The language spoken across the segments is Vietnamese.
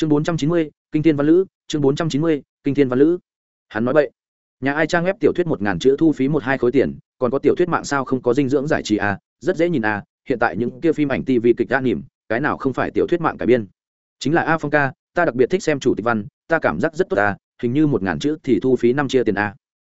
chương bốn trăm chín mươi kinh thiên văn lữ chương bốn trăm chín mươi kinh thiên văn lữ. Hắn nói vậy nhà ai trang web tiểu thuyết một ngàn chữ thu phí một hai khối tiền còn có tiểu thuyết mạng sao không có dinh dưỡng giải trí à, rất dễ nhìn à, hiện tại những kia phim ảnh tv kịch đa nỉm cái nào không phải tiểu thuyết mạng cải biên? Chính là a phong ca ta đặc biệt thích xem chủ tịch văn ta cảm giác rất tốt à, hình như một ngàn chữ thì thu phí năm chia tiền a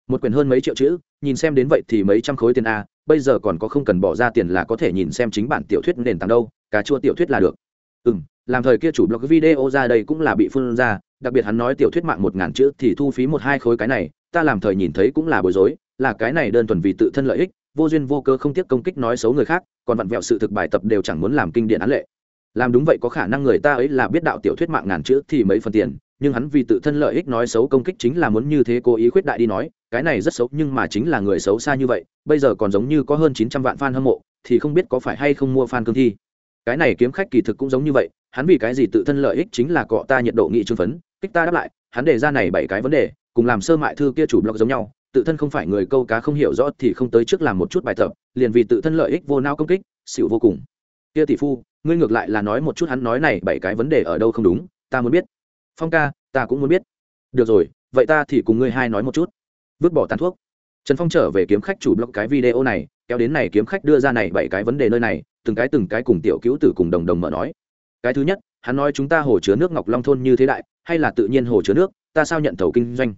một quyển hơn mấy triệu chữ nhìn xem đến vậy thì mấy trăm khối tiền a bây giờ còn có không cần bỏ ra tiền là có thể nhìn xem chính bản tiểu thuyết nền tảng đâu cà chua tiểu thuyết là được. Ừ m làm thời kia chủ blog video ra đây cũng là bị phun ra, đặc biệt hắn nói tiểu thuyết mạng một ngàn chữ thì thu phí một hai khối cái này, ta làm thời nhìn thấy cũng là bối rối, là cái này đơn thuần vì tự thân lợi ích, vô duyên vô cơ không tiếc công kích nói xấu người khác, còn vặn vẹo sự thực bài tập đều chẳng muốn làm kinh điển án lệ. Làm đúng vậy có khả năng người ta ấy là biết đạo tiểu thuyết mạng ngàn chữ thì mấy phần tiền, nhưng hắn vì tự thân lợi ích nói xấu công kích chính là muốn như thế cố ý khuyết đại đi nói, cái này rất xấu nhưng mà chính là người xấu xa như vậy, bây giờ còn giống như có hơn chín trăm vạn fan hâm mộ, thì không biết có phải hay không mua fan cương thi. Cái này kiếm khách kỳ thực cũng giống như vậy hắn vì cái gì tự thân lợi ích chính là cọ ta nhiệt độ nghị trương phấn, kích ta đáp lại, hắn đề ra này bảy cái vấn đề, cùng làm sơ mại thư kia chủ blog giống nhau, tự thân không phải người câu cá không hiểu rõ thì không tới trước làm một chút bài tập, liền vì tự thân lợi ích vô nao công kích xịu vô cùng. Kia tỷ phu, ngươi ngược lại là nói một chút hắn nói này bảy cái vấn đề ở đâu không đúng, ta muốn biết. Phong ca, ta cũng muốn biết. Được rồi, vậy ta thì cùng ngươi hai nói một chút. Vứt bỏ tàn thuốc. Trần phong trở về kiếm khách chủ blog cái video này, kéo đến này kiếm khách đưa ra này bảy cái vấn đề nơi này, từng cái từng cái cùng tiểu cứu tử cùng đồng đồng mở nói cái thứ nhất, hắn nói chúng ta hồ chứa nước ngọc long thôn như thế đại, hay là tự nhiên hồ chứa nước, ta sao nhận thầu kinh doanh?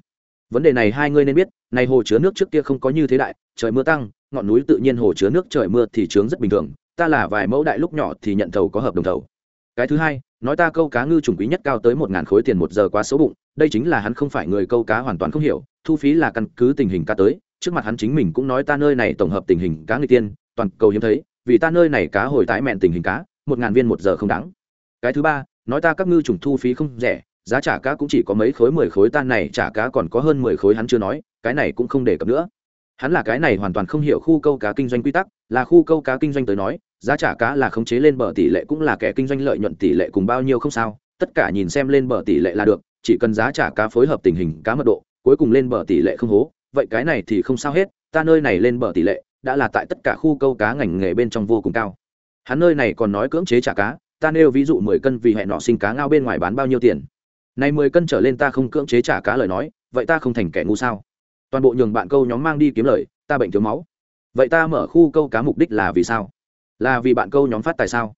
Vấn đề này hai ngươi nên biết, này hồ chứa nước trước kia không có như thế đại, trời mưa tăng, ngọn núi tự nhiên hồ chứa nước trời mưa thì trướng rất bình thường, ta là vài mẫu đại lúc nhỏ thì nhận thầu có hợp đồng thầu. Cái thứ hai, nói ta câu cá ngư trùng quý nhất cao tới một ngàn khối tiền một giờ quá xấu bụng, đây chính là hắn không phải người câu cá hoàn toàn không hiểu, thu phí là căn cứ tình hình cá tới, trước mặt hắn chính mình cũng nói ta nơi này tổng hợp tình hình cá người tiên, toàn cầu hiếm thấy, vì ta nơi này cá hồi tái mẹn tình hình cá, một ngàn viên một giờ không đáng cái thứ ba, nói ta các ngư trùng thu phí không rẻ, giá trả cá cũng chỉ có mấy khối, mười khối tan này trả cá còn có hơn mười khối hắn chưa nói, cái này cũng không đề cập nữa. Hắn là cái này hoàn toàn không hiểu khu câu cá kinh doanh quy tắc, là khu câu cá kinh doanh tới nói, giá trả cá là khống chế lên bờ tỷ lệ cũng là kẻ kinh doanh lợi nhuận tỷ lệ cùng bao nhiêu không sao, tất cả nhìn xem lên bờ tỷ lệ là được, chỉ cần giá trả cá phối hợp tình hình, cá mật độ, cuối cùng lên bờ tỷ lệ không hố, vậy cái này thì không sao hết, ta nơi này lên bờ tỷ lệ đã là tại tất cả khu câu cá ngành nghề bên trong vô cùng cao. Hắn nơi này còn nói cưỡng chế trả cá ta nêu ví dụ mười cân vì hẹn nọ sinh cá ngao bên ngoài bán bao nhiêu tiền. Này mười cân trở lên ta không cưỡng chế trả cá lời nói, vậy ta không thành kẻ ngu sao? Toàn bộ nhường bạn câu nhóm mang đi kiếm lời, ta bệnh thiếu máu. Vậy ta mở khu câu cá mục đích là vì sao? Là vì bạn câu nhóm phát tài sao?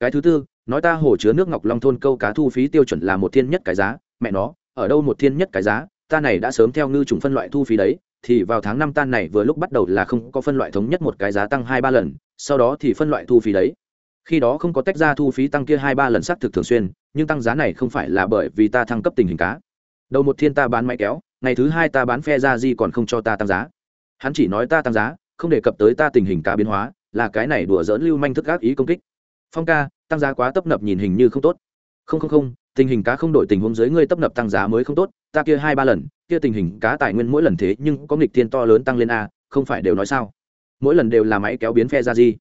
Cái thứ tư, nói ta hồ chứa nước ngọc long thôn câu cá thu phí tiêu chuẩn là một thiên nhất cái giá. Mẹ nó, ở đâu một thiên nhất cái giá? Ta này đã sớm theo ngư trùng phân loại thu phí đấy, thì vào tháng năm tan này vừa lúc bắt đầu là không có phân loại thống nhất một cái giá tăng hai ba lần, sau đó thì phân loại thu phí đấy khi đó không có tách ra thu phí tăng kia hai ba lần xác thực thường xuyên, nhưng tăng giá này không phải là bởi vì ta thăng cấp tình hình cá. Đầu một thiên ta bán máy kéo, ngày thứ hai ta bán phe ra di còn không cho ta tăng giá. Hắn chỉ nói ta tăng giá, không đề cập tới ta tình hình cá biến hóa, là cái này đùa dỡn lưu manh thức gác ý công kích. Phong ca, tăng giá quá tấp nập nhìn hình như không tốt. Không không không, tình hình cá không đổi tình huống dưới ngươi tấp nập tăng giá mới không tốt, ta kia hai ba lần, kia tình hình cá tài nguyên mỗi lần thế nhưng có nghịch thiên to lớn tăng lên a, không phải đều nói sao? Mỗi lần đều là máy kéo biến phe ra di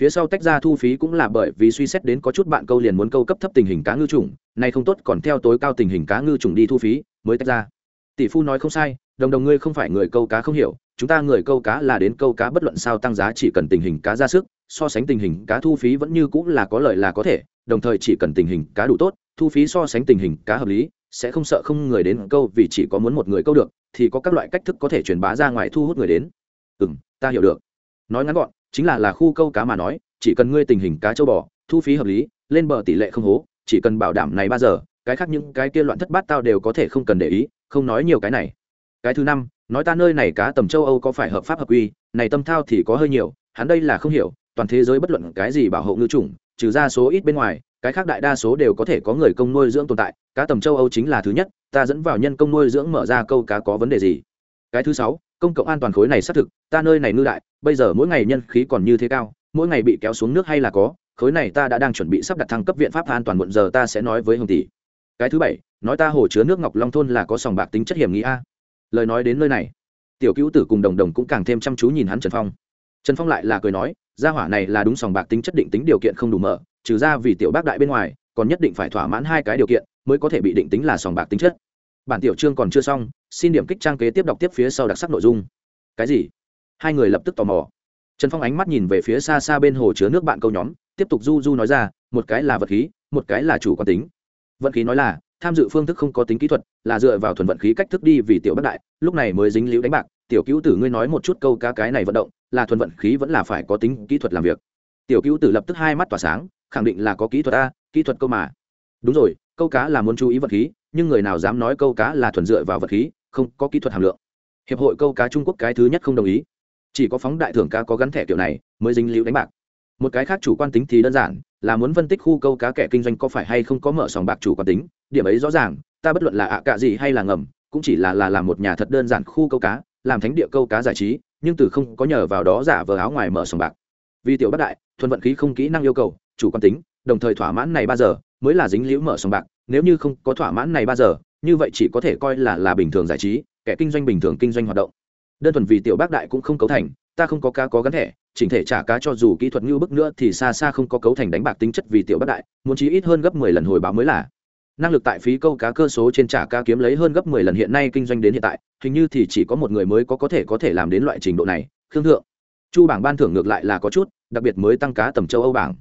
phía sau tách ra thu phí cũng là bởi vì suy xét đến có chút bạn câu liền muốn câu cấp thấp tình hình cá ngư trùng này không tốt còn theo tối cao tình hình cá ngư trùng đi thu phí, mới tách ra. Tỷ phu nói không sai, đồng đồng ngươi không phải người câu cá không hiểu, chúng ta người câu cá là đến câu cá bất luận sao tăng giá chỉ cần tình hình cá ra sức, so sánh tình hình cá thu phí vẫn như cũng là có lợi là có thể, đồng thời chỉ cần tình hình cá đủ tốt, thu phí so sánh tình hình cá hợp lý, sẽ không sợ không người đến câu vì chỉ có muốn một người câu được, thì có các loại cách thức có thể truyền bá ra ngoài thu hút người đến. Ừ m ta hiểu được. Nói ngắn gọn chính là là khu câu cá mà nói, chỉ cần ngươi tình hình cá châu bò, thu phí hợp lý, lên bờ tỷ lệ không hố, chỉ cần bảo đảm này ba giờ, cái khác những cái kia loạn thất bát tao đều có thể không cần để ý, không nói nhiều cái này. Cái thứ năm, nói ta nơi này cá tầm châu âu có phải hợp pháp hợp quy, này tâm thao thì có hơi nhiều, hắn đây là không hiểu, toàn thế giới bất luận cái gì bảo hộ ngư chủng, trừ ra số ít bên ngoài, cái khác đại đa số đều có thể có người công nuôi dưỡng tồn tại, cá tầm châu âu chính là thứ nhất, ta dẫn vào nhân công nuôi dưỡng mở ra câu cá có vấn đề gì? Cái thứ sáu công cộng an toàn khối này xác thực, ta nơi này ngư đại, bây giờ mỗi ngày nhân khí còn như thế cao, mỗi ngày bị kéo xuống nước hay là có, khối này ta đã đang chuẩn bị sắp đặt thăng cấp viện pháp an toàn muộn giờ ta sẽ nói với hồng tỷ. Cái thứ bảy, nói ta hồ chứa nước ngọc long thôn là có sòng bạc tính chất hiểm nghĩ a. Lời nói đến nơi này, tiểu cứu tử cùng đồng đồng cũng càng thêm chăm chú nhìn hắn trần phong. Trần phong lại là cười nói, gia hỏa này là đúng sòng bạc tính chất định tính điều kiện không đủ mở, trừ ra vì tiểu bác đại bên ngoài, còn nhất định phải thỏa mãn hai cái điều kiện, mới có thể bị định tính là sòng bạc tính chất bản tiểu chương còn chưa xong, xin điểm kích trang kế tiếp đọc tiếp phía sau đặc sắc nội dung. Cái gì? Hai người lập tức tò mò. Trần phong ánh mắt nhìn về phía xa xa bên hồ chứa nước bạn câu nhóm, tiếp tục du du nói ra, một cái là vật khí, một cái là chủ quan tính. Vận khí nói là, tham dự phương thức không có tính kỹ thuật, là dựa vào thuần vận khí cách thức đi vì tiểu bất đại, lúc này mới dính líu đánh bạc. Tiểu cứu tử ngươi nói một chút câu cá cái này vận động, là thuần vận khí vẫn là phải có tính kỹ thuật làm việc. Tiểu cứu tử lập tức hai mắt tỏa sáng, khẳng định là có kỹ thuật a, kỹ thuật câu mà. Đúng rồi, câu cá là muốn chú ý vận khí nhưng người nào dám nói câu cá là thuần dựa vào vật khí, không có kỹ thuật hàm lượng. Hiệp hội câu cá trung quốc cái thứ nhất không đồng ý. Chỉ có phóng đại thưởng cá có gắn thẻ kiểu này mới dính liễu đánh bạc. Một cái khác chủ quan tính thì đơn giản, là muốn phân tích khu câu cá kẻ kinh doanh có phải hay không có mở sòng bạc chủ quan tính. Điểm ấy rõ ràng, ta bất luận là ạ à cạ gì hay là ngầm, cũng chỉ là là làm một nhà thật đơn giản khu câu cá, làm thánh địa câu cá giải trí, nhưng từ không có nhờ vào đó giả vờ áo ngoài mở sòng bạc. Vì tiểu bất đại, thuần vận khí không kỹ năng yêu cầu, chủ quan tính, đồng thời thỏa mãn này ba giờ mới là dính liễu mở sòng bạc, nếu như không có thỏa mãn này ba giờ, như vậy chỉ có thể coi là là bình thường giải trí, kẻ kinh doanh bình thường kinh doanh hoạt động. Đơn thuần vì tiểu bác đại cũng không cấu thành, ta không có cá có gắn thẻ, chỉnh thể trả cá cho dù kỹ thuật như bức nữa thì xa xa không có cấu thành đánh bạc tính chất vì tiểu bác đại, muốn chí ít hơn gấp mười lần hồi báo mới là. Năng lực tại phí câu cá cơ số trên trả cá kiếm lấy hơn gấp mười lần hiện nay kinh doanh đến hiện tại, hình như thì chỉ có một người mới có có thể có thể làm đến loại trình độ này, khương thượng. Chu bảng ban thưởng ngược lại là có chút, đặc biệt mới tăng cá tầm châu âu bảng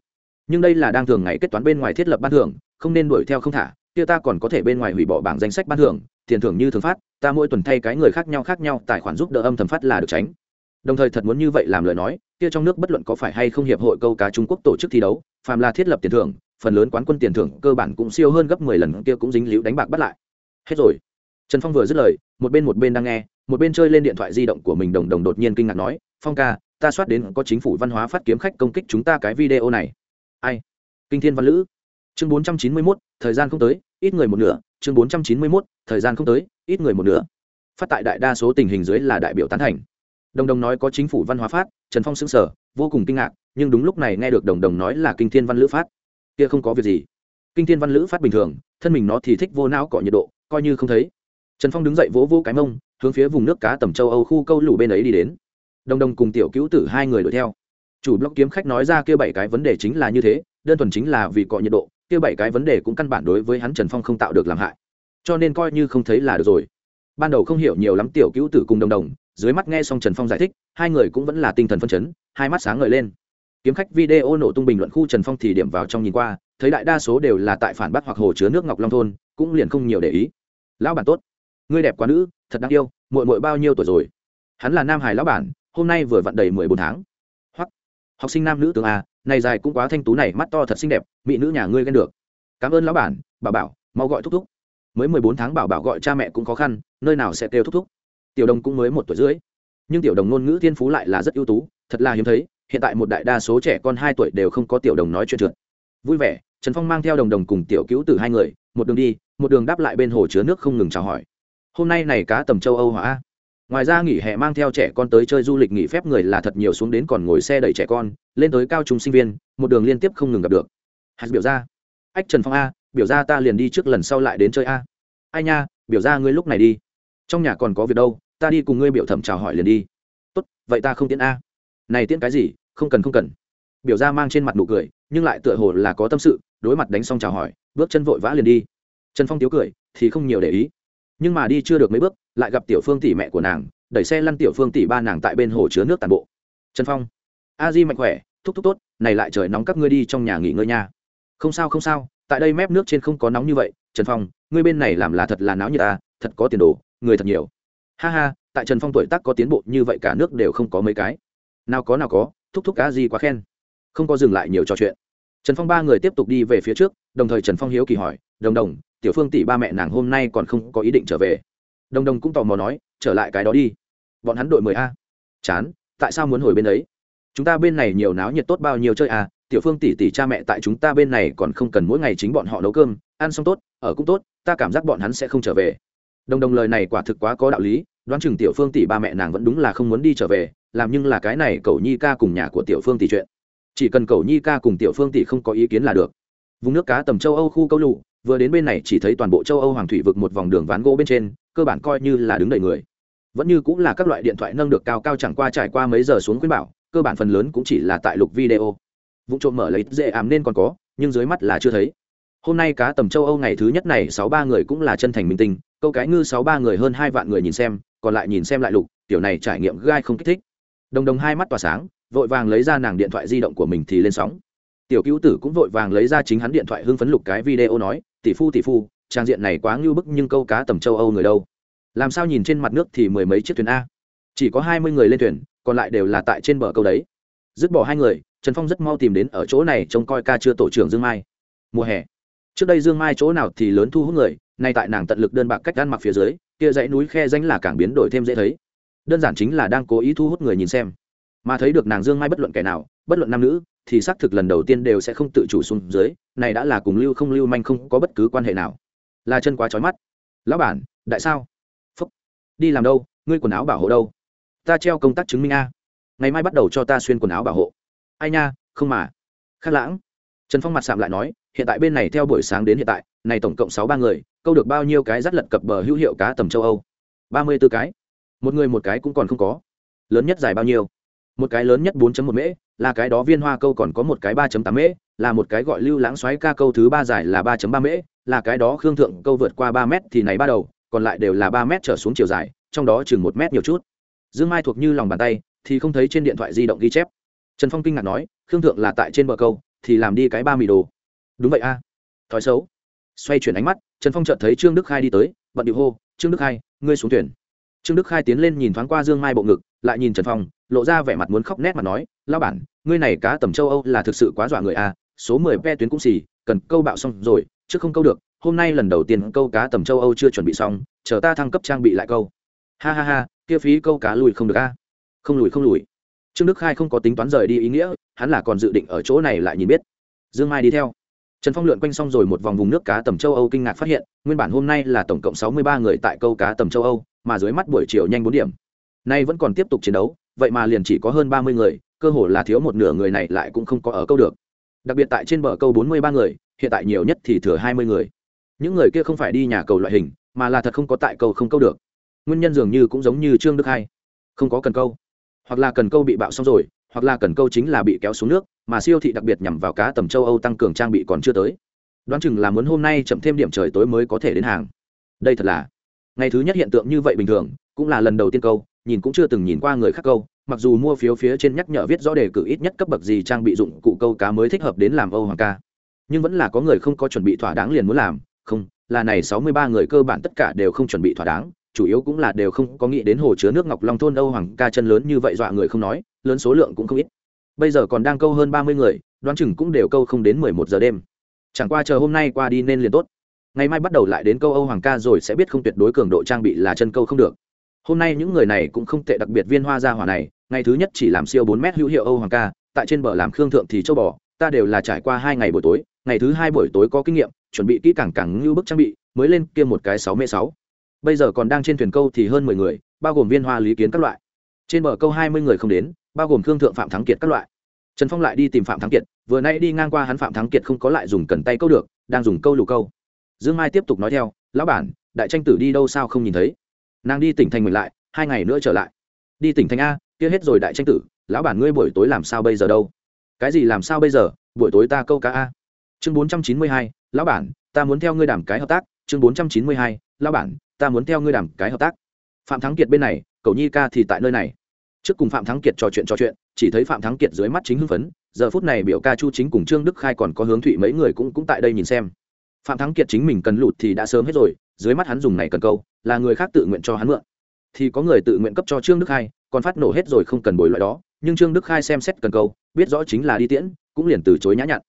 nhưng đây là đang thường ngày kết toán bên ngoài thiết lập ban thưởng, không nên đuổi theo không thả, kia ta còn có thể bên ngoài hủy bỏ bảng danh sách ban thưởng, tiền thưởng như thường phát, ta mỗi tuần thay cái người khác nhau khác nhau, tài khoản giúp đỡ âm thầm phát là được tránh. Đồng thời thật muốn như vậy làm lời nói, kia trong nước bất luận có phải hay không hiệp hội câu cá trung quốc tổ chức thi đấu, phàm là thiết lập tiền thưởng, phần lớn quán quân tiền thưởng cơ bản cũng siêu hơn gấp mười lần, kia cũng dính líu đánh bạc bắt lại. Hết rồi. Trần phong vừa dứt lời, một bên một bên đang nghe, một bên chơi lên điện thoại di động của mình đồng đồng đột nhiên kinh ngạc nói, phong ca, ta soát đến có chính phủ văn hóa phát kiếm khách công kích chúng ta cái video này ai? Kinh thiên văn lữ. Chương bốn trăm chín mươi mốt, thời gian không tới, ít người một nửa. Chương bốn trăm chín mươi mốt, thời gian không tới, ít người một nửa. Phát tại đại đa số tình hình dưới là đại biểu tán thành. Đồng đồng nói có chính phủ văn hóa phát, trần phong xứng sở vô cùng kinh ngạc, nhưng đúng lúc này nghe được đồng đồng nói là kinh thiên văn lữ phát. Kia không có việc gì. Kinh thiên văn lữ phát bình thường, thân mình nó thì thích vô não cọ nhiệt độ, coi như không thấy. Trần phong đứng dậy vỗ vỗ cái mông, hướng phía vùng nước cá tầm châu âu khu câu lủ bên ấy đi đến. Đồng đồng cùng tiểu cứu tử hai người đuổi theo chủ blog kiếm khách nói ra kia bảy cái vấn đề chính là như thế, đơn thuần chính là vì cọ nhiệt độ, kia bảy cái vấn đề cũng căn bản đối với hắn trần phong không tạo được làm hại. Cho nên coi như không thấy là được rồi. Ban đầu không hiểu nhiều lắm tiểu cứu tử cùng đồng đồng, dưới mắt nghe xong trần phong giải thích, hai người cũng vẫn là tinh thần phân chấn, hai mắt sáng ngời lên. Kiếm khách video nổ tung bình luận khu trần phong thì điểm vào trong nhìn qua, thấy đại đa số đều là tại phản bác hoặc hồ chứa nước ngọc long thôn, cũng liền không nhiều để ý. Lão bản tốt. Ngươi đẹp quá nữ, thật đáng yêu, muội muội bao nhiêu tuổi rồi? Hắn là nam hải lão bản, hôm nay vừa vặn đầy mười bốn tháng học sinh nam nữ tướng a, này dài cũng quá thanh tú này, mắt to thật xinh đẹp, mỹ nữ nhà ngươi ghen được. Cảm ơn lão bản bà bảo, mau gọi thúc thúc. Mới mười bốn tháng bảo bảo gọi cha mẹ cũng khó khăn, nơi nào sẽ kêu thúc thúc. Tiểu đồng cũng mới một tuổi rưỡi. Nhưng tiểu đồng ngôn ngữ thiên phú lại là rất ưu tú, thật là hiếm thấy, hiện tại một đại đa số trẻ con hai tuổi đều không có tiểu đồng nói chuyện trượt. Vui vẻ, trần phong mang theo đồng đồng cùng tiểu cứu từ hai người, một đường đi, một đường đáp lại bên hồ chứa nước không ngừng chào hỏi. Hôm nay này cá tầm châu âu hỏa ngoài ra nghỉ hè mang theo trẻ con tới chơi du lịch nghỉ phép người là thật nhiều xuống đến còn ngồi xe đẩy trẻ con, lên tới cao trung sinh viên, một đường liên tiếp không ngừng gặp được. Hạt biểu ra. Ách trần phong a, biểu ra ta liền đi trước lần sau lại đến chơi a. Ai nha, biểu ra ngươi lúc này đi. Trong nhà còn có việc đâu, ta đi cùng ngươi biểu thẩm chào hỏi liền đi. Tốt, vậy ta không tiễn a. Này tiễn cái gì, không cần không cần. Biểu ra mang trên mặt nụ cười, nhưng lại tựa hồ là có tâm sự, đối mặt đánh xong chào hỏi, bước chân vội vã liền đi. Trần phong tiếu cười, thì không nhiều để ý. Nhưng mà đi chưa được mấy bước lại gặp tiểu phương tỷ mẹ của nàng, đẩy xe lăn tiểu phương tỷ ba nàng tại bên hồ chứa nước tàn bộ. Trần phong, a di mạnh khỏe, thúc thúc tốt, này lại trời nóng các ngươi đi trong nhà nghỉ ngơi nha. Không sao không sao, tại đây mép nước trên không có nóng như vậy, trần phong, ngươi bên này làm là thật là náo như ta à, thật có tiền đồ, người thật nhiều. Ha ha, tại trần phong tuổi tác có tiến bộ như vậy cả nước đều không có mấy cái. Nào có nào có, thúc thúc cá gì quá khen. Không có dừng lại nhiều trò chuyện. Trần phong ba người tiếp tục đi về phía trước, đồng thời trần phong hiếu kỳ hỏi, đồng đồng, tiểu phương tỷ ba mẹ nàng hôm nay còn không có ý định trở về? Đồng đồng cũng tò mò nói, trở lại cái đó đi. Bọn hắn đội mười a. Chán, tại sao muốn hồi bên đấy chúng ta bên này nhiều náo nhiệt tốt bao nhiêu chơi à? tiểu phương tỷ tỷ cha mẹ tại chúng ta bên này còn không cần mỗi ngày chính bọn họ nấu cơm, ăn xong tốt, ở cũng tốt, ta cảm giác bọn hắn sẽ không trở về. Đồng đồng lời này quả thực quá có đạo lý, đoán chừng tiểu phương tỷ ba mẹ nàng vẫn đúng là không muốn đi trở về, làm nhưng là cái này cậu nhi ca cùng nhà của tiểu phương tỷ chuyện. Chỉ cần cậu nhi ca cùng tiểu phương tỷ không có ý kiến là được. Vùng nước cá tầm châu âu khu câu lụ, vừa đến bên này chỉ thấy toàn bộ châu âu hoàng thủy vực một vòng đường ván gỗ bên trên cơ bản coi như là đứng đầy người. Vẫn như cũng là các loại điện thoại nâng được cao cao chẳng qua trải qua mấy giờ xuống khuyến bảo, cơ bản phần lớn cũng chỉ là tại lục video. Vụ trộm mở lấy dễ ảm nên còn có, nhưng dưới mắt là chưa thấy. Hôm nay cá tầm châu âu ngày thứ nhất này sáu ba người cũng là chân thành minh tinh, câu cái ngư sáu ba người hơn hai vạn người nhìn xem, còn lại nhìn xem lại lục tiểu này trải nghiệm gai không kích thích. Đồng đồng hai mắt tỏa sáng, vội vàng lấy ra nàng điện thoại di động của mình thì lên sóng. Tiểu cứu tử cũng vội vàng lấy ra chính hắn điện thoại hưng phấn lục cái video nói, tỷ phu tỷ phu trang diện này quá ngưu bức nhưng câu cá tầm châu âu người đâu. Làm sao nhìn trên mặt nước thì mười mấy chiếc thuyền a? Chỉ có hai mươi người lên thuyền, còn lại đều là tại trên bờ câu đấy. Dứt bỏ hai người, trần phong rất mau tìm đến ở chỗ này trông coi ca chưa tổ trưởng dương mai. Mùa hè. Trước đây dương mai chỗ nào thì lớn thu hút người, nay tại nàng tận lực đơn bạc cách ăn mặc phía dưới, kia dãy núi khe danh là càng biến đổi thêm dễ thấy. Đơn giản chính là đang cố ý thu hút người nhìn xem. Mà thấy được nàng dương mai bất luận kẻ nào, bất luận nam nữ, thì xác thực lần đầu tiên đều sẽ không tự chủ xuống dưới, này đã là cùng lưu không lưu manh không có bất cứ quan hệ nào là chân quá trói mắt. Lão bản, đại sao? Phúc. Đi làm đâu? Ngươi quần áo bảo hộ đâu? Ta treo công tác chứng minh a. Ngày mai bắt đầu cho ta xuyên quần áo bảo hộ. Ai nha, không mà. Khắc lãng. Trần phong mặt sạm lại nói, hiện tại bên này theo buổi sáng đến hiện tại, này tổng cộng sáu ba người, câu được bao nhiêu cái rắt lật cập bờ hữu hiệu cá tầm châu âu? Ba mươi b ố cái. Một người một cái cũng còn không có. Lớn nhất dài bao nhiêu? Một cái lớn nhất 4.1 mễ, là cái đó viên hoa câu còn có một cái 3.8 mễ, là một cái gọi lưu lãng xoáy ca câu thứ ba dài là 3.3 mễ, là cái đó khương thượng câu vượt qua ba mét thì này ba đầu, còn lại đều là ba mét trở xuống chiều dài, trong đó chừng một mét nhiều chút. Dương mai thuộc như lòng bàn tay, thì không thấy trên điện thoại di động ghi chép. Trần phong kinh ngạc nói, khương thượng là tại trên bờ câu, thì làm đi cái ba mì đồ. Đúng vậy a. À. thói xấu. Xoay chuyển ánh mắt, trần phong chợt thấy trương đức khai đi tới, bận điệu hô, trương đức khai, ngươi xuống thuyền trương đức khai tiến lên nhìn thoáng qua dương mai bộ ngực lại nhìn trần phong lộ ra vẻ mặt muốn khóc nét mà nói lao bản ngươi này cá tầm châu âu là thực sự quá dọa người a à, số mười ve tuyến cũng xì cần câu bạo xong rồi chứ không câu được hôm nay lần đầu tiên câu cá tầm châu âu chưa chuẩn bị xong chờ ta thăng cấp trang bị lại câu. Ha ha ha kia phí câu cá lùi không được a không lùi không lùi. Trương đức khai không có tính toán rời đi ý nghĩa hắn là còn dự định ở chỗ này lại nhìn biết. Dương mai đi theo. Trần phong lượn quanh xong rồi một vòng vùng nước cá tầm châu âu kinh ngạc phát hiện nguyên bản hôm nay là tổng cộng sáu mươi ba người tại câu cá tầm châu âu mà dưới mắt buổi chiều nhanh bốn điểm. Nay vẫn còn tiếp tục chiến đấu, vậy mà liền chỉ có hơn ba mươi người, cơ hồ là thiếu một nửa người này lại cũng không có ở câu được. Đặc biệt tại trên bờ câu bốn mươi ba người, hiện tại nhiều nhất thì thừa hai mươi người. Những người kia không phải đi nhà cầu loại hình, mà là thật không có tại câu không câu được. Nguyên nhân dường như cũng giống như trương đức hai. Không có cần câu, hoặc là cần câu bị bạo xong rồi, hoặc là cần câu chính là bị kéo xuống nước, mà siêu thị đặc biệt nhằm vào cá tầm châu âu tăng cường trang bị còn chưa tới. Đoán chừng là muốn hôm nay chậm thêm điểm trời tối mới có thể đến hàng. Đây thật là ngày thứ nhất hiện tượng như vậy bình thường, cũng là lần đầu tiên câu, nhìn cũng chưa từng nhìn qua người khác câu, mặc dù mua phiếu phía trên nhắc nhở viết rõ đề cử ít nhất cấp bậc gì trang bị dụng cụ câu cá mới thích hợp đến làm âu hoàng ca. Nhưng vẫn là có người không có chuẩn bị thỏa đáng liền muốn làm, không, là này sáu mươi ba người cơ bản tất cả đều không chuẩn bị thỏa đáng, chủ yếu cũng là đều không có nghĩ đến hồ chứa nước ngọc long thôn âu hoàng ca chân lớn như vậy dọa người không nói, lớn số lượng cũng không ít. Bây giờ còn đang câu hơn ba mươi người, đoán chừng cũng đều câu không đến mười một giờ đêm. Chẳng qua chờ hôm nay qua đi nên liền tốt ngày mai bắt đầu lại đến câu âu hoàng ca rồi sẽ biết không tuyệt đối cường độ trang bị là chân câu không được. Hôm nay những người này cũng không tệ đặc biệt viên hoa gia hỏa này, ngày thứ nhất chỉ làm siêu bốn mét hữu hiệu âu hoàng ca, tại trên bờ làm khương thượng thì châu bò, ta đều là trải qua hai ngày buổi tối, ngày thứ hai buổi tối có kinh nghiệm, chuẩn bị kỹ càng càng như bức trang bị, mới lên kia một cái sáu mươi sáu. Bây giờ còn đang trên thuyền câu thì hơn mười người, bao gồm viên hoa lý kiến các loại. Trên bờ câu hai mươi người không đến, bao gồm khương thượng phạm thắng kiệt các loại. Trần phong lại đi tìm phạm thắng kiệt, vừa nay đi ngang qua hắn phạm thắng kiệt không có lại dùng cần tay câu được, đang dùng câu lù câu dương mai tiếp tục nói theo, lão bản, đại tranh tử đi đâu sao không nhìn thấy? Nàng đi tỉnh thành mình lại, hai ngày nữa trở lại. Đi tỉnh thành a, kia hết rồi đại tranh tử, lão bản ngươi buổi tối làm sao bây giờ đâu? Cái gì làm sao bây giờ, buổi tối ta câu cá a. Chương bốn trăm chín mươi hai, lão bản, ta muốn theo ngươi đảm cái hợp tác. Chương bốn trăm chín mươi hai, lão bản, ta muốn theo ngươi đảm cái hợp tác. Phạm thắng kiệt bên này cầu nhi ca thì tại nơi này. Trước cùng phạm thắng kiệt trò chuyện trò chuyện, chỉ thấy phạm thắng kiệt dưới mắt chính hưng phấn, giờ phút này biểu ca chu chính cùng trương đức khai còn có hướng thụy mấy người cũng cũng tại đây nhìn xem phạm thắng kiệt chính mình cần lụt thì đã sớm hết rồi, dưới mắt hắn dùng này cần câu, là người khác tự nguyện cho hắn mượn. Thì có người tự nguyện cấp cho trương đức khai, còn phát nổ hết rồi không cần bồi loại đó, nhưng trương đức khai xem xét cần câu, biết rõ chính là đi tiễn, cũng liền từ chối nhã nhặn.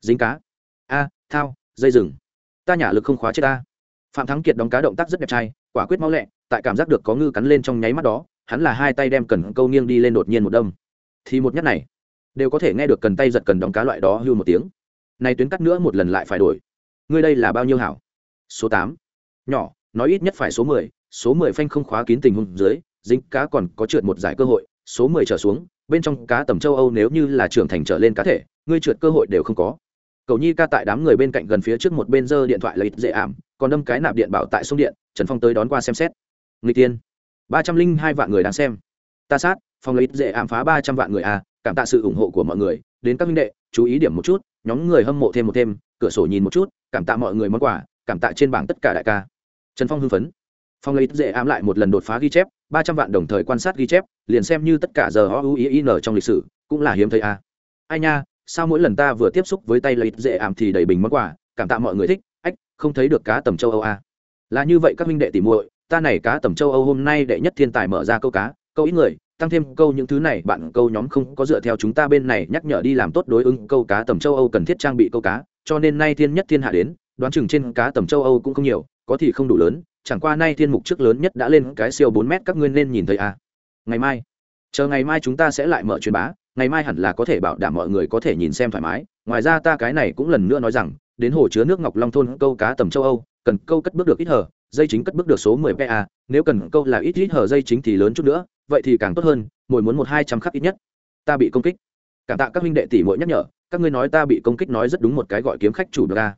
Dính cá. A, thao, dây rừng. Ta nhả lực không khóa chết ta. Phạm thắng kiệt đóng cá động tác rất đẹp trai, quả quyết máu lẹ, tại cảm giác được có ngư cắn lên trong nháy mắt đó, hắn là hai tay đem cần câu nghiêng đi lên đột nhiên một đâm. Thì một nhát này, đều có thể nghe được cần tay giật cần đóng cá loại đó hưu một tiếng. Này tuyến cắt nữa một lần lại phải đổi ngươi đây là bao nhiêu hảo? Số tám. Nhỏ, nói ít nhất phải số mười số mười phanh không khóa kín tình huống dưới, dính cá còn có trượt một giải cơ hội, số mười trở xuống, bên trong cá tầm châu âu nếu như là trưởng thành trở lên cá thể, ngươi trượt cơ hội đều không có. Cầu nhi ca tại đám người bên cạnh gần phía trước một bên giơ điện thoại lấy dễ ảm, còn đâm cái nạp điện bảo tại sông điện, trần phong tới đón qua xem xét. Người tiên, ba trăm linh hai vạn người đang xem. Ta sát, phòng lấy dễ ảm phá ba trăm vạn người à cảm tạ sự ủng hộ của mọi người. Đến các minh đệ, chú ý điểm một chút, nhóm người hâm mộ thêm một thêm cửa sổ nhìn một chút, cảm tạ mọi người món quà, cảm tạ trên bảng tất cả đại ca. Trần phong hưng phấn. Phong lấy dễ ám lại một lần đột phá ghi chép, ba trăm vạn đồng thời quan sát ghi chép, liền xem như tất cả giờ o u i n trong lịch sử, cũng là hiếm thấy a. Ai nha, sao mỗi lần ta vừa tiếp xúc với tay lấy dễ ảm thì đầy bình món quà, cảm tạ mọi người thích, ách, không thấy được cá tầm châu âu à. là như vậy các minh đệ tỉ muội, ta này cá tầm châu âu hôm nay đệ nhất thiên tài mở ra câu cá, câu ít người tăng thêm câu những thứ này, bạn câu nhóm không có dựa theo chúng ta bên này nhắc nhở đi làm tốt đối ứng câu cá tầm châu âu cần thiết trang bị câu cá, cho nên nay thiên nhất thiên hạ đến, đoán chừng trên cá tầm châu âu cũng không nhiều, có thì không đủ lớn, chẳng qua nay thiên mục trước lớn nhất đã lên cái siêu bốn mét, các ngươi nên nhìn thấy à. ngày mai, chờ ngày mai chúng ta sẽ lại mở truyền bá, ngày mai hẳn là có thể bảo đảm mọi người có thể nhìn xem thoải mái ngoài ra ta cái này cũng lần nữa nói rằng, đến hồ chứa nước ngọc long thôn câu cá tầm châu âu, cần câu cất bước được ít hở, dây chính cất bước được số 10 pa nếu cần câu là ít ít hở, dây chính thì lớn chút nữa vậy thì càng tốt hơn mỗi muốn một hai trăm khắc ít nhất. Ta bị công kích. Cảm tạ các huynh đệ tỷ muội nhắc nhở, các ngươi nói ta bị công kích nói rất đúng một cái gọi kiếm khách chủ được ra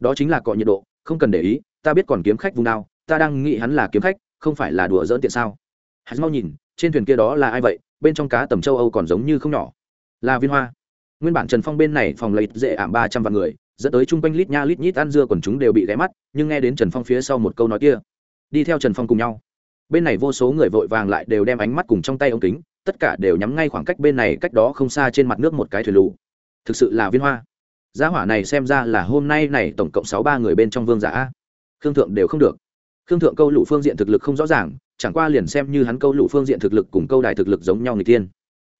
đó chính là cọ nhiệt độ, không cần để ý, ta biết còn kiếm khách vùng nào, ta đang nghĩ hắn là kiếm khách, không phải là đùa dỡn tiện sao? Hắn mau nhìn, trên thuyền kia đó là ai vậy? Bên trong cá tầm châu âu còn giống như không nhỏ. Là viên hoa. Nguyên bản trần phong bên này phòng lấy dễ ảm ba trăm vạn người, dẫn tới chung quanh lít nha lít nhít ăn dưa còn chúng đều bị ghé mắt, nhưng nghe đến trần phong phía sau một câu nói kia, đi theo trần phong cùng nhau bên này vô số người vội vàng lại đều đem ánh mắt cùng trong tay ống kính, tất cả đều nhắm ngay khoảng cách bên này cách đó không xa trên mặt nước một cái thuyền lù. Thực sự là viên hoa. Gia hỏa này xem ra là hôm nay này tổng cộng sáu ba người bên trong vương giả a. Khương thượng đều không được. Khương thượng câu lụ phương diện thực lực không rõ ràng, chẳng qua liền xem như hắn câu lụ phương diện thực lực cùng câu đài thực lực giống nhau người tiên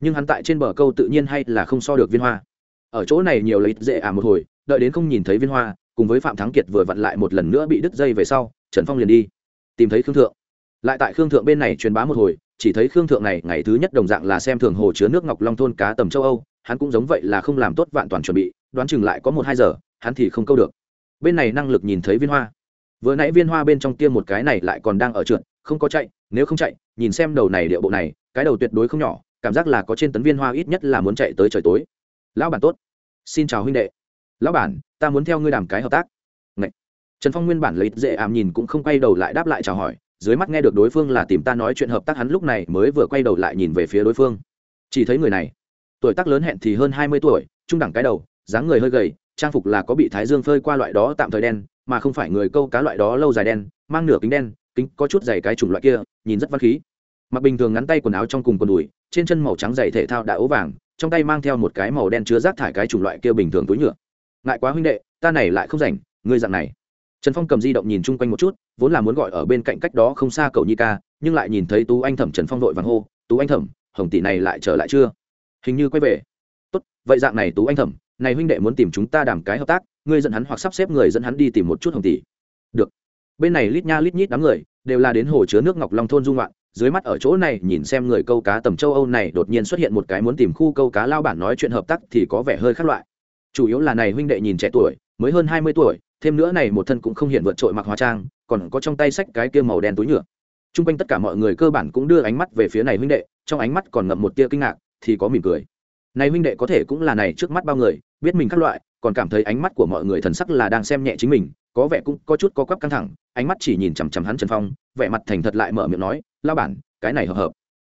nhưng hắn tại trên bờ câu tự nhiên hay là không so được viên hoa. Ở chỗ này nhiều lấy dễ à một hồi, đợi đến không nhìn thấy viên hoa, cùng với phạm thắng kiệt vừa vặn lại một lần nữa bị đứt dây về sau, trần phong liền đi. Tìm thấy khương thượng lại tại khương thượng bên này truyền bá một hồi, chỉ thấy khương thượng này ngày thứ nhất đồng dạng là xem thường hồ chứa nước ngọc long thôn cá tầm châu âu, hắn cũng giống vậy là không làm tốt vạn toàn chuẩn bị, đoán chừng lại có một hai giờ, hắn thì không câu được. Bên này năng lực nhìn thấy viên hoa. Vừa nãy viên hoa bên trong tiêm một cái này lại còn đang ở trượt, không có chạy, nếu không chạy, nhìn xem đầu này điệu bộ này, cái đầu tuyệt đối không nhỏ, cảm giác là có trên tấn viên hoa ít nhất là muốn chạy tới trời tối. Lão bản tốt. Xin chào huynh đệ. Lão bản, ta muốn theo ngươi đàm cái hợp tác. Ngậy. trần phong nguyên bản lấy dễ ảm nhìn cũng không quay đầu lại đáp lại chào hỏi dưới mắt nghe được đối phương là tìm ta nói chuyện hợp tác hắn lúc này mới vừa quay đầu lại nhìn về phía đối phương. Chỉ thấy người này, tuổi tác lớn hẹn thì hơn hai mươi tuổi, trung đẳng cái đầu, dáng người hơi gầy, trang phục là có bị thái dương phơi qua loại đó tạm thời đen, mà không phải người câu cá loại đó lâu dài đen, mang nửa kính đen, kính có chút dày cái chủng loại kia, nhìn rất văn khí. Mặc bình thường ngắn tay quần áo trong cùng quần đùi, trên chân màu trắng dày thể thao đã ố vàng, trong tay mang theo một cái màu đen chứa rác thải cái chủng loại kia bình thường túi nhựa. Ngại quá huynh đệ, ta này lại không rảnh, ngươi dặn này trần phong cầm di động nhìn chung quanh một chút, vốn là muốn gọi ở bên cạnh cách đó không xa cậu nhi ca, nhưng lại nhìn thấy tú anh thẩm trần phong vội vàng hô, tú anh thẩm, hồng tỷ này lại trở lại chưa? Hình như quay về. Tốt, vậy dạng này tú anh thẩm, này huynh đệ muốn tìm chúng ta đàm cái hợp tác, ngươi dẫn hắn hoặc sắp xếp người dẫn hắn đi tìm một chút hồng tỷ. Được. Bên này lít nha lít nhít đám người, đều là đến hồ chứa nước ngọc long thôn dung loạn dưới mắt ở chỗ này nhìn xem người câu cá tầm châu âu này đột nhiên xuất hiện một cái muốn tìm khu câu cá lao bản nói chuyện hợp tác thì có vẻ hơi khác loại. Chủ yếu là này huynh đệ nhìn trẻ tuổi, mới hơn hai mươi tuổi thêm nữa này một thân cũng không hiện vượt trội mặc hóa trang, còn có trong tay sách cái kia màu đen túi nhựa. T r u n g quanh tất cả mọi người cơ bản cũng đưa ánh mắt về phía này huynh đệ, trong ánh mắt còn ngậm một tia kinh ngạc, thì có mỉm cười. Này huynh đệ có thể cũng là này trước mắt bao người, biết mình các loại, còn cảm thấy ánh mắt của mọi người thần sắc là đang xem nhẹ chính mình, có vẻ cũng có chút có quắp căng thẳng, ánh mắt chỉ nhìn chằm chằm hắn trần phong, vẻ mặt thành thật lại mở miệng nói lao bản, cái này hợp hợp.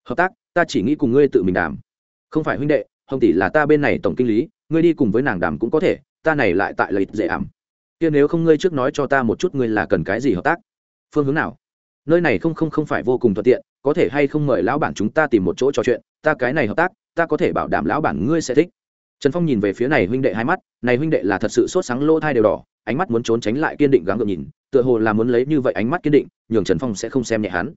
Hợp tác, ta chỉ nghĩ cùng ngươi tự mình đàm. Không phải huynh đệ, hồng tỷ là ta bên này tổng kinh lý, ngươi đi cùng với nàng đàm cũng có thể, ta này lại tại lợi dễ ảm kia nếu không ngươi trước nói cho ta một chút ngươi là cần cái gì hợp tác? Phương hướng nào? Nơi này không không không phải vô cùng thuận tiện, có thể hay không mời lão bản chúng ta tìm một chỗ trò chuyện, ta cái này hợp tác, ta có thể bảo đảm lão bản ngươi sẽ thích. Trần phong nhìn về phía này huynh đệ hai mắt, này huynh đệ là thật sự sốt sáng lỗ thai đều đỏ, ánh mắt muốn trốn tránh lại kiên định gắng gượng nhìn, tựa hồ là muốn lấy như vậy ánh mắt kiên định, nhường trần phong sẽ không xem nhẹ hắn.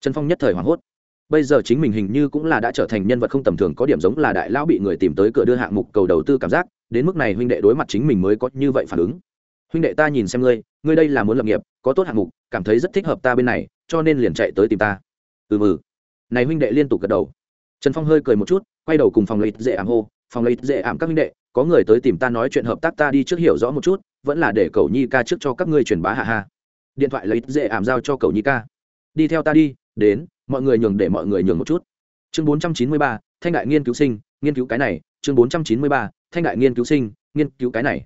Trần phong nhất thời hoảng hốt. Bây giờ chính mình hình như cũng là đã trở thành nhân vật không tầm thường, có điểm giống là đại lão bị người tìm tới cửa đưa hạng mục cầu đầu tư cảm giác, đến mức này huynh đệ đối mặt chính mình mới có như vậy phản ứng huynh đệ ta nhìn xem ngươi ngươi đây là muốn lập nghiệp, có tốt hạng mục, cảm thấy rất thích hợp ta bên này, cho nên liền chạy tới tìm ta. Ừ mừ này huynh đệ liên tục gật đầu. Trần phong hơi cười một chút, quay đầu cùng phòng lấy dễ ảm hô, phòng lấy dễ ảm các huynh đệ, có người tới tìm ta nói chuyện hợp tác ta đi trước hiểu rõ một chút, vẫn là để cầu nhi ca trước cho các ngươi truyền bá hạ ha. Điện thoại lấy dễ ảm giao cho cầu nhi ca. Đi theo ta đi, đến, mọi người nhường để mọi người nhường một chút. Chương bốn trăm chín mươi ba, thanh đại nghiên cứu sinh, nghiên cứu cái này. Chương bốn trăm chín mươi ba, thanh đại nghiên cứu sinh, nghiên cứu cái này.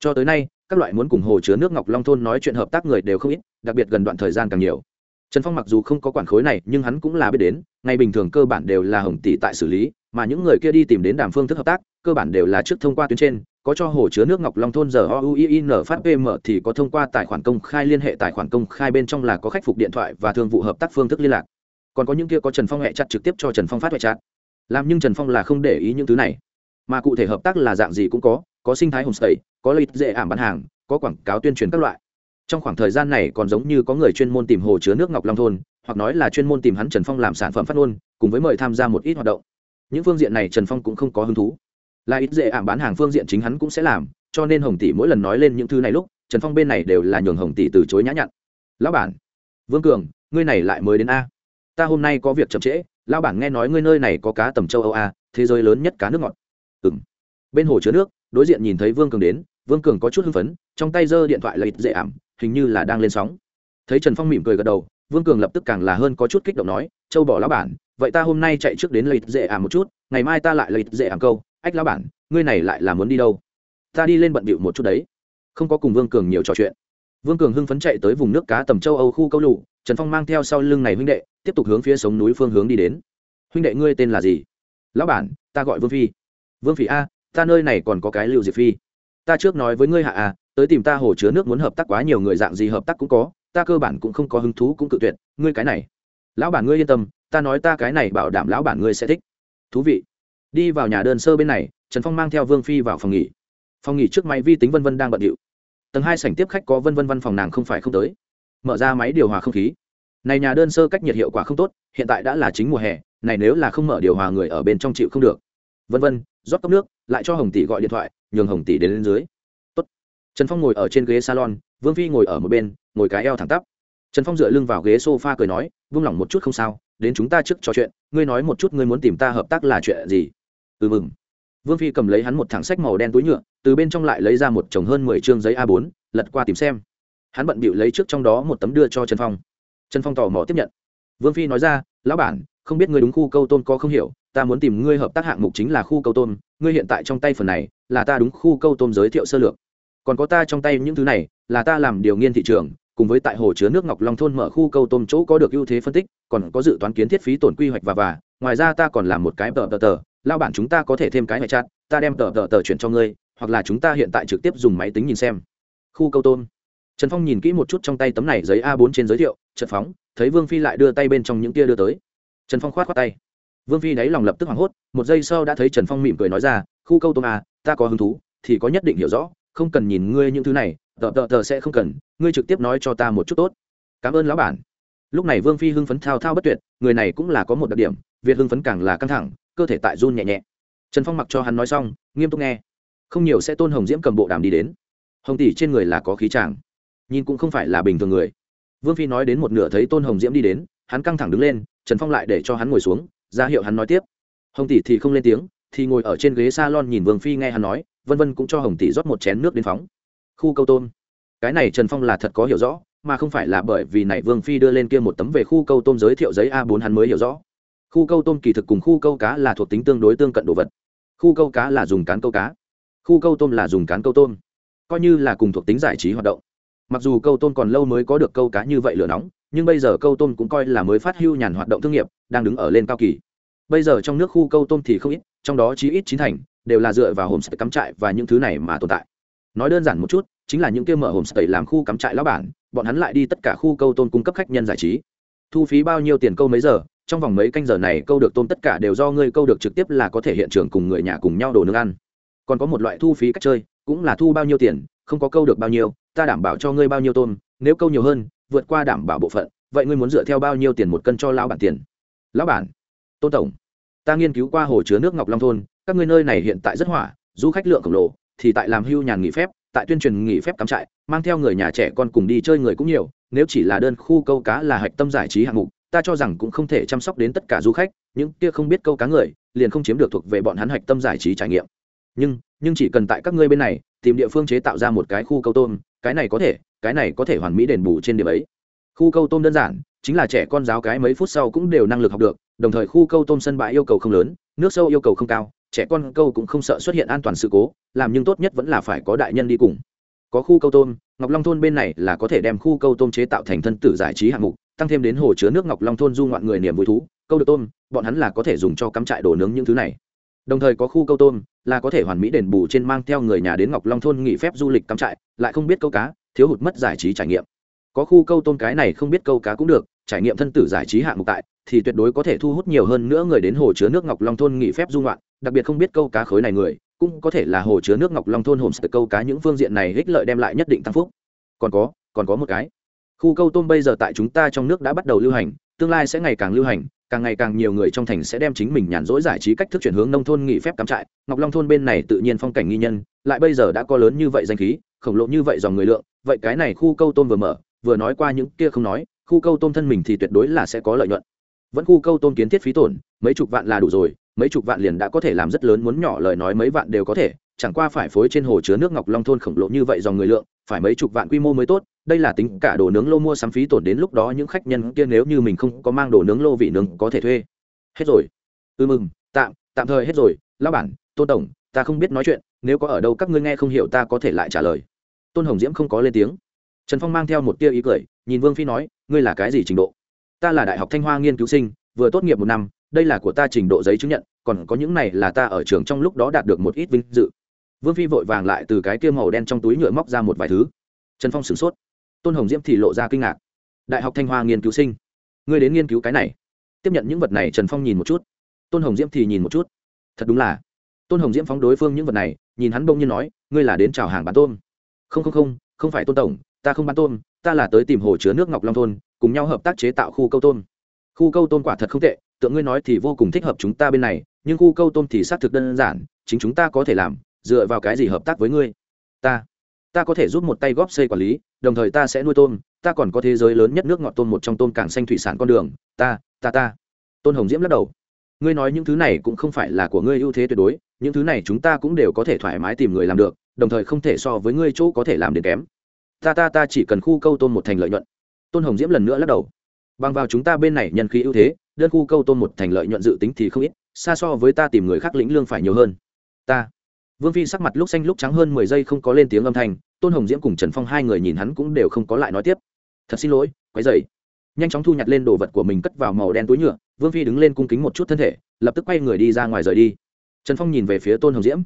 Cho tới nay các loại muốn cùng hồ chứa nước ngọc long thôn nói chuyện hợp tác người đều không ít, đặc biệt gần đoạn thời gian càng nhiều. Trần phong mặc dù không có quản khối này, nhưng hắn cũng là biết đến ngày bình thường cơ bản đều là hồng tỷ tại xử lý, mà những người kia đi tìm đến đàm phương thức hợp tác, cơ bản đều là trước thông qua tuyến trên, có cho hồ chứa nước ngọc long thôn giờ ouin phát pm thì có thông qua tài khoản công khai liên hệ, tài khoản công khai bên trong là có khách phục điện thoại và thương vụ hợp tác phương thức liên lạc. Còn có những kia có trần phong hẹ chặt trực tiếp cho trần phong phát huệ chặt làm nhưng trần phong là không để ý những thứ này. Mà cụ thể hợp tác là dạng gì cũng có có sinh thái homestay, có lợi dễ ảm bán hàng, có quảng cáo tuyên truyền các loại. Trong khoảng thời gian này còn giống như có người chuyên môn tìm hồ chứa nước ngọc long thôn, hoặc nói là chuyên môn tìm hắn trần phong làm sản phẩm phát ngôn, cùng với mời tham gia một ít hoạt động. Những phương diện này trần phong cũng không có hứng thú. Là ít dễ ảm bán hàng phương diện chính hắn cũng sẽ làm, cho nên hồng tỷ mỗi lần nói lên những thứ này lúc, trần phong bên này đều là nhường hồng tỷ từ chối nhã nhặn. Lão bản, vương cường, ngươi này lại mới đến a. Ta hôm nay có việc chậm trễ, lão bản nghe nói ngươi nơi này có cá tầm châu âu a, thế giới lớn nhất cá nước ngọt. Ừ m bên hồ chứa nước đối diện nhìn thấy vương cường đến, vương cường có chút hưng phấn, trong tay giơ điện thoại là ít dễ ảm, hình như là đang lên sóng. Thấy trần phong mỉm cười gật đầu, vương cường lập tức càng là hơn có chút kích động nói, châu bỏ lão bản, vậy ta hôm nay chạy trước đến lợi dễ ảm một chút, ngày mai ta lại lợi dễ ảm câu, ách lão bản, ngươi này lại là muốn đi đâu? Ta đi lên bận bịu một chút đấy. Không có cùng vương cường nhiều trò chuyện. Vương cường hưng phấn chạy tới vùng nước cá tầm châu âu khu câu lụ, trần phong mang theo sau lưng này huynh đệ, tiếp tục hướng phía sống núi phương hướng đi đến. Huynh đệ ngươi tên là gì? Lão bản, ta gọi vương phi. Vương phi a ta nơi này còn có cái lưu diệp phi. Ta trước nói với ngươi hạ à, tới tìm ta hồ chứa nước muốn hợp tác quá nhiều người dạng gì hợp tác cũng có ta cơ bản cũng không có hứng thú cũng cự tuyệt ngươi cái này. Lão bản ngươi yên tâm ta nói ta cái này bảo đảm lão bản ngươi sẽ thích. Thú vị. Đi vào nhà đơn sơ bên này trần phong mang theo vương phi vào phòng nghỉ. Phòng nghỉ trước máy vi tính vân vân đang bận điệu. Tầng hai sảnh tiếp khách có vân vân văn phòng nàng không phải không tới. Mở ra máy điều hòa không khí. Này nhà đơn sơ cách nhiệt hiệu quả không tốt hiện tại đã là chính mùa hè này nếu là không mở điều hòa người ở bên trong chịu không được. Vân vân rót cốc nước lại cho hồng tỷ gọi điện thoại, nhường hồng tỷ đến lên dưới. Tốt. trần phong ngồi ở trên ghế salon, vương phi ngồi ở một bên, ngồi cái eo thẳng tắp. Trần phong dựa lưng vào ghế sofa cười nói vung lòng một chút không sao, đến chúng ta trước trò chuyện, ngươi nói một chút ngươi muốn tìm ta hợp tác là chuyện gì? Ừ mừng. Vương phi cầm lấy hắn một thẳng sách màu đen túi nhựa, từ bên trong lại lấy ra một chồng hơn mười chương giấy a 4 lật qua tìm xem. Hắn bận bịu lấy trước trong đó một tấm đưa cho trần phong. Trần phong tò mò tiếp nhận. Vương phi nói ra, lão bản, không biết người đúng khu câu Tôn có không hiểu ta muốn tìm ngươi hợp tác hạng mục chính là khu câu tôm ngươi hiện tại trong tay phần này là ta đúng khu câu tôm giới thiệu sơ lược. Còn có ta trong tay những thứ này là ta làm điều nghiên thị trường cùng với tại hồ chứa nước ngọc long thôn mở khu câu tôm chỗ có được ưu thế phân tích còn có dự toán kiến thiết phí tổn quy hoạch và và ngoài ra ta còn làm một cái tờ tờ tờ lao bản chúng ta có thể thêm cái hệ chặt, ta đem tờ tờ tờ chuyển cho ngươi hoặc là chúng ta hiện tại trực tiếp dùng máy tính nhìn xem. Khu câu tôm. Trần phong nhìn kỹ một chút trong tay tấm này giấy a 4 trên giới thiệu Trần phóng thấy vương phi lại đưa tay bên trong những kia đưa tới. Trần phong khoát khoát tay vương phi đáy lòng lập tức hoảng hốt một giây sau đã thấy trần phong mỉm cười nói ra khu câu tôm à, ta có hứng thú thì có nhất định hiểu rõ không cần nhìn ngươi những thứ này tờ tờ tờ sẽ không cần ngươi trực tiếp nói cho ta một chút tốt. Cảm ơn lão bản. Lúc này vương phi hưng phấn thao thao bất tuyệt người này cũng là có một đặc điểm việc hưng phấn càng là căng thẳng cơ thể tại run nhẹ nhẹ. Trần phong mặc cho hắn nói xong nghiêm túc nghe. Không nhiều sẽ tôn hồng diễm cầm bộ đàm đi đến. Hồng tỷ trên người là có khí tràng nhìn cũng không phải là bình thường người. Vương phi nói đến một nửa thấy tôn hồng diễm đi đến hắn căng thẳng đứng lên trần phong lại để cho hắn ngồi xuống ra hiệu hắn nói tiếp. Hồng tỷ thì không lên tiếng, thì ngồi ở trên ghế s a lon nhìn vương phi nghe hắn nói, vân vân cũng cho hồng tỷ rót một chén nước đến phóng. Khu câu tôm. Cái này trần phong là thật có hiểu rõ, mà không phải là bởi vì này vương phi đưa lên kia một tấm về khu câu tôm giới thiệu giấy a 4 hắn mới hiểu rõ. Khu câu tôm kỳ thực cùng khu câu cá là thuộc tính tương đối tương cận đồ vật. Khu câu cá là dùng cán câu cá. Khu câu tôm là dùng cán câu tôm. Coi như là cùng thuộc tính giải trí hoạt động. Mặc dù câu tôm còn lâu mới có được câu cá như vậy lửa nóng, nhưng bây giờ câu tôm cũng coi là mới phát hưu nhàn hoạt động thương nghiệp, đang đứng ở lên cao kỳ bây giờ trong nước khu câu tôm thì không ít, trong đó chí ít chín thành đều là dựa vào homestay cắm trại và những thứ này mà tồn tại. Nói đơn giản một chút, chính là những kia mở homestay làm khu cắm trại lão bản, bọn hắn lại đi tất cả khu câu tôm cung cấp khách nhân giải trí. Thu phí bao nhiêu tiền câu mấy giờ, trong vòng mấy canh giờ này câu được tôm tất cả đều do ngươi câu được trực tiếp là có thể hiện trường cùng người nhà cùng nhau đồ nướng ăn. Còn có một loại thu phí cách chơi, cũng là thu bao nhiêu tiền, không có câu được bao nhiêu, ta đảm bảo cho ngươi bao nhiêu tôm, nếu câu nhiều hơn, vượt qua đảm bảo bộ phận, vậy ngươi muốn dựa theo bao nhiêu tiền một cân cho lão bản tiền? Lão bản tôn tổng, ta nghiên cứu qua hồ chứa nước ngọc long thôn, các ngươi nơi này hiện tại rất hỏa, du khách lượng khổng lồ, thì tại làm hưu nhàn nghỉ phép, tại tuyên truyền nghỉ phép cắm trại, mang theo người nhà trẻ con cùng đi chơi người cũng nhiều, nếu chỉ là đơn khu câu cá là hạch tâm giải trí hạng mục, ta cho rằng cũng không thể chăm sóc đến tất cả du khách, những kia không biết câu cá người, liền không chiếm được thuộc về bọn hắn hạch tâm giải trí trải nghiệm. Nhưng nhưng chỉ cần tại các ngươi bên này, tìm địa phương chế tạo ra một cái khu câu tôm, cái này có thể, cái này có thể hoàn mỹ đền bù trên điểm ấy. Khu câu tôm đơn giản chính là trẻ con giáo cái mấy phút sau cũng đều năng lực học được, đồng thời khu câu tôm sân bãi yêu cầu không lớn, nước sâu yêu cầu không cao, trẻ con câu cũng không sợ xuất hiện an toàn sự cố, làm nhưng tốt nhất vẫn là phải có đại nhân đi cùng. Có khu câu tôm, ngọc long thôn bên này là có thể đem khu câu tôm chế tạo thành thân tử giải trí hạng mục, tăng thêm đến hồ chứa nước ngọc long thôn du ngoạn người niềm vui thú, câu được tôm, bọn hắn là có thể dùng cho cắm trại đổ nướng những thứ này. Đồng thời có khu câu tôm, là có thể hoàn mỹ đền bù trên mang theo người nhà đến ngọc long thôn nghỉ phép du lịch cắm trại, lại không biết câu cá, thiếu hụt mất giải trí trải nghiệm. Có khu câu tôm cái này không biết câu cá cũng được trải nghiệm thân tử giải trí hạng mục tại, thì tuyệt đối có thể thu hút nhiều hơn nữa người đến hồ chứa nước ngọc long thôn nghỉ phép du ngoạn, đặc biệt không biết câu cá khối này người, cũng có thể là hồ chứa nước ngọc long thôn homestay câu cá những phương diện này ích lợi đem lại nhất định tăng phúc. Còn có còn có một cái. Khu câu tôm bây giờ tại chúng ta trong nước đã bắt đầu lưu hành, tương lai sẽ ngày càng lưu hành, càng ngày càng nhiều người trong thành sẽ đem chính mình nhàn rỗi giải trí cách thức chuyển hướng nông thôn nghỉ phép cắm trại. Ngọc long thôn bên này tự nhiên phong cảnh nghi nhân, lại bây giờ đã có lớn như vậy danh khí, khổng lồ như vậy dòng người lượng, vậy cái này khu câu tôm vừa mở, vừa nói qua những kia không nói khu câu tôm thân mình thì tuyệt đối là sẽ có lợi nhuận. Vẫn khu câu tôm kiến thiết phí tổn, mấy chục vạn là đủ rồi, mấy chục vạn liền đã có thể làm rất lớn muốn nhỏ lời nói mấy vạn đều có thể, chẳng qua phải phối trên hồ chứa nước ngọc long thôn khổng lồ như vậy dòng người lượng, phải mấy chục vạn quy mô mới tốt, đây là tính cả đồ nướng lô mua sắm phí tổn đến lúc đó những khách nhân kia nếu như mình không có mang đồ nướng lô vị nướng có thể thuê. Hết rồi. Ư ừ mừng, tạm tạm thời hết rồi, lão bản, tôn tổng, ta không biết nói chuyện, nếu có ở đâu các ngươi nghe không hiểu ta có thể lại trả lời. Tôn hồng diễm không có lên tiếng. Trần phong mang theo một tia ý cười, nhìn vương phi nói ngươi là cái gì trình độ? Ta là đại học thanh hoa nghiên cứu sinh, vừa tốt nghiệp một năm, đây là của ta trình độ giấy chứng nhận, còn có những này là ta ở trường trong lúc đó đạt được một ít vinh dự. Vương phi vội vàng lại từ cái kia màu đen trong túi nhựa móc ra một vài thứ. Trần phong sửng sốt. Tôn hồng diễm thì lộ ra kinh ngạc. Đại học thanh hoa nghiên cứu sinh. Ngươi đến nghiên cứu cái này. Tiếp nhận những vật này, trần phong nhìn một chút. Tôn hồng diễm thì nhìn một chút. Thật đúng là. Tôn hồng diễm phóng đối phương những vật này, nhìn hắn bông như nói, ngươi là đến chào hàng bán tôm. Không không không không phải tôn tổng ta không bán tôm, ta là tới tìm hồ chứa nước ngọc long thôn, cùng nhau hợp tác chế tạo khu câu tôm. Khu câu tôm quả thật không tệ tượng ngươi nói thì vô cùng thích hợp chúng ta bên này, nhưng khu câu tôm thì xác thực đơn giản, chính chúng ta có thể làm, dựa vào cái gì hợp tác với ngươi? Ta ta có thể giúp một tay góp xây quản lý, đồng thời ta sẽ nuôi tôm, ta còn có thế giới lớn nhất nước ngọt tôm một trong tôm cảng xanh thủy sản con đường. Ta ta ta. Tôn hồng diễm lắc đầu. Ngươi nói những thứ này cũng không phải là của ngươi ưu thế tuyệt đối, những thứ này chúng ta cũng đều có thể thoải mái tìm người làm được, đồng thời không thể so với ngươi chỗ có thể làm đến kém ta ta ta chỉ cần khu câu tôm một thành lợi nhuận. Tôn hồng diễm lần nữa lắc đầu. Bằng vào chúng ta bên này nhân khí ưu thế, đơn khu câu tôm một thành lợi nhuận dự tính thì không ít, xa so với ta tìm người khác lĩnh lương phải nhiều hơn. Ta. Vương phi sắc mặt lúc xanh lúc trắng hơn mười giây không có lên tiếng âm thanh, tôn hồng diễm cùng trần phong hai người nhìn hắn cũng đều không có lại nói tiếp. Thật xin lỗi quái dày nhanh chóng thu nhặt lên đồ vật của mình cất vào màu đen túi nhựa, vương phi đứng lên cung kính một chút thân thể, lập tức quay người đi ra ngoài rời đi. Trần phong nhìn về phía tôn hồng diễm.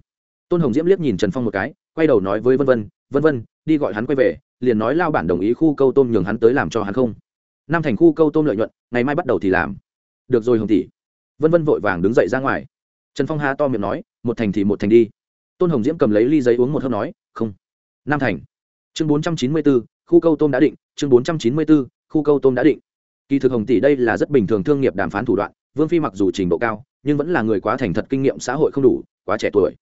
Tôn hồng diễm liếc nhìn trần phong một cái, quay đầu nói với vân vân vân vân, đi gọi hắn quay về liền nói lao bản đồng ý khu câu tôm nhường hắn tới làm cho hắn không. Năm thành khu câu tôm lợi nhuận, ngày mai bắt đầu thì làm. Được rồi hồng tỷ. Vân vân vội vàng đứng dậy ra ngoài. Trần phong há to miệng nói, một thành thì một thành đi. Tôn hồng diễm cầm lấy ly giấy uống một hớp nói, không. Năm thành. Chương bốn trăm chín mươi bốn khu câu tôm đã định, chương bốn trăm chín mươi bốn khu câu tôm đã định. Kỳ thực hồng tỷ đây là rất bình thường thương nghiệp đàm phán thủ đoạn, vương phi mặc dù trình độ cao, nhưng vẫn là người quá thành thật kinh nghiệm xã hội không đủ, quá trẻ tuổi.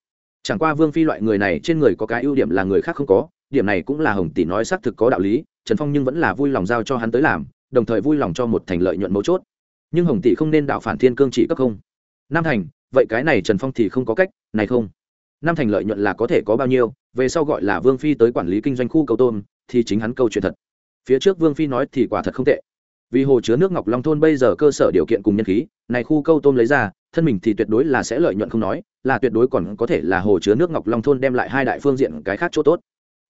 Chẳng qua vương phi loại người này trên người có cái ưu điểm là người khác không có điểm này cũng là hồng tỷ nói xác thực có đạo lý, trần phong nhưng vẫn là vui lòng giao cho hắn tới làm, đồng thời vui lòng cho một thành lợi nhuận mấu chốt. Nhưng hồng tỷ không nên đạo phản thiên cương trị cấp không. Nam thành, vậy cái này trần phong thì không có cách, này không. Nam thành lợi nhuận là có thể có bao nhiêu, về sau gọi là vương phi tới quản lý kinh doanh khu cầu tôm, thì chính hắn câu chuyện thật. Phía trước vương phi nói thì quả thật không tệ. Vì hồ chứa nước ngọc long thôn bây giờ cơ sở điều kiện cùng nhân khí, này khu câu tôm lấy ra, thân mình thì tuyệt đối là sẽ lợi nhuận không nói, là tuyệt đối còn có thể là hồ chứa nước ngọc long thôn đem lại hai đại phương diện cái khác chỗ tốt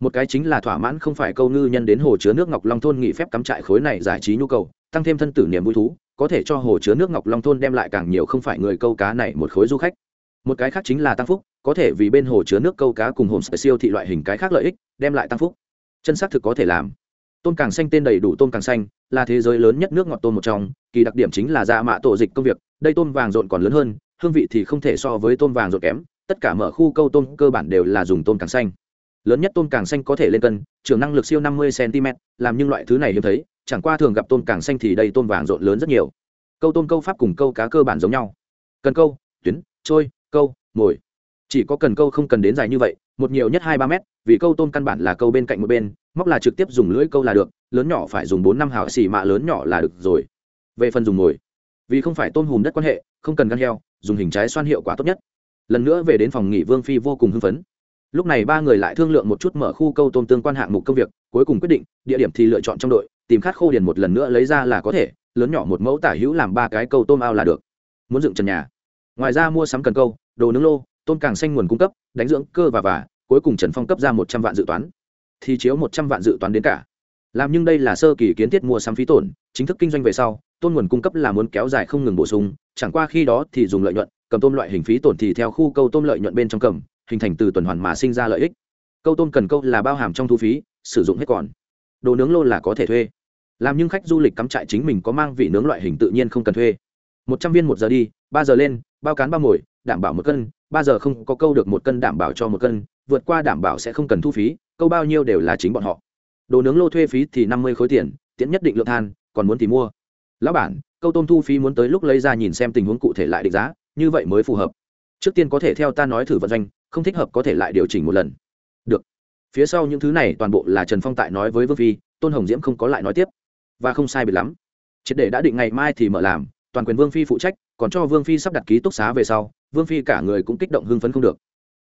một cái chính là thỏa mãn không phải câu ngư nhân đến hồ chứa nước ngọc long thôn nghỉ phép cắm trại khối này giải trí nhu cầu, tăng thêm thân tử niềm vui thú, có thể cho hồ chứa nước ngọc long thôn đem lại càng nhiều không phải người câu cá này một khối du khách. Một cái khác chính là tăng phúc, có thể vì bên hồ chứa nước câu cá cùng hồn siêu thị loại hình cái khác lợi ích, đem lại tăng phúc. Chân xác thực có thể làm. Tôm càng xanh tên đầy đủ tôm càng xanh, là thế giới lớn nhất nước ngọt tôm một trong, kỳ đặc điểm chính là dạ mạ tổ dịch công việc, đây tôm vàng rộn còn lớn hơn, hương vị thì không thể so với tôm vàng rộn kém, tất cả mở khu câu tôm cơ bản đều là dùng tôm càng xanh lớn nhất tôm càng xanh có thể lên cân, trường năng lực siêu năm mươi cm làm nhưng loại thứ này hiếm thấy, chẳng qua thường gặp tôm càng xanh thì đây tôm vàng rộn lớn rất nhiều. Câu tôm câu pháp cùng câu cá cơ bản giống nhau. Cần câu, tuyến, trôi, câu, mồi. Chỉ có cần câu không cần đến dài như vậy, một nhiều nhất hai ba mét, vì câu tôm căn bản là câu bên cạnh một bên, móc là trực tiếp dùng lưỡi câu là được, lớn nhỏ phải dùng bốn năm hào xì mạ lớn nhỏ là được rồi. Về phần dùng mồi, vì không phải tôm hùm đất quan hệ, không cần gan heo, dùng hình trái xoan hiệu quả tốt nhất. Lần nữa về đến phòng nghỉ vương phi vô cùng hưng phấn lúc này ba người lại thương lượng một chút mở khu câu tôm tương quan hạng mục công việc, cuối cùng quyết định, địa điểm thì lựa chọn trong đội, tìm khát khô điền một lần nữa lấy ra là có thể, lớn nhỏ một mẫu tả hữu làm ba cái câu tôm ao là được. Muốn dựng trần nhà. Ngoài ra mua sắm cần câu, đồ nướng lô, tôm càng xanh nguồn cung cấp, đánh dưỡng cơ và và cuối cùng trần phong cấp ra một trăm vạn dự toán. Thì chiếu một trăm vạn dự toán đến cả. Làm nhưng đây là sơ kỳ kiến thiết mua sắm phí tổn, chính thức kinh doanh về sau, tôm nguồn cung cấp là muốn kéo dài không ngừng bổ sung, chẳng qua khi đó thì dùng lợi nhuận, cầm tôm loại hình phí tổn thì theo khu câu tôm lợi nhuận bên trong cầm hình thành từ tuần hoàn mà sinh ra lợi ích. Câu tôm cần câu là bao hàm trong thu phí, sử dụng hết còn. Đồ nướng lô là có thể thuê. Làm nhưng khách du lịch cắm trại chính mình có mang vị nướng loại hình tự nhiên không cần thuê. Một trăm viên một giờ đi, ba giờ lên, bao cán bao mồi, đảm bảo một cân, ba giờ không có câu được một cân đảm bảo cho một cân, vượt qua đảm bảo sẽ không cần thu phí, câu bao nhiêu đều là chính bọn họ. Đồ nướng lô thuê phí thì năm mươi khối tiền, tiễn nhất định lượng than, còn muốn thì mua. Lão bản, câu tôm thu phí muốn tới lúc lấy ra nhìn xem tình huống cụ thể lại định giá, như vậy mới phù hợp. Trước tiên có thể theo ta nói thử vận doanh không thích hợp có thể lại điều chỉnh một lần. Được. Phía sau những thứ này toàn bộ là trần phong tại nói với vương phi, tôn hồng diễm không có lại nói tiếp. Và không sai biệt lắm. Triệt để đã định ngày mai thì mở làm, toàn quyền vương phi phụ trách, còn cho vương phi sắp đặt ký túc xá về sau, vương phi cả người cũng kích động hưng phấn không được.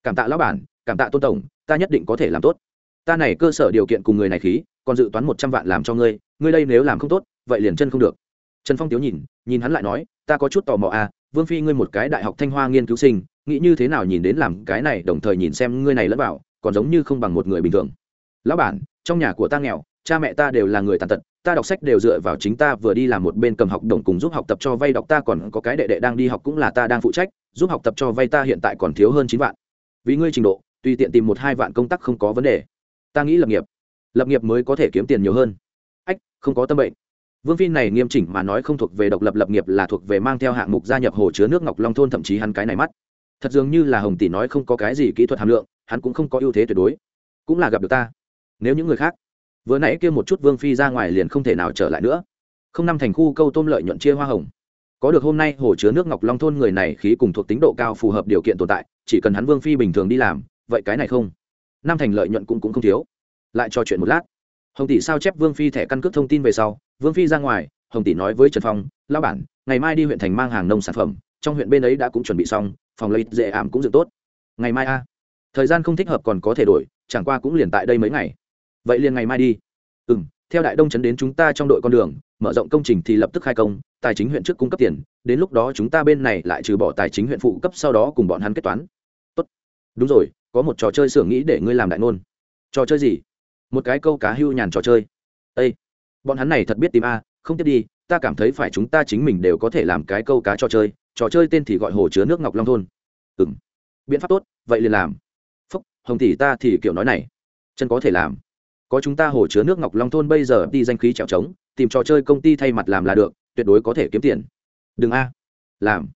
Cảm tạ lão bản, cảm tạ tôn tổng, ta nhất định có thể làm tốt. Ta này cơ sở điều kiện cùng người này khí, còn dự toán một trăm vạn làm cho ngươi ngươi đây nếu làm không tốt, vậy liền chân không được. Trần phong tiếu nhìn nhìn hắn lại nói, ta có chút tò mò à vương phi ngươi một cái đại học thanh hoa nghiên cứu sinh nghĩ như thế nào nhìn đến làm cái này, đồng thời nhìn xem ngươi này lẫn vào, còn giống như không bằng một người bình thường. Lão bản, trong nhà của ta nghèo, cha mẹ ta đều là người tàn tật, ta đọc sách đều dựa vào chính ta vừa đi làm một bên cầm học đồng cùng giúp học tập cho vay đọc ta còn có cái đệ đệ đang đi học cũng là ta đang phụ trách, giúp học tập cho vay ta hiện tại còn thiếu hơn chín vạn. Vì ngươi trình độ, tùy tiện tìm một hai vạn công tác không có vấn đề. Ta nghĩ lập nghiệp lập nghiệp mới có thể kiếm tiền nhiều hơn. Ách, không có tâm bệnh. Vương phi này nghiêm chỉnh mà nói không thuộc về độc lập lập nghiệp là thuộc về mang theo hạng mục gia nhập hồ chứa nước ngọc long thôn, thậm chí hắn cái này mắt thật dường như là hồng tỷ nói không có cái gì kỹ thuật hàm lượng, hắn cũng không có ưu thế tuyệt đối. Cũng là gặp được ta. Nếu những người khác, vừa nãy kia một chút vương phi ra ngoài liền không thể nào trở lại nữa. Không năm thành khu câu tôm lợi nhuận chia hoa hồng. Có được hôm nay hồ chứa nước ngọc long thôn người này khí cùng thuộc tính độ cao phù hợp điều kiện tồn tại, chỉ cần hắn vương phi bình thường đi làm, vậy cái này không. Năm thành lợi nhuận cũng cũng không thiếu. Lại trò chuyện một lát. Hồng tỷ sao chép vương phi thẻ căn cước thông tin về sau, vương phi ra ngoài, hồng tỷ nói với trần phong lao bản, ngày mai đi huyện thành mang hàng nông sản phẩm, trong huyện bên ấy đã cũng chuẩn bị xong phòng lấy dễ ảm cũng dựng tốt. Ngày mai a. Thời gian không thích hợp còn có thể đổi, chẳng qua cũng liền tại đây mấy ngày. Vậy liền ngày mai đi. Ừ m theo đại đông chấn đến chúng ta trong đội con đường, mở rộng công trình thì lập tức khai công, tài chính huyện trước cung cấp tiền, đến lúc đó chúng ta bên này lại trừ bỏ tài chính huyện phụ cấp sau đó cùng bọn hắn kết toán. Tốt. đúng rồi, có một trò chơi xưởng nghĩ để ngươi làm đại nôn trò chơi gì? Một cái câu cá hưu nhàn trò chơi. Ây bọn hắn này thật biết tìm a, không tiếp đi, ta cảm thấy phải chúng ta chính mình đều có thể làm cái câu cá trò chơi trò chơi tên thì gọi hồ chứa nước ngọc long thôn. Ừ m biện pháp tốt, vậy liền làm. Phúc, hồng tỷ ta thì kiểu nói này. Chân có thể làm. Có chúng ta hồ chứa nước ngọc long thôn bây giờ đi danh khí trèo trống, tìm trò chơi công ty thay mặt làm là được, tuyệt đối có thể kiếm tiền. Đừng a. Làm.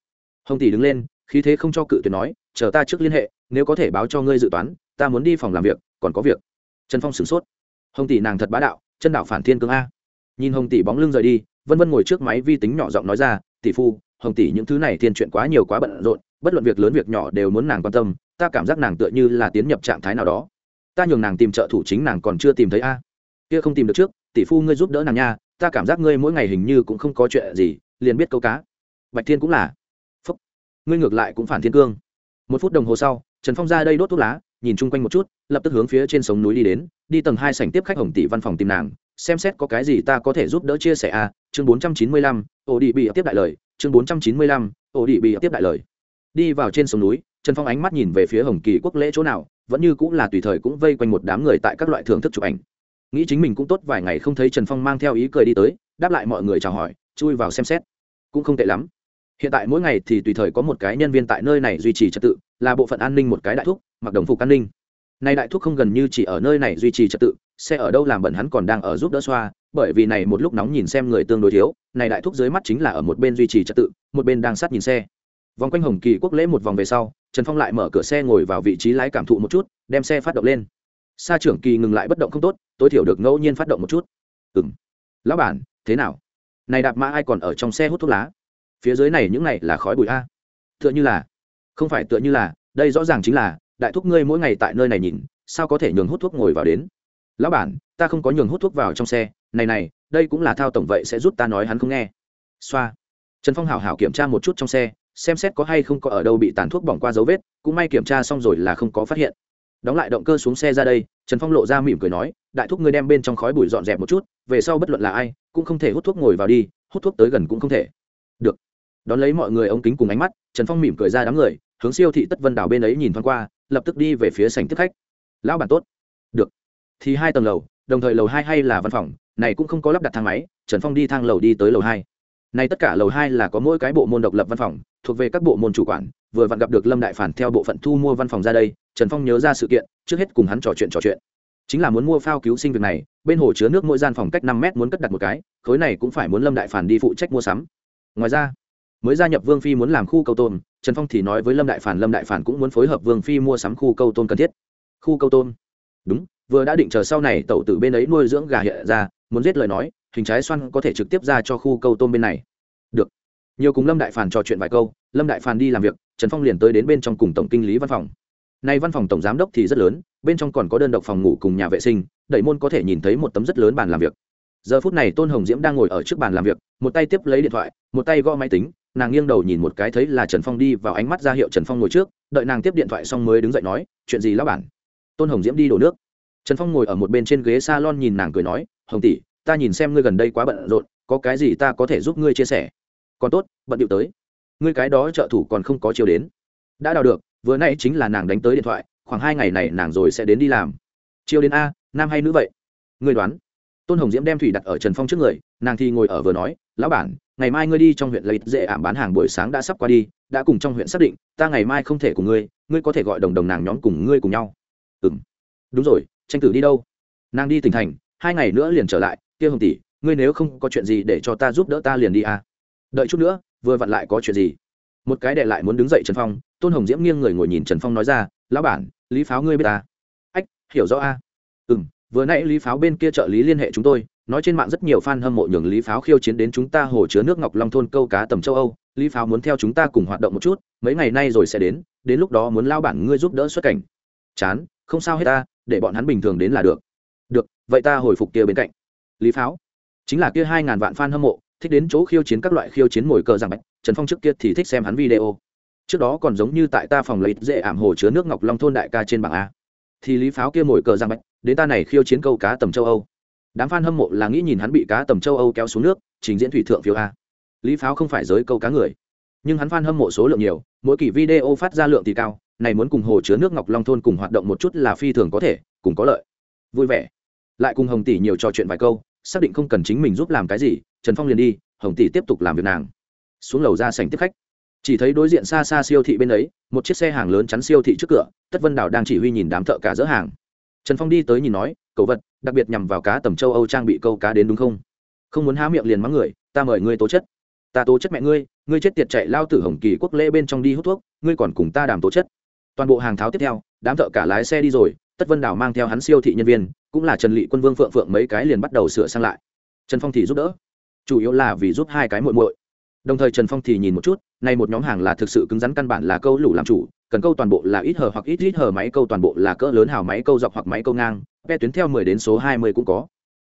Hồng tỷ đứng lên, khí thế không cho cự tuyệt nói, chờ ta trước liên hệ, nếu có thể báo cho ngươi dự toán, ta muốn đi phòng làm việc, còn có việc. Trần phong sửng sốt. Hồng tỷ nàng thật bá đạo, chân đạo phản thiên cương a. Nhìn hồng tỷ bóng lưng rời đi, vân vân ngồi trước máy vi tính nhỏ giọng nói ra, tỷ phu hồng tỷ những thứ này thiên chuyện quá nhiều quá bận rộn, bất luận việc lớn việc nhỏ đều muốn nàng quan tâm, ta cảm giác nàng tựa như là tiến nhập trạng thái nào đó. Ta nhường nàng tìm trợ thủ chính nàng còn chưa tìm thấy a. Kia không tìm được trước, tỷ phu ngươi giúp đỡ nàng nha, ta cảm giác ngươi mỗi ngày hình như cũng không có chuyện gì, liền biết câu cá. Bạch thiên cũng là. Phúc. Ngươi ngược lại cũng phản thiên cương. Một phút đồng hồ sau, trần phong ra đây đốt thuốc lá, nhìn chung quanh một chút, lập tức hướng phía trên sống núi đi đến, đi tầng hai sảnh tiếp khách hồng tỷ văn phòng tìm nàng, xem xét có cái gì ta có thể giúp đỡ chia sẻ a. Chương bốn trăm chín mươi lăm ổ đi bị tiếp đại lời chương bốn trăm chín mươi lăm, ổ đi bị tiếp đại lời. Đi vào trên sông núi, trần phong ánh mắt nhìn về phía hồng kỳ quốc lễ chỗ nào, vẫn như cũng là tùy thời cũng vây quanh một đám người tại các loại thưởng thức chụp ảnh. Nghĩ chính mình cũng tốt vài ngày không thấy trần phong mang theo ý cười đi tới, đáp lại mọi người chào hỏi, chui vào xem xét. Cũng không tệ lắm. Hiện tại mỗi ngày thì tùy thời có một cái nhân viên tại nơi này duy trì trật tự, là bộ phận an ninh một cái đại thúc, mặc đồng phục an ninh nay đại thúc không gần như chỉ ở nơi này duy trì trật tự xe ở đâu làm bẩn hắn còn đang ở giúp đỡ xoa, bởi vì này một lúc nóng nhìn xem người tương đối thiếu, này đại thúc dưới mắt chính là ở một bên duy trì trật tự, một bên đang sát nhìn xe. Vòng quanh hồng kỳ quốc lễ một vòng về sau, trần phong lại mở cửa xe ngồi vào vị trí lái cảm thụ một chút, đem xe phát động lên. Sa trưởng kỳ ngừng lại bất động không tốt, tối thiểu được ngẫu nhiên phát động một chút. Ừ m lão bản, thế nào? Này đạp mã ai còn ở trong xe hút thuốc lá? Phía dưới này những này là khói bụi a. Tựa như là. Không phải tựa như là, đây rõ ràng chính là đại thúc ngươi mỗi ngày tại nơi này nhìn, sao có thể nhường hút thuốc ngồi vào đến? Lão bản, ta không có nhường hút thuốc vào trong xe, này này, đây cũng là thao tổng vậy sẽ giúp ta nói hắn không nghe. Xoa. Trần phong hảo hảo kiểm tra một chút trong xe, xem xét có hay không có ở đâu bị tàn thuốc bỏng qua dấu vết, cũng may kiểm tra xong rồi là không có phát hiện. Đóng lại động cơ xuống xe ra đây, trần phong lộ ra mỉm cười nói, đại thúc ngươi đem bên trong khói bụi dọn dẹp một chút, về sau bất luận là ai, cũng không thể hút thuốc ngồi vào đi, hút thuốc tới gần cũng không thể. Được. Đón lấy mọi người ống kính cùng ánh mắt, trần phong mỉm cười ra đám người, hướng siêu thị tất vân đảo bên ấy nhìn thoáng qua lập tức đi về phía sảnh tiếp khách. Lão bản tốt. Được. Thì hai tầng lầu, đồng thời lầu hai hay là văn phòng, này cũng không có lắp đặt thang máy, trần phong đi thang lầu đi tới lầu hai. Này tất cả lầu hai là có mỗi cái bộ môn độc lập văn phòng, thuộc về các bộ môn chủ quản, vừa vặn gặp được lâm đại phản theo bộ phận thu mua văn phòng ra đây, trần phong nhớ ra sự kiện, trước hết cùng hắn trò chuyện trò chuyện. Chính là muốn mua phao cứu sinh việc này, bên hồ chứa nước mỗi gian phòng cách năm mét muốn cất đặt một cái, khối này cũng phải muốn lâm đại phản đi phụ trách mua sắm. Ngoài ra, mới gia nhập vương phi muốn làm khu câu tôm trần phong thì nói với lâm đại phản, lâm đại phản cũng muốn phối hợp vương phi mua sắm khu câu tôm cần thiết. Khu câu tôm? Đúng, vừa đã định chờ sau này tẩu tử bên ấy nuôi dưỡng gà hiện ra, muốn giết lời nói, hình trái xoăn có thể trực tiếp ra cho khu câu tôm bên này. Được. Nhiều cùng lâm đại phản trò chuyện vài câu, lâm đại phản đi làm việc, trần phong liền tới đến bên trong cùng tổng kinh lý văn phòng. Nay văn phòng tổng giám đốc thì rất lớn, bên trong còn có đơn độc phòng ngủ cùng nhà vệ sinh, đẩy môn có thể nhìn thấy một tấm rất lớn bàn làm việc. Giờ phút này tôn hồng diễm đang ngồi ở trước bàn làm việc, một tay tiếp lấy điện thoại, một tay gõ máy tính nàng nghiêng đầu nhìn một cái thấy là trần phong đi vào ánh mắt ra hiệu trần phong ngồi trước, đợi nàng tiếp điện thoại xong mới đứng dậy nói, chuyện gì lão bản? Tôn hồng diễm đi đổ nước. Trần phong ngồi ở một bên trên ghế s a lon nhìn nàng cười nói, hồng tỷ, ta nhìn xem ngươi gần đây quá bận rộn, có cái gì ta có thể giúp ngươi chia sẻ? Còn tốt, bận điệu tới. Ngươi cái đó trợ thủ còn không có chiều đến. Đã đào được, vừa nãy chính là nàng đánh tới điện thoại, khoảng hai ngày này nàng rồi sẽ đến đi làm. Chiều đến a, nam hay nữ vậy? Ngươi đoán. Tôn hồng diễm đem thủy đặt ở trần phong trước người, nàng thì ngồi ở vừa nói, lão bản ngày mai ngươi đi trong huyện lấy dễ ảm bán hàng buổi sáng đã sắp qua đi, đã cùng trong huyện xác định, ta ngày mai không thể cùng ngươi ngươi có thể gọi đồng đồng nàng nhóm cùng ngươi cùng nhau. Ừ m đúng rồi, tranh tử đi đâu? Nàng đi tỉnh thành, hai ngày nữa liền trở lại, kia hồng tỷ, ngươi nếu không có chuyện gì để cho ta giúp đỡ ta liền đi à. đợi chút nữa, vừa vặn lại có chuyện gì? Một cái đệ lại muốn đứng dậy trần phong, tôn hồng diễm nghiêng người ngồi nhìn trần phong nói ra, lão bản, lý pháo ngươi biết ta? Ách, hiểu rõ a. À? ừ m vừa nãy lý pháo bên kia trợ lý liên hệ chúng tôi nói trên mạng rất nhiều fan hâm mộ nhường lý pháo khiêu chiến đến chúng ta hồ chứa nước ngọc long thôn câu cá tầm châu âu. Lý pháo muốn theo chúng ta cùng hoạt động một chút, mấy ngày nay rồi sẽ đến đến lúc đó muốn lao bản ngươi giúp đỡ xuất cảnh. Chán, không sao hết ta, để bọn hắn bình thường đến là được. Được, vậy ta hồi phục kia bên cạnh. Lý pháo, chính là kia hai ngàn vạn fan hâm mộ, thích đến chỗ khiêu chiến các loại khiêu chiến mồi cờ rằng bạch, trần phong trước kia thì thích xem hắn video. Trước đó còn giống như tại ta phòng lấy dễ ảm hồ chứa nước ngọc long thôn đại ca trên bảng a. Thì lý pháo kia mồi cờ rằng bạch, đến ta này khiêu chiến câu cá tầm châu âu đám fan hâm mộ là nghĩ nhìn hắn bị cá tầm châu âu kéo xuống nước, trình diễn thủy thượng phiêu a. Lý pháo không phải giới câu cá người. Nhưng hắn fan hâm mộ số lượng nhiều, mỗi kỳ video phát ra lượng thì cao, này muốn cùng hồ chứa nước ngọc long thôn cùng hoạt động một chút là phi thường có thể, cùng có lợi. Vui vẻ. Lại cùng hồng tỷ nhiều trò chuyện vài câu, xác định không cần chính mình giúp làm cái gì, trần phong liền đi, hồng tỷ tiếp tục làm việc nàng. Xuống lầu ra sảnh tiếp khách. Chỉ thấy đối diện xa xa siêu thị bên ấy, một chiếc xe hàng lớn chắn siêu thị trước cửa, tất vân đảo đang chỉ huy nhìn đám thợ cả dỡ hàng. Trần phong đi tới nhìn nói cầu vật, đặc biệt nhằm vào cá tầm châu âu trang bị câu cá đến đúng không? Không muốn há miệng liền mắng người, ta mời ngươi tố chất. Ta tố chất mẹ ngươi ngươi chết tiệt chạy lao tử hồng kỳ quốc lễ bên trong đi hút thuốc, ngươi còn cùng ta đàm tố chất. Toàn bộ hàng tháo tiếp theo, đám thợ cả lái xe đi rồi, tất vân đào mang theo hắn siêu thị nhân viên, cũng là trần lị quân vương phượng phượng mấy cái liền bắt đầu sửa sang lại. Trần phong thì giúp đỡ, chủ yếu là vì giúp hai cái muội muội. Đồng thời trần phong thì nhìn một chút, nay một nhóm hàng là thực sự cứng rắn căn bản là câu lủ làm chủ, cần câu toàn bộ là ít hờ hoặc ít ít hờ máy, câu toàn bộ là cỡ lớn hào máy, câu dọc hoặc máy, câu ngang ve tuyến theo 10 đến số 20 cũng có.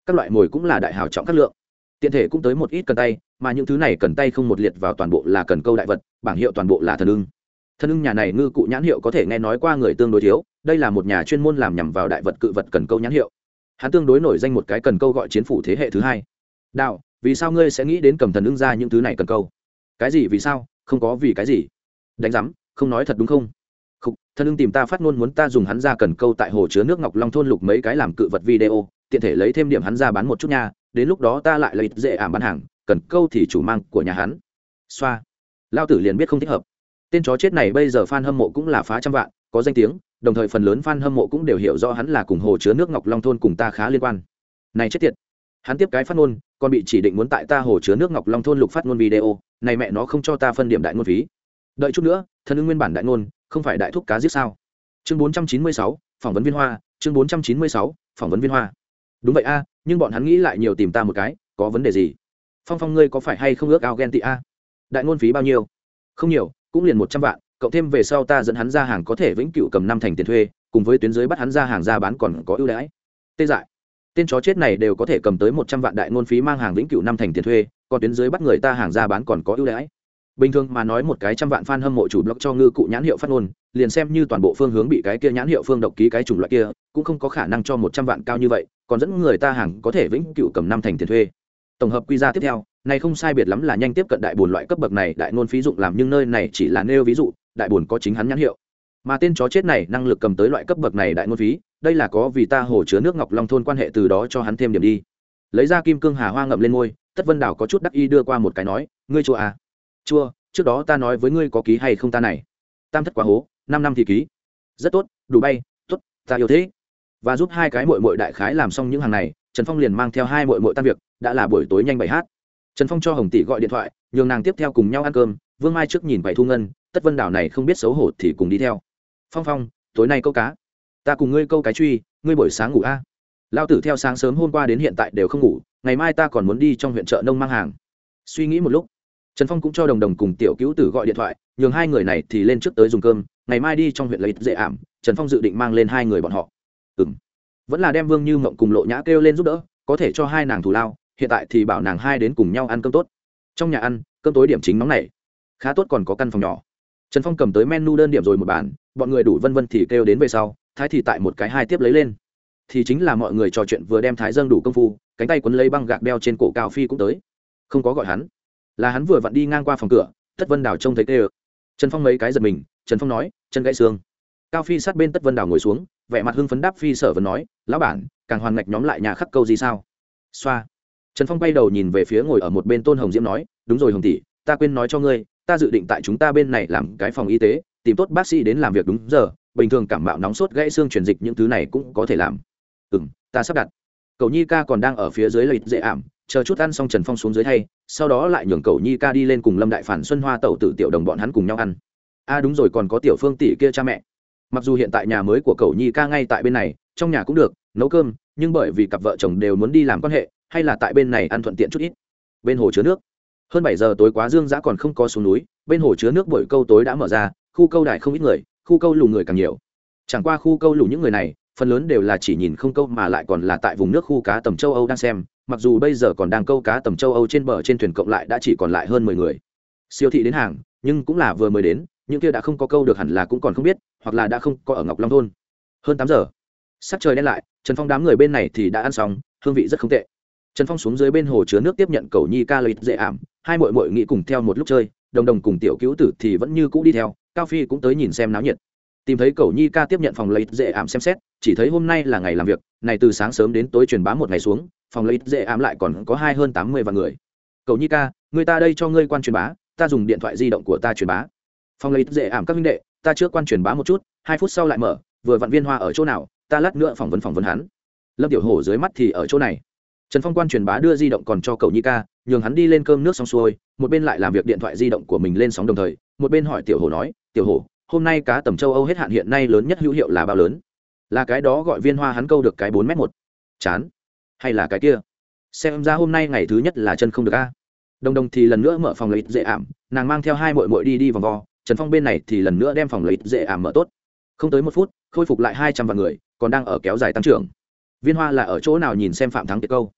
Các loại mồi cũng là đại hào trọng các lượng. Tiện thể cũng tới một ít cần tay, mà những thứ này cần tay không một liệt vào toàn bộ là cần câu đại vật, bảng hiệu toàn bộ là thần ưng. Thần ưng nhà này ngư cụ nhãn hiệu có thể nghe nói qua người tương đối thiếu, đây là một nhà chuyên môn làm nhằm vào đại vật cự vật cần câu nhãn hiệu. Hắn tương đối nổi danh một cái cần câu gọi chiến phủ thế hệ thứ hai. Đạo, vì sao ngươi sẽ nghĩ đến cầm thần ưng ra những thứ này cần câu? Cái gì vì sao? Không có vì cái gì. Đánh giám, không nói thật đúng không? Khục, thân ưng tìm ta phát ngôn muốn ta dùng hắn ra cần câu tại hồ chứa nước ngọc long thôn lục mấy cái làm cự vật video tiện thể lấy thêm điểm hắn ra bán một chút nha đến lúc đó ta lại lấy dễ ảm bán hàng cần câu thì chủ mang của nhà hắn. Xoa. Lao tử liền biết không thích hợp. Tên chó chết này bây giờ fan hâm mộ cũng là phá trăm vạn có danh tiếng đồng thời phần lớn fan hâm mộ cũng đều hiểu rõ hắn là cùng hồ chứa nước ngọc long thôn cùng ta khá liên quan. Này chết tiệt. Hắn tiếp cái phát ngôn còn bị chỉ định muốn tại ta hồ chứa nước ngọc long thôn lục phát ngôn video này mẹ nó không cho ta phân điểm đại ngôn phí. Đợi chút nữa thân ưng nguyên bản đại ngôn không phải đại thúc cá giết sao? Chương bốn trăm chín mươi sáu, phỏng vấn viên hoa, chương bốn trăm chín mươi sáu, phỏng vấn viên hoa. Đúng vậy a, nhưng bọn hắn nghĩ lại nhiều tìm ta một cái, có vấn đề gì? Phong phong ngươi có phải hay không ước ao ghen tị a? Đại ngôn phí bao nhiêu? Không nhiều, cũng liền một trăm vạn, cộng thêm về sau ta dẫn hắn ra hàng có thể vĩnh cựu cầm năm thành tiền thuê, cùng với tuyến dưới bắt hắn ra hàng ra bán còn có ưu đãi. Tê dại. Tên chó chết này đều có thể cầm tới một trăm vạn đại ngôn phí mang hàng vĩnh cửu năm thành tiền thuê, còn tuyến dưới bắt người ta hàng ra bán còn có ưu đãi bình thường mà nói một cái trăm vạn fan hâm mộ chủ blog cho ngư cụ nhãn hiệu phát ngôn, liền xem như toàn bộ phương hướng bị cái kia nhãn hiệu phương độc ký cái chủng loại kia, cũng không có khả năng cho một trăm vạn cao như vậy, còn dẫn người ta hàng có thể vĩnh cửu cầm năm thành tiền thuê. Tổng hợp quy ra tiếp theo, này không sai biệt lắm là nhanh tiếp cận đại buồn loại cấp bậc này, đại ngôn phí dụng làm nhưng nơi này chỉ là nêu ví dụ, đại buồn có chính hắn nhãn hiệu. Mà tên chó chết này năng lực cầm tới loại cấp bậc này đại ngôn phí, đây là có vì ta hồ chứa nước ngọc long thôn quan hệ từ đó cho hắn thêm điểm đi. Lấy ra kim cương hà hoa ngậm lên ngôi tất vân đảo có chút đắc y đưa qua một cái nói, ngươi chùa à? Chua, trước đó ta nói với ngươi có ký hay không ta này. Tam thất quá hố, năm năm thì ký. Rất tốt, đủ bay, tốt, ta yêu thế. Và giúp hai cái mội mội đại khái làm xong những hàng này, trần phong liền mang theo hai mội mội tan việc, đã là buổi tối nhanh bảy hát. Trần phong cho hồng tỷ gọi điện thoại, nhường nàng tiếp theo cùng nhau ăn cơm, vương mai trước nhìn vậy thu ngân, tất vân đảo này không biết xấu hổ thì cùng đi theo. Phong phong, tối nay câu cá. Ta cùng ngươi câu cái truy, ngươi buổi sáng ngủ a. À? lao tử theo sáng sớm hôm qua đến hiện tại đều không ngủ, ngày mai ta còn muốn đi trong huyện chợ nông mang hàng. Suy nghĩ một lúc trần phong cũng cho đồng đồng cùng tiểu cứu tử gọi điện thoại, nhường hai người này thì lên trước tới dùng cơm, ngày mai đi trong huyện lấy dễ ảm, trần phong dự định mang lên hai người bọn họ. Ừ m vẫn là đem vương như mộng cùng lộ nhã kêu lên giúp đỡ, có thể cho hai nàng thù lao, hiện tại thì bảo nàng hai đến cùng nhau ăn cơm tốt. Trong nhà ăn, cơm tối điểm chính nóng này khá tốt còn có căn phòng nhỏ. Trần phong cầm tới menu đơn điểm rồi một bàn, bọn người đủ vân vân thì kêu đến về sau, thái thì tại một cái hai tiếp lấy lên. Thì chính là mọi người trò chuyện vừa đem thái dâng đủ công phu, cánh tay quấn lấy băng gạc đeo trên cổ cao phi cũng tới. Không có gọi hắn là hắn vừa vặn đi ngang qua phòng cửa, tất vân đào trông thấy tê ơ. Trần phong mấy cái giật mình, trần phong nói, chân gãy xương. Cao phi sát bên tất vân đào ngồi xuống, vẻ mặt hưng phấn đáp phi sở vẫn nói, lão bản, càng hoàn ngạch nhóm lại nhà khắc câu gì sao? Xoa. Trần phong bay đầu nhìn về phía ngồi ở một bên tôn hồng diễm nói, đúng rồi hồng tỷ, ta quên nói cho ngươi, ta dự định tại chúng ta bên này làm cái phòng y tế, tìm tốt bác sĩ đến làm việc đúng giờ, bình thường cảm mạo nóng sốt gãy xương truyền dịch những thứ này cũng có thể làm. Ừ m ta sắp đặt. Cậu nhi ca còn đang ở phía dưới lợi dễ ảm chờ chút ăn xong trần phong xuống dưới thay, sau đó lại nhường cầu nhi ca đi lên cùng lâm đại phản, xuân hoa tẩu tử tiểu đồng bọn hắn cùng nhau ăn. A à đúng rồi, còn có tiểu phương tỷ kia cha mẹ. Mặc dù hiện tại nhà mới của cầu nhi ca ngay tại bên này, trong nhà cũng được, nấu cơm, nhưng bởi vì cặp vợ chồng đều muốn đi làm quan hệ, hay là tại bên này ăn thuận tiện chút ít. Bên hồ chứa nước. Hơn bảy giờ tối quá dương giã còn không có xuống núi, bên hồ chứa nước bội câu tối đã mở ra, khu câu đại không ít người, khu câu lù người càng nhiều. Chẳng qua khu câu lù những người này, phần lớn đều là chỉ nhìn không câu mà lại còn là tại vùng nước khu cá tầm châu âu đang xem mặc dù bây giờ còn đang câu cá tầm châu âu trên bờ trên thuyền cộng lại đã chỉ còn lại hơn mười người. Siêu thị đến hàng, nhưng cũng là vừa mới đến, những kia đã không có câu được hẳn là cũng còn không biết, hoặc là đã không có ở ngọc long thôn. Hơn tám giờ, sắc trời đen lại, trần phong đám người bên này thì đã ăn xong, hương vị rất không tệ. Trần phong xuống dưới bên hồ chứa nước tiếp nhận cầu nhi ca lợi dễ ảm, hai mội mội nghĩ cùng theo một lúc chơi, đồng đồng cùng tiểu cứu tử thì vẫn như cũ đi theo, cao phi cũng tới nhìn xem náo nhiệt tìm thấy cầu nhi ca tiếp nhận phòng lấy dễ ảm xem xét, chỉ thấy hôm nay là ngày làm việc, này từ sáng sớm đến tối truyền bá một ngày xuống, phòng lấy dễ ảm lại còn có hai hơn tám mươi vạn người. Cầu nhi ca, người ta đây cho ngươi quan truyền bá, ta dùng điện thoại di động của ta truyền bá. Phòng lấy dễ ảm các minh đệ, ta trước quan truyền bá một chút, hai phút sau lại mở, vừa vặn viên hoa ở chỗ nào, ta lát nữa phỏng vấn phỏng vấn hắn. Lâm tiểu hổ dưới mắt thì ở chỗ này. Trần phong quan truyền bá đưa di động còn cho cầu nhi ca, nhường hắn đi lên cơm nước xong xuôi, một bên lại làm việc điện thoại di động của mình lên sóng đồng thời, một bên hỏi tiểu hổ nói, tiểu hổ hôm nay cá tầm châu âu hết hạn hiện nay lớn nhất hữu hiệu là bao lớn? Là cái đó gọi viên hoa hắn câu được cái bốn m một. Chán. Hay là cái kia? Xem ra hôm nay ngày thứ nhất là chân không được a. Đồng đồng thì lần nữa mở phòng lấy dễ ảm, nàng mang theo hai mội mội đi đi vòng vo. Trần phong bên này thì lần nữa đem phòng lấy dễ ảm mở tốt. Không tới một phút, khôi phục lại hai trăm vạn người, còn đang ở kéo dài tăng trưởng. Viên hoa là ở chỗ nào nhìn xem phạm thắng kiệt câu?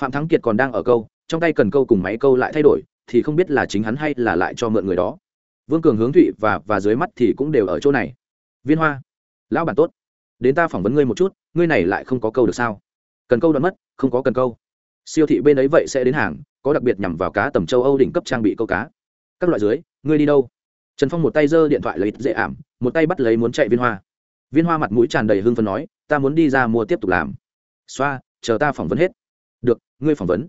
Phạm thắng kiệt còn đang ở câu, trong tay cần câu cùng máy câu lại thay đổi, thì không biết là chính hắn hay là lại cho mượn người đó vương cường hướng thụy và và dưới mắt thì cũng đều ở chỗ này. Viên hoa, lão bản tốt. Đến ta phỏng vấn ngươi một chút, ngươi này lại không có câu được sao? Cần câu đoạn mất, không có cần câu. Siêu thị bên ấy vậy sẽ đến hàng, có đặc biệt nhằm vào cá tầm châu âu đỉnh cấp trang bị câu cá. Các loại dưới, ngươi đi đâu? Trần phong một tay giơ điện thoại lấy dễ ảm, một tay bắt lấy muốn chạy viên hoa. Viên hoa mặt mũi tràn đầy hưng phấn nói, ta muốn đi ra mua tiếp tục làm. Xoa, chờ ta phỏng vấn hết. Được, ngươi phỏng vấn.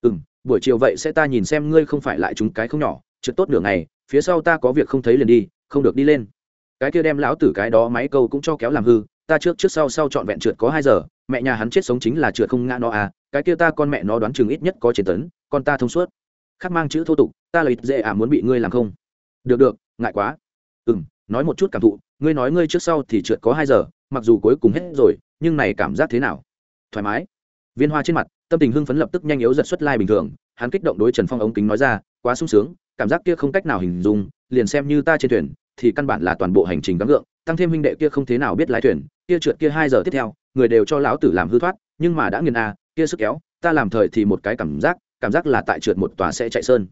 Ừ m buổi chiều vậy sẽ ta nhìn xem ngươi không phải lại chúng cái không nhỏ, trượt tốt nửa ngày phía sau ta có việc không thấy liền đi, không được đi lên. Cái kia đem lão tử cái đó máy câu cũng cho kéo làm hư, ta trước trước sau sau trọn vẹn trượt có hai giờ, mẹ nhà hắn chết sống chính là trượt không ngã nó à cái kia ta con mẹ nó đoán chừng ít nhất có chiến tấn, con ta thông suốt. Khắc mang chữ thô tục, ta là ít dễ à muốn bị ngươi làm không? Được được, ngại quá. Ừ m nói một chút cảm thụ, ngươi nói ngươi trước sau thì trượt có hai giờ, mặc dù cuối cùng hết rồi, nhưng này cảm giác thế nào? Thoải mái. Viên hoa trên mặt, tâm tình hưng phấn lập tức nhanh yếu giật xuất lai bình thường, hắn kích động đối trần phong ống kính nói ra, quá sung sướng cảm giác kia không cách nào hình dung, liền xem như ta trên thuyền, thì căn bản là toàn bộ hành trình gắng gượng, tăng thêm huynh đệ kia không thế nào biết lái thuyền, kia trượt kia hai giờ tiếp theo, người đều cho lão tử làm hư thoát, nhưng mà đã nghiền a kia sức kéo, ta làm thời thì một cái cảm giác cảm giác là tại trượt một tòa sẽ chạy sơn.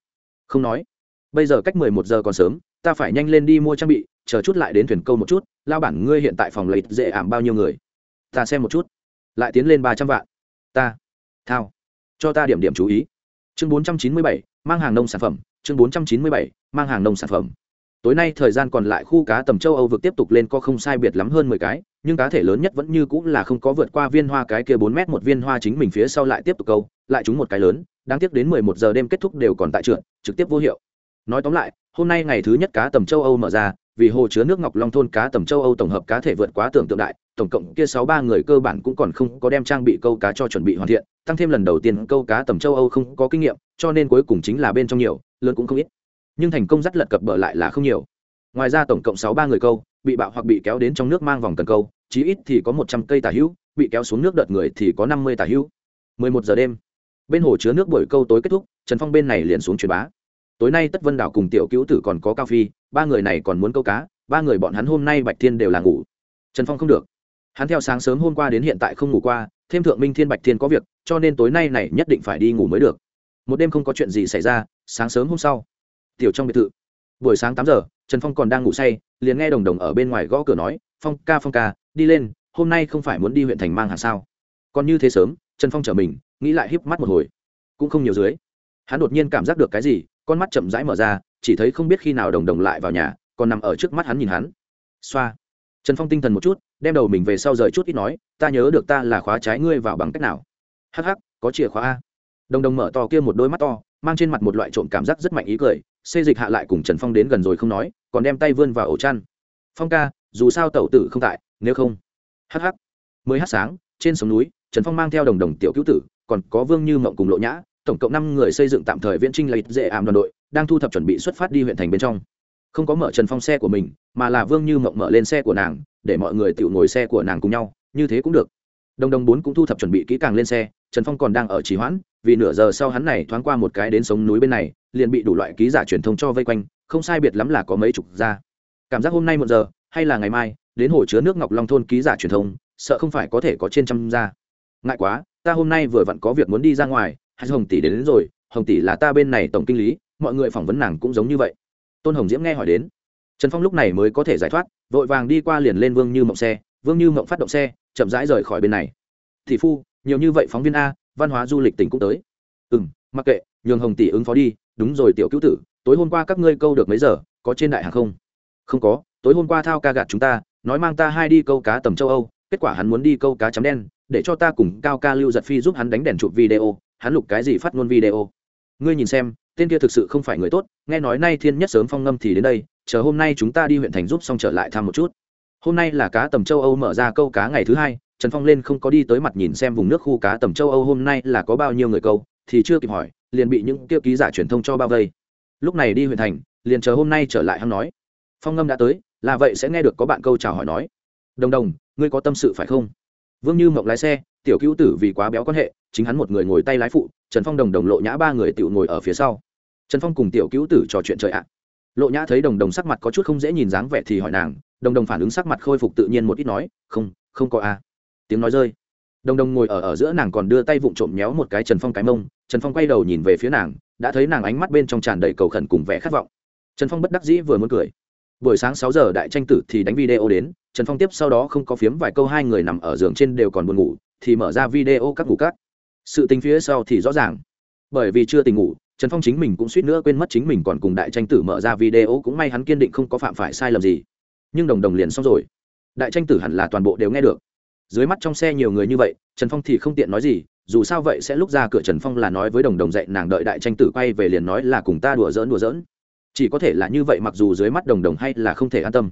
Không nói, bây giờ cách mười một giờ còn sớm, ta phải nhanh lên đi mua trang bị, chờ chút lại đến thuyền câu một chút lao bản ngươi hiện tại phòng lấy dễ ảm bao nhiêu người? Ta xem một chút. Lại tiến lên ba trăm vạn. Ta, thao, cho ta điểm điểm chú ý. Chương bốn trăm chín mươi bảy, mang hàng nông sản phẩm chương bốn trăm chín mươi bảy, mang hàng nông sản phẩm. Tối nay thời gian còn lại khu cá tầm châu âu vực tiếp tục lên có không sai biệt lắm hơn mười cái, nhưng cá thể lớn nhất vẫn như cũng là không có vượt qua viên hoa cái kia bốn mét một viên hoa chính mình phía sau lại tiếp tục câu, lại trúng một cái lớn, đáng tiếc đến mười một giờ đêm kết thúc đều còn tại trượt, trực tiếp vô hiệu. Nói tóm lại, hôm nay ngày thứ nhất cá tầm châu âu mở ra vì hồ chứa nước ngọc long thôn cá tầm châu âu tổng hợp cá thể vượt quá tưởng tượng đại, tổng cộng kia sáu ba người cơ bản cũng còn không có đem trang bị câu cá cho chuẩn bị hoàn thiện, tăng thêm lần đầu tiên câu cá tầm châu âu không có kinh nghiệm, cho nên cuối cùng chính là bên trong nhiều, lớn cũng không ít. Nhưng thành công dắt lật cập bờ lại là không nhiều. Ngoài ra tổng cộng sáu ba người câu, bị bạo hoặc bị kéo đến trong nước mang vòng cần câu, chí ít thì có một trăm cây tà hữu, bị kéo xuống nước đợt người thì có năm mươi tà hữu. Mười một giờ đêm, bên hồ chứa nước buổi câu tối kết thúc, trần phong bên này liền xuống truyền bá tối nay tất vân đảo cùng tiểu cứu tử còn có cao phi, ba người này còn muốn câu cá, ba người bọn hắn hôm nay bạch thiên đều là ngủ. Trần phong không được. Hắn theo sáng sớm hôm qua đến hiện tại không ngủ qua, thêm thượng minh thiên bạch thiên có việc, cho nên tối nay này nhất định phải đi ngủ mới được. Một đêm không có chuyện gì xảy ra, sáng sớm hôm sau, tiểu trong biệt thự, buổi sáng tám giờ, trần phong còn đang ngủ say, liền nghe đồng đồng ở bên ngoài gõ cửa nói, phong ca phong ca, đi lên, hôm nay không phải muốn đi huyện thành mang hàng sao? Còn như thế sớm, trần phong trở mình, nghĩ lại híp mắt một hồi, cũng không nhiều dưới. Hắn đột nhiên cảm giác được cái gì con mắt chậm rãi mở ra, chỉ thấy không biết khi nào đồng đồng lại vào nhà, còn nằm ở trước mắt hắn nhìn hắn. Xoa. Trần phong tinh thần một chút, đem đầu mình về sau rời chút ít nói, ta nhớ được ta là khóa trái ngươi vào bằng cách nào. Hh có chìa khóa a. Đồng đồng mở to kia một đôi mắt to, mang trên mặt một loại trộm cảm giác rất mạnh ý cười, xê dịch hạ lại cùng trần phong đến gần rồi không nói, còn đem tay vươn vào ổ chăn. Phong ca, dù sao tẩu tử không tại, nếu không. Hh mới hát sáng, trên sông núi, trần phong mang theo đồng đồng tiểu cứu tử, còn có vương như mộng cùng lộ nhã tổng cộng năm người xây dựng tạm thời viễn trinh lấy dễ ảm đoàn đội, đang thu thập chuẩn bị xuất phát đi huyện thành bên trong. Không có mở trần phong xe của mình, mà là vương như mộng mở lên xe của nàng, để mọi người tự ngồi xe của nàng cùng nhau, như thế cũng được. Đồng đồng bốn cũng thu thập chuẩn bị kỹ càng lên xe, trần phong còn đang ở trì hoãn, vì nửa giờ sau hắn này thoáng qua một cái đến sống núi bên này, liền bị đủ loại ký giả truyền thông cho vây quanh, không sai biệt lắm là có mấy chục ra cảm giác hôm nay một giờ, hay là ngày mai, đến hồ chứa nước ngọc long thôn ký giả truyền thông, sợ không phải có thể có trên trăm ra ngại quá, ta hôm nay vừa vặn có việc muốn đi ra ngoài hay hồng tỷ đến, đến rồi hồng tỷ là ta bên này tổng kinh lý mọi người phỏng vấn nàng cũng giống như vậy. Tôn hồng diễm nghe hỏi đến. Trần phong lúc này mới có thể giải thoát vội vàng đi qua liền lên vương như mộng xe vương như mộng phát động xe chậm rãi rời khỏi bên này. Thị phu nhiều như vậy phóng viên a văn hóa du lịch tỉnh cũng tới. Ừ m mặc kệ nhường hồng tỷ ứng phó đi đúng rồi tiểu cứu tử tối hôm qua các ngươi câu được mấy giờ có trên đại hàng không? Không có tối hôm qua thao ca gạt chúng ta nói mang ta hai đi câu cá tầm châu âu kết quả hắn muốn đi câu cá chấm đen để cho ta cùng cao ca lưu giật phi giúp hắn đánh đèn chụp video hắn lục cái gì phát ngôn video? Ngươi nhìn xem, tên kia thực sự không phải người tốt, nghe nói nay thiên nhất sớm phong ngâm thì đến đây, chờ hôm nay chúng ta đi huyện thành giúp xong trở lại thăm một chút. Hôm nay là cá tầm châu âu mở ra câu cá ngày thứ hai, trần phong lên không có đi tới mặt nhìn xem vùng nước khu cá tầm châu âu hôm nay là có bao nhiêu người câu, thì chưa kịp hỏi, liền bị những tiêu ký giả truyền thông cho bao vây. Lúc này đi huyện thành, liền chờ hôm nay trở lại hắn nói. Phong ngâm đã tới, là vậy sẽ nghe được có bạn câu chào hỏi nói. Đồng đồng, ngươi có tâm sự phải không? Vương như mộng lái xe, tiểu cứu tử vì quá béo quan hệ chính hắn một người ngồi tay lái phụ, trần phong đồng đồng lộ nhã ba người tự ngồi ở phía sau. Trần phong cùng tiểu cứu tử trò chuyện trời ạ. Lộ nhã thấy đồng đồng sắc mặt có chút không dễ nhìn dáng vẻ thì hỏi nàng, đồng đồng phản ứng sắc mặt khôi phục tự nhiên một ít nói, không không có a. Tiếng nói rơi. Đồng đồng ngồi ở ở giữa nàng còn đưa tay vụng trộm méo một cái trần phong cái mông, trần phong quay đầu nhìn về phía nàng, đã thấy nàng ánh mắt bên trong tràn đầy cầu khẩn cùng vẻ khát vọng. Trần phong bất đắc dĩ vừa muốn cười. Buổi sáng sáu giờ đại tranh tử thì đánh video đến, trần phong tiếp sau đó không có phiếm vài câu, hai người nằm ở giường trên đều còn buồn ngủ, thì mở ra video các ngủ cát sự tình phía sau thì rõ ràng. Bởi vì chưa tình ngủ, trần phong chính mình cũng suýt nữa quên mất chính mình còn cùng đại tranh tử mở ra video cũng may hắn kiên định không có phạm phải sai lầm gì. Nhưng đồng đồng liền xong rồi. Đại tranh tử hẳn là toàn bộ đều nghe được. Dưới mắt trong xe nhiều người như vậy, trần phong thì không tiện nói gì, dù sao vậy sẽ lúc ra cửa trần phong là nói với đồng đồng dạy nàng đợi đại tranh tử quay về liền nói là cùng ta đùa giỡn đùa giỡn. Chỉ có thể là như vậy mặc dù dưới mắt đồng đồng hay là không thể an tâm.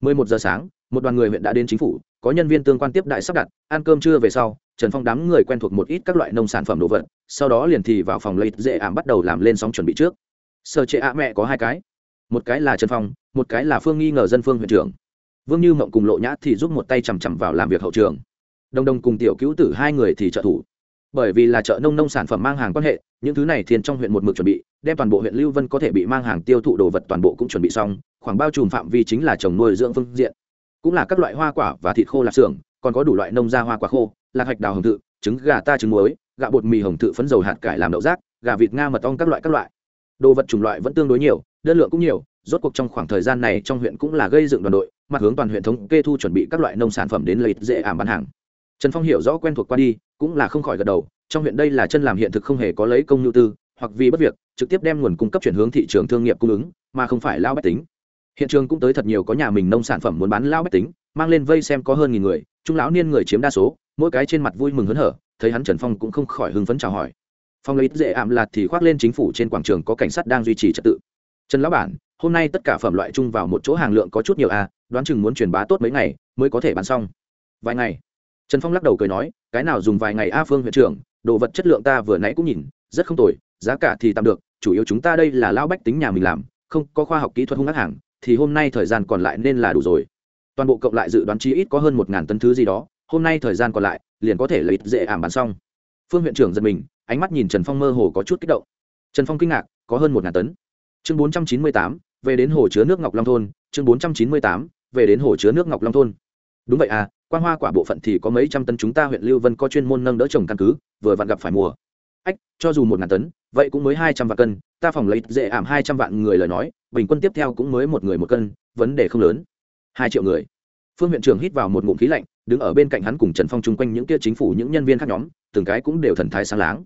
11 giờ sáng, một đoàn người huyện đã đến chính phủ, có nhân viên tương quan tiếp đại sắp đặt, ăn cơm trưa về sau trần phong đám người quen thuộc một ít các loại nông sản phẩm đồ vật, sau đó liền thì vào phòng lấy dễ ảm bắt đầu làm lên sóng chuẩn bị trước. Sơ chế ạ mẹ có hai cái. Một cái là trần phong, một cái là phương nghi ngờ dân phương huyện trưởng. Vương như mộng cùng lộ nhã thì giúp một tay chằm chằm vào làm việc hậu trường. Đồng đồng cùng tiểu cứu tử hai người thì trợ thủ. Bởi vì là chợ nông nông sản phẩm mang hàng quan hệ, những thứ này thiên trong huyện một mực chuẩn bị, đem toàn bộ huyện lưu vân có thể bị mang hàng tiêu thụ đồ vật toàn bộ cũng chuẩn bị xong, khoảng bao trùm phạm vi chính là trồng nuôi dưỡng phương diện. Cũng là các loại hoa quả và thịt khô lạp xưởng còn có đủ loại nông gia hoa quả khô, lạc hạch đào hồng thự, trứng gà ta trứng muối, gạo bột mì hồng thự phấn dầu hạt cải làm đậu rác, gà vịt nga mật ong các loại các loại. Đồ vật chủng loại vẫn tương đối nhiều, đơn lượng cũng nhiều, rốt cuộc trong khoảng thời gian này trong huyện cũng là gây dựng đoàn đội, mặt hướng toàn huyện thống kê thu chuẩn bị các loại nông sản phẩm đến lấy dễ ảm bán hàng. Trần phong hiểu rõ quen thuộc qua đi, cũng là không khỏi gật đầu, trong huyện đây là chân làm hiện thực không hề có lấy công nhu tư, hoặc vì bất việc, trực tiếp đem nguồn cung cấp chuyển hướng thị trường thương nghiệp cung ứng, mà không phải lao bách tính. Hiện trường cũng tới thật nhiều có nhà mình nông sản phẩm muốn bán lao bách tính mang lên vây xem có hơn nghìn người, trung lão niên người chiếm đa số, mỗi cái trên mặt vui mừng hớn hở, thấy hắn trần phong cũng không khỏi hưng phấn chào hỏi. Phong lấy dễ ảm lạt thì khoác lên chính phủ trên quảng trường có cảnh sát đang duy trì trật tự. Trần lão bản, hôm nay tất cả phẩm loại chung vào một chỗ hàng lượng có chút nhiều à đoán chừng muốn truyền bá tốt mấy ngày mới có thể bán xong. Vài ngày? Trần phong lắc đầu cười nói, cái nào dùng vài ngày a phương huyện trưởng, đồ vật chất lượng ta vừa nãy cũng nhìn, rất không tồi, giá cả thì tạm được, chủ yếu chúng ta đây là lão bách tính nhà mình làm, không có khoa học kỹ thuật hung ác hàng, thì hôm nay thời gian còn lại nên là đủ rồi toàn bộ cộng lại dự đoán chi ít có hơn một ngàn tấn thứ gì đó, hôm nay thời gian còn lại, liền có thể lấy dễ ảm bán xong. Phương huyện trưởng giật mình, ánh mắt nhìn trần phong mơ hồ có chút kích động. Trần phong kinh ngạc, có hơn một ngàn tấn. Chương bốn trăm chín mươi tám, về đến hồ chứa nước ngọc long thôn, chương bốn trăm chín mươi tám, về đến hồ chứa nước ngọc long thôn. Đúng vậy à quan hoa quả bộ phận thì có mấy trăm tấn chúng ta huyện lưu vân có chuyên môn nâng đỡ trồng căn cứ, vừa vặn gặp phải mùa. Ách, cho dù một ngàn tấn, vậy cũng mới hai trăm vạn cân, ta phòng lấy dễ ảm hai trăm vạn người lời nói, bình quân tiếp theo cũng mới một người một cân, vấn đề không lớn hai triệu người. Phương huyện trưởng hít vào một ngụm khí lạnh, đứng ở bên cạnh hắn cùng trần phong chung quanh những kia chính phủ, những nhân viên khác nhóm, từng cái cũng đều thần thái sáng láng.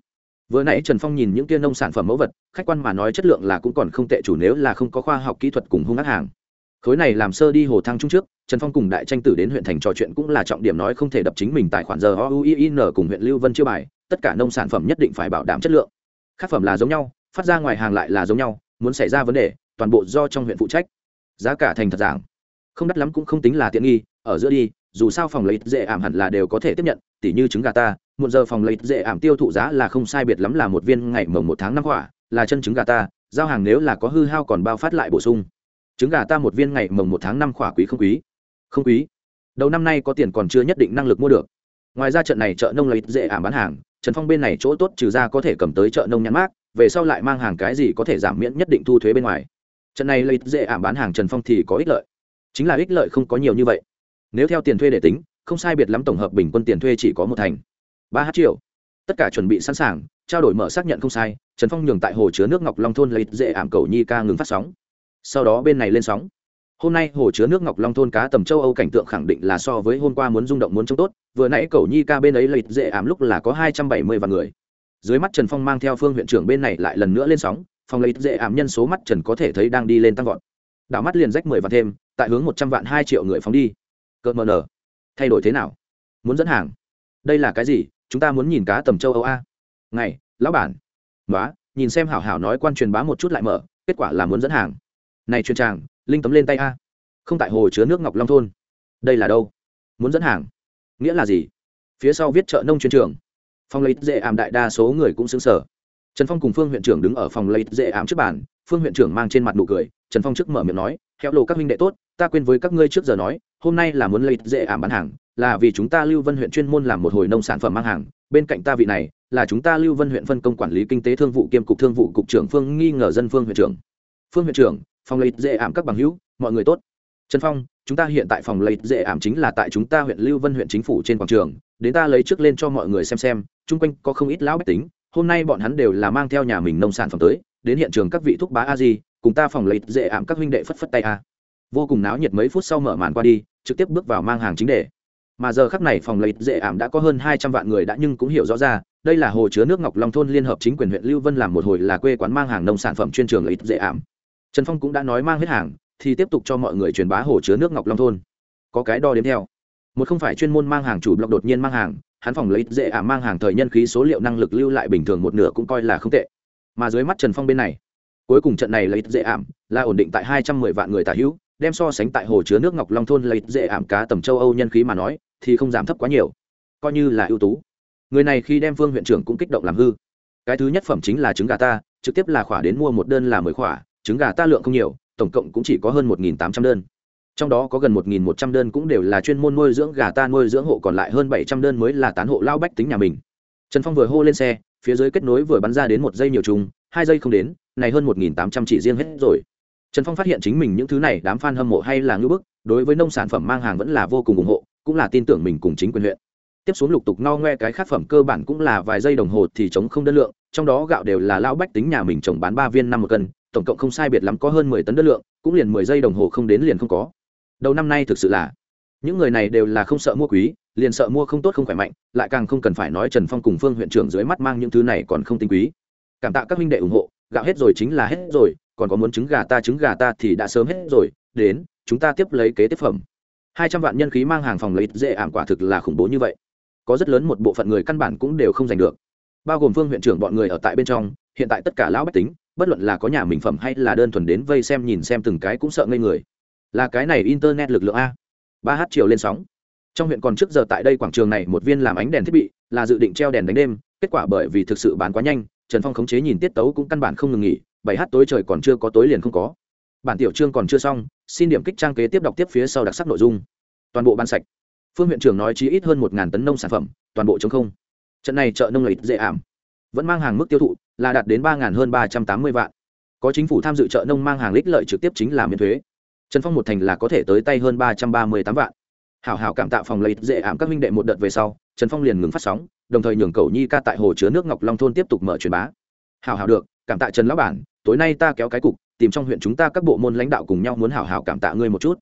Vừa nãy trần phong nhìn những kia nông sản phẩm mẫu vật, khách quan mà nói chất lượng là cũng còn không tệ, chủ nếu là không có khoa học kỹ thuật cùng hung ác hàng. Khối này làm sơ đi hồ thăng trung trước, trần phong cùng đại tranh tử đến huyện thành trò chuyện cũng là trọng điểm nói không thể đập chính mình tài khoản giờ oin cùng huyện lưu vân chưa bài, tất cả nông sản phẩm nhất định phải bảo đảm chất lượng. Khác phẩm là giống nhau, phát ra ngoài hàng lại là giống nhau, muốn xảy ra vấn đề, toàn bộ do trong huyện phụ trách. Giá cả thành thật giảng không đắt lắm cũng không tính là tiện nghi, ở giữa đi, dù sao phòng lấy dễ ảm hẳn là đều có thể tiếp nhận, tỉ như trứng gà ta, một giờ phòng lấy dễ ảm tiêu thụ giá là không sai biệt lắm là một viên ngày mồng một tháng năm quả, là chân trứng gà ta, giao hàng nếu là có hư hao còn bao phát lại bổ sung. Trứng gà ta một viên ngày mồng một tháng năm quả quý không quý? Không quý. Đầu năm nay có tiền còn chưa nhất định năng lực mua được. Ngoài ra trận này chợ nông lấy dễ ảm bán hàng, trần phong bên này chỗ tốt trừ ra có thể cầm tới chợ nông nhãn mát về sau lại mang hàng cái gì có thể giảm miễn nhất định thu thuế bên ngoài. Trận này lấy dễ ảm bán hàng trần phong thì có ích lợi chính là ích lợi không có nhiều như vậy. Nếu theo tiền thuê để tính, không sai biệt lắm tổng hợp bình quân tiền thuê chỉ có một thành. Ba h triệu. Tất cả chuẩn bị sẵn sàng, trao đổi mở xác nhận không sai, trần phong nhường tại hồ chứa nước ngọc long thôn lấy dễ ảm cầu nhi ca ngừng phát sóng. Sau đó bên này lên sóng. Hôm nay hồ chứa nước ngọc long thôn cá tầm châu âu cảnh tượng khẳng định là so với hôm qua muốn rung động muốn trông tốt, vừa nãy cầu nhi ca bên ấy lấy dễ ảm lúc là có hai trăm bảy mươi vạn người. Dưới mắt trần phong mang theo phương huyện trưởng bên này lại lần nữa lên sóng, phòng lấy dễ ảm nhân số mắt trần có thể thấy đang đi lên tăng vọt. Đảo mắt liền rách mười vạn thêm tại hướng một trăm vạn hai triệu người phóng đi. Cợt mờ nở thay đổi thế nào? Muốn dẫn hàng. Đây là cái gì? Chúng ta muốn nhìn cá tầm châu âu a. Ngày, lão bản. Nói nhìn xem hảo hảo nói quan truyền bá một chút lại mở, kết quả là muốn dẫn hàng. Này truyền tràng, linh tấm lên tay a. Không tại hồ chứa nước ngọc long thôn. Đây là đâu? Muốn dẫn hàng. Nghĩa là gì? Phía sau viết chợ nông chuyên trường. Phòng lấy dễ ảm đại đa số người cũng xứng sở trần phong cùng phương huyện trưởng đứng ở phòng lấy dễ ảm trước bàn, phương huyện trưởng mang trên mặt nụ cười trần phong trước mở miệng nói theo lộ các minh đệ tốt, ta quên với các ngươi trước giờ nói, hôm nay là muốn lấy dễ ảm bán hàng, là vì chúng ta lưu vân huyện chuyên môn làm một hồi nông sản phẩm mang hàng, bên cạnh ta vị này, là chúng ta lưu vân huyện phân công quản lý kinh tế thương vụ kiêm cục thương vụ cục trưởng phương nghi ngờ dân phương huyện trưởng. Phương huyện trưởng, phòng lấy dễ ảm các bằng hữu, mọi người tốt. Trần phong, chúng ta hiện tại phòng lấy dễ ảm chính là tại chúng ta huyện lưu vân huyện chính phủ trên quảng trường, đến ta lấy trước lên cho mọi người xem xem, chung quanh có không ít lão bách tính, hôm nay bọn hắn đều là mang theo nhà mình nông sản phẩm tới, đến hiện trường các vị thúc bá a di cùng ta phòng lấy dễ ảm các huynh đệ phất phất tay a. Vô cùng náo nhiệt mấy phút sau mở màn qua đi, trực tiếp bước vào mang hàng chính đề. Mà giờ khắc này phòng lấy dễ ảm đã có hơn hai trăm vạn người đã nhưng cũng hiểu rõ ra, đây là hồ chứa nước ngọc long thôn liên hợp chính quyền huyện lưu vân làm một hồi là quê quán mang hàng nông sản phẩm chuyên trường lấy dễ ảm. Trần phong cũng đã nói mang hết hàng, thì tiếp tục cho mọi người truyền bá hồ chứa nước ngọc long thôn. Có cái đo đếm theo. Một không phải chuyên môn mang hàng chủ blog đột nhiên mang hàng, hắn phòng lấy dễ ảm mang hàng thời nhân khí số liệu năng lực lưu lại bình thường một nửa cũng coi là không tệ. Mà dưới mắt trần phong bên này cuối cùng trận này lấy dễ ảm, là ổn định tại hai trăm mười vạn người tả hữu, đem so sánh tại hồ chứa nước ngọc long thôn lấy dễ ảm cá tầm châu âu nhân khí mà nói, thì không giảm thấp quá nhiều. Coi như là ưu tú. Người này khi đem phương huyện trưởng cũng kích động làm hư. Cái thứ nhất phẩm chính là trứng gà ta, trực tiếp là khỏa đến mua một đơn là mười khỏa, trứng gà ta lượng không nhiều, tổng cộng cũng chỉ có hơn một tám trăm đơn. Trong đó có gần một một trăm đơn cũng đều là chuyên môn nuôi dưỡng gà ta, nuôi dưỡng hộ còn lại hơn bảy trăm đơn mới là tán hộ lao bách tính nhà mình. Trần phong vừa hô lên xe, phía dưới kết nối vừa bắn ra đến một dây nhiều trùng hai giây không đến, này hơn một nghìn tám trăm chỉ riêng hết rồi. Trần phong phát hiện chính mình những thứ này đám f a n hâm mộ hay là ngữ bức, đối với nông sản phẩm mang hàng vẫn là vô cùng ủng hộ, cũng là tin tưởng mình cùng chính quyền huyện. Tiếp xuống lục tục no ngoe cái khác phẩm cơ bản cũng là vài giây đồng hồ thì chống không đơn lượng, trong đó gạo đều là lao bách tính nhà mình trồng bán ba viên năm một cân, tổng cộng không sai biệt lắm có hơn mười tấn đơn lượng, cũng liền mười giây đồng hồ không đến liền không có. Đầu năm nay thực sự là, những người này đều là không sợ mua quý, liền sợ mua không tốt không khỏe mạnh, lại càng không cần phải nói trần phong cùng phương huyện trưởng dưới mắt mang những thứ này còn không tinh quý cảm tạ các minh đệ ủng hộ, gạo hết rồi chính là hết rồi, còn có muốn trứng gà ta trứng gà ta thì đã sớm hết rồi, đến, chúng ta tiếp lấy kế tiếp phẩm. Hai trăm vạn nhân khí mang hàng phòng lấy dễ ảm quả thực là khủng bố như vậy. Có rất lớn một bộ phận người căn bản cũng đều không giành được. Bao gồm phương huyện trưởng bọn người ở tại bên trong, hiện tại tất cả lão bách tính, bất luận là có nhà mình phẩm hay là đơn thuần đến vây xem nhìn xem từng cái cũng sợ ngây người. Là cái này internet lực lượng a. Ba h chiều lên sóng. Trong huyện còn trước giờ tại đây quảng trường này một viên làm ánh đèn thiết bị, là dự định treo đèn đánh đêm, kết quả bởi vì thực sự bán quá nhanh trần phong khống chế nhìn tiết tấu cũng căn bản không ngừng nghỉ, bảy h tối trời còn chưa có, tối liền không có. Bản tiểu chương còn chưa xong, xin điểm kích trang kế tiếp đọc tiếp phía sau đặc sắc nội dung. Toàn bộ ban sạch. Phương huyện trưởng nói chí ít hơn một tấn nông sản phẩm, toàn bộ chống không. Trận này chợ nông lợi dễ ảm. Vẫn mang hàng mức tiêu thụ, là đạt đến ba hơn ba trăm tám mươi vạn. Có chính phủ tham dự chợ nông mang hàng lích lợi trực tiếp chính là miễn thuế. Trần phong một thành là có thể tới tay hơn ba trăm ba mươi tám vạn hảo hảo cảm tạ phòng lấy dễ ảm các minh đệ một đợt về sau, trần phong liền ngừng phát sóng, đồng thời nhường cầu nhi ca tại hồ chứa nước ngọc long thôn tiếp tục mở truyền bá. Hảo hảo được, cảm tạ trần lão bản, tối nay ta kéo cái cục, tìm trong huyện chúng ta các bộ môn lãnh đạo cùng nhau muốn hảo hảo cảm tạ ngươi một chút.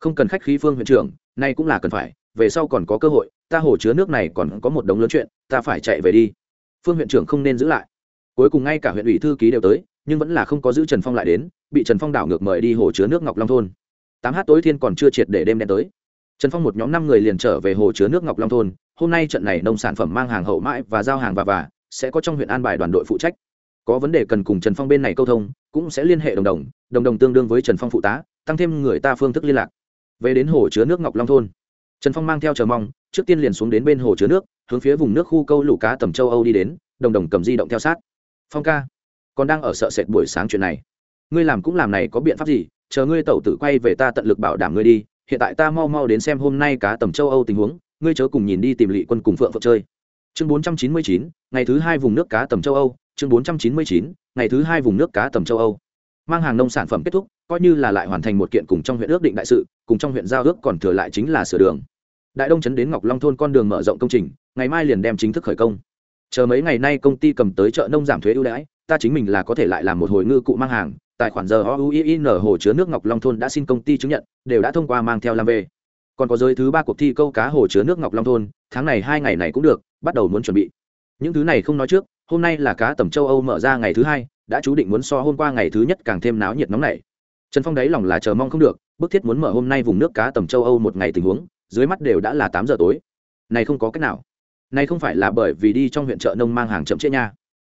Không cần khách khí phương huyện trưởng, nay cũng là cần phải, về sau còn có cơ hội, ta hồ chứa nước này còn có một đống lớn chuyện, ta phải chạy về đi. Phương huyện trưởng không nên giữ lại. Cuối cùng ngay cả huyện ủy thư ký đều tới, nhưng vẫn là không có giữ trần phong lại đến, bị trần phong đảo ngược mời đi hồ chứa nước ngọc long thôn. Tám h tối thiên còn chưa triệt để đêm đen tới trần phong một nhóm năm người liền trở về hồ chứa nước ngọc long thôn. Hôm nay trận này nông sản phẩm mang hàng hậu mãi và giao hàng và và sẽ có trong huyện an bài đoàn đội phụ trách. Có vấn đề cần cùng trần phong bên này câu thông, cũng sẽ liên hệ đồng đồng đồng đồng tương đương với trần phong phụ tá, tăng thêm người ta phương thức liên lạc. Về đến hồ chứa nước ngọc long thôn, trần phong mang theo chờ mong, trước tiên liền xuống đến bên hồ chứa nước, hướng phía vùng nước khu câu lũ cá tầm châu âu đi đến, đồng đồng cầm di động theo sát. Phong ca, còn đang ở sợ sệt buổi sáng chuyện này. Ngươi làm cũng làm này có biện pháp gì? Chờ ngươi tẩu tử quay về ta tận lực bảo đảm ngươi đi hiện tại ta mau mau đến xem hôm nay cá tầm châu âu tình huống, ngươi chớ cùng nhìn đi tìm lỵ quân cùng phượng phượng chơi. Chương bốn trăm chín mươi chín, ngày thứ hai vùng nước cá tầm châu âu, chương bốn trăm chín mươi chín, ngày thứ hai vùng nước cá tầm châu âu. Mang hàng nông sản phẩm kết thúc, coi như là lại hoàn thành một kiện cùng trong huyện ước định đại sự, cùng trong huyện giao ước còn thừa lại chính là sửa đường. Đại đông chấn đến ngọc long thôn con đường mở rộng công trình, ngày mai liền đem chính thức khởi công. Chờ mấy ngày nay công ty cầm tới chợ nông giảm thuế ưu đãi, ta chính mình là có thể lại làm một hồi ngư cụ mang hàng tài khoản giờ oin hồ chứa nước ngọc long thôn đã xin công ty chứng nhận, đều đã thông qua mang theo làm về còn có giới thứ ba cuộc thi câu cá hồ chứa nước ngọc long thôn, tháng này hai ngày này cũng được, bắt đầu muốn chuẩn bị. Những thứ này không nói trước, hôm nay là cá tầm châu âu mở ra ngày thứ hai, đã chú định muốn so hôm qua ngày thứ nhất càng thêm náo nhiệt nóng này trần phong đáy lòng là chờ mong không được, bức thiết muốn mở hôm nay vùng nước cá tầm châu âu một ngày tình huống, dưới mắt đều đã là tám giờ tối. Này không có cách nào. Này không phải là bởi vì đi trong huyện chợ nông mang hàng chậm trễ nha.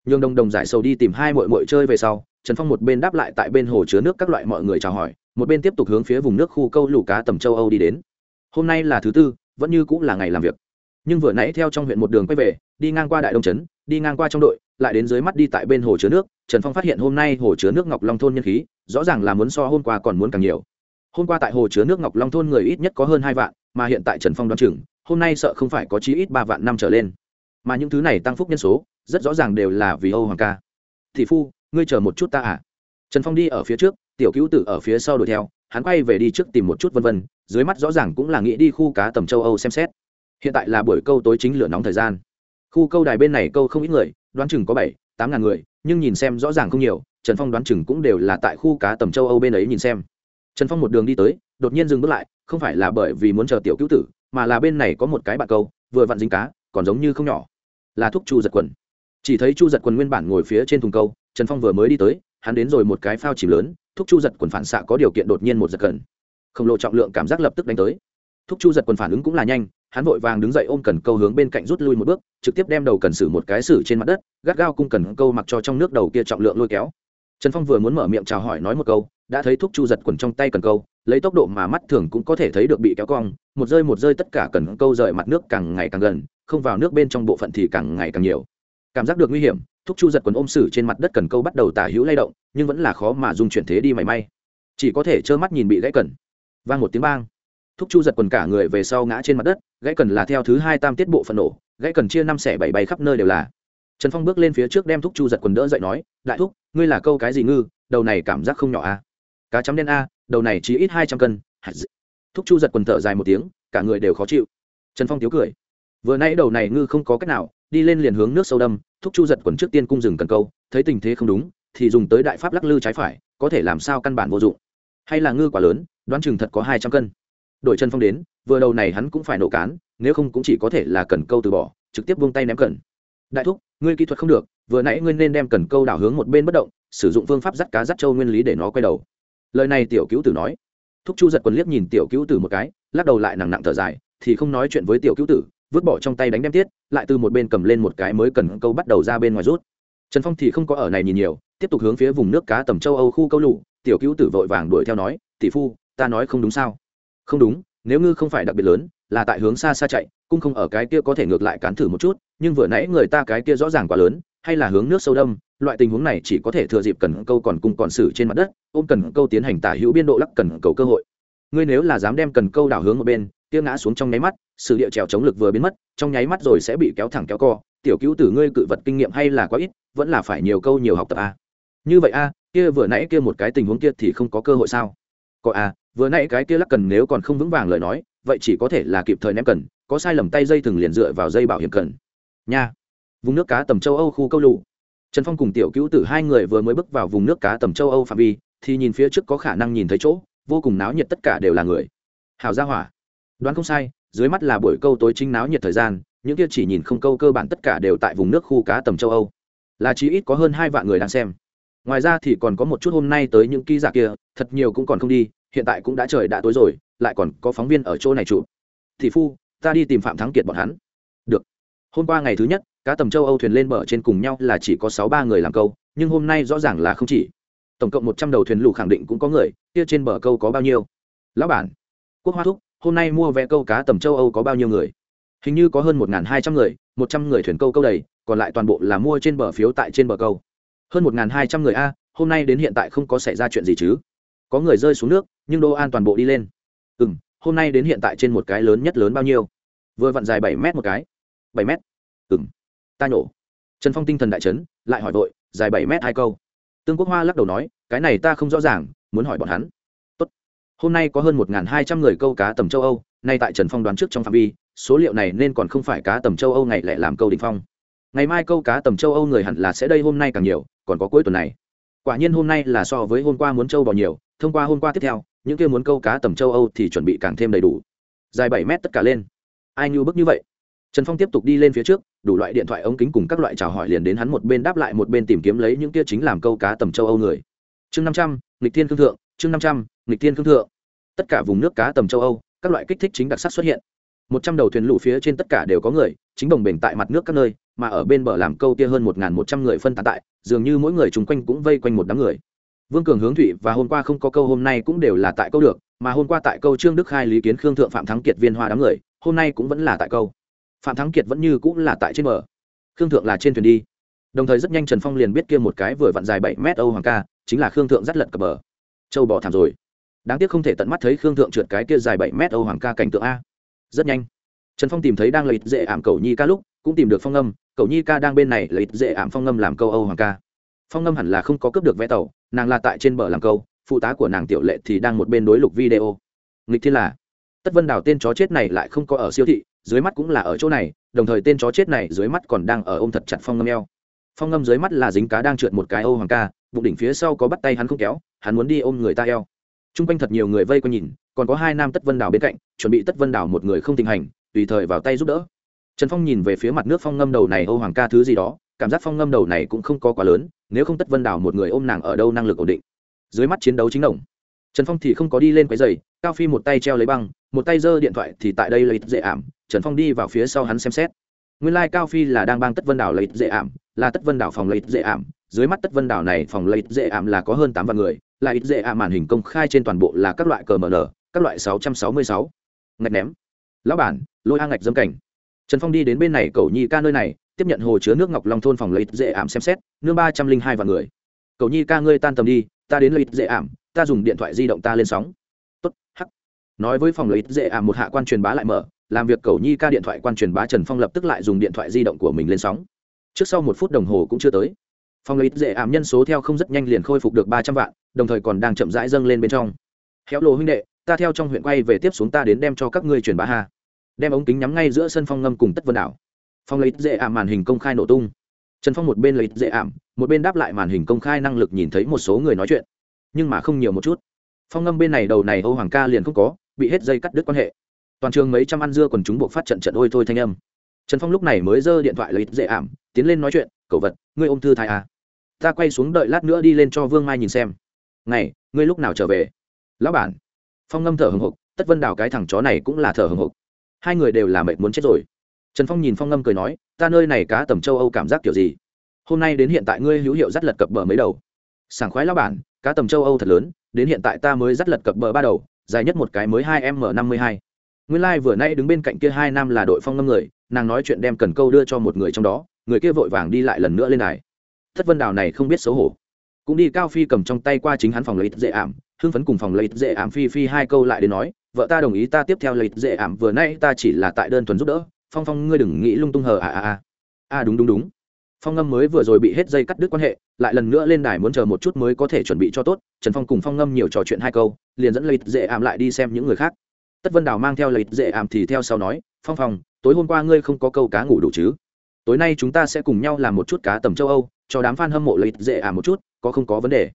Nhường đồng đồng giải sầu đi tìm hai mội mội chơi về sau trần phong một bên đáp lại tại bên hồ chứa nước các loại mọi người chào hỏi, một bên tiếp tục hướng phía vùng nước khu câu lũ cá tầm châu âu đi đến. Hôm nay là thứ tư, vẫn như cũng là ngày làm việc. Nhưng vừa nãy theo trong huyện một đường quay về, đi ngang qua đại đông trấn, đi ngang qua trong đội, lại đến dưới mắt đi tại bên hồ chứa nước, trần phong phát hiện hôm nay hồ chứa nước ngọc long thôn nhân khí, rõ ràng là muốn so hôm qua còn muốn càng nhiều. Hôm qua tại hồ chứa nước ngọc long thôn người ít nhất có hơn hai vạn, mà hiện tại trần phong đoán chừng, hôm nay sợ không phải có chí ít ba vạn năm trở lên. Mà những thứ này tăng phúc nhân số, rất rõ ràng đều là vì âu hoàng ca. Thị phu ngươi chờ một chút ta à? Trần phong đi ở phía trước, tiểu cứu tử ở phía sau đuổi theo, hắn quay về đi trước tìm một chút vân vân, dưới mắt rõ ràng cũng là nghĩ đi khu cá tầm châu âu xem xét. Hiện tại là buổi câu tối chính lửa nóng thời gian. Khu câu đài bên này câu không ít người, đoán chừng có bảy, tám ngàn người, nhưng nhìn xem rõ ràng không nhiều, trần phong đoán chừng cũng đều là tại khu cá tầm châu âu bên ấy nhìn xem. Trần phong một đường đi tới, đột nhiên dừng bước lại, không phải là bởi vì muốn chờ tiểu cứu tử, mà là bên này có một cái bạn câu, vừa vặn dính cá, còn giống như không nhỏ. Là thúc chu giật quần. Chỉ thấy chu giật quần nguyên bản ngồi phía trên thùng câu trần phong vừa mới đi tới, hắn đến rồi một cái phao chìm lớn, thúc chu giật quần phản xạ có điều kiện đột nhiên một giật cần. Khổng lồ trọng lượng cảm giác lập tức đánh tới. Thúc chu giật quần phản ứng cũng là nhanh, hắn vội vàng đứng dậy ôm cần câu hướng bên cạnh rút lui một bước, trực tiếp đem đầu cần sử một cái sử trên mặt đất, gắt gao cung cần câu mặc cho trong nước đầu kia trọng lượng lôi kéo. Trần phong vừa muốn mở miệng chào hỏi nói một câu, đã thấy thúc chu giật quần trong tay cần câu, lấy tốc độ mà mắt thường cũng có thể thấy được bị kéo cong, một rơi một rơi tất cả cần câu rời mặt nước càng ngày càng gần, không vào nước bên trong bộ phận thì càng ngày càng nhiều. Cảm giác được nguy hiểm thúc chu giật quần ôm sử trên mặt đất cần câu bắt đầu tả hữu lay động, nhưng vẫn là khó mà dùng chuyển thế đi mảy may. Chỉ có thể trơ mắt nhìn bị gãy cần. Vang một tiếng bang. Thúc chu giật quần cả người về sau ngã trên mặt đất, gãy cần là theo thứ hai tam tiết bộ phận nổ, gãy cần chia năm xẻ bảy bay khắp nơi đều là. Trần phong bước lên phía trước đem thúc chu giật quần đỡ dậy nói, đại thúc, ngươi là câu cái gì ngư, đầu này cảm giác không nhỏ a à? cá chấm đen a, đầu này chỉ ít hai trăm cân. Thúc chu giật quần thở dài một tiếng, cả người đều khó chịu. Trần phong tiếu cười. Vừa nãy đầu này ngư không có cách nào, đi lên liền hướng nước sâu đâm thúc chu giật quần trước tiên cung rừng cần câu, thấy tình thế không đúng, thì dùng tới đại pháp lắc lư trái phải, có thể làm sao căn bản vô dụng. Hay là ngư quá lớn, đoán chừng thật có hai trăm cân. Đội chân phong đến, vừa đầu này hắn cũng phải nổ cán, nếu không cũng chỉ có thể là cần câu từ bỏ, trực tiếp buông tay ném cần. Đại thúc, ngươi kỹ thuật không được, vừa nãy ngươi nên đem cần câu đảo hướng một bên bất động, sử dụng phương pháp dắt cá dắt trâu nguyên lý để nó quay đầu. Lời này tiểu cứu tử nói. Thúc chu giật quần liếc nhìn tiểu cứu tử một cái, lắc đầu lại nặng nặng thở dài, thì không nói chuyện với tiểu cứu tử vứt bỏ trong tay đánh đem tiết, lại từ một bên cầm lên một cái mới cần câu bắt đầu ra bên ngoài rút. Trần phong thì không có ở này nhìn nhiều, tiếp tục hướng phía vùng nước cá tầm châu âu khu câu lụ, tiểu cứu tử vội vàng đuổi theo nói, tỷ phu, ta nói không đúng sao? Không đúng, nếu ngư không phải đặc biệt lớn, là tại hướng xa xa chạy cung không ở cái kia có thể ngược lại cán thử một chút, nhưng vừa nãy người ta cái kia rõ ràng quá lớn, hay là hướng nước sâu đâm, loại tình huống này chỉ có thể thừa dịp cần câu còn cung còn xử trên mặt đất, ôm cần câu tiến hành tả hữu biên độ lắc cần cầu cơ hội. Ngươi nếu là dám đem cần câu đảo hướng một bên kia ngã xuống trong nháy mắt sự địa trèo chống lực vừa biến mất, trong nháy mắt rồi sẽ bị kéo thẳng kéo co. Tiểu cứu tử ngươi cự vật kinh nghiệm hay là quá ít, vẫn là phải nhiều câu nhiều học tập a như vậy a kia vừa nãy kia một cái tình huống kia thì không có cơ hội sao? Có a vừa nãy cái kia lắc cần nếu còn không vững vàng lời nói, vậy chỉ có thể là kịp thời ném cần, có sai lầm tay dây thừng liền dựa vào dây bảo hiểm cần. Nha. Vùng nước cá tầm châu âu khu câu lụ trần phong cùng tiểu cứu tử hai người vừa mới bước vào vùng nước cá tầm châu âu phạm vi, thì nhìn phía trước có khả năng nhìn thấy chỗ, vô cùng náo nhiệt tất cả đều là người. Hào gia hỏa đoán không sai, dưới mắt là buổi câu tối chính náo nhiệt thời gian, những kia chỉ nhìn không câu cơ bản tất cả đều tại vùng nước khu cá tầm châu âu. Là chí ít có hơn hai vạn người đang xem. Ngoài ra thì còn có một chút hôm nay tới những ký giả kia, thật nhiều cũng còn không đi, hiện tại cũng đã trời đã tối rồi, lại còn có phóng viên ở chỗ này chụp. Thì phu, ta đi tìm phạm thắng kiệt bọn hắn. Được. Hôm qua ngày thứ nhất, cá tầm châu âu thuyền lên bờ trên cùng nhau là chỉ có sáu ba người làm câu, nhưng hôm nay rõ ràng là không chỉ. Tổng cộng một trăm đầu thuyền lù khẳng định cũng có người, kia trên bờ câu có bao nhiêu? Lão bản. Quốc hoa thúc hôm nay mua vé câu cá tầm châu âu có bao nhiêu người? Hình như có hơn một hai trăm người, một trăm người thuyền câu câu đầy, còn lại toàn bộ là mua trên bờ phiếu tại trên bờ câu. Hơn một hai trăm người a, hôm nay đến hiện tại không có xảy ra chuyện gì chứ? Có người rơi xuống nước, nhưng đô an toàn bộ đi lên. Ừ m hôm nay đến hiện tại trên một cái lớn nhất lớn bao nhiêu? Vừa vặn dài bảy mét một cái. Bảy mét? Ừ m ta nhổ. Trần phong tinh thần đại trấn lại hỏi vội, dài bảy mét hai câu. Tương quốc hoa lắc đầu nói, cái này ta không rõ ràng, muốn hỏi bọn hắn hôm nay có hơn một hai trăm người câu cá tầm châu âu, nay tại trần phong đoán trước trong phạm vi, số liệu này nên còn không phải cá tầm châu âu ngày lại làm câu đình phong. Ngày mai câu cá tầm châu âu người hẳn là sẽ đây hôm nay càng nhiều, còn có cuối tuần này. Quả nhiên hôm nay là so với hôm qua muốn châu bò nhiều, thông qua hôm qua tiếp theo, những kia muốn câu cá tầm châu âu thì chuẩn bị càng thêm đầy đủ. Dài bảy mét tất cả lên. Ai như bức như vậy? Trần phong tiếp tục đi lên phía trước, đủ loại điện thoại ống kính cùng các loại chào hỏi liền đến hắn một bên đáp lại một bên tìm kiếm lấy những kia chính làm câu cá tầm châu âu người. Chương năm trăm lịch thiên cương thượng chương năm trăm, nghịch thiên cương thượng. Tất cả vùng nước cá tầm châu âu, các loại kích thích chính đặc sắc xuất hiện. Một trăm đầu thuyền lũ phía trên tất cả đều có người, chính đồng bềnh tại mặt nước các nơi, mà ở bên bờ làm câu kia hơn một một trăm người phân tán tại, dường như mỗi người chung quanh cũng vây quanh một đám người. Vương cường hướng thủy và hôm qua không có câu hôm nay cũng đều là tại câu được, mà hôm qua tại câu trương đức khai, lý kiến khương thượng, phạm thắng kiệt, viên hoa đám người, hôm nay cũng vẫn là tại câu. Phạm thắng kiệt vẫn như cũng là tại trên bờ. Khương thượng là trên thuyền đi. Đồng thời rất nhanh trần phong liền biết kia một cái vừa vặn dài bảy mét âu hoàng ca, chính là khương thượng dắt lật cập bờ châu bò thảm rồi. Đáng tiếc không thể tận mắt thấy khương thượng trượt cái kia dài bảy mét âu hoàng ca cảnh tượng a. Rất nhanh, trần phong tìm thấy đang lấy dễ ảm cầu nhi ca lúc, cũng tìm được phong âm cầu nhi ca đang bên này lấy dễ ảm phong âm làm câu âu hoàng ca. Phong âm hẳn là không có cướp được vé tàu, nàng là tại trên bờ làm câu, phụ tá của nàng tiểu lệ thì đang một bên đối lục video. Nghịch thiên là, tất vân đào tên chó chết này lại không có ở siêu thị, dưới mắt cũng là ở chỗ này, đồng thời tên chó chết này dưới mắt còn đang ở ôm thật chặt phong ngâm eo. Phong ngâm dưới mắt là dính cá đang trượt một cái âu hoàng ca bụng đỉnh phía sau có bắt tay hắn không kéo, hắn muốn đi ôm người ta eo. T r u n g quanh thật nhiều người vây quanh nhìn, còn có hai nam tất vân đào bên cạnh, chuẩn bị tất vân đào một người không thịnh hành, tùy thời vào tay giúp đỡ. Trần phong nhìn về phía mặt nước phong ngâm đầu này âu hoàng ca thứ gì đó, cảm giác phong ngâm đầu này cũng không có quá lớn, nếu không tất vân đào một người ôm nàng ở đâu năng lực ổn định. Dưới mắt chiến đấu chính đồng. Trần phong thì không có đi lên quái dày cao phi một tay treo lấy băng, một tay giơ điện thoại thì tại đây lấy dễ ảm, trần phong đi vào phía sau hắn xem xét. Nguyên lai、like、cao phi là đang bang tất vân đảo lấy dễ ảm là tất vân đảo phòng lấy dễ ảm. Dưới mắt tất vân đảo này phòng lấy dễ ảm là có hơn tám vạn người, là ít dễ ảm màn hình công khai trên toàn bộ là các loại cờ mờ nở, các loại sáu trăm sáu mươi sáu. Ngạch ném. Lão bản, lôi a ngạch dâm cảnh. Trần phong đi đến bên này cầu nhi ca nơi này, tiếp nhận hồ chứa nước ngọc long thôn phòng lấy dễ ảm xem xét, nương ba trăm linh hai vạn người. Cầu nhi ca, ngươi tan tầm đi, ta đến lấy dễ ảm, ta dùng điện thoại di động ta lên sóng. Tốt, hắc. Nói với phòng lấy dễ ảm một hạ quan truyền bá lại mở, làm việc cầu nhi ca điện thoại quan truyền bá trần phong lập tức lại dùng điện thoại di động của mình lên sóng trước sau một phút đồng hồ cũng chưa tới. Phong lấy dễ ảm nhân số theo không rất nhanh liền khôi phục được ba trăm vạn, đồng thời còn đang chậm rãi dâng lên bên trong. Héo lộ huynh đệ, ta theo trong huyện quay về tiếp xuống ta đến đem cho các ngươi truyền bá hà đem ống kính nhắm ngay giữa sân phong ngâm cùng tất vân đảo. Phong lấy dễ ảm màn hình công khai nổ tung. Trần phong một bên lấy dễ ảm, một bên đáp lại màn hình công khai năng lực nhìn thấy một số người nói chuyện. Nhưng mà không nhiều một chút. Phong ngâm bên này đầu này âu hoàng ca liền không có, bị hết dây cắt đứt quan hệ. Toàn trường mấy trăm ăn dưa còn chúng buộc phát trận trận ôi thôi thanh âm trần phong lúc này mới giơ điện thoại lấy dễ ảm, tiến lên nói chuyện cậu vật, ngươi ôm thư thái à. ta quay xuống đợi lát nữa đi lên cho vương mai nhìn xem. Ngày, ngươi lúc nào trở về? Lão bản. Phong ngâm thở hồng hộc tất vân đào cái thằng chó này cũng là thở hồng hộc hai người đều là mệt muốn chết rồi. Trần phong nhìn phong ngâm cười nói, ta nơi này cá tầm châu âu cảm giác kiểu gì? Hôm nay đến hiện tại ngươi hữu hiệu dắt lật cập bờ mấy đầu? Sảng khoái lão bản, cá tầm châu âu thật lớn, đến hiện tại ta mới dắt lật cập bờ ba đầu, dài nhất một cái mới hai m năm mươi hai nguyên lai、like、vừa nay đứng bên cạnh kia hai nam là đội phong ngâm người, nàng nói chuyện đem cần câu đưa cho một người trong đó, người kia vội vàng đi lại lần nữa lên đài. Thất vân đào này không biết xấu hổ. Cũng đi cao phi cầm trong tay qua chính hắn phòng lấy dễ ảm, hưng phấn cùng phòng lấy dễ ảm phi phi hai câu lại đến nói, vợ ta đồng ý ta tiếp theo lấy dễ ảm, vừa nay ta chỉ là tại đơn thuần giúp đỡ, phong phong ngươi đừng nghĩ lung tung hờ à à à. À đúng đúng đúng. Phong ngâm mới vừa rồi bị hết dây cắt đứt quan hệ, lại lần nữa lên đài muốn chờ một chút mới có thể chuẩn bị cho tốt, trần phong cùng phong ngâm nhiều trò chuyện hai câu, liền dẫn lấy dễ ảm lại đi xem những người khác tất vân đào mang theo lấy dễ ảm thì theo sau nói, phong phong, tối hôm qua ngươi không có câu cá ngủ đủ chứ? Tối nay chúng ta sẽ cùng nhau làm một chút cá tầm châu âu, cho đám f a n hâm mộ lấy dễ ảm một chút, có không có vấn đề?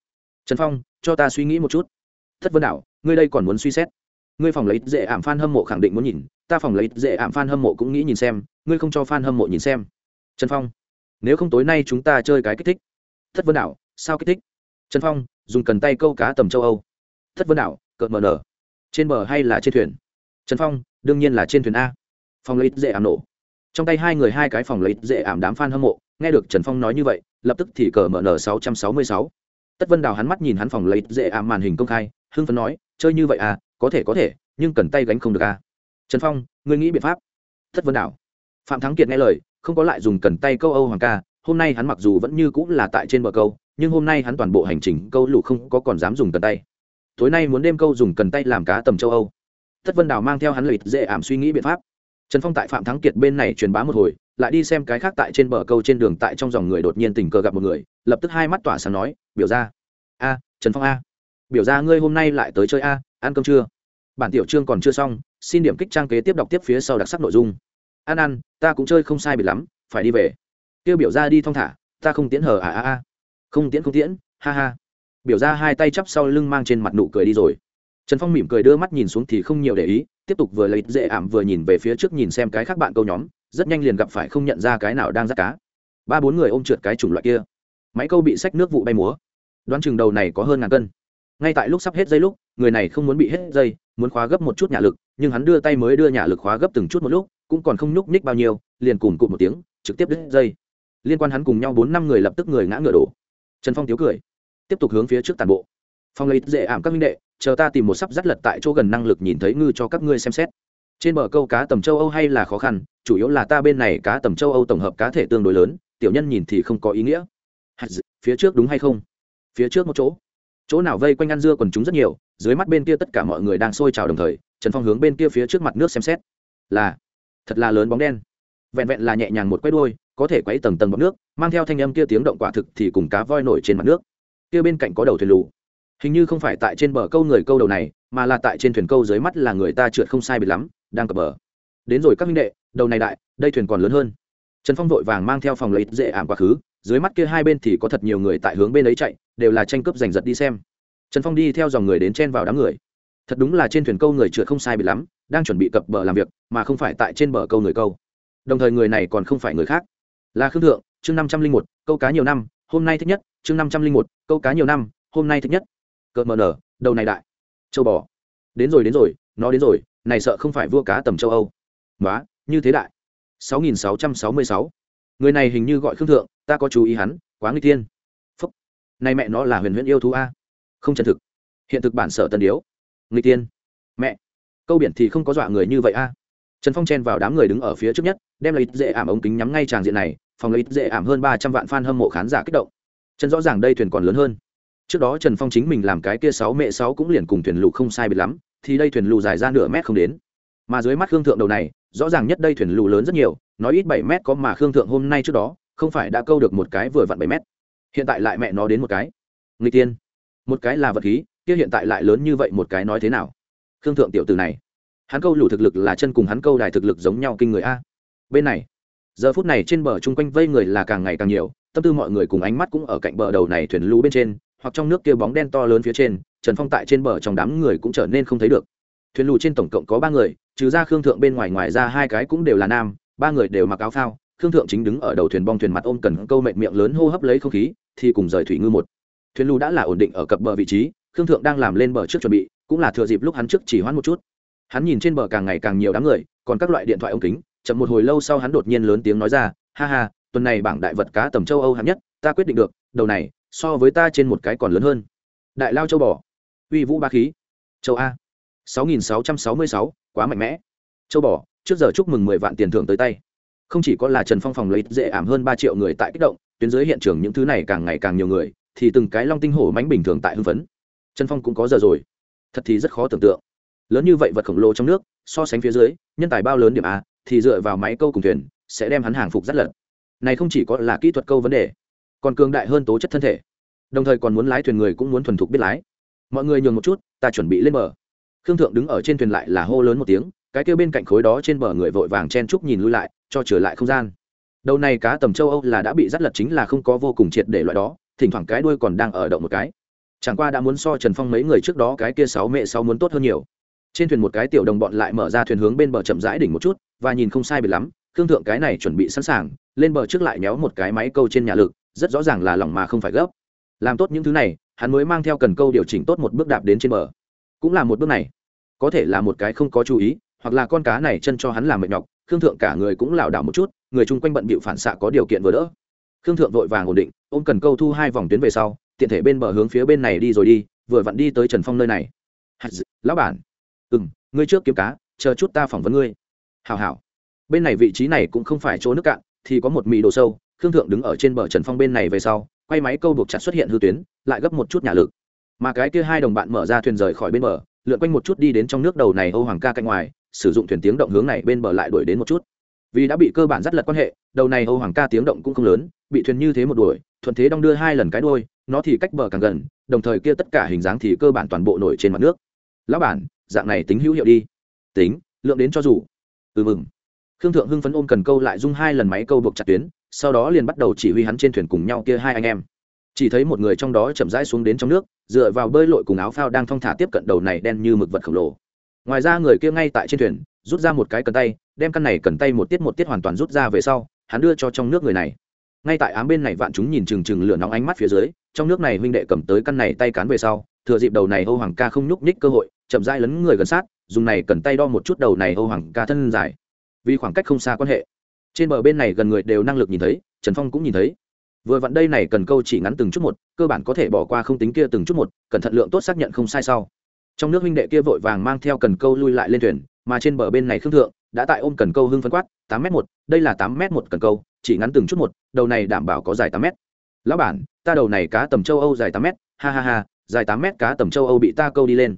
Trần phong, cho ta suy nghĩ một chút. Tất vân đảo ngươi đây còn muốn suy xét? Ngươi phòng lấy dễ ảm f a n hâm mộ khẳng định muốn nhìn, ta phòng lấy dễ ảm f a n hâm mộ cũng nghĩ nhìn xem, ngươi không cho f a n hâm mộ nhìn xem. Trần phong, nếu không tối nay chúng ta chơi cái kích thích. Thất vân đảo sao kích thích? Trần phong, dùng cần tay câu cá tầm châu âu. Thất vân đảo cợt mờ nở trên bờ hay là trên thuyền? Trần phong, đương nhiên là trên thuyền a. Phòng lấy dễ ảm nổ. Trong tay hai người hai cái phòng lấy dễ ảm đám f a n hâm mộ, nghe được trần phong nói như vậy, lập tức thì cờ mở n sáu trăm sáu mươi sáu. Tất vân đào hắn mắt nhìn hắn phòng lấy dễ ảm màn hình công khai, hưng phấn nói, chơi như vậy à có thể có thể, nhưng cần tay gánh không được à. Trần phong, ngươi nghĩ biện pháp. Tất vân đào. Phạm thắng kiệt nghe lời, không có lại dùng cần tay câu âu hoàng ca, hôm nay hắn mặc dù vẫn như cũng là tại trên bờ câu, nhưng hôm nay hắn toàn bộ hành trình câu lụ không có còn dám dùng cần tay tối nay muốn đêm câu dùng cần tay làm cá tầm châu âu. Tất vân đào mang theo hắn lợi dễ ảm suy nghĩ biện pháp. Trần phong tại phạm thắng kiệt bên này truyền bá một hồi, lại đi xem cái khác tại trên bờ câu trên đường tại trong dòng người đột nhiên tình cờ gặp một người, lập tức hai mắt tỏa sáng nói, biểu ra a, trần phong a. Biểu ra ngươi hôm nay lại tới chơi a, ăn cơm chưa? Bản tiểu chương còn chưa xong, xin điểm kích trang kế tiếp đọc tiếp phía sau đặc sắc nội dung. Ăn ăn, ta cũng chơi không sai biệt lắm, phải đi về. Tiêu biểu ra đi thong thả, ta không tiễn hờ à à a không tiễn không tiễn, ha ha biểu ra hai tay chắp sau lưng mang trên mặt nụ cười đi rồi. Trần phong mỉm cười đưa mắt nhìn xuống thì không nhiều để ý, tiếp tục vừa lấy dễ ảm vừa nhìn về phía trước nhìn xem cái khác bạn câu nhóm, rất nhanh liền gặp phải không nhận ra cái nào đang rắt cá. Ba bốn người ôm trượt cái chủng loại kia. Máy câu bị sách nước vụ bay múa. Đoán chừng đầu này có hơn ngàn cân. Ngay tại lúc sắp hết dây lúc, người này không muốn bị hết dây, muốn khóa gấp một chút nhà lực, nhưng hắn đưa tay mới đưa nhà lực khóa gấp từng chút một lúc, cũng còn không nhúc nhích bao nhiêu, liền cùn cụt một tiếng, trực tiếp đứt dây. Liên quan hắn cùng nhau bốn năm người lập tức người ngã ngựa đổ. Trần phong thiếu cười tiếp tục hướng phía trước tàn bộ. Phong lấy dễ ảm các minh đệ, chờ ta tìm một sắp dắt lật tại chỗ gần năng lực nhìn thấy ngư cho các ngươi xem xét. Trên bờ câu cá tầm châu âu hay là khó khăn, chủ yếu là ta bên này cá tầm châu âu tổng hợp cá thể tương đối lớn, tiểu nhân nhìn thì không có ý nghĩa. Phía trước đúng hay không? Phía trước một chỗ. Chỗ nào vây quanh ăn dưa còn chúng rất nhiều, dưới mắt bên kia tất cả mọi người đang sôi trào đồng thời, trần phong hướng bên kia phía trước mặt nước xem xét. Là, thật là lớn bóng đen. Vẹn vẹn là nhẹ nhàng một quay đuôi, có thể quấy tầng tầng bọc nước, mang theo thanh âm kia tiếng động quả thực thì cùng cá voi nổi trên mặt nước kia bên cạnh có đầu thuyền lù. Hình như không phải tại trên bờ câu người câu đầu này, mà là tại trên thuyền câu dưới mắt là người ta trượt không sai biệt lắm, đang cập bờ. Đến rồi các minh đệ, đầu này đại, đây thuyền còn lớn hơn. Trần phong vội vàng mang theo phòng lấy dễ ảm quá khứ, dưới mắt kia hai bên thì có thật nhiều người tại hướng bên ấy chạy, đều là tranh cướp giành giật đi xem. Trần phong đi theo dòng người đến chen vào đám người. Thật đúng là trên thuyền câu người trượt không sai bị lắm, đang chuẩn bị cập bờ làm việc, mà không phải tại trên bờ câu người câu. Đồng thời người này còn không phải người khác. Là khương thượng, chương năm trăm linh một, câu cá nhiều năm hôm nay thích nhất, chương năm trăm linh một, câu cá nhiều năm, hôm nay thích nhất. Cợt mờ nở, đầu này đại. Châu bò. Đến rồi đến rồi, nó đến rồi, này sợ không phải vua cá tầm châu âu. Nói như thế đại. sáu nghìn sáu trăm sáu mươi sáu. Người này hình như gọi khương thượng, ta có chú ý hắn, quá nguy tiên phúc. Này mẹ nó là huyền huyền yêu thú a. Không chân thực. Hiện thực bản sở tân điếu. Nguy tiên mẹ. Câu biển thì không có dọa người như vậy a. Trần phong chen vào đám người đứng ở phía trước nhất, đem lấy dễ ảm ống kính nhắm ngay tràng diện này phòng lấy dễ ảm hơn ba trăm vạn fan hâm mộ khán giả kích động. Chân rõ ràng đây thuyền còn lớn hơn. Trước đó trần phong chính mình làm cái kia sáu mẹ sáu cũng liền cùng thuyền lù không sai biệt lắm, thì đây thuyền lù dài ra nửa mét không đến. Mà dưới mắt khương thượng đầu này, rõ ràng nhất đây thuyền lù lớn rất nhiều, nói ít bảy mét có mà khương thượng hôm nay trước đó, không phải đã câu được một cái vừa vặn bảy mét. Hiện tại lại mẹ nó đến một cái. Người tiên. Một cái là vật khí, kia hiện tại lại lớn như vậy một cái nói thế nào? Khương thượng tiểu từ này. Hắn câu lù thực lực là chân cùng hắn câu đài thực lực giống nhau kinh người a. Bên này giờ phút này trên bờ chung quanh vây người là càng ngày càng nhiều, tâm tư mọi người cùng ánh mắt cũng ở cạnh bờ đầu này thuyền lũ bên trên, hoặc trong nước kia bóng đen to lớn phía trên, trần phong tại trên bờ trong đám người cũng trở nên không thấy được. Thuyền lù trên tổng cộng có ba người, trừ ra khương thượng bên ngoài ngoài ra hai cái cũng đều là nam, ba người đều mặc áo phao. Khương thượng chính đứng ở đầu thuyền bong thuyền mặt ôm cần câu mệnh miệng lớn hô hấp lấy không khí, thì cùng rời thủy ngư một. Thuyền lù đã là ổn định ở cập bờ vị trí, khương thượng đang làm lên bờ trước chuẩn bị, cũng là thừa dịp lúc hắn trước chỉ hoãn một chút. Hắn nhìn trên bờ càng ngày càng nhiều đám người, còn các loại điện thoại ống kính chậm một hồi lâu sau hắn đột nhiên lớn tiếng nói ra ha ha tuần này bảng đại vật cá tầm châu âu hạng nhất ta quyết định được đầu này so với ta trên một cái còn lớn hơn. Đại lao châu bò uy vũ ba khí. Châu a 6666, quá mạnh mẽ. Châu bò trước giờ chúc mừng mười vạn tiền thưởng tới tay. Không chỉ có là trần phong phòng lấy dễ ảm hơn ba triệu người tại kích động tuyến dưới hiện trường những thứ này càng ngày càng nhiều người thì từng cái long tinh hổ mánh bình thường tại hưng phấn. Trần phong cũng có giờ rồi. Thật thì rất khó tưởng tượng. Lớn như vậy vật khổng lồ trong nước so sánh phía dưới nhân tài bao lớn điểm a thì dựa vào máy câu cùng thuyền, sẽ đem hắn hàng phục rất lật. Này không chỉ có là kỹ thuật câu vấn đề, còn cường đại hơn tố chất thân thể. Đồng thời còn muốn lái thuyền người cũng muốn thuần thục biết lái. Mọi người nhường một chút, ta chuẩn bị lên bờ. Khương thượng đứng ở trên thuyền lại là hô lớn một tiếng, cái kêu bên cạnh khối đó trên bờ người vội vàng chen chúc nhìn lui lại, cho trở lại không gian. Đầu này cá tầm châu âu là đã bị rắt lật chính là không có vô cùng triệt để loại đó, thỉnh thoảng cái đuôi còn đang ở động một cái. Chẳng qua đã muốn so trần phong mấy người trước đó cái kia sáu mẹ sáu muốn tốt hơn nhiều trên thuyền một cái tiểu đồng bọn lại mở ra thuyền hướng bên bờ chậm rãi đỉnh một chút, và nhìn không sai biệt lắm, khương thượng cái này chuẩn bị sẵn sàng, lên bờ trước lại nhéo một cái máy câu trên nhà lực, rất rõ ràng là lòng mà không phải gấp. Làm tốt những thứ này, hắn mới mang theo cần câu điều chỉnh tốt một bước đạp đến trên bờ. Cũng là một bước này. Có thể là một cái không có chú ý, hoặc là con cá này chân cho hắn làm mệt nhọc, khương thượng cả người cũng lảo đảo một chút, người chung quanh bận bịu phản xạ có điều kiện vừa đỡ. Khương thượng vội vàng ổn định, ôm cần câu thu hai vòng tuyến về sau, tiện thể bên bờ hướng phía bên này đi rồi đi, vừa vặn đi tới trần phong nơi này. Lão bản ừ m ngươi trước kiếm cá, chờ chút ta phỏng vấn ngươi. Hào hào bên này vị trí này cũng không phải chỗ nước cạn, thì có một mì đồ sâu, khương thượng đứng ở trên bờ trần phong bên này về sau, quay máy câu buộc chặt xuất hiện hư tuyến, lại gấp một chút nhà lực. Mà cái kia hai đồng bạn mở ra thuyền rời khỏi bên bờ, lượn quanh một chút đi đến trong nước đầu này âu hoàng ca cạnh ngoài, sử dụng thuyền tiếng động hướng này bên bờ lại đuổi đến một chút. Vì đã bị cơ bản dắt lật quan hệ, đầu này âu hoàng ca tiếng động cũng không lớn, bị thuyền như thế một đuổi, thuận thế đong đưa hai lần cái đuôi, nó thì cách bờ càng gần, đồng thời kia tất cả hình dáng thì cơ bản toàn bộ nổi trên mặt nước. Lão bản dạng này tính hữu hiệu đi. Tính, lượng đến cho dù. Ừ mừng. Khương thượng hưng phấn ôm cần câu lại dung hai lần máy câu buộc chặt tuyến, sau đó liền bắt đầu chỉ huy hắn trên thuyền cùng nhau kia hai anh em. Chỉ thấy một người trong đó chậm rãi xuống đến trong nước, dựa vào bơi lội cùng áo phao đang thong thả tiếp cận đầu này đen như mực vật khổng lồ. Ngoài ra người kia ngay tại trên thuyền, rút ra một cái cần tay, đem căn này cần tay một tiết một tiết hoàn toàn rút ra về sau, hắn đưa cho trong nước người này. Ngay tại ám bên này vạn chúng nhìn chừng chừng lửa nóng ánh mắt phía dưới, trong nước này huynh đệ cầm tới căn này tay cán về sau, thừa dịp đầu này hô hoàng ca không nhúc nhích cơ hội chậm rãi lấn người gần sát, dùng này cần tay đo một chút đầu này âu hoàng ca thân dài. Vì khoảng cách không xa quan hệ. Trên bờ bên này gần người đều năng lực nhìn thấy, trần phong cũng nhìn thấy. Vừa vặn đây này cần câu chỉ ngắn từng chút một, cơ bản có thể bỏ qua không tính kia từng chút một, cẩn thận lượng tốt xác nhận không sai sau. Trong nước huynh đệ kia vội vàng mang theo cần câu lui lại lên thuyền, mà trên bờ bên này khương thượng đã tại ôm cần câu hưng phân quát, tám m một, đây là tám m một cần câu, chỉ ngắn từng chút một, đầu này đảm bảo có dài tám m lão bản, ta đầu này cá tầm châu âu dài tám m ha ha ha, dài tám m cá tầm châu âu bị ta câu đi lên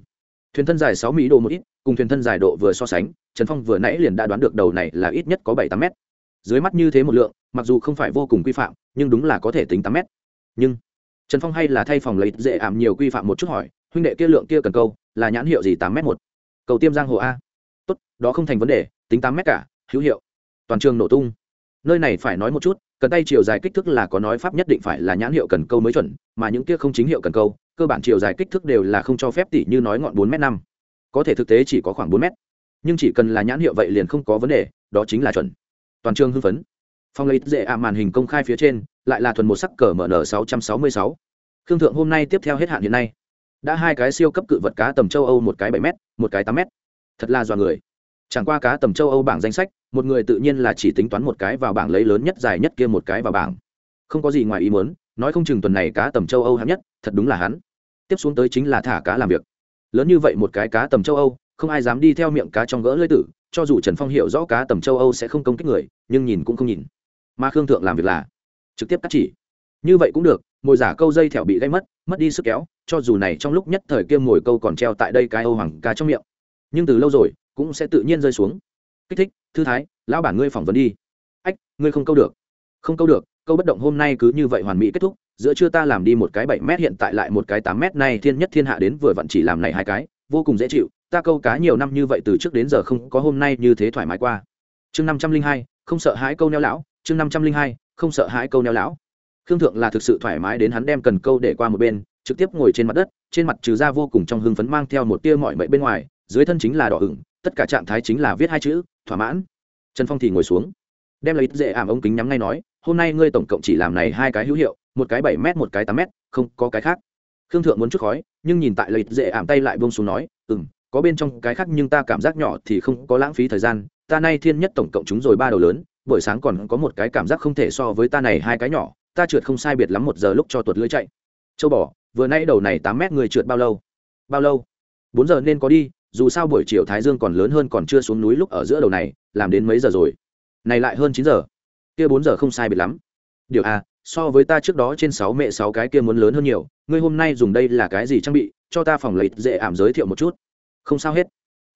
thuyền thân dài sáu mỹ độ một ít, cùng thuyền thân dài độ vừa so sánh, trần phong vừa nãy liền đã đoán được đầu này là ít nhất có bảy tám mét. dưới mắt như thế một lượng, mặc dù không phải vô cùng quy phạm, nhưng đúng là có thể tính tám mét. nhưng trần phong hay là thay phòng lấy dễ ảm nhiều quy phạm một chút hỏi, huynh đệ kia lượng kia cần câu, là nhãn hiệu gì tám m một cầu tiêm giang hồ a tốt, đó không thành vấn đề, tính tám m cả, hữu hiệu toàn trường nổ tung nơi này phải nói một chút, cần tay chiều dài kích thước là có nói pháp nhất định phải là nhãn hiệu cần câu mới chuẩn, mà những kia không chính hiệu cần câu cơ bản chiều dài kích thước đều là không cho phép tỷ như nói ngọn bốn m năm. Có thể thực tế chỉ có khoảng bốn m nhưng chỉ cần là nhãn hiệu vậy liền không có vấn đề, đó chính là chuẩn. Toàn trường hưng phấn. Phong lấy dễ ạ màn hình công khai phía trên, lại là thuần một sắc cờ mn sáu trăm sáu mươi sáu. Khương thượng hôm nay tiếp theo hết hạn hiện nay. Đã hai cái siêu cấp cự vật cá tầm châu âu, một cái bảy m một cái tám m thật là dọa người. Chẳng qua cá tầm châu âu bảng danh sách, một người tự nhiên là chỉ tính toán một cái vào bảng lấy lớn nhất, dài nhất kia một cái vào bảng. Không có gì ngoài ý muốn, nói không chừng tuần này cá tầm châu âu hạng nhất, thật đúng là hắn tiếp xuống tới chính là thả cá làm việc. Lớn như vậy một cái cá tầm châu âu, không ai dám đi theo miệng cá trong gỡ lưỡi tử, cho dù trần phong hiểu rõ cá tầm châu âu sẽ không công kích người, nhưng nhìn cũng không nhìn. Mà khương thượng làm việc là trực tiếp cắt chỉ. Như vậy cũng được, mồi giả câu dây thẻo bị gây mất mất đi sức kéo, cho dù này trong lúc nhất thời kia mồi câu còn treo tại đây cái âu hoàng cá trong miệng. Nhưng từ lâu rồi, cũng sẽ tự nhiên rơi xuống. Kích thích, thư thái, lão bản ngươi phỏng vấn đi. Ách, ngươi không câu được. Không câu được, câu bất động hôm nay cứ như vậy hoàn mỹ kết thúc giữa trưa ta làm đi một cái bảy m hiện tại lại một cái tám m này thiên nhất thiên hạ đến vừa vặn chỉ làm này hai cái, vô cùng dễ chịu, ta câu cá nhiều năm như vậy từ trước đến giờ không có hôm nay như thế thoải mái qua. Chương năm trăm linh hai, không sợ hãi câu neo lão, chương năm trăm linh hai, không sợ hãi câu neo lão. Khương thượng là thực sự thoải mái đến hắn đem cần câu để qua một bên, trực tiếp ngồi trên mặt đất, trên mặt trừ ra vô cùng trong hưng phấn mang theo một tia mọi mệnh bên ngoài, dưới thân chính là đỏ ửng, tất cả trạng thái chính là viết hai chữ, thỏa mãn. Trần phong thì ngồi xuống, đem lấy dễ ảm ống kính nhắm ngay nói, hôm nay ngươi tổng cộng chỉ làm này hai cái hữu hiệu một cái bảy m một cái tám m không có cái khác. Khương thượng muốn chút khói nhưng nhìn tại lợi dễ ảm tay lại buông xuống nói ừ m có bên trong cái khác nhưng ta cảm giác nhỏ thì không có lãng phí thời gian ta nay thiên nhất tổng cộng chúng rồi ba đầu lớn buổi sáng còn có một cái cảm giác không thể so với ta này hai cái nhỏ ta trượt không sai biệt lắm một giờ lúc cho tuột lưỡi chạy. Châu bỏ, vừa nãy đầu này tám mét người trượt bao lâu? Bao lâu? Bốn giờ nên có đi dù sao buổi chiều thái dương còn lớn hơn còn chưa xuống núi lúc ở giữa đầu này làm đến mấy giờ rồi? Này lại hơn chín giờ. Kia bốn giờ không sai biệt lắm. Điều a so với ta trước đó trên sáu mẹ sáu cái kia muốn lớn hơn nhiều, ngươi hôm nay dùng đây là cái gì trang bị, cho ta phòng lấy dễ ảm giới thiệu một chút. Không sao hết.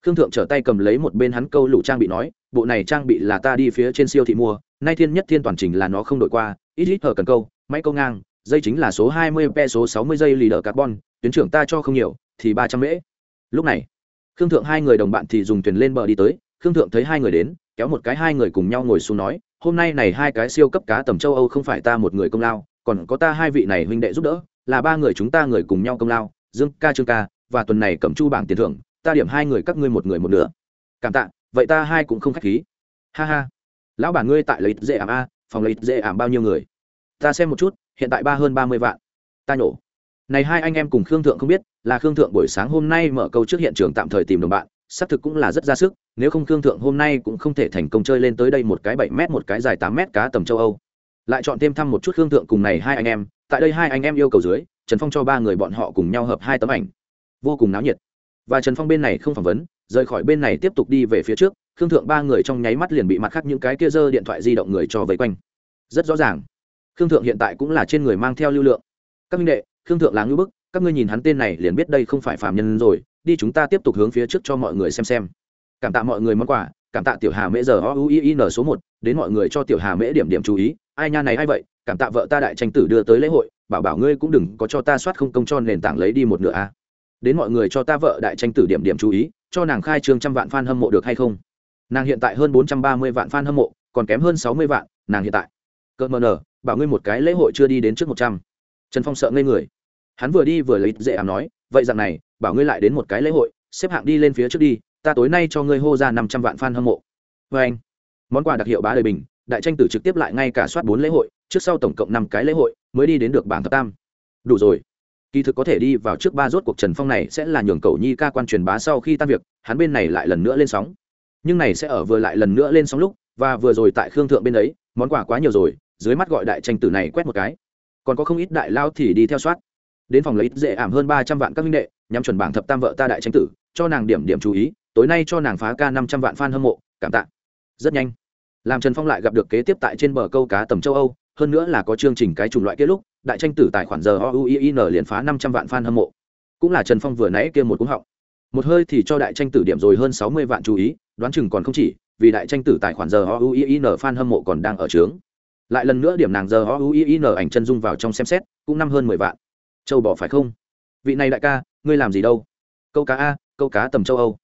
Khương thượng trở tay cầm lấy một bên hắn câu lũ trang bị nói, bộ này trang bị là ta đi phía trên siêu thị mua, nay thiên nhất thiên toàn trình là nó không đổi qua, ít ít hở cần câu, máy câu ngang, dây chính là số hai mươi, pe số sáu mươi dây lì đờ carbon, tuyến trưởng ta cho không nhiều, thì ba trăm mễ. Lúc này, khương thượng hai người đồng bạn thì dùng thuyền lên bờ đi tới, khương thượng thấy hai người đến, kéo một cái hai người cùng nhau ngồi xuống nói hôm nay này hai cái siêu cấp cá tầm châu âu không phải ta một người công lao, còn có ta hai vị này huynh đệ giúp đỡ, là ba người chúng ta người cùng nhau công lao, dương ca, trương ca, và tuần này cầm chu bảng tiền thưởng, ta điểm hai người các ngươi một người một nửa. Cảm tạ, vậy ta hai cũng không khách khí. Ha ha. Lão bản ngươi tại lấy dễ ảm a, phòng lấy dễ ảm bao nhiêu người? Ta xem một chút, hiện tại ba hơn ba mươi vạn. Ta nhổ. Này hai anh em cùng khương thượng không biết, là khương thượng buổi sáng hôm nay mở câu trước hiện trường tạm thời tìm đồng bạn xác thực cũng là rất ra sức, nếu không thương thượng hôm nay cũng không thể thành công chơi lên tới đây một cái bảy m một cái dài tám m cá tầm châu âu. Lại chọn thêm thăm một chút thương thượng cùng này hai anh em, tại đây hai anh em yêu cầu dưới, trần phong cho ba người bọn họ cùng nhau hợp hai tấm ảnh. Vô cùng náo nhiệt. Và trần phong bên này không phỏng vấn, rời khỏi bên này tiếp tục đi về phía trước, khương thượng ba người trong nháy mắt liền bị mặt khác những cái kia dơ điện thoại di động người cho vây quanh. Rất rõ ràng. Khương thượng hiện tại cũng là trên người mang theo lưu lượng. Các minh đệ, khương thượng là ngưỡng bức, các ngươi nhìn hắn tên này liền biết đây không phải phạm nhân rồi đi chúng ta tiếp tục hướng phía trước cho mọi người xem xem. Cảm tạ mọi người món quà, cảm tạ tiểu hà mễ giờ o u i n số một, đến mọi người cho tiểu hà mễ điểm điểm chú ý. Ai nha này ai vậy? Cảm tạ vợ ta đại tranh tử đưa tới lễ hội, bảo bảo ngươi cũng đừng có cho ta soát không công cho nền tảng lấy đi một nửa a. Đến mọi người cho ta vợ đại tranh tử điểm điểm chú ý, cho nàng khai trương trăm vạn f a n hâm mộ được hay không? Nàng hiện tại hơn bốn trăm ba mươi vạn f a n hâm mộ, còn kém hơn sáu mươi vạn, nàng hiện tại. Cợt mờ nở bảo ngươi một cái lễ hội chưa đi đến trước một trăm. Trần phong sợ ngây người. Hắn vừa đi vừa lấy dễ ảm nói, vậy rằng này bảo ngươi lại đến một cái lễ hội, xếp hạng đi lên phía trước đi, ta tối nay cho ngươi hô ra năm trăm vạn f a n hâm mộ. Vê anh, món quà đặc hiệu bá đời bình, đại tranh tử trực tiếp lại ngay cả soát bốn lễ hội, trước sau tổng cộng năm cái lễ hội, mới đi đến được bảng thập tam. Đủ rồi. Kỳ thực có thể đi vào trước ba rốt cuộc trần phong này sẽ là nhường cầu nhi ca quan truyền bá sau khi tan việc, hắn bên này lại lần nữa lên sóng. Nhưng này sẽ ở vừa lại lần nữa lên sóng lúc, và vừa rồi tại khương thượng bên ấy, món quà quá nhiều rồi, dưới mắt gọi đại tranh tử này quét một cái. Còn có không ít đại lao thì đi theo soát đến phòng lấy ít dễ ảm hơn ba trăm vạn các minh đệ nhằm chuẩn bảng thập tam vợ ta đại tranh tử, cho nàng điểm điểm chú ý, tối nay cho nàng phá ca năm trăm vạn f a n hâm mộ, cảm tạ. Rất nhanh làm trần phong lại gặp được kế tiếp tại trên bờ câu cá tầm châu âu, hơn nữa là có chương trình cái chủng loại kết lúc, đại tranh tử tài khoản giờ ouin liền phá năm trăm vạn f a n hâm mộ. Cũng là trần phong vừa nãy kia một cúng họng. Một hơi thì cho đại tranh tử điểm rồi hơn sáu mươi vạn chú ý, đoán chừng còn không chỉ, vì đại tranh tử tài khoản giờ ouin f a n hâm mộ còn đang ở trướng. Lại lần nữa điểm nàng giờ ouin ảnh chân dung vào trong xem xét, cũng năm hơn mười vạn châu bỏ phải không? Vị này đại ca, ngươi làm gì đâu? Câu cá a, câu cá tầm châu âu.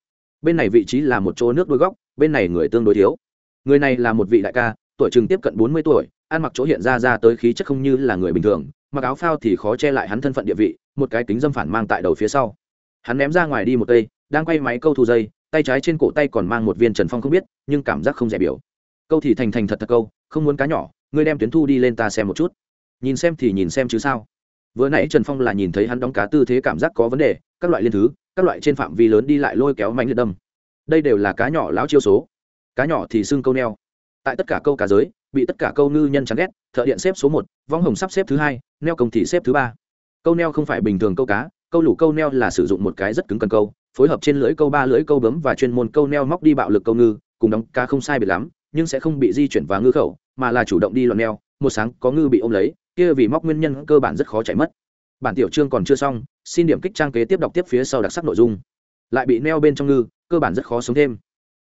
Bên này vị trí là một chỗ nước đôi góc, bên này người tương đối thiếu. Người này là một vị đại ca, tuổi chừng tiếp cận bốn mươi tuổi, ăn mặc chỗ hiện ra ra tới khí chất không như là người bình thường, mặc áo phao thì khó che lại hắn thân phận địa vị, một cái kính dâm phản mang tại đầu phía sau. Hắn ném ra ngoài đi một cây, đang quay máy câu thu dây, tay trái trên cổ tay còn mang một viên trần phong không biết, nhưng cảm giác không rẻ biểu. Câu thì thành thành thật thật câu, không muốn cá nhỏ, ngươi đem tuyến thu đi lên ta xem một chút. Nhìn xem thì nhìn xem chứ sao vừa nãy trần phong là nhìn thấy hắn đóng cá tư thế cảm giác có vấn đề, các loại liên thứ, các loại trên phạm vi lớn đi lại lôi kéo mạnh liệt đâm. Đây đều là cá nhỏ lão chiêu số. Cá nhỏ thì xưng câu neo. Tại tất cả câu cá giới, bị tất cả câu ngư nhân chán ghét, thợ điện xếp số một, vong hồng sắp xếp thứ hai, neo công thì xếp thứ ba. Câu neo không phải bình thường câu cá, câu lủ câu neo là sử dụng một cái rất cứng cần câu, phối hợp trên lưỡi câu ba lưỡi câu bấm và chuyên môn câu neo móc đi bạo lực câu ngư, cùng đóng cá không sai biệt lắm, nhưng sẽ không bị di chuyển vào ngư khẩu, mà là chủ động đi loạn neo, một sáng có ngư bị ôm lấy kia vì móc nguyên nhân cơ bản rất khó chạy mất. Bản tiểu chương còn chưa xong, xin điểm kích trang kế tiếp đọc tiếp phía sau đặc sắc nội dung. Lại bị neo bên trong ngư, cơ bản rất khó sống thêm.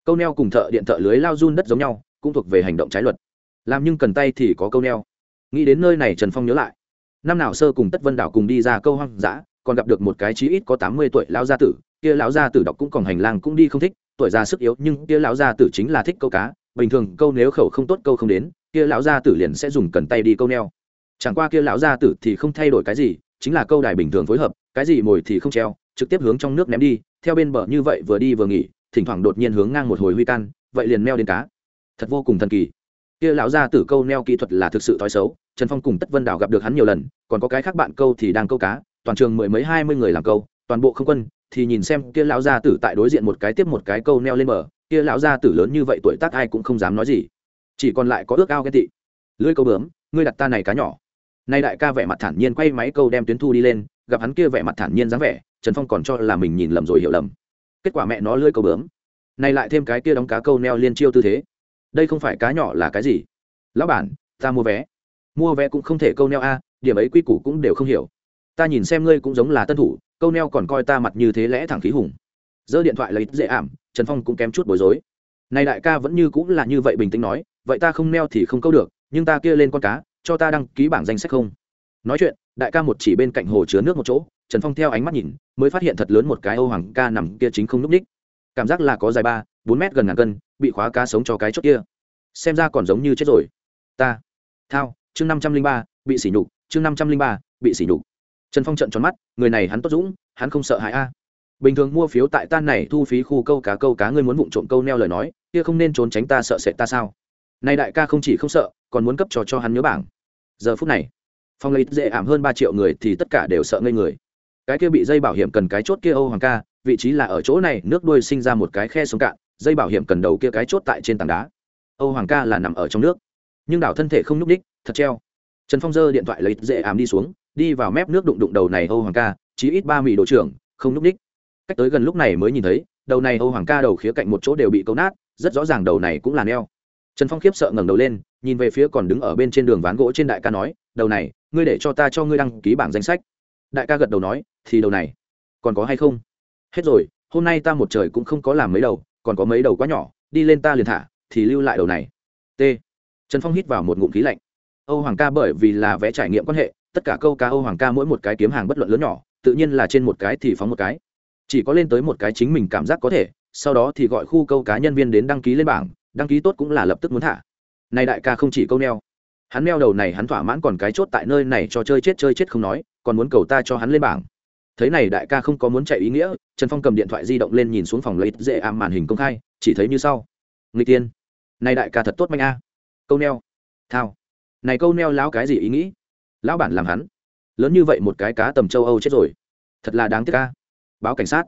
Câu neo cùng thợ điện thợ lưới lao run đất giống nhau, cũng thuộc về hành động trái luật. Làm nhưng cần tay thì có câu neo. Nghĩ đến nơi này trần phong nhớ lại. Năm nào sơ cùng tất vân đảo cùng đi ra câu hoang dã, còn gặp được một cái chí ít có tám mươi tuổi lão gia tử, kia lão gia tử đọc cũng còn hành lang cũng đi không thích, tuổi già sức yếu, nhưng kia lão gia tử chính là thích câu cá, bình thường câu nếu khẩu không tốt câu không đến, kia lão gia tử liền sẽ dùng cần tay đi câu neo chẳng qua kia lão gia tử thì không thay đổi cái gì, chính là câu đài bình thường phối hợp, cái gì mồi thì không treo, trực tiếp hướng trong nước ném đi, theo bên bờ như vậy vừa đi vừa nghỉ, thỉnh thoảng đột nhiên hướng ngang một hồi huy can, vậy liền neo đến cá. Thật vô cùng thần kỳ. Kia lão gia tử câu neo kỹ thuật là thực sự thói xấu, trần phong cùng tất vân đảo gặp được hắn nhiều lần, còn có cái khác bạn câu thì đang câu cá, toàn trường mười mấy hai mươi người làm câu, toàn bộ không quân thì nhìn xem kia lão gia tử tại đối diện một cái tiếp một cái câu neo lên bờ, kia lão gia tử lớn như vậy tuổi tác ai cũng không dám nói gì. Chỉ còn lại có ước ao ghen tị. Lưỡi câu bướm, ngươi đặt ta này cá nhỏ nay đại ca vẻ mặt thản nhiên quay máy câu đem tuyến thu đi lên, gặp hắn kia vẻ mặt thản nhiên dáng vẻ, trần phong còn cho là mình nhìn lầm rồi hiểu lầm. Kết quả mẹ nó lưỡi câu bướm. Nay lại thêm cái kia đóng cá câu neo liên chiêu tư thế. Đây không phải cá nhỏ là cái gì? Lão bản, ta mua vé. Mua vé cũng không thể câu neo a, điểm ấy quy củ cũng đều không hiểu. Ta nhìn xem ngươi cũng giống là tân thủ, câu neo còn coi ta mặt như thế lẽ thẳng khí hùng. Giơ điện thoại lấy dễ ảm, trần phong cũng kém chút bối rối. Này đại ca vẫn như cũng là như vậy bình tĩnh nói, vậy ta không neo thì không câu được, nhưng ta kia lên con cá cho ta đăng ký bảng danh sách không? Nói chuyện, đại ca một chỉ bên cạnh hồ chứa nước một chỗ, trần phong theo ánh mắt nhìn, mới phát hiện thật lớn một cái âu hoàng ca nằm kia chính không n ú c ních cảm giác là có dài ba, bốn mét gần ngàn cân, bị khóa cá sống cho cái chốt kia. Xem ra còn giống như chết rồi. Ta, thao, chương năm trăm linh ba, bị sỉ nhục, chương năm trăm linh ba, bị sỉ nhục. Trần phong trận tròn mắt, người này hắn tốt dũng, hắn không sợ hãi a. Bình thường mua phiếu tại tan này thu phí khu câu cá câu cá, ngươi muốn vụng trộm câu neo lời nói, kia không nên trốn tránh ta sợ sệt ta sao? Nay đại ca không chỉ không sợ, còn muốn cấp trò cho hắn nhớ bảng. Giờ phút này phong lấy dễ ảm hơn ba triệu người thì tất cả đều sợ ngây người. Cái kia bị dây bảo hiểm cần cái chốt kia âu hoàng ca, vị trí là ở chỗ này, nước đuôi sinh ra một cái khe xuống cạn, dây bảo hiểm cần đầu kia cái chốt tại trên tảng đá. Âu hoàng ca là nằm ở trong nước, nhưng đảo thân thể không nhúc ních thật treo. Trần phong dơ điện thoại lấy dễ ảm đi xuống, đi vào mép nước đụng đụng đầu này âu hoàng ca, chí ít ba mỹ đội trưởng, không nhúc ních cách tới gần lúc này mới nhìn thấy, đầu này âu hoàng ca đầu khía cạnh một chỗ đều bị câu nát, rất rõ ràng đầu này cũng là neo trần phong khiếp sợ ngẩng đầu lên, nhìn về phía còn đứng ở bên trên đường ván gỗ trên đại ca nói, đầu này, ngươi để cho ta cho ngươi đăng ký bảng danh sách. Đại ca gật đầu nói, thì đầu này, còn có hay không? Hết rồi, hôm nay ta một trời cũng không có làm mấy đầu, còn có mấy đầu quá nhỏ, đi lên ta liền thả, thì lưu lại đầu này. T. Trần phong hít vào một ngụm khí lạnh. Âu hoàng ca bởi vì là vẽ trải nghiệm quan hệ, tất cả câu cá âu hoàng ca mỗi một cái kiếm hàng bất luận lớn nhỏ, tự nhiên là trên một cái thì phóng một cái. Chỉ có lên tới một cái chính mình cảm giác có thể, sau đó thì gọi khu câu cá nhân viên đến đăng ký lên bảng đăng ký tốt cũng là lập tức muốn thả. Này đại ca không chỉ câu neo. Hắn neo đầu này hắn thỏa mãn còn cái chốt tại nơi này cho chơi chết chơi chết không nói, còn muốn cầu ta cho hắn lên bảng. Thấy này đại ca không có muốn chạy ý nghĩa, trần phong cầm điện thoại di động lên nhìn xuống phòng lấy dễ ảm màn hình công khai, chỉ thấy như sau. Người tiên, này đại ca thật tốt manh a. Câu neo. Thao. Này câu neo lão cái gì ý nghĩ? Lão bản làm hắn. Lớn như vậy một cái cá tầm châu âu chết rồi. Thật là đáng tiếc ca báo cảnh sát.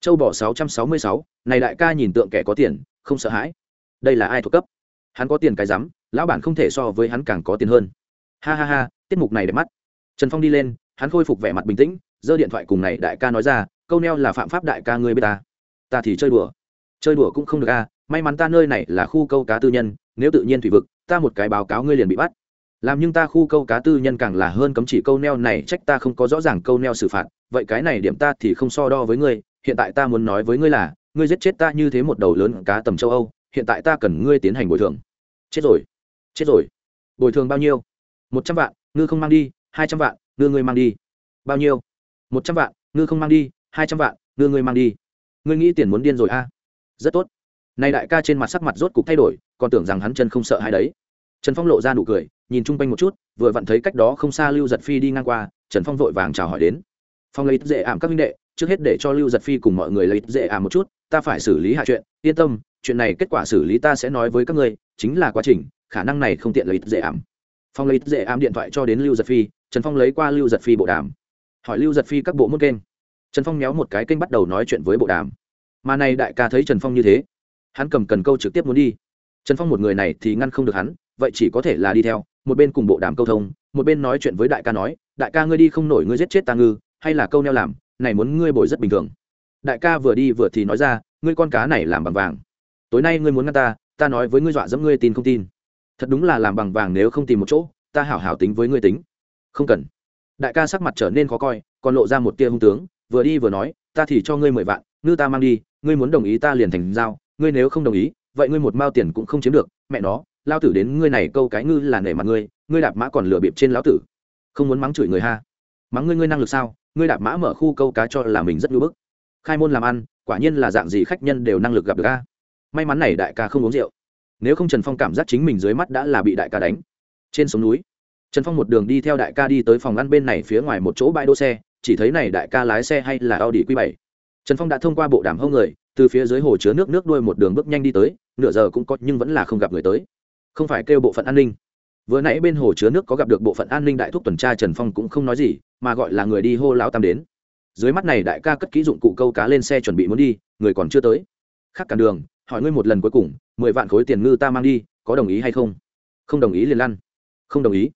Châu bỏ sáu trăm sáu mươi sáu, này đại ca nhìn tượng kẻ có tiền, không sợ hãi đây là ai thuộc cấp? Hắn có tiền cái rắm, lão bản không thể so với hắn càng có tiền hơn. Ha ha ha, tiết mục này đẹp mắt. Trần phong đi lên, hắn khôi phục vẻ mặt bình tĩnh, giơ điện thoại cùng này đại ca nói ra, câu neo là phạm pháp đại ca ngươi b ta? Ta thì chơi đùa. Chơi đùa cũng không được a, may mắn ta nơi này là khu câu cá tư nhân, nếu tự nhiên thủy vực, ta một cái báo cáo ngươi liền bị bắt. Làm nhưng ta khu câu cá tư nhân càng là hơn cấm chỉ câu neo này, trách ta không có rõ ràng câu neo xử phạt, vậy cái này điểm ta thì không so đo với ngươi, hiện tại ta muốn nói với ngươi là, ngươi giết chết ta như thế một đầu lớn cá tầm châu âu hiện tại ta cần ngươi tiến hành bồi thường. Chết rồi. Chết rồi. Bồi thường bao nhiêu? Một trăm vạn, ngư không mang đi, hai trăm vạn, ngư ngươi mang đi. Bao nhiêu? Một trăm vạn, ngư không mang đi, hai trăm vạn, ngư ngươi mang đi. Ngươi nghĩ tiền muốn điên rồi a? À? rất tốt. Nay đại ca trên mặt sắc mặt rốt cục thay đổi, còn tưởng rằng hắn chân không sợ hai đấy. Trần phong lộ ra nụ cười, nhìn chung quanh một chút, vừa vặn thấy cách đó không xa lưu giật phi đi ngang qua, trần phong vội vàng chào hỏi đến. Phong lấy dễ ảm các minh đệ, trước hết để cho lưu giật phi cùng mọi người lấy dễ ảm một chút, ta phải xử lý hạ chuyện, yên tâm chuyện này kết quả xử lý ta sẽ nói với các ngươi, chính là quá trình, khả năng này không tiện lấy dễ ảm. Phong lấy dễ ảm điện thoại cho đến lưu giật phi, trần phong lấy qua lưu giật phi bộ đàm. Hỏi lưu giật phi các bộ môn kênh. Trần phong méo một cái kênh bắt đầu nói chuyện với bộ đàm. Mà này đại ca thấy trần phong như thế, hắn cầm cần câu trực tiếp muốn đi. Trần phong một người này thì ngăn không được hắn, vậy chỉ có thể là đi theo, một bên cùng bộ đàm câu thông, một bên nói chuyện với đại ca nói, đại ca ngươi đi không nổi ngươi giết chết ta ngư, hay là câu neo làm, này muốn ngươi bồi rất bình thường. Đại ca vừa đi vừa thì nói ra, ngươi con cá này làm bằng vàng tối nay ngươi muốn ngăn ta ta nói với ngươi dọa dẫm ngươi tin không tin. Thật đúng là làm bằng vàng nếu không tìm một chỗ, ta hảo hảo tính với ngươi tính. Không cần. Đại ca sắc mặt trở nên khó coi, còn lộ ra một tia hung tướng, vừa đi vừa nói, ta thì cho ngươi mười vạn, ngư ta mang đi, ngươi muốn đồng ý ta liền thành giao, ngươi nếu không đồng ý, vậy ngươi một mao tiền cũng không chiếm được, mẹ nó, lao tử đến ngươi này câu cái ngư là nể mặt ngươi ngươi đạp mã còn lừa bịp trên lão tử. Không muốn mắng chửi người ha. Mắng ngươi ngươi năng lực sao, ngươi đạp mã mở khu câu cá cho là mình rất ngưỡng bức. Khai môn làm ăn, quả nhiên là dạng gì khách nhân đều năng lực gặp được a may mắn này đại ca không uống rượu. Nếu không trần phong cảm giác chính mình dưới mắt đã là bị đại ca đánh. Trên sông núi, trần phong một đường đi theo đại ca đi tới phòng ăn bên này phía ngoài một chỗ bãi đỗ xe, chỉ thấy này đại ca lái xe hay là audi q 7 trần phong đã thông qua bộ đàm hông người, từ phía dưới hồ chứa nước nước đuôi một đường bước nhanh đi tới, nửa giờ cũng có nhưng vẫn là không gặp người tới. Không phải kêu bộ phận an ninh. Vừa nãy bên hồ chứa nước có gặp được bộ phận an ninh đại thúc tuần tra trần phong cũng không nói gì, mà gọi là người đi hô lão tam đến. Dưới mắt này đại ca cất kỹ dụng cụ câu cá lên xe chuẩn bị muốn đi, người còn chưa tới. Khác cả đường hỏi ngươi một lần cuối cùng mười vạn khối tiền ngư ta mang đi có đồng ý hay không? Không đồng ý liền lăn. Không đồng ý.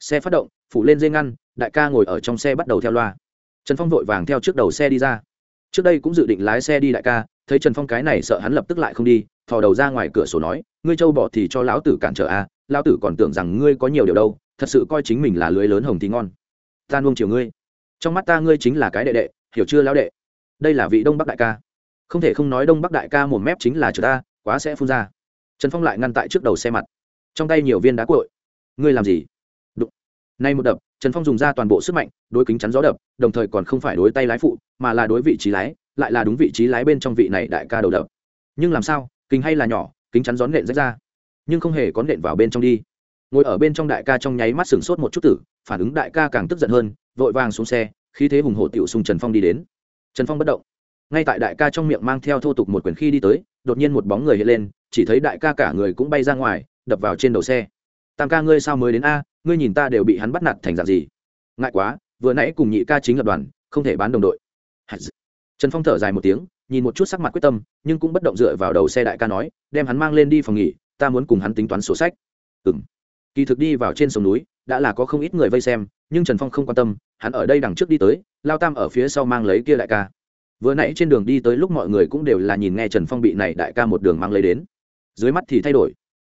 Xe phát động phủ lên dây ngăn đại ca ngồi ở trong xe bắt đầu theo loa. Trần phong vội vàng theo trước đầu xe đi ra. Trước đây cũng dự định lái xe đi đại ca thấy trần phong cái này sợ hắn lập tức lại không đi thò đầu ra ngoài cửa sổ nói ngươi trâu bỏ thì cho lão tử cản trở a à, lão tử còn tưởng rằng ngươi có nhiều điều đâu thật sự coi chính mình là lưới lớn hồng thì ngon. Ta nuông chiều ngươi. Trong mắt ta ngươi chính là cái đệ đệ hiểu chưa lão đệ? Đây là vị đông bắc đại ca không thể không nói đông bắc đại ca một mép chính là chữ ta, quá sẽ phun ra. Trần phong lại ngăn tại trước đầu xe mặt. Trong tay nhiều viên đá cội ngươi làm gì? Đụng. Nay một đập, trần phong dùng ra toàn bộ sức mạnh, đối kính chắn gió đập, đồng thời còn không phải đối tay lái phụ, mà là đối vị trí lái, lại là đúng vị trí lái bên trong vị này đại ca đầu đập. Nhưng làm sao, kính hay là nhỏ, kính chắn gió nện rách ra. Nhưng không hề có nện vào bên trong đi. Ngồi ở bên trong đại ca trong nháy mắt sừng sốt một chút tử, phản ứng đại ca càng tức giận hơn, vội vàng xuống xe khi thế hùng hổ tiểu sung trần phong đi đến. Trần phong bất động ngay tại đại ca trong miệng mang theo thô tục một quyển khi đi tới, đột nhiên một bóng người hiện lên, chỉ thấy đại ca cả người cũng bay ra ngoài, đập vào trên đầu xe. Tam ca ngươi sao mới đến a? Ngươi nhìn ta đều bị hắn bắt nạt thành dạng gì? Ngại quá, vừa nãy cùng nhị ca chính lập đoàn, không thể bán đồng đội. Trần phong thở dài một tiếng, nhìn một chút sắc mặt quyết tâm, nhưng cũng bất động dựa vào đầu xe đại ca nói, đem hắn mang lên đi phòng nghỉ, ta muốn cùng hắn tính toán sổ sách. Ừ m kỳ thực đi vào trên sông núi, đã là có không ít người vây xem, nhưng trần phong không quan tâm, hắn ở đây đằng trước đi tới, lao tam ở phía sau mang lấy kia đại ca vừa nãy trên đường đi tới lúc mọi người cũng đều là nhìn nghe trần phong bị này đại ca một đường mang lấy đến. Dưới mắt thì thay đổi.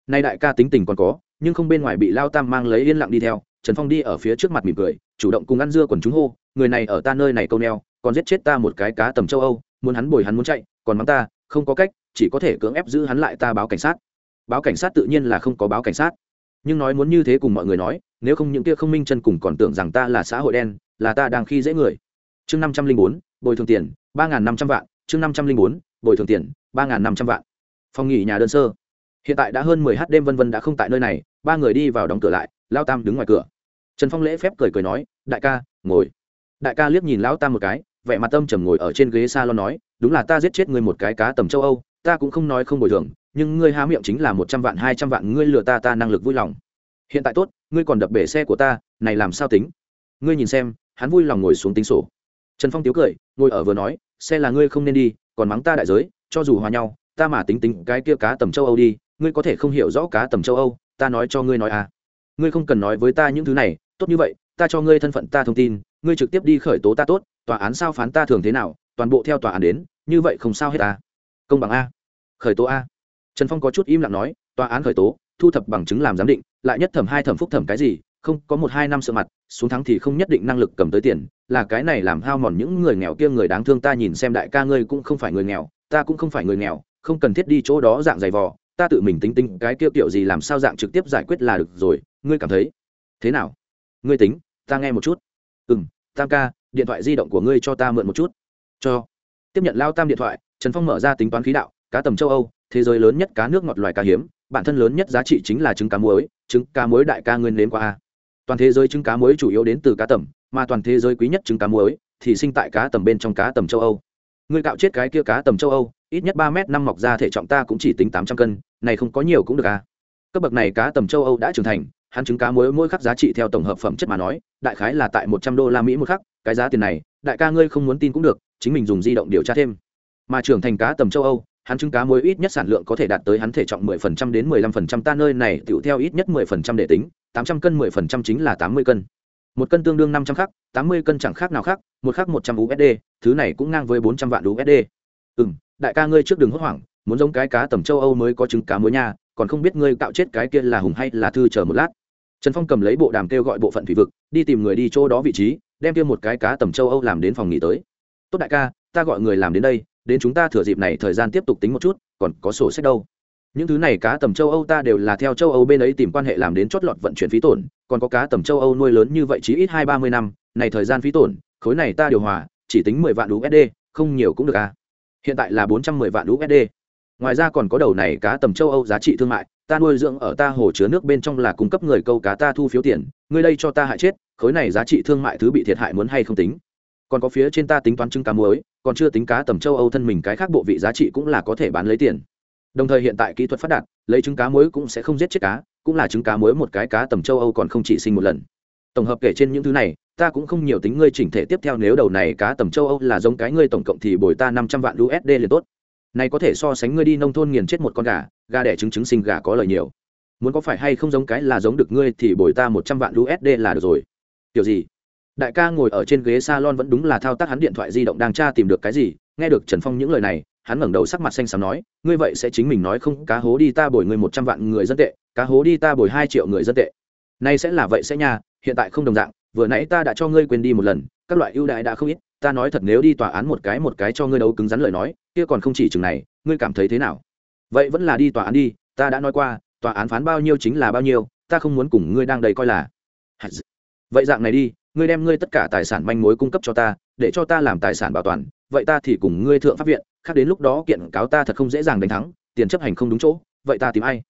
Nay đại ca tính tình còn có, nhưng không bên ngoài bị lao tam mang lấy yên lặng đi theo. Trần phong đi ở phía trước mặt mỉm cười, chủ động cùng ăn dưa quần chúng hô, người này ở ta nơi này câu neo, còn giết chết ta một cái cá tầm châu âu, muốn hắn bồi hắn muốn chạy, còn mắng ta, không có cách, chỉ có thể cưỡng ép giữ hắn lại ta báo cảnh sát. Báo cảnh sát tự nhiên là không có báo cảnh sát. Nhưng nói muốn như thế cùng mọi người nói, nếu không những kia không minh chân cùng còn tưởng rằng ta là xã hội đen, là ta đang khi dễ người. Chương năm trăm linh bốn bồi thường tiền, ba n g h n năm trăm vạn, chương năm trăm linh bốn, bồi thường tiền, ba n g h n năm trăm vạn. Phòng nghỉ nhà đơn sơ. Hiện tại đã hơn mười h đêm vân vân đã không tại nơi này, ba người đi vào đóng cửa lại lao tam đứng ngoài cửa. Trần phong lễ phép cười cười nói, đại ca, ngồi. Đại ca liếc nhìn lão tam một cái, vẻ mặt tâm trầm ngồi ở trên ghế s a lon nói, đúng là ta giết chết ngươi một cái cá tầm châu âu, ta cũng không nói không bồi thường, nhưng ngươi há miệng chính là một trăm vạn, hai trăm vạn, ngươi lừa ta ta năng lực vui lòng. Hiện tại tốt, ngươi còn đập bể xe của ta, này làm sao tính? Ngươi nhìn xem, hắn vui lòng ngồi xuống tính sổ. Trần phong tiếu cười ngồi ở vừa nói, xe là ngươi không nên đi, còn mắng ta đại giới, cho dù hòa nhau, ta mà tính tính cái kia cá tầm châu âu đi, ngươi có thể không hiểu rõ cá tầm châu âu, ta nói cho ngươi nói à. Ngươi không cần nói với ta những thứ này, tốt như vậy, ta cho ngươi thân phận ta thông tin, ngươi trực tiếp đi khởi tố ta tốt, tòa án sao phán ta thường thế nào, toàn bộ theo tòa án đến, như vậy không sao hết ta công bằng a. Khởi tố a. Trần phong có chút im lặng nói, tòa án khởi tố, thu thập bằng chứng làm giám định, lại nhất thẩm hai thẩm phúc thẩm cái gì không có một hai năm sợ mặt, xuống thắng thì không nhất định năng lực cầm tới tiền, là cái này làm hao mòn những người nghèo kia người đáng thương ta nhìn xem đại ca ngươi cũng không phải người nghèo, ta cũng không phải người nghèo, không cần thiết đi chỗ đó dạng dày vò, ta tự mình tính tính, cái kia kiểu gì làm sao dạng trực tiếp giải quyết là được rồi, ngươi cảm thấy? Thế nào? Ngươi tính, ta nghe một chút. Ừ m tam ca, điện thoại di động của ngươi cho ta mượn một chút. Cho. Tiếp nhận lao tam điện thoại, trần phong mở ra tính toán khí đạo, cá tầm châu âu, thế giới lớn nhất cá nước ngọt loài cá hiếm, bản thân lớn nhất giá trị chính là trứng cá muối, trứng cá muối đại ca ngươi nếm qua a toàn thế giới trứng cá muối chủ yếu đến từ cá tầm mà toàn thế giới quý nhất trứng cá muối thì sinh tại cá tầm bên trong cá tầm châu âu. Người cạo chết cái kia cá tầm châu âu ít nhất ba m năm mọc ra thể trọng ta cũng chỉ tính tám trăm cân này không có nhiều cũng được à. Cấp bậc này cá tầm châu âu đã trưởng thành hắn trứng cá muối mỗi khắc giá trị theo tổng hợp phẩm chất mà nói đại khái là tại một trăm đô la mỹ một khắc cái giá tiền này đại ca ngươi không muốn tin cũng được chính mình dùng di động điều tra thêm. Mà trưởng thành cá tầm châu âu hắn trứng cá muối ít nhất sản lượng có thể đạt tới hắn thể trọng 10% đến 15%, ta nơi này tiểu theo ít nhất 10% để tính, 800 cân 10% chính là 80 cân. Một cân tương đương 500 khắc, 80 cân chẳng khác nào khác, một khắc 100 USD, thứ này cũng ngang với 400 vạn USD. Ừm, đại ca ngươi trước đừng hốt hoảng, muốn giống cái cá tầm châu Âu mới có trứng cá muối nha, còn không biết ngươi cạo chết cái kia là hùng hay là thư chờ một lát. Trần Phong cầm lấy bộ đàm kêu gọi bộ phận thủy vực, đi tìm người đi chỗ đó vị trí, đem kia một cái cá tầm châu Âu làm đến phòng nghỉ tới. Tốt đại ca, ta gọi người làm đến đây, đến chúng ta thừa dịp này thời gian tiếp tục tính một chút còn có sổ sách đâu những thứ này cá tầm châu âu ta đều là theo châu âu bên ấy tìm quan hệ làm đến chót lọt vận chuyển phí tổn, còn có cá tầm châu âu nuôi lớn như vậy chỉ ít hai ba mươi năm, này thời gian phí tổn, khối này ta điều hòa, chỉ tính mười vạn usd không nhiều cũng được à. Hiện tại là bốn trăm mười vạn usd ngoài ra còn có đầu này cá tầm châu âu giá trị thương mại, ta nuôi dưỡng ở ta hồ chứa nước bên trong là cung cấp người câu cá ta thu phiếu tiền ngươi đây cho ta hại chết, khối này giá trị thương mại thứ bị thiệt hại muốn hay không tính. Còn có phía trên ta tính toán trứng cá muối, còn chưa tính cá tầm châu âu thân mình cái khác bộ vị giá trị cũng là có thể bán lấy tiền đồng thời hiện tại kỹ thuật phát đạt, lấy trứng cá muối cũng sẽ không giết chết cá, cũng là trứng cá muối một cái cá tầm châu âu còn không chỉ sinh một lần. Tổng hợp kể trên những thứ này, ta cũng không nhiều tính ngươi chỉnh thể tiếp theo nếu đầu này cá tầm châu âu là giống cái ngươi tổng cộng thì bồi ta năm trăm vạn usd liền tốt. Này có thể so sánh ngươi đi nông thôn nghiền chết một con gà gà đẻ trứng trứng sinh gà có lời nhiều. Muốn có phải hay không giống cái là giống được ngươi thì bồi ta một trăm vạn usd là được rồi. Kiểu gì? Đại ca ngồi ở trên ghế salon vẫn đúng là thao tác hắn điện thoại di động đang tra tìm được cái gì, nghe được trần phong những lời này hắn ngẩng đầu sắc mặt xanh xám nói, ngươi vậy sẽ chính mình nói không? Cá hố đi ta bồi ngươi một trăm vạn người dân tệ, cá hố đi ta bồi hai triệu người dân tệ. Nay sẽ là vậy sẽ nha, hiện tại không đồng dạng, vừa nãy ta đã cho ngươi quên đi một lần, các loại ưu đãi đã không ít, ta nói thật nếu đi tòa án một cái một cái cho ngươi đấu cứng rắn lời nói, kia còn không chỉ chừng này, ngươi cảm thấy thế nào? Vậy vẫn là đi tòa án đi, ta đã nói qua, tòa án phán bao nhiêu chính là bao nhiêu, ta không muốn cùng ngươi đang đầy coi là. Vậy dạng này đi, ngươi đem ngươi tất cả tài sản manh mối cung cấp cho ta, để cho ta làm tài sản bảo toàn, vậy ta thì cùng ngươi thượng pháp viện khác đến lúc đó kiện cáo ta thật không dễ dàng đánh thắng, tiền chấp hành không đúng chỗ, vậy ta tìm ai?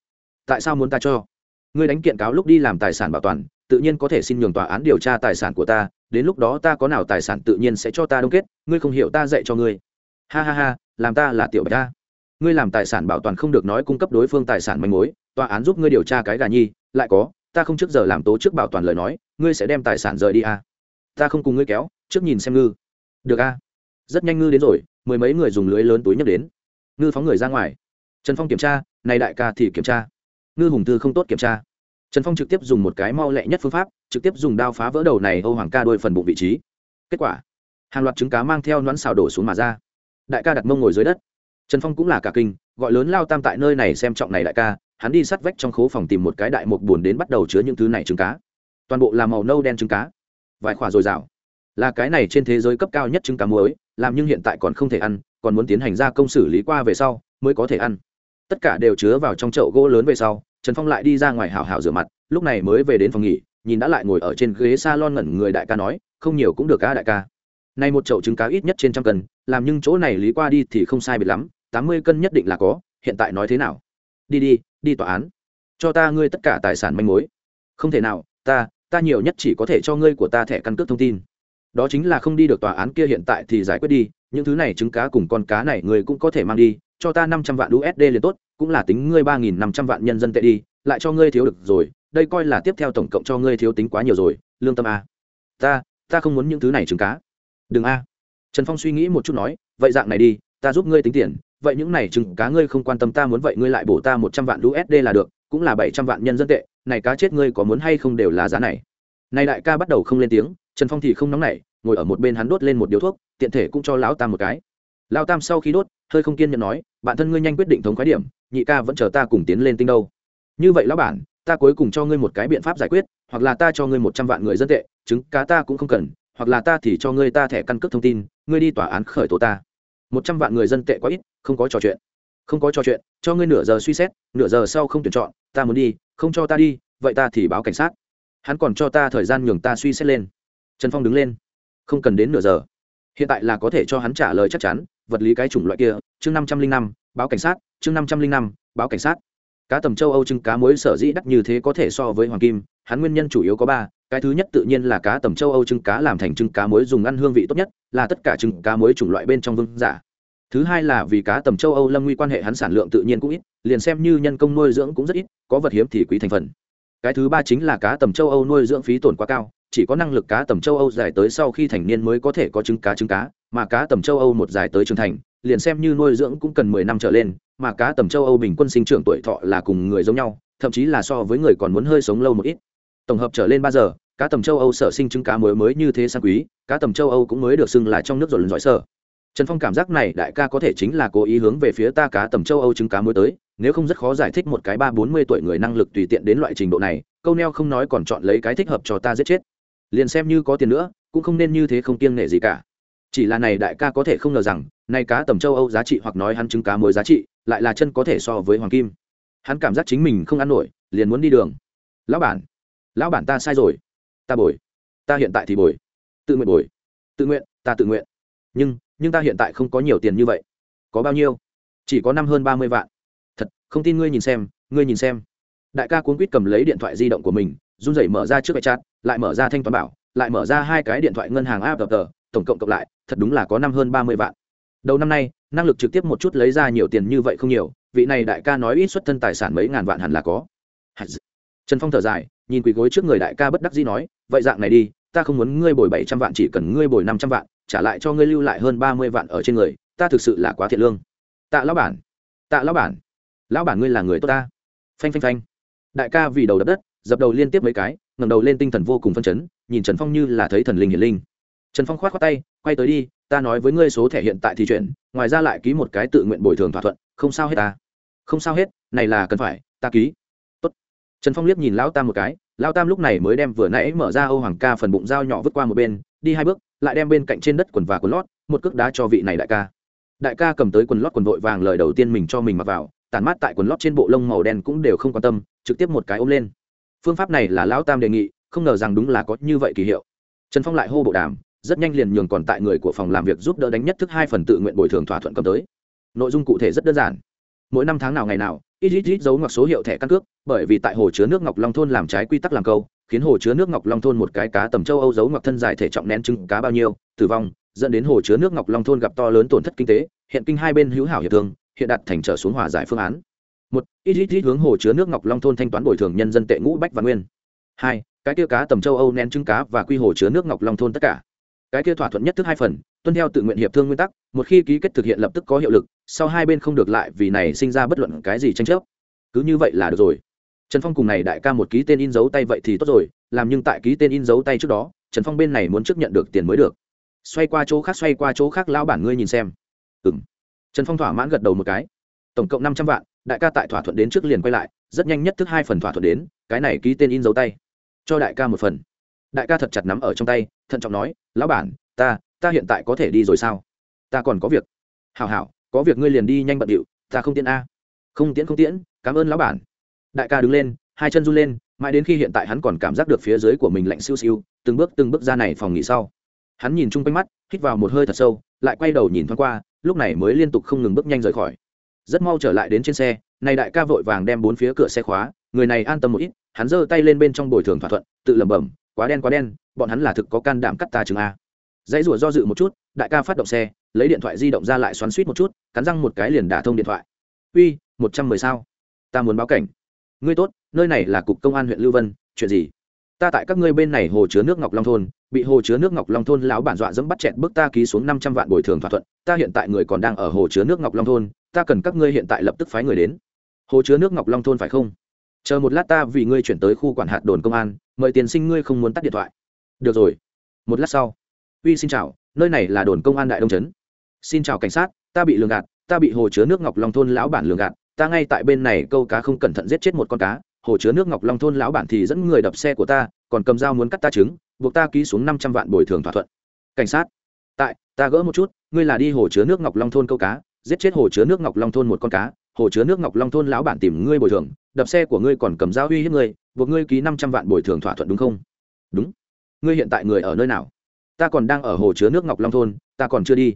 Tại sao muốn ta cho? Ngươi đánh kiện cáo lúc đi làm tài sản bảo toàn, tự nhiên có thể xin nhường tòa án điều tra tài sản của ta, đến lúc đó ta có nào tài sản tự nhiên sẽ cho ta đông kết, ngươi không hiểu ta dạy cho ngươi. Ha ha ha, làm ta là tiểu bạch ta. Ngươi làm tài sản bảo toàn không được nói cung cấp đối phương tài sản manh mối, tòa án giúp ngươi điều tra cái gà nhi, lại có, ta không trước giờ làm tố trước bảo toàn lời nói, ngươi sẽ đem tài sản rời đi à. ta không cùng ngươi kéo, trước nhìn xem ngư. Được a à rất nhanh ngư đến rồi, mười mấy người dùng lưới lớn túi nhấc đến. Ngư phóng người ra ngoài. Trần phong kiểm tra, này đại ca thì kiểm tra. Ngư hùng tư không tốt kiểm tra. Trần phong trực tiếp dùng một cái mau lẹ nhất phương pháp, trực tiếp dùng đao phá vỡ đầu này âu hoàng ca đôi phần bụng vị trí. Kết quả, hàng loạt trứng cá mang theo nón xào đổ xuống mà ra. Đại ca đặt mông ngồi dưới đất. Trần phong cũng là cả kinh, gọi lớn lao tam tại nơi này xem trọng này đại ca, hắn đi sát vách trong khố phòng tìm một cái đại mục buồn đến bắt đầu chứa những thứ này trứng cá. Toàn bộ là màu nâu đen trứng cá. Vài khỏa dồi dào. Là cái này trên thế giới cấp cao nhất trứng cá muối làm nhưng hiện tại còn không thể ăn, còn muốn tiến hành gia công xử lý qua về sau, mới có thể ăn. Tất cả đều chứa vào trong chậu gỗ lớn về sau, trần phong lại đi ra ngoài hào hào rửa mặt, lúc này mới về đến phòng nghỉ, nhìn đã lại ngồi ở trên ghế s a lon ngẩn người đại ca nói, không nhiều cũng được ca đại ca. Nay một chậu trứng cá ít nhất trên trăm cân, làm nhưng chỗ này lý qua đi thì không sai biệt lắm, tám mươi cân nhất định là có, hiện tại nói thế nào? Đi đi đi tòa án. Cho ta ngươi tất cả tài sản manh mối. Không thể nào, ta ta nhiều nhất chỉ có thể cho ngươi của ta thẻ căn cước thông tin đó chính là không đi được tòa án kia hiện tại thì giải quyết đi, những thứ này trứng cá cùng con cá này người cũng có thể mang đi, cho ta năm trăm vạn usd liền tốt, cũng là tính ngươi ba nghìn năm trăm vạn nhân dân tệ đi, lại cho ngươi thiếu được rồi, đây coi là tiếp theo tổng cộng cho ngươi thiếu tính quá nhiều rồi, lương tâm a. Ta ta không muốn những thứ này trứng cá. Đừng a. Trần phong suy nghĩ một chút nói, vậy dạng này đi, ta giúp ngươi tính tiền, vậy những này trứng cá ngươi không quan tâm ta muốn vậy ngươi lại bổ ta một trăm vạn usd là được, cũng là bảy trăm vạn nhân dân tệ, này cá chết ngươi có muốn hay không đều là giá này. Này đại ca bắt đầu không lên tiếng trần phong thì không nóng nảy ngồi ở một bên hắn đốt lên một điếu thuốc tiện thể cũng cho lão tam một cái. Lão tam sau khi đốt hơi không kiên nhẫn nói bạn thân ngươi nhanh quyết định thống khái điểm nhị ca vẫn chờ ta cùng tiến lên tinh đâu. Như vậy lão bản ta cuối cùng cho ngươi một cái biện pháp giải quyết hoặc là ta cho ngươi một trăm vạn người dân tệ chứng, cá ta cũng không cần hoặc là ta thì cho ngươi ta thẻ căn cước thông tin ngươi đi tòa án khởi tố ta. Một trăm vạn người dân tệ quá ít không có trò chuyện. Không có trò chuyện cho ngươi nửa giờ suy xét nửa giờ sau không tuyển chọn ta muốn đi không cho ta đi vậy ta thì báo cảnh sát. Hắn còn cho ta thời gian nhường ta suy xét lên trần phong đứng lên. Không cần đến nửa giờ. Hiện tại là có thể cho hắn trả lời chắc chắn, vật lý cái chủng loại kia, chương năm trăm linh năm, báo cảnh sát, chương năm trăm linh năm, báo cảnh sát. Cá tầm châu âu trứng cá muối sở dĩ đắt như thế có thể so với hoàng kim, hắn nguyên nhân chủ yếu có ba, cái thứ nhất tự nhiên là cá tầm châu âu trứng cá làm thành trứng cá muối dùng ăn hương vị tốt nhất, là tất cả trứng cá muối chủng loại bên trong vương giả. Thứ hai là vì cá tầm châu âu lâm nguy quan hệ hắn sản lượng tự nhiên cũng ít, liền xem như nhân công nuôi dưỡng cũng rất ít, có vật hiếm thì quý thành phần. Cái thứ ba chính là cá tầm châu âu nuôi dưỡng phí tổn quá cao chỉ có năng lực cá tầm châu âu dài tới sau khi thành niên mới có thể có trứng cá trứng cá, mà cá tầm châu âu một dài tới trưởng thành, liền xem như nuôi dưỡng cũng cần mười năm trở lên, mà cá tầm châu âu bình quân sinh trưởng tuổi thọ là cùng người giống nhau, thậm chí là so với người còn muốn hơi sống lâu một ít. Tổng hợp trở lên ba giờ, cá tầm châu âu sở sinh trứng cá mới mới như thế sang quý, cá tầm châu âu cũng mới được xưng là trong nước rộn giỏi sở trần phong cảm giác này đại ca có thể chính là cố ý hướng về phía ta cá tầm châu âu trứng cá mới tới, nếu không rất khó giải thích một cái ba bốn mươi tuổi người năng lực tùy tiện đến loại trình độ này, câu neo không nói còn chọn lấy cái thích hợp cho ta giết chết liền xem như có tiền nữa, cũng không nên như thế không kiêng nể gì cả. Chỉ là này đại ca có thể không ngờ rằng, nay cá tầm châu âu giá trị hoặc nói hắn trứng cá mới giá trị, lại là chân có thể so với hoàng kim. Hắn cảm giác chính mình không ăn nổi, liền muốn đi đường. Lão bản lão bản ta sai rồi. Ta bồi. Ta hiện tại thì bồi. Tự nguyện bồi. Tự nguyện, ta tự nguyện. Nhưng nhưng ta hiện tại không có nhiều tiền như vậy. Có bao nhiêu? Chỉ có năm hơn ba mươi vạn. Thật, không tin ngươi nhìn xem, ngươi nhìn xem. Đại ca cuốn quýt cầm lấy điện thoại di động của mình, run rẩy mở ra trước cái chat lại mở ra thanh toán bảo, lại mở ra hai cái điện thoại ngân hàng app tờ, tổng cộng cộng lại, thật đúng là có năm hơn ba mươi vạn. Đầu năm nay, năng lực trực tiếp một chút lấy ra nhiều tiền như vậy không nhiều, vị này đại ca nói ít xuất thân tài sản mấy ngàn vạn hẳn là có. Trần phong thở dài, nhìn quỳ gối trước người đại ca bất đắc dĩ nói, vậy dạng này đi, ta không muốn ngươi bồi bảy trăm vạn, chỉ cần ngươi bồi năm trăm vạn, trả lại cho ngươi lưu lại hơn ba mươi vạn ở trên người, ta thực sự là quá thiệt lương. Tạ lão bản, tạ lão bản lão bản ngươi là người tốt ta. Phanh phanh phanh. Đại ca vì đầu đập đất, dập đầu liên tiếp mấy cái ngẩng đầu lên tinh thần vô cùng phân chấn, nhìn trần phong như là thấy thần linh hiển linh. Trần phong khoát khoát tay, quay tới đi, ta nói với ngươi số thẻ hiện tại thì chuyển, ngoài ra lại ký một cái tự nguyện bồi thường thỏa thuận, không sao hết ta. Không sao hết, này là cần phải, ta ký. Tốt. trần phong liếc nhìn lão tam một cái, lão tam lúc này mới đem vừa nãy mở ra âu hoàng ca phần bụng dao nhỏ vứt qua một bên, đi hai bước, lại đem bên cạnh trên đất quần và quần lót, một cước đá cho vị này đại ca. Đại ca cầm tới quần lót quần vội vàng lời đầu tiên mình cho mình mặc vào tàn mát tại quần lót trên bộ lông màu đen cũng đều không quan tâm, trực tiếp một cái ôm lên phương pháp này là lão tam đề nghị, không ngờ rằng đúng là có như vậy kỳ hiệu. Trần phong lại hô bộ đàm, rất nhanh liền nhường còn tại người của phòng làm việc giúp đỡ đánh nhất thức hai phần tự nguyện bồi thường thỏa thuận cầm tới. Nội dung cụ thể rất đơn giản. Mỗi năm tháng nào ngày nào ít ít ít giấu ngoặc số hiệu thẻ căn cước, bởi vì tại hồ chứa nước ngọc long thôn làm trái quy tắc làm câu, khiến hồ chứa nước ngọc long thôn một cái cá tầm châu âu giấu ngoặc thân dài thể trọng nén trứng cá bao nhiêu, tử vong, dẫn đến hồ chứa nước ngọc long thôn gặp to lớn tổn thất kinh tế, hiện kinh hai bên hữu hảo hiệp thương, hiện đặt thành trở xuống hòa giải phương án một, ít ít ít hướng hồ chứa nước ngọc long thôn thanh toán bồi thường nhân dân tệ ngũ bách và nguyên. Hai, cái kia cá tầm châu âu nén trứng cá và quy hồ chứa nước ngọc long thôn tất cả. Cái kia thỏa thuận nhất thức hai phần, tuân theo tự nguyện hiệp thương nguyên tắc, một khi ký kết thực hiện lập tức có hiệu lực, sau hai bên không được lại vì này sinh ra bất luận cái gì tranh chấp. Cứ như vậy là được rồi. Trần phong cùng này đại ca một ký tên in dấu tay vậy thì tốt rồi, làm nhưng tại ký tên in dấu tay trước đó, trần phong bên này muốn trước nhận được tiền mới được. Xoay qua chỗ khác, xoay qua chỗ khác, lão bản ngươi nhìn xem. Ừ m trần phong thỏa mãn gật đầu một cái. Tổng cộng năm trăm vạn đại ca tại thỏa thuận đến trước liền quay lại, rất nhanh nhất thức hai phần thỏa thuận đến, cái này ký tên in dấu tay. Cho đại ca một phần. Đại ca thật chặt nắm ở trong tay, thận trọng nói, lão bản, ta ta hiện tại có thể đi rồi sao? Ta còn có việc. Hảo hảo, có việc ngươi liền đi nhanh bận điệu, ta không tiễn a. Không tiễn không tiễn, cảm ơn lão bản. Đại ca đứng lên, hai chân run lên, mãi đến khi hiện tại hắn còn cảm giác được phía dưới của mình lạnh siêu siêu, từng bước từng bước ra này phòng nghỉ sau. Hắn nhìn chung quanh mắt, hít vào một hơi thật sâu, lại quay đầu nhìn thoáng qua, lúc này mới liên tục không ngừng bước nhanh rời khỏi rất mau trở lại đến trên xe, này đại ca vội vàng đem bốn phía cửa xe khóa, người này an tâm một ít, hắn giơ tay lên bên trong bồi thường thỏa thuận, tự lẩm bẩm, quá đen quá đen, bọn hắn là thực có can đảm cắt ta chừng a. Dãy rủa do dự một chút, đại ca phát động xe, lấy điện thoại di động ra lại xoắn suýt một chút, cắn răng một cái liền đả thông điện thoại. Uy, một trăm mười sao? Ta muốn báo cảnh. Ngươi tốt, nơi này là cục công an huyện lưu vân, chuyện gì? Ta tại các ngươi bên này hồ chứa nước ngọc long thôn bị hồ chứa nước ngọc long thôn lão bản dọa dẫm bắt chẹt bước ta ký xuống năm trăm vạn bồi thường thỏa thuận, ta hiện tại người còn đang ở hồ chứa nước ngọc long thôn, ta cần các ngươi hiện tại lập tức phái người đến. Hồ chứa nước ngọc long thôn phải không? Chờ một lát ta vì ngươi chuyển tới khu quản hạt đồn công an, mời tiền sinh ngươi không muốn tắt điện thoại. Được rồi. Một lát sau. Uy xin chào, nơi này là đồn công an đại đông trấn. Xin chào cảnh sát, ta bị lường gạt, ta bị hồ chứa nước ngọc long thôn lão bản lường gạt, ta ngay tại bên này câu cá không cẩn thận giết chết một con cá, hồ chứa nước ngọc long thôn lão bản thì dẫn người đập xe của ta, còn cầm dao muốn cắt ta trứng buộc ta ký xuống năm trăm vạn bồi thường thỏa thuận. Cảnh sát. Tại, ta gỡ một chút, ngươi là đi hồ chứa nước ngọc long thôn câu cá, giết chết hồ chứa nước ngọc long thôn một con cá, hồ chứa nước ngọc long thôn lão bản tìm ngươi bồi thường, đập xe của ngươi còn cầm dao uy hiếp ngươi, buộc ngươi ký năm trăm vạn bồi thường thỏa thuận đúng không? Đúng. Ngươi hiện tại người ở nơi nào? Ta còn đang ở hồ chứa nước ngọc long thôn, ta còn chưa đi.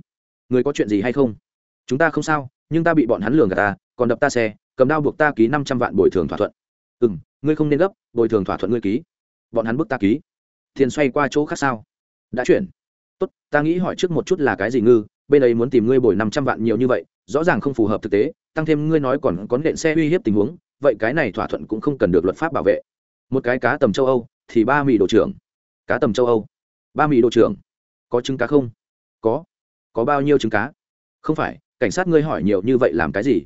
Ngươi có chuyện gì hay không? Chúng ta không sao, nhưng ta bị bọn hắn lường gạt ta, còn đập ta xe, cầm đao buộc ta ký năm trăm vạn bồi thường thỏa thuận. Ừ m ngươi không nên gấp, bồi thường thỏa thuận ngươi ký. Bọn hắn bức ta ký tiền xoay qua chỗ khác sao? Đã chuyển. Tốt ta nghĩ hỏi trước một chút là cái gì ngư bên ấy muốn tìm ngươi bồi năm trăm vạn nhiều như vậy rõ ràng không phù hợp thực tế tăng thêm ngươi nói còn có nện xe uy hiếp tình huống vậy cái này thỏa thuận cũng không cần được luật pháp bảo vệ. Một cái cá tầm châu âu thì ba mì đồ trưởng. Cá tầm châu âu. Ba mì đồ trưởng. Có trứng cá không? Có. Có bao nhiêu trứng cá? Không phải cảnh sát ngươi hỏi nhiều như vậy làm cái gì?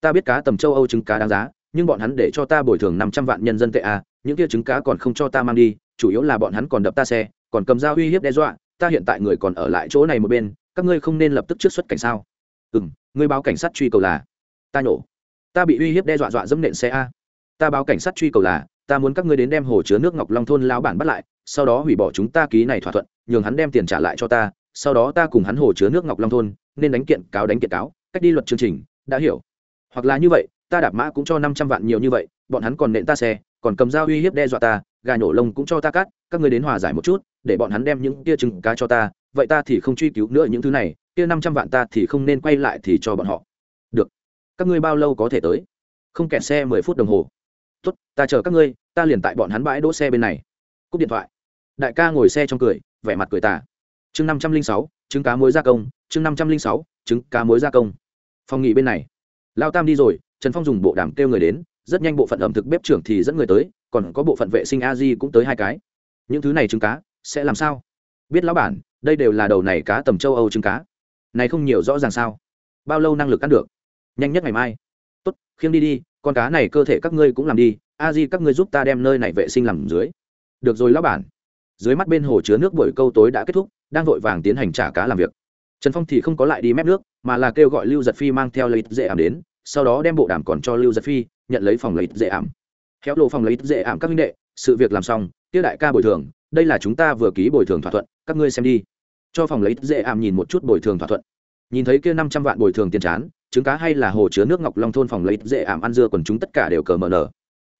Ta biết cá tầm châu âu trứng cá đáng giá nhưng bọn hắn để cho ta bồi thường năm trăm vạn nhân dân tệ à, những kia trứng cá còn không cho ta mang đi chủ yếu là bọn hắn còn đập ta xe, còn cầm dao uy hiếp đe dọa, ta hiện tại người còn ở lại chỗ này một bên, các ngươi không nên lập tức trước xuất cảnh sao? Ừ m ngươi báo cảnh sát truy cầu là? Ta nhổ. Ta bị uy hiếp đe dọa dọa dẫm nện xe a. Ta báo cảnh sát truy cầu là, ta muốn các ngươi đến đem hồ chứa nước ngọc long thôn lao bản bắt lại, sau đó hủy bỏ chúng ta ký này thỏa thuận, nhường hắn đem tiền trả lại cho ta, sau đó ta cùng hắn hồ chứa nước ngọc long thôn, nên đánh kiện cáo đánh kiện cáo, cách đi luật chương trình, đã hiểu. Hoặc là như vậy, ta đạp mã cũng cho năm trăm vạn nhiều như vậy, bọn hắn còn nện ta xe, còn cầm dao uy hiếp đe dọa ta gà nhổ lông cũng cho ta cắt, các người đến hòa giải một chút, để bọn hắn đem những tia trứng cá cho ta, vậy ta thì không truy cứu nữa những thứ này, kia năm trăm vạn ta thì không nên quay lại thì cho bọn họ. Được. Các ngươi bao lâu có thể tới? Không kẹt xe mười phút đồng hồ. Tốt, ta chờ các ngươi, ta liền tại bọn hắn bãi đỗ xe bên này. Cúp điện thoại. Đại ca ngồi xe trong cười, vẻ mặt cười tả chương năm trăm linh sáu, trứng cá muối gia công, chương năm trăm linh sáu, trứng cá muối gia công. Phòng nghỉ bên này. Lao tam đi rồi, trần phong dùng bộ đàm kêu người đến rất nhanh bộ phận ẩm thực bếp trưởng thì dẫn người tới, còn có bộ phận vệ sinh a di cũng tới hai cái. Những thứ này trứng cá, sẽ làm sao? Biết lão bản, đây đều là đầu này cá tầm châu âu trứng cá. Này không nhiều rõ ràng sao? Bao lâu năng lực ăn được? Nhanh nhất ngày mai. Tốt, khiêng đi đi, con cá này cơ thể các ngươi cũng làm đi, a di các ngươi giúp ta đem nơi này vệ sinh làm dưới. Được rồi lão bản. Dưới mắt bên hồ chứa nước buổi câu tối đã kết thúc, đang vội vàng tiến hành trả cá làm việc. Trần phong thì không có lại đi mép nước, mà là kêu gọi lưu giật phi mang theo lấy dễ ảm đến, sau đó đem bộ đàm còn cho lưu giật phi nhận lấy phòng lấy dễ ảm. Khéo lộ phòng lấy dễ ảm các minh đệ, sự việc làm xong tiêu đại ca bồi thường, đây là chúng ta vừa ký bồi thường thỏa thuận, các ngươi xem đi. Cho phòng lấy dễ ảm nhìn một chút bồi thường thỏa thuận. Nhìn thấy kia năm trăm vạn bồi thường tiền chán, trứng cá hay là hồ chứa nước ngọc long thôn phòng lấy dễ ảm ăn dưa còn chúng tất cả đều cờ mờ nở.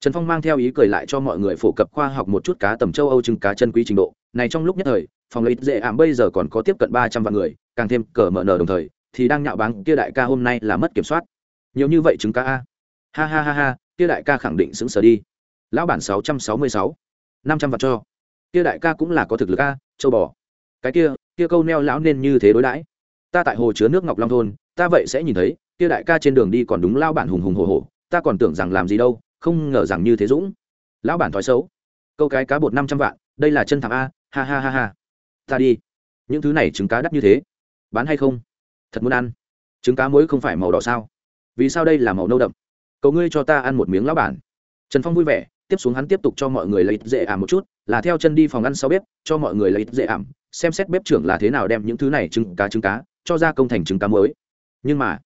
Trần phong mang theo ý cười lại cho mọi người phổ cập khoa học một chút cá tầm châu âu trứng cá chân quý trình độ. Này trong lúc nhất thời, phòng lấy dễ ảm bây giờ còn có tiếp cận ba trăm vạn người, càng thêm cờ mờ nở đồng thời, thì đang nhạo báng kia đại ca hôm nay là mất kiểm soát. Nhiều như vậy trứng cá a ha ha ha ha, kia đại ca khẳng định xứng sở đi. Lão bản sáu trăm sáu mươi sáu. Năm trăm vạn cho. Kia đại ca cũng là có thực lực a, châu bò. Cái kia kia câu neo lão nên như thế đối đãi. Ta tại hồ chứa nước ngọc long thôn, ta vậy sẽ nhìn thấy, kia đại ca trên đường đi còn đúng lao bản hùng hùng hồ hồ ta còn tưởng rằng làm gì đâu, không ngờ rằng như thế dũng. Lão bản thói xấu. Câu cái cá bột năm trăm vạn, đây là chân thảm a, ha ha ha ha. Ta đi. Những thứ này trứng cá đắt như thế. Bán hay không? Thật muốn ăn. Trứng cá muối không phải màu đỏ sao? Vì sao đây là màu nâu đậm? Cầu ngươi cho ta ăn một miếng lão bản. Trần phong vui vẻ, tiếp xuống hắn tiếp tục cho mọi người lấy dễ ảm một chút, là theo chân đi phòng ăn sau bếp, cho mọi người lấy dễ ảm, xem xét bếp trưởng là thế nào đem những thứ này trứng cá trứng cá, cho ra công thành trứng cá mới. Nhưng mà,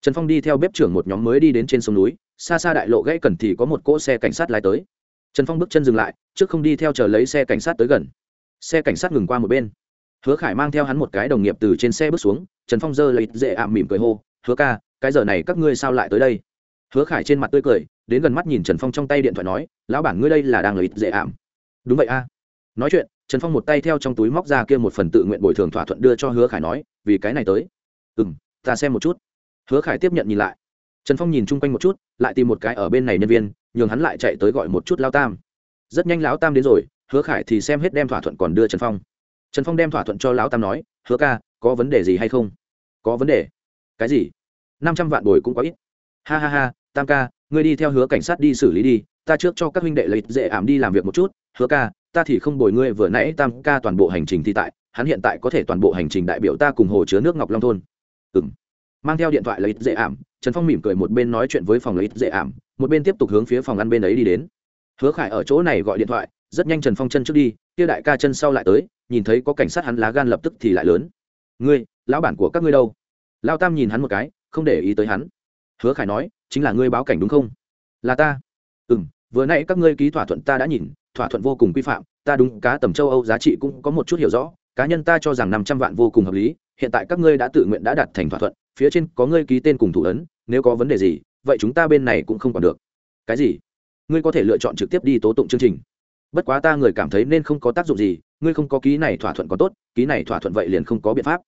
trần phong đi theo bếp trưởng một nhóm mới đi đến trên sông núi, xa xa đại lộ gãy cần thì có một cỗ xe cảnh sát lái tới. Trần phong bước chân dừng lại, trước không đi theo chờ lấy xe cảnh sát tới gần. Xe cảnh sát ngừng qua một bên. Hứa khải mang theo hắn một cái đồng nghiệp từ trên xe bước xuống, trần phong giơ lấy dễ ảm mỉm cười hô, hứa ca, cái giờ này các ngươi sao lại tới đây? Hứa khải trên mặt tươi cười, đến gần mắt nhìn trần phong trong tay điện thoại nói, lão bản ngươi đây là đang lợi ích dễ ảm. Đúng vậy a. Nói chuyện, trần phong một tay theo trong túi móc ra kia một phần tự nguyện bồi thường thỏa thuận đưa cho hứa khải nói, vì cái này tới. Ừ m ta xem một chút. Hứa khải tiếp nhận nhìn lại. Trần phong nhìn chung quanh một chút, lại tìm một cái ở bên này nhân viên, nhường hắn lại chạy tới gọi một chút lao tam. Rất nhanh lão tam đến rồi, hứa khải thì xem hết đem thỏa thuận còn đưa trần phong. Trần phong đem thỏa thuận cho lão tam nói, hứa ca, có vấn đề gì hay không? Có vấn đề. Cái gì? Năm trăm vạn bồi cũng có ít ha ha ha, tam ca, ngươi đi theo hứa cảnh sát đi xử lý đi, ta trước cho các huynh đệ lấy dễ ảm đi làm việc một chút. Hứa ca, ta thì không bồi ngươi, vừa nãy tam ca toàn bộ hành trình thi tại, hắn hiện tại có thể toàn bộ hành trình đại biểu ta cùng hồ chứa nước ngọc long thôn. Ừ m mang theo điện thoại lấy dễ ảm, trần phong mỉm cười một bên nói chuyện với phòng lấy dễ ảm, một bên tiếp tục hướng phía phòng ăn bên ấy đi đến. Hứa khải ở chỗ này gọi điện thoại, rất nhanh trần phong chân trước đi, kia đại ca chân sau lại tới, nhìn thấy có cảnh sát hắn lá gan lập tức thì lại lớn. Ngươi, lão bản của các ngươi đâu? Lao tam nhìn hắn một cái, không để ý tới hắn hứa khải nói, chính là ngươi báo cảnh đúng không? Là ta. Ừ m vừa nãy các ngươi ký thỏa thuận ta đã nhìn, thỏa thuận vô cùng quy phạm, ta đúng, cá tầm châu âu giá trị cũng có một chút hiểu rõ, cá nhân ta cho rằng năm trăm vạn vô cùng hợp lý, hiện tại các ngươi đã tự nguyện đã đặt thành thỏa thuận, phía trên có ngươi ký tên cùng thủ ấn, nếu có vấn đề gì, vậy chúng ta bên này cũng không còn được. Cái gì? Ngươi có thể lựa chọn trực tiếp đi tố tụng chương trình. Bất quá ta người cảm thấy nên không có tác dụng gì, ngươi không có ký này thỏa thuận có tốt, ký này thỏa thuận vậy liền không có biện pháp.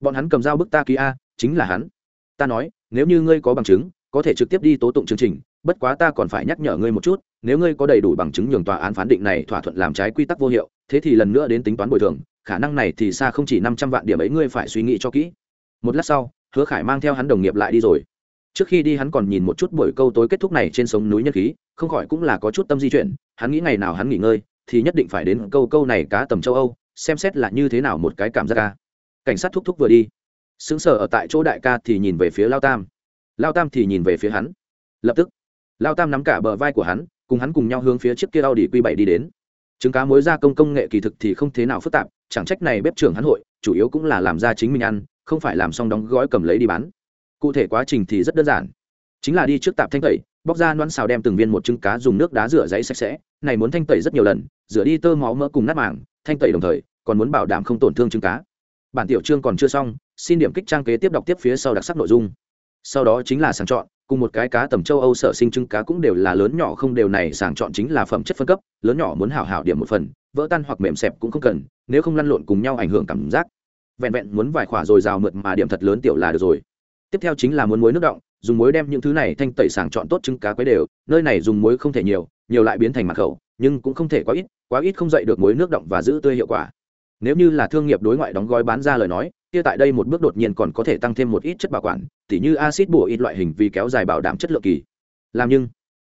Bọn hắn cầm dao bức ta ký a, chính là hắn. Ta nói nếu như ngươi có bằng chứng, có thể trực tiếp đi tố tụng chương trình, bất quá ta còn phải nhắc nhở ngươi một chút, nếu ngươi có đầy đủ bằng chứng nhường tòa án phán định này thỏa thuận làm trái quy tắc vô hiệu, thế thì lần nữa đến tính toán bồi thường, khả năng này thì xa không chỉ năm trăm vạn điểm ấy ngươi phải suy nghĩ cho kỹ. Một lát sau, hứa khải mang theo hắn đồng nghiệp lại đi rồi. Trước khi đi hắn còn nhìn một chút buổi câu tối kết thúc này trên sống núi nhân khí, không khỏi cũng là có chút tâm di chuyển, hắn nghĩ ngày nào hắn nghỉ ngơi, thì nhất định phải đến câu câu này cá tầm châu âu, xem xét là như thế nào một cái cảm giác ca. Cảnh sát thúc thúc vừa đi xứng sở ở tại chỗ đại ca thì nhìn về phía lao tam. Lao tam thì nhìn về phía hắn. Lập tức, lao tam nắm cả bờ vai của hắn, cùng hắn cùng nhau hướng phía trước kia a u đi q bảy đi đến. Trứng cá mối gia công công nghệ kỳ thực thì không thế nào phức tạp, chẳng trách này bếp trưởng hắn hội, chủ yếu cũng là làm ra chính mình ăn, không phải làm xong đóng gói cầm lấy đi bán. Cụ thể quá trình thì rất đơn giản. Chính là đi trước tạp thanh tẩy, bóc ra đoán xào đem từng viên một trứng cá dùng nước đá rửa giấy sạch sẽ, này muốn thanh tẩy rất nhiều lần, rửa đi tơ máu mỡ cùng nát màng, thanh tẩy đồng thời, còn muốn bảo đảm không tổn thương trứng cá. Bản tiểu trương còn chưa xong xin điểm kích trang kế tiếp đọc tiếp phía sau đặc sắc nội dung. Sau đó chính là sàng chọn, cùng một cái cá tầm châu âu sở sinh trứng cá cũng đều là lớn nhỏ không đều này, sàng chọn chính là phẩm chất phân cấp, lớn nhỏ muốn hảo hảo điểm một phần, vỡ tan hoặc mềm xẹp cũng không cần, nếu không lăn lộn cùng nhau ảnh hưởng cảm giác. Vẹn vẹn muốn vài khỏa rồi rào mượt mà điểm thật lớn tiểu là được rồi. Tiếp theo chính là muốn muối nước động dùng muối đem những thứ này thanh tẩy sàng chọn tốt trứng cá quấy đều, nơi này dùng muối không thể nhiều nhiều lại biến thành mặt khẩu, nhưng cũng không thể quá ít quá ít không dậy được muối nước động và giữ tươi hiệu quả. Nếu như là thương nghiệp đối ngoại đóng gói bán ra lời nói kia tại đây một bước đột nhiên còn có thể tăng thêm một ít chất bảo quản, tỉ như acid bổ ít loại hình vì kéo dài bảo đảm chất lượng kỳ. Làm nhưng,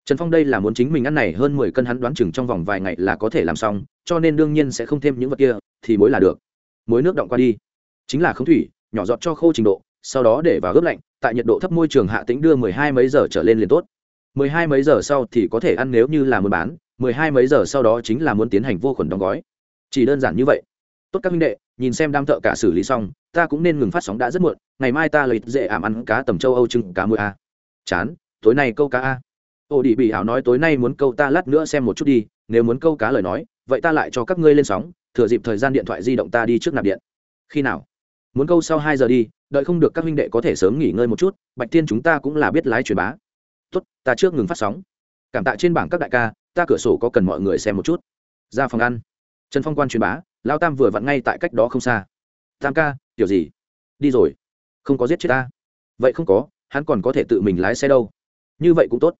trần phong đây là muốn chính mình ăn này hơn mười cân hắn đoán chừng trong vòng vài ngày là có thể làm xong, cho nên đương nhiên sẽ không thêm những vật kia, thì muối là được. Muối nước động qua đi. Chính là không thủy, nhỏ giọt cho khô trình độ, sau đó để vào ướp lạnh, tại nhiệt độ thấp môi trường hạ tĩnh đưa mười hai mấy giờ trở lên liền tốt. Mười hai mấy giờ sau thì có thể ăn nếu như là muốn bán, mười hai mấy giờ sau đó chính là muốn tiến hành vô khuẩn đóng gói. Chỉ đơn giản như vậy tốt các minh đệ, nhìn xem đam thợ cả xử lý xong, ta cũng nên ngừng phát sóng đã rất muộn, ngày mai ta lấy dễ ảm ăn cá tầm châu âu trưng cá mười a. Chán, tối nay câu cá a. Ô đi bị hảo nói tối nay muốn câu ta lát nữa xem một chút đi, nếu muốn câu cá lời nói, vậy ta lại cho các ngươi lên sóng, thừa dịp thời gian điện thoại di động ta đi trước nạp điện. Khi nào? Muốn câu sau hai giờ đi, đợi không được các huynh đệ có thể sớm nghỉ ngơi một chút, bạch tiên chúng ta cũng là biết lái truyền bá. Tốt, ta trước ngừng phát sóng. Cảm tạ trên bảng các đại ca, ta cửa sổ có cần mọi người xem một chút. Ra phòng ăn. Trần phong quan truyền bá lao tam vừa vặn ngay tại cách đó không xa. Tam ca, kiểu gì? Đi rồi. Không có giết chết ta. Vậy không có, hắn còn có thể tự mình lái xe đâu. Như vậy cũng tốt.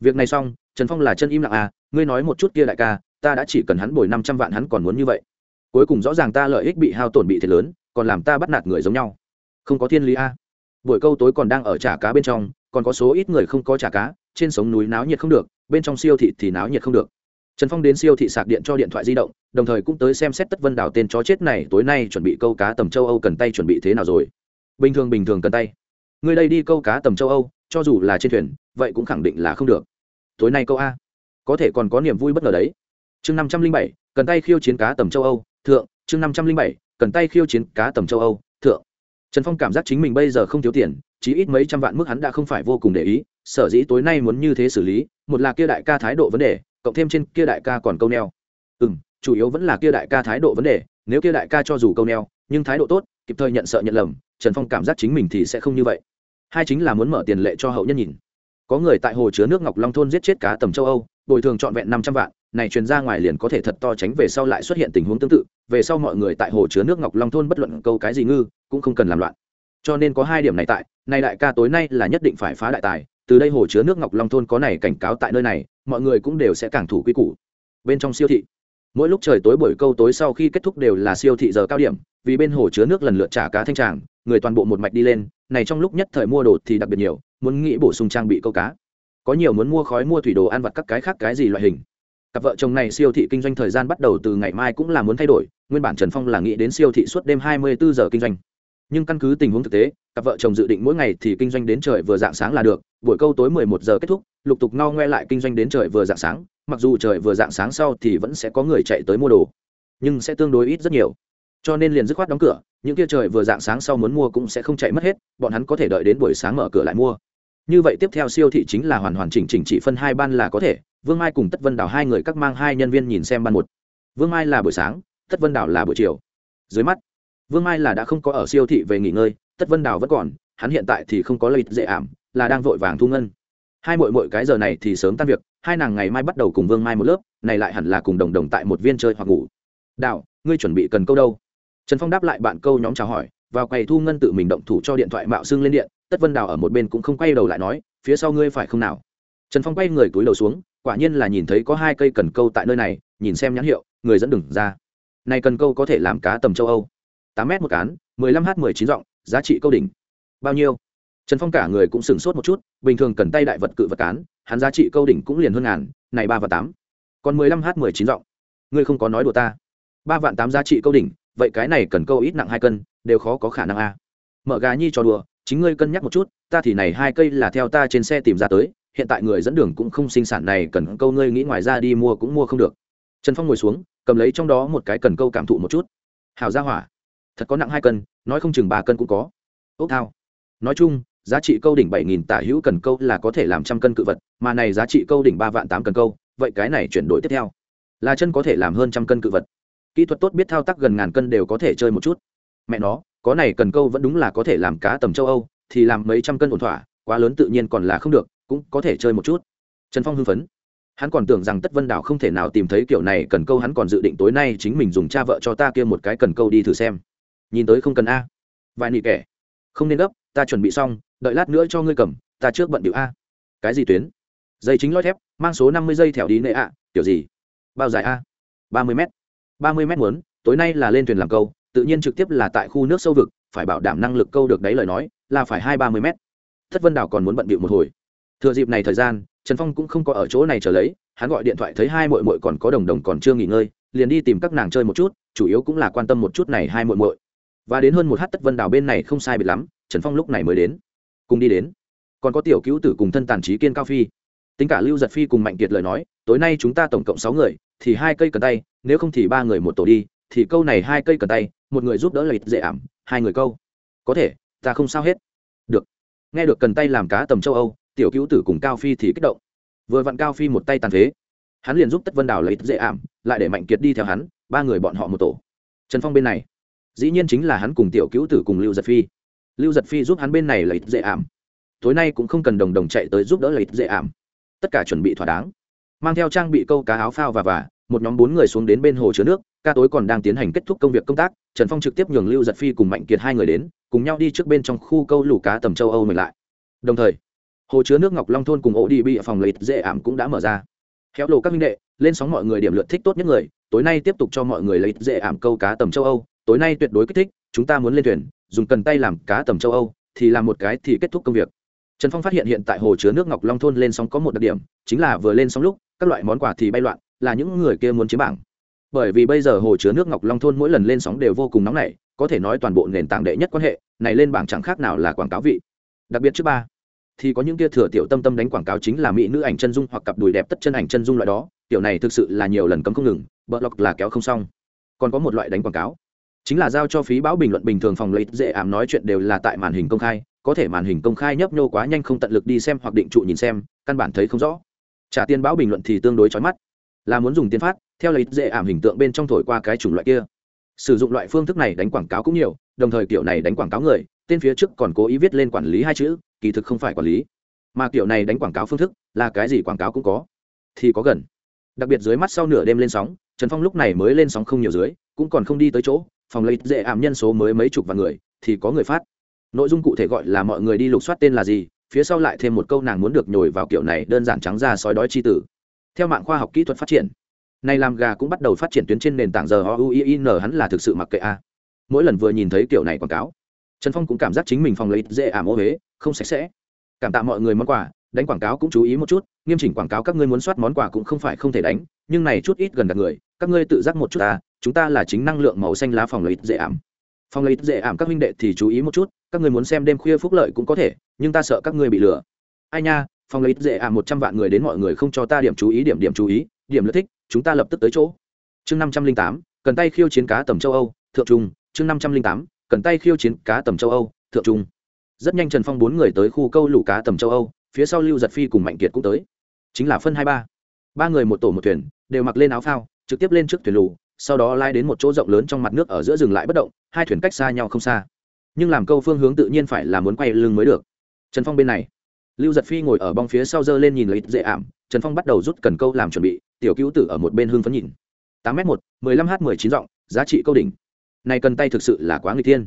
Việc này xong, trần phong là chân im lặng à ngươi nói một chút kia đại ca, ta đã chỉ cần hắn bồi năm trăm vạn hắn còn muốn như vậy. Cuối cùng rõ ràng ta lợi ích bị hao tổn bị thiệt lớn, còn làm ta bắt nạt người giống nhau. Không có thiên lý a buổi câu tối còn đang ở trả cá bên trong, còn có số ít người không có trả cá, trên sống núi náo nhiệt không được, bên trong siêu thị thì náo nhiệt không được trần phong đến siêu thị sạc điện cho điện thoại di động, đồng thời cũng tới xem xét tất vân đảo tên chó chết này tối nay chuẩn bị câu cá tầm châu âu cần tay chuẩn bị thế nào rồi. Bình thường bình thường cần tay. Người đây đi câu cá tầm châu âu, cho dù là trên thuyền, vậy cũng khẳng định là không được. Tối nay câu a. Có thể còn có niềm vui bất ngờ đấy. Chương năm trăm linh bảy, cần tay khiêu chiến cá tầm châu âu, thượng. Chương năm trăm linh bảy, cần tay khiêu chiến cá tầm châu âu, thượng. Trần phong cảm giác chính mình bây giờ không thiếu tiền chỉ ít mấy trăm vạn mức hắn đã không phải vô cùng để ý, sở dĩ tối nay muốn như thế xử lý, một là kia đại ca thái độ vấn đề cộng thêm trên kia đại ca còn câu neo. Ừ m chủ yếu vẫn là kia đại ca thái độ vấn đề, nếu kia đại ca cho dù câu neo, nhưng thái độ tốt, kịp thời nhận sợ nhận lầm, trần phong cảm giác chính mình thì sẽ không như vậy. Hai chính là muốn mở tiền lệ cho hậu nhân nhìn. Có người tại hồ chứa nước ngọc long thôn giết chết cá tầm châu âu, bồi thường trọn vẹn năm trăm vạn, này truyền ra ngoài liền có thể thật to tránh về sau lại xuất hiện tình huống tương tự, về sau mọi người tại hồ chứa nước ngọc long thôn bất luận câu cái gì ngư, cũng không cần làm loạn. Cho nên có hai điểm này tại này đại ca tối nay là nhất định phải phá đại tài, từ đây hồ chứa nước ngọc long thôn có này cảnh cáo tại nơi này mọi người cũng đều sẽ càng thủ quy củ. Bên trong siêu thị, mỗi lúc trời tối buổi câu tối sau khi kết thúc đều là siêu thị giờ cao điểm, vì bên hồ chứa nước lần lượt trả cá thanh tràng, người toàn bộ một mạch đi lên, này trong lúc nhất thời mua đồ thì đặc biệt nhiều, muốn nghĩ bổ sung trang bị câu cá. Có nhiều muốn mua khói mua thủy đồ ăn vặt các cái khác cái gì loại hình. Cặp vợ chồng này siêu thị kinh doanh thời gian bắt đầu từ ngày mai cũng là muốn thay đổi, nguyên bản trần phong là nghĩ đến siêu thị suốt đêm hai mươi bốn giờ kinh doanh nhưng căn cứ tình huống thực tế, cặp vợ chồng dự định mỗi ngày thì kinh doanh đến trời vừa dạng sáng là được, buổi câu tối mười một giờ kết thúc, lục tục no ngoe lại kinh doanh đến trời vừa dạng sáng, mặc dù trời vừa dạng sáng sau thì vẫn sẽ có người chạy tới mua đồ, nhưng sẽ tương đối ít rất nhiều. Cho nên liền dứt khoát đóng cửa, những kia trời vừa dạng sáng sau muốn mua cũng sẽ không chạy mất hết, bọn hắn có thể đợi đến buổi sáng mở cửa lại mua. Như vậy tiếp theo siêu thị chính là hoàn hoàn chỉnh chỉnh chỉ phân hai ban là có thể, vương mai cùng tất vân đào hai người các mang hai nhân viên nhìn xem ban một. Vương mai là buổi sáng, tất vân đào là buổi chiều. Dưới mắt vương mai là đã không có ở siêu thị về nghỉ ngơi, tất vân đào vẫn còn, hắn hiện tại thì không có lợi dễ ảm, là đang vội vàng thu ngân. Hai mội mội cái giờ này thì sớm tan việc, hai nàng ngày mai bắt đầu cùng vương mai một lớp, này lại hẳn là cùng đồng đồng tại một viên chơi hoặc ngủ. Đạo ngươi chuẩn bị cần câu đâu? Trần phong đáp lại bạn câu nhóm chào hỏi, vào quầy thu ngân tự mình động thủ cho điện thoại mạo xưng lên điện, tất vân đào ở một bên cũng không quay đầu lại nói, phía sau ngươi phải không nào? Trần phong quay người túi đầu xuống, quả nhiên là nhìn thấy có hai cây cần câu tại nơi này, nhìn xem nhãn hiệu, người dẫn đừng ra. Này cần câu có thể làm cá tầm châu âu tám m một cán, mười lăm h mười chín giọng, giá trị câu đỉnh. Bao nhiêu? Trần phong cả người cũng sửng sốt một chút, bình thường cần tay đại vật cự vật cán, hắn giá trị câu đỉnh cũng liền hơn ngàn, này ba và tám. Còn mười lăm h mười chín giọng. Ngươi không có nói đùa ta. Ba vạn tám giá trị câu đỉnh, vậy cái này cần câu ít nặng hai cân, đều khó có khả năng a. Mở gà nhi cho đùa, chính ngươi cân nhắc một chút, ta thì này hai cây là theo ta trên xe tìm ra tới, hiện tại người dẫn đường cũng không sinh sản này cần câu ngươi nghĩ ngoài ra đi mua cũng mua không được. Trần phong ngồi xuống, cầm lấy trong đó một cái cần câu cảm thụ một chút. Hào ra hỏa thật có nặng hai cân, nói không chừng ba cân cũng có. Ốc thao, nói chung, giá trị câu đỉnh bảy nghìn tả hữu cần câu là có thể làm trăm cân cự vật, mà này giá trị câu đỉnh ba vạn tám cần câu, vậy cái này chuyển đổi tiếp theo. Là chân có thể làm hơn trăm cân cự vật. Kỹ thuật tốt biết thao tác gần ngàn cân đều có thể chơi một chút. Mẹ nó, có này cần câu vẫn đúng là có thể làm cá tầm châu âu, thì làm mấy trăm cân ổn thỏa, quá lớn tự nhiên còn là không được, cũng có thể chơi một chút. Trần phong hưng phấn. Hắn còn tưởng rằng tất vân đảo không thể nào tìm thấy kiểu này cần câu, hắn còn dự định tối nay chính mình dùng cha vợ cho ta kia một cái cần câu đi thử xem nhìn tới không cần a. Vài nị kẻ. Không nên gấp, ta chuẩn bị xong, đợi lát nữa cho ngươi cầm, ta trước bận điệu a. Cái gì tuyến? Dây chính lõi thép, mang số năm mươi giây thẻo đi nệ ạ. Kiểu gì? Bao dài a? Ba mươi m ba mươi m muốn, tối nay là lên thuyền làm câu, tự nhiên trực tiếp là tại khu nước sâu vực, phải bảo đảm năng lực câu được đấy lời nói, là phải hai ba mươi m thất vân đảo còn muốn bận bịu một hồi. Thừa dịp này thời gian, trần phong cũng không có ở chỗ này trở lấy, hắn gọi điện thoại thấy hai mội mội còn có đồng đồng còn chưa nghỉ ngơi, liền đi tìm các nàng chơi một chút, chủ yếu cũng là quan tâm một chút này hai mội mội và đến hơn một hát tất vân đảo bên này không sai biệt lắm, trần phong lúc này mới đến. Cùng đi đến. Còn có tiểu cứu tử cùng thân tàn trí kiên cao phi. Tính cả lưu giật phi cùng mạnh kiệt lời nói, tối nay chúng ta tổng cộng sáu người, thì hai cây cần tay, nếu không thì ba người một tổ đi, thì câu này hai cây cần tay, một người giúp đỡ lợi dễ ảm, hai người câu. Có thể, ta không sao hết. Được. Nghe được cần tay làm cá tầm châu âu, tiểu cứu tử cùng cao phi thì kích động. Vừa vặn cao phi một tay tàn phế. Hắn liền giúp tất vân đào lấy dễ ảm, lại để mạnh kiệt đi theo hắn, ba người bọn họ một tổ. Trần phong bên này dĩ nhiên chính là hắn cùng tiểu cứu tử cùng lưu giật phi. Lưu giật phi giúp hắn bên này lấy dễ ảm. Tối nay cũng không cần đồng đồng chạy tới giúp đỡ lấy dễ ảm. Tất cả chuẩn bị thỏa đáng. Mang theo trang bị câu cá áo phao và và một nhóm bốn người xuống đến bên hồ chứa nước, ca tối còn đang tiến hành kết thúc công việc công tác, trần phong trực tiếp nhường lưu giật phi cùng mạnh kiệt hai người đến, cùng nhau đi trước bên trong khu câu lủ cá tầm châu âu mình lại. Đồng thời, hồ chứa nước ngọc long thôn cùng ổ đi bị phòng lấy dễ ảm cũng đã mở ra. Khéo lộ các minh đệ, lên sóng mọi người điểm lượt thích tốt nhất người, tối nay tiếp tục cho mọi người lấy dễ ảm câu cá tầm châu âu tối nay tuyệt đối kích thích, chúng ta muốn lên thuyền, dùng cần tay làm cá tầm châu âu, thì làm một cái thì kết thúc công việc. Trần phong phát hiện hiện tại hồ chứa nước ngọc long thôn lên sóng có một đặc điểm, chính là vừa lên sóng lúc, các loại món quà thì bay loạn, là những người kia muốn chiếm bảng. Bởi vì bây giờ hồ chứa nước ngọc long thôn mỗi lần lên sóng đều vô cùng nóng nảy, có thể nói toàn bộ nền tảng đệ nhất quan hệ, này lên bảng chẳng khác nào là quảng cáo vị. Đặc biệt trước ba, thì có những kia thừa tiểu tâm tâm đánh quảng cáo chính là mỹ nữ ảnh chân dung hoặc cặp đùi đẹp tất chân ảnh chân dung loại đó tiểu này thực sự là nhiều lần cấm không ngừng, bờ lọc là kéo không xong. Còn có một loại đánh quảng cáo chính là giao cho phí báo bình luận bình thường phòng lấy dễ ảm nói chuyện đều là tại màn hình công khai, có thể màn hình công khai nhấp nhô quá nhanh không tận lực đi xem hoặc định trụ nhìn xem, căn bản thấy không rõ. Trả tiền báo bình luận thì tương đối chói mắt. Là muốn dùng tiền phát, theo lấy dễ ảm hình tượng bên trong thổi qua cái chủng loại kia. Sử dụng loại phương thức này đánh quảng cáo cũng nhiều, đồng thời kiểu này đánh quảng cáo người, tên phía trước còn cố ý viết lên quản lý hai chữ, kỳ thực không phải quản lý. Mà kiểu này đánh quảng cáo phương thức, là cái gì quảng cáo cũng có. Thì có gần. Đặc biệt dưới mắt sau nửa đêm lên sóng, trần phong lúc này mới lên sóng không nhiều dưới, cũng còn không đi tới chỗ phòng lấy dễ ảm nhân số mới mấy chục vạn người, thì có người phát. Nội dung cụ thể gọi là mọi người đi lục soát tên là gì, phía sau lại thêm một câu nàng muốn được nhồi vào kiểu này đơn giản trắng ra sói đói chi tử. Theo mạng khoa học kỹ thuật phát triển nay làm gà cũng bắt đầu phát triển tuyến trên nền tảng giờ o u i n, hắn là thực sự mặc kệ a. Mỗi lần vừa nhìn thấy kiểu này quảng cáo, trần phong cũng cảm giác chính mình phòng lấy dễ ảm ô huế không sạch sẽ. Cảm tạ mọi người món quà, đánh quảng cáo cũng chú ý một chút, nghiêm chỉnh quảng cáo các ngươi muốn soát món quà cũng không phải không thể đánh, nhưng này chút ít gần đặt người, các ngươi tự giác một chút ta chúng ta là chính năng lượng màu xanh lá phòng lợi dễ ảm. Phòng lợi dễ ảm các huynh đệ thì chú ý một chút, các người muốn xem đêm khuya phúc lợi cũng có thể, nhưng ta sợ các người bị lừa. Ai nha, phòng lợi dễ ảm một trăm vạn người đến mọi người không cho ta điểm chú ý, điểm điểm chú ý, điểm lợi thích, chúng ta lập tức tới chỗ. Chương năm trăm linh tám, cần tay khiêu chiến cá tầm châu âu, thượng trung. Chương năm trăm linh tám, cần tay khiêu chiến cá tầm châu âu, thượng trung. Rất nhanh trần phong bốn người tới khu câu lũ cá tầm châu âu, phía sau lưu giật phi cùng mạnh kiệt cũng tới. Chính là phân hai ba. Ba người một tổ một thuyền, đều mặc lên áo phao, trực tiếp lên trước thuyền lù sau đó lai đến một chỗ rộng lớn trong mặt nước ở giữa rừng lại bất động, hai thuyền cách xa nhau không xa. Nhưng làm câu phương hướng tự nhiên phải là muốn quay lưng mới được. Trần phong bên này, lưu giật phi ngồi ở bong phía sau dơ lên nhìn lấy dễ ảm, trần phong bắt đầu rút cần câu làm chuẩn bị, tiểu cứu tử ở một bên hương phấn nhìn. Tám m một, mười lăm h mười chín giọng, giá trị câu đỉnh. Này cần tay thực sự là quá người tiên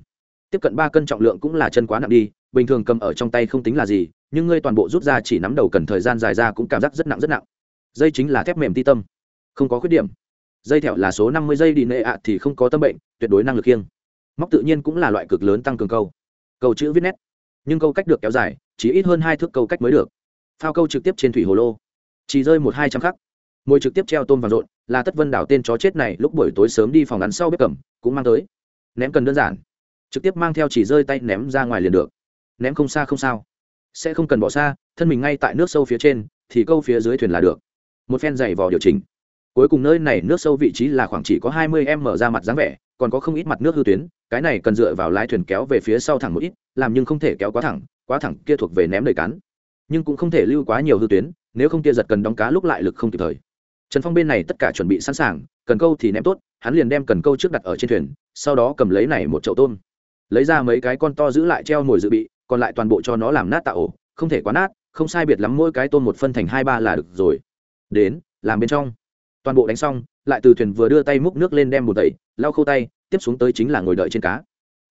tiếp cận ba cân trọng lượng cũng là chân quá nặng đi, bình thường cầm ở trong tay không tính là gì, nhưng ngươi toàn bộ rút ra chỉ nắm đầu cần thời gian dài ra cũng cảm giác rất nặng rất nặng. Dây chính là thép mềm ti tâm. Không có khuyết điểm dây thẹo là số năm mươi giây đi nệ ạ thì không có tâm bệnh, tuyệt đối năng lực khiêng. Móc tự nhiên cũng là loại cực lớn tăng cường câu. Câu chữ viết nét. Nhưng câu cách được kéo dài, chỉ ít hơn hai thước câu cách mới được. Phao câu trực tiếp trên thủy hồ lô. Chỉ rơi một hai trăm khắc. Môi trực tiếp treo tôm vàng rộn, là tất vân đảo tên chó chết này lúc buổi tối sớm đi phòng ăn sau bếp cầm, cũng mang tới. Ném cần đơn giản. Trực tiếp mang theo chỉ rơi tay ném ra ngoài liền được. Ném không xa không sao. Sẽ không cần bỏ xa, thân mình ngay tại nước sâu phía trên, thì câu phía dưới thuyền là được. Một phen dày vò điều chỉnh cuối cùng nơi này nước sâu vị trí là khoảng chỉ có hai mươi m mở ra mặt dáng vẻ, còn có không ít mặt nước hư tuyến, cái này cần dựa vào lái thuyền kéo về phía sau thẳng một ít, làm nhưng không thể kéo quá thẳng quá thẳng kia thuộc về ném đầy cắn nhưng cũng không thể lưu quá nhiều hư tuyến, nếu không kia giật cần đóng cá lúc lại lực không kịp thời. Trần phong bên này tất cả chuẩn bị sẵn sàng, cần câu thì ném tốt, hắn liền đem cần câu trước đặt ở trên thuyền, sau đó cầm lấy này một chậu tôm. Lấy ra mấy cái con to giữ lại treo mồi dự bị, còn lại toàn bộ cho nó làm nát tạo ổ, không thể quá nát, không sai biệt lắm mỗi cái tôm một phân thành hai ba là được rồi. Đến, làm bên trong toàn bộ đánh xong lại từ thuyền vừa đưa tay múc nước lên đem bùn tẩy lau khâu tay tiếp xuống tới chính là ngồi đợi trên cá.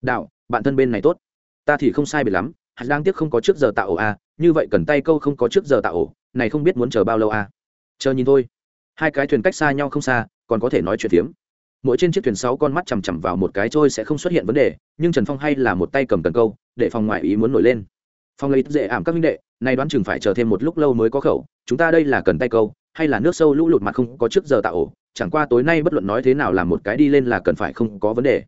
Đạo bạn thân bên này tốt. Ta thì không sai biệt lắm hạt đang tiếc không có trước giờ tạo ổ a à, như vậy cần tay câu không có trước giờ tạo ổ này không biết muốn chờ bao lâu a à. chờ nhìn thôi. Hai cái thuyền cách xa nhau không xa còn có thể nói chuyện phiếm. Mỗi trên chiếc thuyền sáu con mắt chằm chằm vào một cái trôi sẽ không xuất hiện vấn đề nhưng trần phong hay là một tay cầm cần câu để phòng ngoại ý muốn nổi lên. Phong lấy dễ ảm các minh đệ nay đoán chừng phải chờ thêm một lúc lâu mới có khẩu chúng ta đây là cần tay câu hay là nước sâu lũ lụt mặt không có trước giờ tạo ổ, chẳng qua tối nay bất luận nói thế nào là một cái đi lên là cần phải không có vấn đề.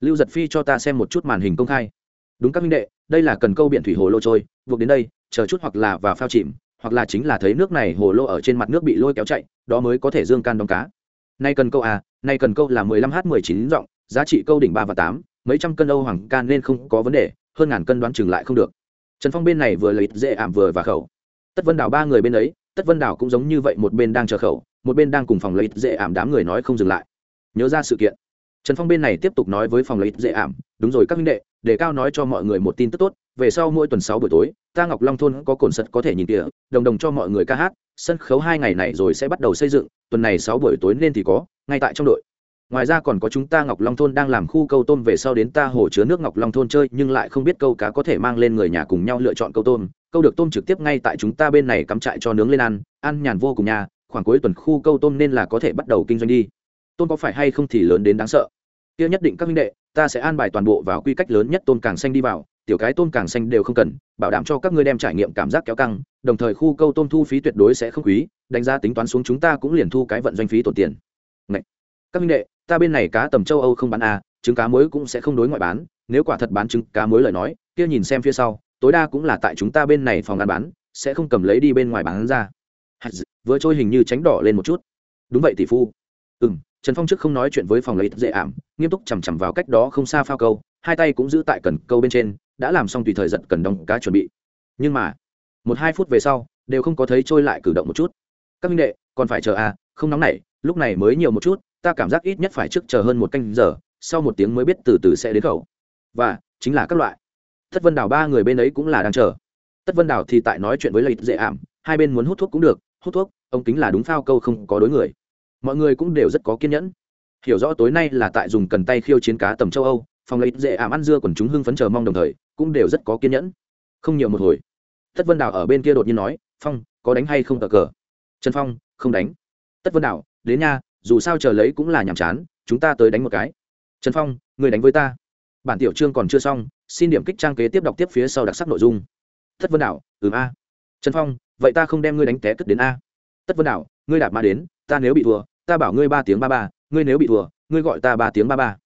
Lưu giật phi cho ta xem một chút màn hình công khai. Đúng các minh đệ, đây là cần câu biển thủy hồ lô trôi, buộc đến đây, chờ chút hoặc là và phao chìm, hoặc là chính là thấy nước này hồ lô ở trên mặt nước bị lôi kéo chạy, đó mới có thể dương can đóng cá. Nay cần câu à nay cần câu là mười lăm h mười chín giọng, giá trị câu đỉnh ba và tám, mấy trăm cân âu hoàng can nên không có vấn đề, hơn ngàn cân đoán chừng lại không được. Trần phong bên này vừa lấy dễ ảm vừa và khẩu. Tất vân đảo ba người bên ấy tất vân đảo cũng giống như vậy, một bên đang chờ khẩu, một bên đang cùng phòng lấy dễ ảm đám người nói không dừng lại. Nhớ ra sự kiện. Trần phong bên này tiếp tục nói với phòng lấy dễ ảm, đúng rồi các minh đệ, để cao nói cho mọi người một tin tức tốt, về sau mỗi tuần sáu buổi tối, ta ngọc long thôn có cồn sật có thể nhìn kìa, đồng đồng cho mọi người ca hát, sân khấu hai ngày này rồi sẽ bắt đầu xây dựng, tuần này sáu buổi tối nên thì có, ngay tại trong đội ngoài ra còn có chúng ta ngọc long thôn đang làm khu câu tôm về sau đến ta hồ chứa nước ngọc long thôn chơi, nhưng lại không biết câu cá có thể mang lên người nhà cùng nhau lựa chọn câu tôm. Câu được tôm trực tiếp ngay tại chúng ta bên này cắm trại cho nướng lên ăn ăn nhàn vô cùng nhà khoảng cuối tuần khu câu tôm nên là có thể bắt đầu kinh doanh đi. Tôm có phải hay không thì lớn đến đáng sợ. Kia nhất định các minh đệ, ta sẽ an bài toàn bộ vào quy cách lớn nhất tôm càng xanh đi vào, tiểu cái tôm càng xanh đều không cần, bảo đảm cho các ngươi đem trải nghiệm cảm giác kéo căng, đồng thời khu câu tôm thu phí tuyệt đối sẽ không quý, đánh giá tính toán xuống chúng ta cũng liền thu cái vận doanh phí tổn tiền. Ngậy! các minh đệ ta bên này cá tầm châu âu không bán a à, trứng cá muối cũng sẽ không đối ngoại bán nếu quả thật bán trứng cá muối lời nói kia nhìn xem phía sau tối đa cũng là tại chúng ta bên này phòng ăn bán sẽ không cầm lấy đi bên ngoài bán ra. Vừa trôi hình như tránh đỏ lên một chút. Đúng vậy tỷ phu. Ừ m trần phong trước không nói chuyện với phòng lấy dễ ảm nghiêm túc chằm chằm vào cách đó không xa phao câu hai tay cũng giữ tại cần câu bên trên đã làm xong tùy thời giật cần đóng cá chuẩn bị. Nhưng mà một hai phút về sau đều không có thấy trôi lại cử động một chút. Các minh đệ còn phải chờ à không nóng nảy lúc này mới nhiều một chút ta cảm giác ít nhất phải trước chờ hơn một canh giờ, sau một tiếng mới biết từ từ sẽ đến khẩu. Và, chính là các loại. Tất vân đảo ba người bên ấy cũng là đang chờ. Tất vân đảo thì tại nói chuyện với lợi dễ ảm, hai bên muốn hút thuốc cũng được, hút thuốc, ông kính là đúng phao câu không có đối người. Mọi người cũng đều rất có kiên nhẫn. Hiểu rõ tối nay là tại dùng cần tay khiêu chiến cá tầm châu âu, phòng lợi dễ ảm ăn dưa quần chúng hưng phấn chờ mong đồng thời, cũng đều rất có kiên nhẫn. Không nhiều một hồi tất vân đào ở bên kia đột nhiên nói, phong, có đánh hay không tờ cờ? Trần phong, không đánh. Tất vân đào, đến nha dù sao chờ lấy cũng là nhàm chán, chúng ta tới đánh một cái. Trần phong, người đánh với ta. Bản tiểu chương còn chưa xong, xin điểm kích trang kế tiếp đọc tiếp phía sau đặc sắc nội dung. Tất vân đảo, ừm a. Trần phong, vậy ta không đem ngươi đánh té cất đến a. Tất vân đảo, ngươi đạp ma đến, ta nếu bị thua, ta bảo ngươi ba tiếng ba ba, ngươi nếu bị thua, ngươi gọi ta ba tiếng ba ba.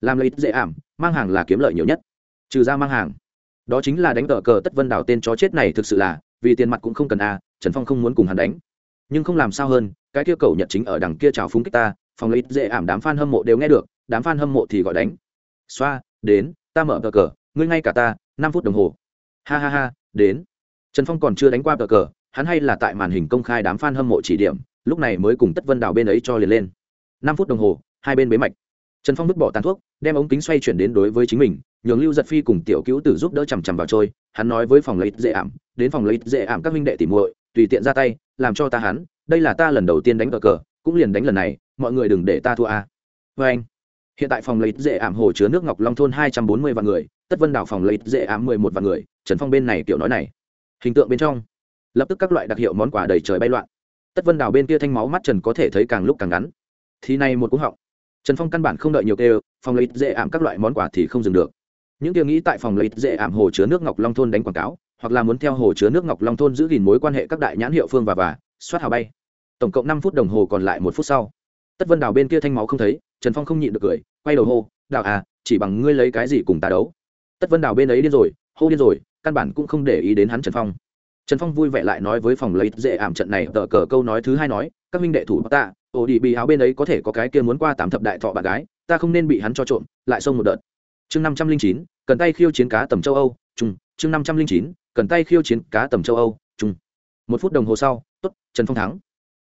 Làm lợi dễ ảm, mang hàng là kiếm lợi nhiều nhất. Trừ ra mang hàng. Đó chính là đánh cờ cờ tất vân đảo tên chó chết này thực sự là, vì tiền mặt cũng không cần a, trần phong không muốn cùng hắn đánh. Nhưng không làm sao hơn cái kia cầu nhật chính ở đằng kia trào phúng kích ta, phòng lấy dễ ảm đám f a n hâm mộ đều nghe được, đám f a n hâm mộ thì gọi đánh. Xoa, đến, ta mở cờ cờ, ngươi ngay cả ta, năm phút đồng hồ. Ha ha ha, đến. Trần phong còn chưa đánh qua cờ cờ, hắn hay là tại màn hình công khai đám f a n hâm mộ chỉ điểm, lúc này mới cùng tất vân đào bên ấy cho liền lên. Năm phút đồng hồ, hai bên bế mạch. Trần phong vứt bỏ tàn thuốc, đem ống kính xoay chuyển đến đối với chính mình, nhường lưu giật phi cùng tiểu cứu tử giúp đỡ chằm chằm vào trôi, hắn nói với phòng lấy dễ ảm, đến phòng lấy dễ ảm các minh đệ tìm muội, tùy tiện ra tay, làm cho ta hắn đây là ta lần đầu tiên đánh cờ cờ, cũng liền đánh lần này, mọi người đừng để ta thua a. À. vê anh, hiện tại phòng lấy dễ ảm hồ chứa nước ngọc long thôn hai trăm bốn mươi vạn người, tất vân đảo phòng lấy dễ ảm mười một vạn người, trần phong bên này kiểu nói này. Hình tượng bên trong, lập tức các loại đặc hiệu món quà đầy trời bay loạn. Tất vân đảo bên kia thanh máu mắt trần có thể thấy càng lúc càng ngắn. Thì nay một cú họng. Trần phong căn bản không đợi nhiều kêu, phòng lấy dễ ảm các loại món quà thì không dừng được. Những kia nghĩ tại phòng lấy dễ ảm hồ chứa nước ngọc long thôn đánh quảng cáo, hoặc là muốn theo hồ chứa nước ngọc long thôn giữ gìn mối quan hệ các đại nhãn hiệu phương và và xoát hào bay. Tổng cộng năm phút đồng hồ còn lại một phút sau. Tất vân đào bên kia thanh máu không thấy, trần phong không nhịn được cười, quay đầu hô, đào à chỉ bằng ngươi lấy cái gì cùng ta đấu? Tất vân đào bên ấy điên rồi, hô điên rồi, căn bản cũng không để ý đến hắn trần phong. Trần phong vui vẻ lại nói với phòng lấy dễ ảm trận này, tờ cờ câu nói thứ hai nói, các minh đệ thủ ta ổ đi bị áo bên ấy có thể có cái kia muốn qua tám thập đại thọ bạn gái, ta không nên bị hắn cho trộm, lại xông một đợt. Chương năm trăm linh chín, cần tay khiêu chiến cá tầm châu âu trung chương năm trăm linh chín, cần tay khiêu chiến cá tầm châu âu trung một phút đồng hồ sau trần phong thắng.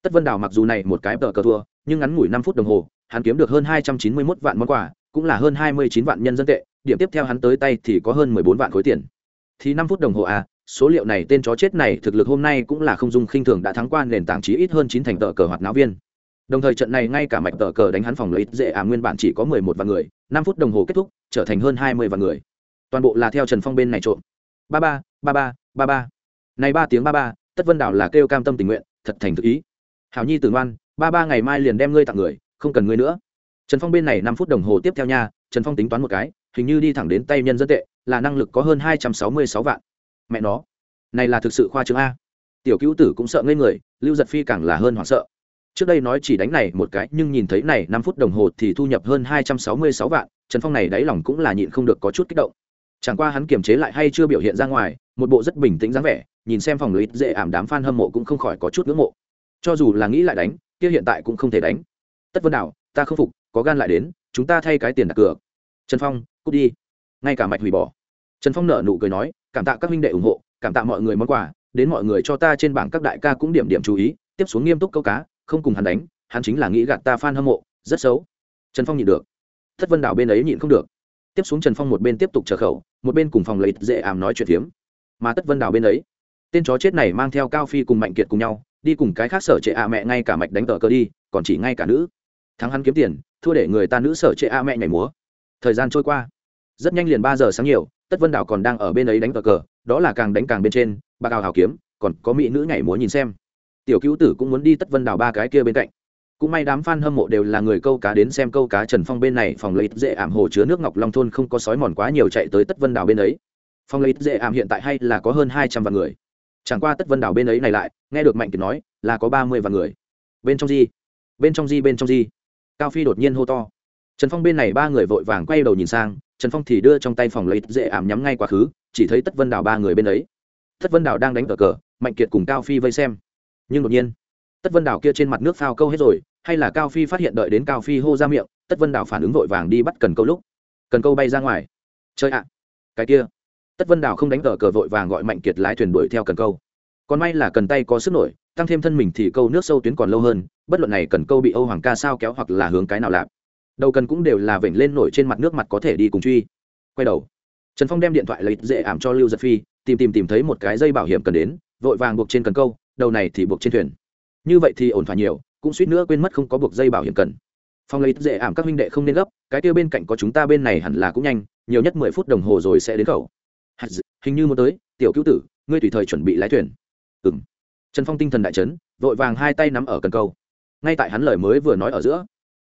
Tất vân đào mặc dù này một cái tờ cờ thua, nhưng ngắn ngủi năm phút đồng hồ, hắn kiếm được hơn hai trăm chín mươi mốt vạn món quà, cũng là hơn hai mươi chín vạn nhân dân tệ, điểm tiếp theo hắn tới tay thì có hơn mười bốn vạn khối tiền. Thì năm phút đồng hồ à số liệu này, tên chó chết này thực lực hôm nay cũng là không dung khinh thường đã thắng qua nền tảng trí ít hơn chín thành tờ cờ hoạt náo viên. Đồng thời trận này ngay cả mạch tờ cờ đánh hắn phòng lấy dễ à? nguyên bản chỉ có mười một vạn người, năm phút đồng hồ kết thúc, trở thành hơn hai mươi vạn người. Toàn bộ là theo trần phong bên này trộm. Ba ba ba ba ba ba. Này ba tiếng ba ba, tất vân đảo là kêu cam tâm tình nguyện thật thành thực ý. Hảo nhi tử ngoan, ba ba ngày mai liền đem ngươi tặng người, không cần ngươi nữa. Trần phong bên này năm phút đồng hồ tiếp theo nha, trần phong tính toán một cái, hình như đi thẳng đến tay nhân dân tệ, là năng lực có hơn hai trăm sáu mươi sáu vạn. Mẹ nó, này là thực sự khoa trương a. Tiểu cứu tử cũng sợ ngây người, lưu giật phi càng là hơn hoảng sợ. Trước đây nói chỉ đánh này một cái, nhưng nhìn thấy này năm phút đồng hồ thì thu nhập hơn hai trăm sáu mươi sáu vạn, trần phong này đáy lòng cũng là nhịn không được có chút kích động chẳng qua hắn kiềm chế lại hay chưa biểu hiện ra ngoài, một bộ rất bình tĩnh dáng vẻ, nhìn xem phòng lấy dễ ảm đám f a n hâm mộ cũng không khỏi có chút ngưỡng mộ. Cho dù là nghĩ lại đánh, kia hiện tại cũng không thể đánh. Tất vân đảo ta không phục, có gan lại đến, chúng ta thay cái tiền đặt cược. Trần phong, cút đi. Ngay cả mạch hủy bỏ. Trần phong nợ nụ cười nói, cảm tạ các huynh đệ ủng hộ, cảm tạ mọi người món quà, đến mọi người cho ta trên bảng các đại ca cũng điểm điểm chú ý, tiếp xuống nghiêm túc câu cá, không cùng hắn đánh, hắn chính là nghĩ gạt ta f a n hâm mộ, rất xấu. Trần phong nhịn được. Thất vân đảo bên ấy nhịn không được. Tiếp xuống trần phong một bên tiếp tục chờ khẩu một bên cùng phòng lấy dễ ảm nói chuyện phiếm. Mà tất vân đảo bên ấy, tên chó chết này mang theo cao phi cùng mạnh kiệt cùng nhau, đi cùng cái khác sở trệ a mẹ ngay cả mạch đánh tờ cơ đi, còn chỉ ngay cả nữ. Thắng hắn kiếm tiền, thua để người ta nữ sở trệ a mẹ nhảy múa. Thời gian trôi qua, rất nhanh liền ba giờ sáng nhiều, tất vân đảo còn đang ở bên ấy đánh tờ cờ, đó là càng đánh càng bên trên, bà ào hào kiếm, còn có mỹ nữ nhảy múa nhìn xem. Tiểu cứu tử cũng muốn đi tất vân đảo ba cái kia bên cạnh cũng may đám fan hâm mộ đều là người câu cá đến xem câu cá Trần Phong bên này phòng lấy dễ ảm hồ chứa nước Ngọc Long thôn không có sói mòn quá nhiều chạy tới Tất Vân đảo bên ấy. Phòng lấy dễ ảm hiện tại hay là có hơn hai trăm vạn người. Chẳng qua Tất Vân đảo bên ấy này lại, nghe được Mạnh Kiệt nói, là có ba mươi vạn người. Bên trong gì? Bên trong gì bên trong gì? Cao Phi đột nhiên hô to. Trần Phong bên này ba người vội vàng quay đầu nhìn sang, Trần Phong thì đưa trong tay phòng lấy dễ ảm nhắm ngay quá khứ, chỉ thấy Tất Vân đảo ba người bên ấy. Tất Vân đảo đang đánh cờ cờ, Mạnh Kiệt cùng Cao Phi vây xem. Nhưng đột nhiên, Tất Vân đảo kia trên mặt nước phao câu hết rồi, hay là cao phi phát hiện đợi đến cao phi hô ra miệng, tất vân Đào phản ứng vội vàng đi bắt cần câu lúc. Cần câu bay ra ngoài. Chơi ạ! Cái kia! Tất vân Đào không đánh cờ cờ vội vàng gọi mạnh kiệt lái thuyền đuổi theo cần câu. Còn may là cần tay có sức nổi, tăng thêm thân mình thì câu nước sâu tuyến còn lâu hơn, bất luận này cần câu bị âu hoàng ca sao kéo hoặc là hướng cái nào lạp. Đầu cần cũng đều là vểnh lên nổi trên mặt nước mặt có thể đi cùng truy. Quay đầu. Trần phong đem điện thoại lấy dễ ảm cho lưu giật phi, tìm tìm tìm thấy một cái dây bảo hiểm cần đến, vội vàng buộc trên cần câu, đầu này thì buộc trên thuyền. Như vậy thì ổn thỏa nhiều cũng suýt nữa quên mất không có buộc dây bảo hiểm cần. Phong lấy dễ ảm các huynh đệ không nên gấp, cái kia bên cạnh có chúng ta bên này hẳn là cũng nhanh, nhiều nhất mười phút đồng hồ rồi sẽ đến khẩu. Hình như muốn tới, tiểu cứu tử, ngươi tùy thời chuẩn bị lái thuyền. Ừ m trần phong tinh thần đại trấn vội vàng hai tay nắm ở cần câu. Ngay tại hắn lời mới vừa nói ở giữa,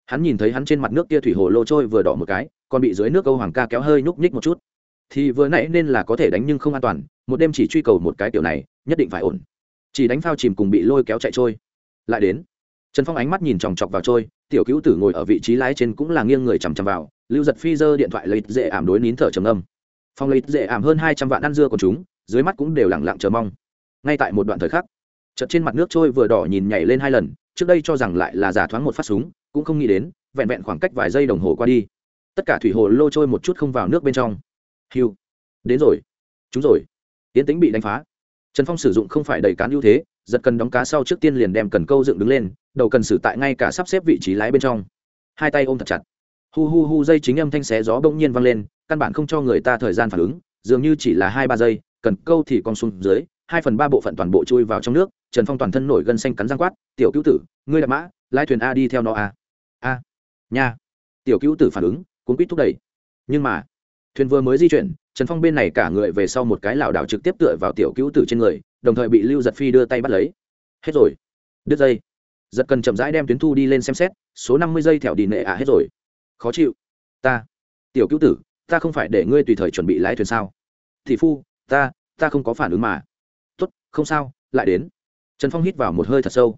hắn nhìn thấy hắn trên mặt nước kia thủy hồ lô trôi vừa đỏ một cái, còn bị dưới nước câu hoàng ca kéo hơi nhúc nhích một chút. Thì vừa nãy nên là có thể đánh nhưng không an toàn, một đêm chỉ truy cầu một cái tiểu này, nhất định phải ổn. Chỉ đánh phao chìm cùng bị lôi kéo chạy trôi. Lại đến trần phong ánh mắt nhìn chòng chọc vào trôi, tiểu cứu tử ngồi ở vị trí lái trên cũng là nghiêng người chằm chằm vào, lưu giật phi giơ điện thoại lấy dễ ảm đối nín thở trầm âm phong lấy dễ ảm hơn hai trăm vạn ăn dưa của chúng, dưới mắt cũng đều lẳng lặng chờ mong. Ngay tại một đoạn thời khắc, chợt trên mặt nước trôi vừa đỏ nhìn nhảy lên hai lần, trước đây cho rằng lại là giả thoáng một phát súng, cũng không nghĩ đến, vẹn vẹn khoảng cách vài giây đồng hồ qua đi, tất cả thủy hồ lô trôi một chút không vào nước bên trong. Hiu, đến rồi, chúng rồi, tiến tính bị đánh phá. Trần phong sử dụng không phải đầy cán ưu thế, giật cần đóng cá sau trước tiên liền đem cần câu dựng đứng lên đầu cần xử tại ngay cả sắp xếp vị trí lái bên trong. Hai tay ôm thật chặt. Hu hu hu, dây chính âm thanh xé gió bỗng nhiên vang lên, căn bản không cho người ta thời gian phản ứng, dường như chỉ là hai ba giây, cần câu thì con xuống dưới, hai phần ba bộ phận toàn bộ chui vào trong nước, trần phong toàn thân nổi gân xanh cắn răng quát, tiểu cứu tử, ngươi đạp mã lai thuyền a đi theo nó a. A, nha. Tiểu cứu tử phản ứng, cuốn quýt thúc đẩy. Nhưng mà, thuyền vừa mới di chuyển, trần phong bên này cả người về sau một cái lảo đảo trực tiếp tựa vào tiểu cứu tử trên người, đồng thời bị lưu giật phi đưa tay bắt lấy. Hết rồi. Đứt dây giật cần chậm rãi đem tuyến thu đi lên xem xét, số năm mươi giây thẹo đi nệ ạ hết rồi. Khó chịu. Ta, tiểu cứu tử, ta không phải để ngươi tùy thời chuẩn bị lái thuyền sao? Thị phu, ta ta không có phản ứng mà. Tốt, không sao, lại đến. Trần phong hít vào một hơi thật sâu.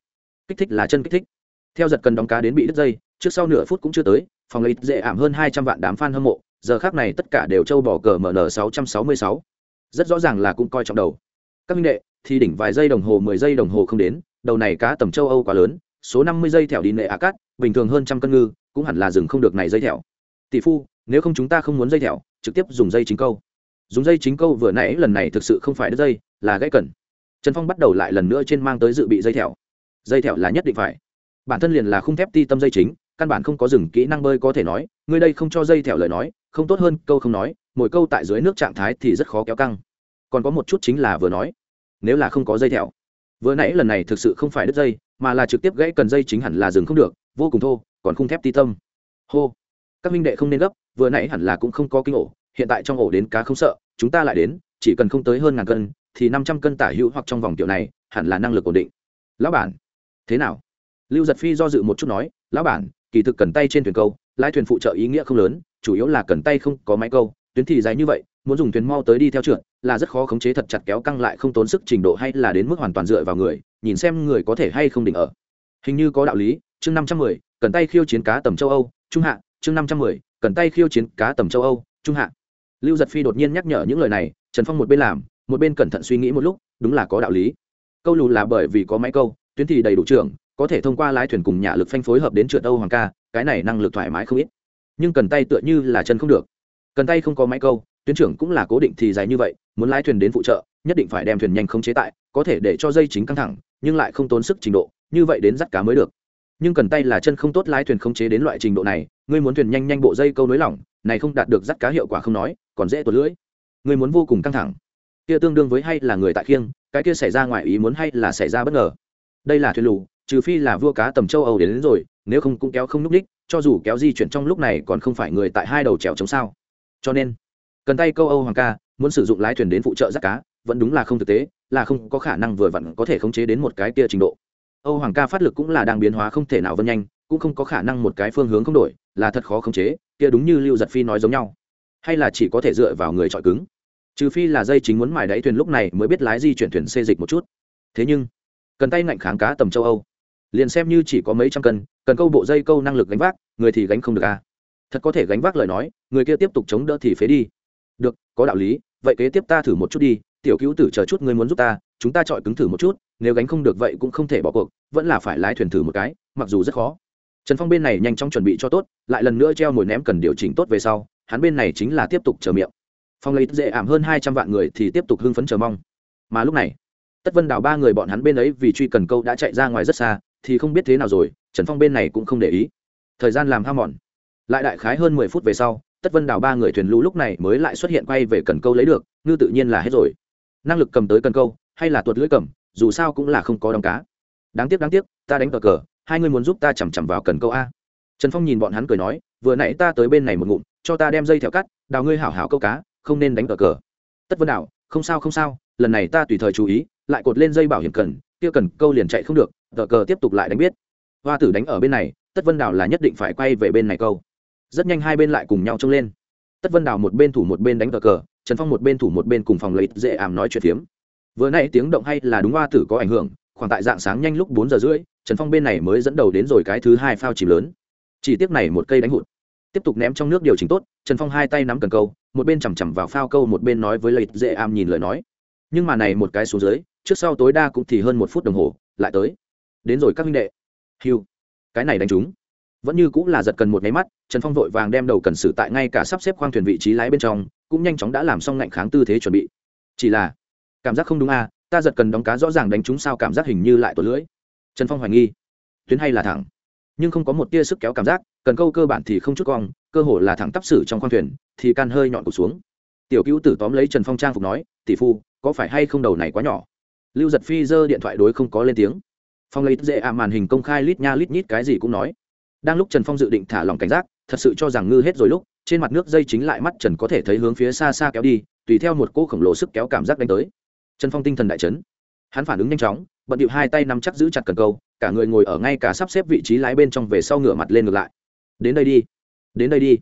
Kích thích là chân kích thích. Theo giật cần đóng cá đến bị đứt dây, trước sau nửa phút cũng chưa tới, phòng lấy dễ ảm hơn hai trăm vạn đám f a n hâm mộ, giờ khác này tất cả đều trâu bỏ cờ mn sáu trăm sáu mươi sáu. Rất rõ ràng là cũng coi trọng đầu. Các minh đệ, thì đỉnh vài giây đồng hồ, mười giây đồng hồ không đến đầu này cá tầm châu âu quá lớn, số năm mươi dây thẻo đi nệ à cát, bình thường hơn trăm cân ngư, cũng hẳn là dừng không được này dây thẻo tỷ phu, nếu không chúng ta không muốn dây thẻo trực tiếp dùng dây chính câu. Dùng dây chính câu vừa nãy lần này thực sự không phải đứt dây, là gãy cần. Trần phong bắt đầu lại lần nữa trên mang tới dự bị dây thẻo dây thẻo là nhất định phải. Bản thân liền là khung thép ti tâm dây chính, căn bản không có dừng kỹ năng bơi có thể nói, ngươi đây không cho dây thẻo lời nói, không tốt hơn câu không nói, mỗi câu tại dưới nước trạng thái thì rất khó kéo căng. Còn có một chút chính là vừa nói, nếu là không có dây thẻo vừa nãy lần này thực sự không phải đứt dây, mà là trực tiếp gãy cần dây chính hẳn là dừng không được, vô cùng thô, còn khung thép ti tâm. Hô. Các minh đệ không nên gấp, vừa nãy hẳn là cũng không có kinh ổ, hiện tại trong ổ đến cá không sợ, chúng ta lại đến, chỉ cần không tới hơn ngàn cân, thì năm trăm cân tả hữu hoặc trong vòng tiểu này, hẳn là năng lực ổn định. Lão bản. Thế nào? Lưu giật phi do dự một chút nói, lão bản, kỳ thực cần tay trên thuyền câu, lái thuyền phụ trợ ý nghĩa không lớn, chủ yếu là cần tay không có máy câu, tuyến thì dài như vậy muốn dùng thuyền mau tới đi theo trượt, là rất khó khống chế thật chặt kéo căng lại không tốn sức trình độ hay là đến mức hoàn toàn dựa vào người, nhìn xem người có thể hay không đỉnh ở. Hình như có đạo lý, chương năm trăm mười, cần tay khiêu chiến cá tầm châu âu, trung hạ, chương năm trăm mười, cần tay khiêu chiến cá tầm châu âu, trung hạ. Lưu giật phi đột nhiên nhắc nhở những lời này, trần phong một bên làm, một bên cẩn thận suy nghĩ một lúc, đúng là có đạo lý. Câu lù là bởi vì có máy câu, tuyến thì đầy đủ trưởng, có thể thông qua lái thuyền cùng nhà lực phanh phối hợp đến trượt âu hoàng ca, cái này năng lực thoải mái không ít. Nhưng cần tay tựa như là chân không được. Cần tay không có máy câu tuyến trưởng cũng là cố định thì dài như vậy muốn lái thuyền đến phụ trợ nhất định phải đem thuyền nhanh không chế tại có thể để cho dây chính căng thẳng nhưng lại không tốn sức trình độ như vậy đến dắt cá mới được. Nhưng cần tay là chân không tốt lái thuyền không chế đến loại trình độ này ngươi muốn thuyền nhanh nhanh bộ dây câu nối lỏng này không đạt được dắt cá hiệu quả không nói còn dễ tuột lưỡi. Ngươi muốn vô cùng căng thẳng. Kia tương đương với hay là người tại khiêng cái kia xảy ra ngoài ý muốn hay là xảy ra bất ngờ. Đây là thuyền lù trừ phi là vua cá tầm châu âu đến, đến rồi nếu không cũng kéo không n ú c đích cho dù kéo di chuyển trong lúc này còn không phải người tại hai đầu trèo chống sao. Cho nên cần tay câu âu hoàng ca, muốn sử dụng lái thuyền đến phụ trợ rắt cá, vẫn đúng là không thực tế, là không có khả năng vừa vặn có thể khống chế đến một cái kia trình độ. Âu hoàng ca phát lực cũng là đang biến hóa không thể nào vân nhanh, cũng không có khả năng một cái phương hướng không đổi, là thật khó khống chế, kia đúng như lưu giật phi nói giống nhau. Hay là chỉ có thể dựa vào người chọi cứng. Trừ phi là dây chính muốn mài đáy thuyền lúc này mới biết lái di chuyển thuyền xê dịch một chút. Thế nhưng, cần tay ngạnh kháng cá tầm châu âu. Liền xem như chỉ có mấy trăm cân, cần câu bộ dây câu năng lực gánh vác, người thì gánh không được à. thật có thể gánh vác lời nói, người kia tiếp tục chống đỡ thì phế đi được, có đạo lý, vậy kế tiếp ta thử một chút đi, tiểu cứu tử chờ chút ngươi muốn giúp ta, chúng ta chọi cứng thử một chút, nếu gánh không được vậy cũng không thể bỏ cuộc, vẫn là phải lái thuyền thử một cái, mặc dù rất khó. Trần phong bên này nhanh chóng chuẩn bị cho tốt, lại lần nữa treo mồi ném cần điều chỉnh tốt về sau, hắn bên này chính là tiếp tục chờ miệng. Phong lấy dễ ảm hơn hai trăm vạn người thì tiếp tục hưng phấn chờ mong. Mà lúc này, tất vân đào ba người bọn hắn bên ấy vì truy cần câu đã chạy ra ngoài rất xa, thì không biết thế nào rồi, trần phong bên này cũng không để ý. Thời gian làm ham mòn. Lại đại khái hơn mười phút về sau tất vân đào ba người thuyền lũ lúc này mới lại xuất hiện quay về cần câu lấy được, ngư tự nhiên là hết rồi. Năng lực cầm tới cần câu, hay là tuột lưỡi cầm, dù sao cũng là không có đóng cá. Đáng tiếc đáng tiếc, ta đánh cờ cờ, hai người muốn giúp ta chằm chằm vào cần câu a. Trần phong nhìn bọn hắn cười nói, vừa nãy ta tới bên này một ngụm, cho ta đem dây theo cắt, đào ngươi hảo hảo câu cá, không nên đánh cờ cờ. Tất vân đào, không sao không sao, lần này ta tùy thời chú ý, lại cột lên dây bảo hiểm cần, kia cần câu liền chạy không được, cờ cờ tiếp tục lại đánh biết. Hoa tử đánh ở bên này, tất vân đào là nhất định phải quay về bên này câu rất nhanh hai bên lại cùng nhau trông lên. Tất vân đào một bên thủ một bên đánh cờ cờ, trần phong một bên thủ một bên cùng phòng lấy dễ ảm nói chuyện phiếm. Vừa nay tiếng động hay là đúng hoa tử có ảnh hưởng, khoảng tại dạng sáng nhanh lúc bốn giờ rưỡi, trần phong bên này mới dẫn đầu đến rồi cái thứ hai phao chìm lớn. Chỉ tiếc này một cây đánh hụt. Tiếp tục ném trong nước điều chỉnh tốt, trần phong hai tay nắm cần câu, một bên chằm chằm vào phao câu một bên nói với lợi dễ ảm nhìn lời nói. Nhưng mà này một cái xuống dưới, trước sau tối đa cũng thì hơn một phút đồng hồ, lại tới. Đến rồi các minh đệ. Hiu cái này đánh chúng vẫn như cũng là giật cần một nháy mắt, trần phong vội vàng đem đầu cần xử tại ngay cả sắp xếp khoang thuyền vị trí lái bên trong, cũng nhanh chóng đã làm xong ngạnh kháng tư thế chuẩn bị. Chỉ là, cảm giác không đúng à ta giật cần đóng cá rõ ràng đánh chúng sao cảm giác hình như lại tuột lưỡi. Trần phong hoài nghi, tuyến hay là thẳng, nhưng không có một tia sức kéo cảm giác, cần câu cơ bản thì không chút cong, cơ hồ là thẳng tắp xử trong khoang thuyền, thì can hơi nhọn cụt xuống. Tiểu cứu tử tóm lấy trần phong trang phục nói, tỷ phu, có phải hay không đầu này quá nhỏ? Lưu giật phi giơ điện thoại đối không có lên tiếng. Phong lấy dễ ạ màn hình công khai lít nha lít nhít cái gì cũng nói đang lúc trần phong dự định thả lòng cảnh giác thật sự cho rằng ngư hết rồi lúc trên mặt nước dây chính lại mắt trần có thể thấy hướng phía xa xa kéo đi tùy theo một cỗ khổng lồ sức kéo cảm giác đánh tới. Trần phong tinh thần đại chấn. Hắn phản ứng nhanh chóng bận điệu hai tay nắm chắc giữ chặt cần câu cả người ngồi ở ngay cả sắp xếp vị trí lái bên trong về sau ngửa mặt lên ngược lại. Đến đây đi đến đây đi.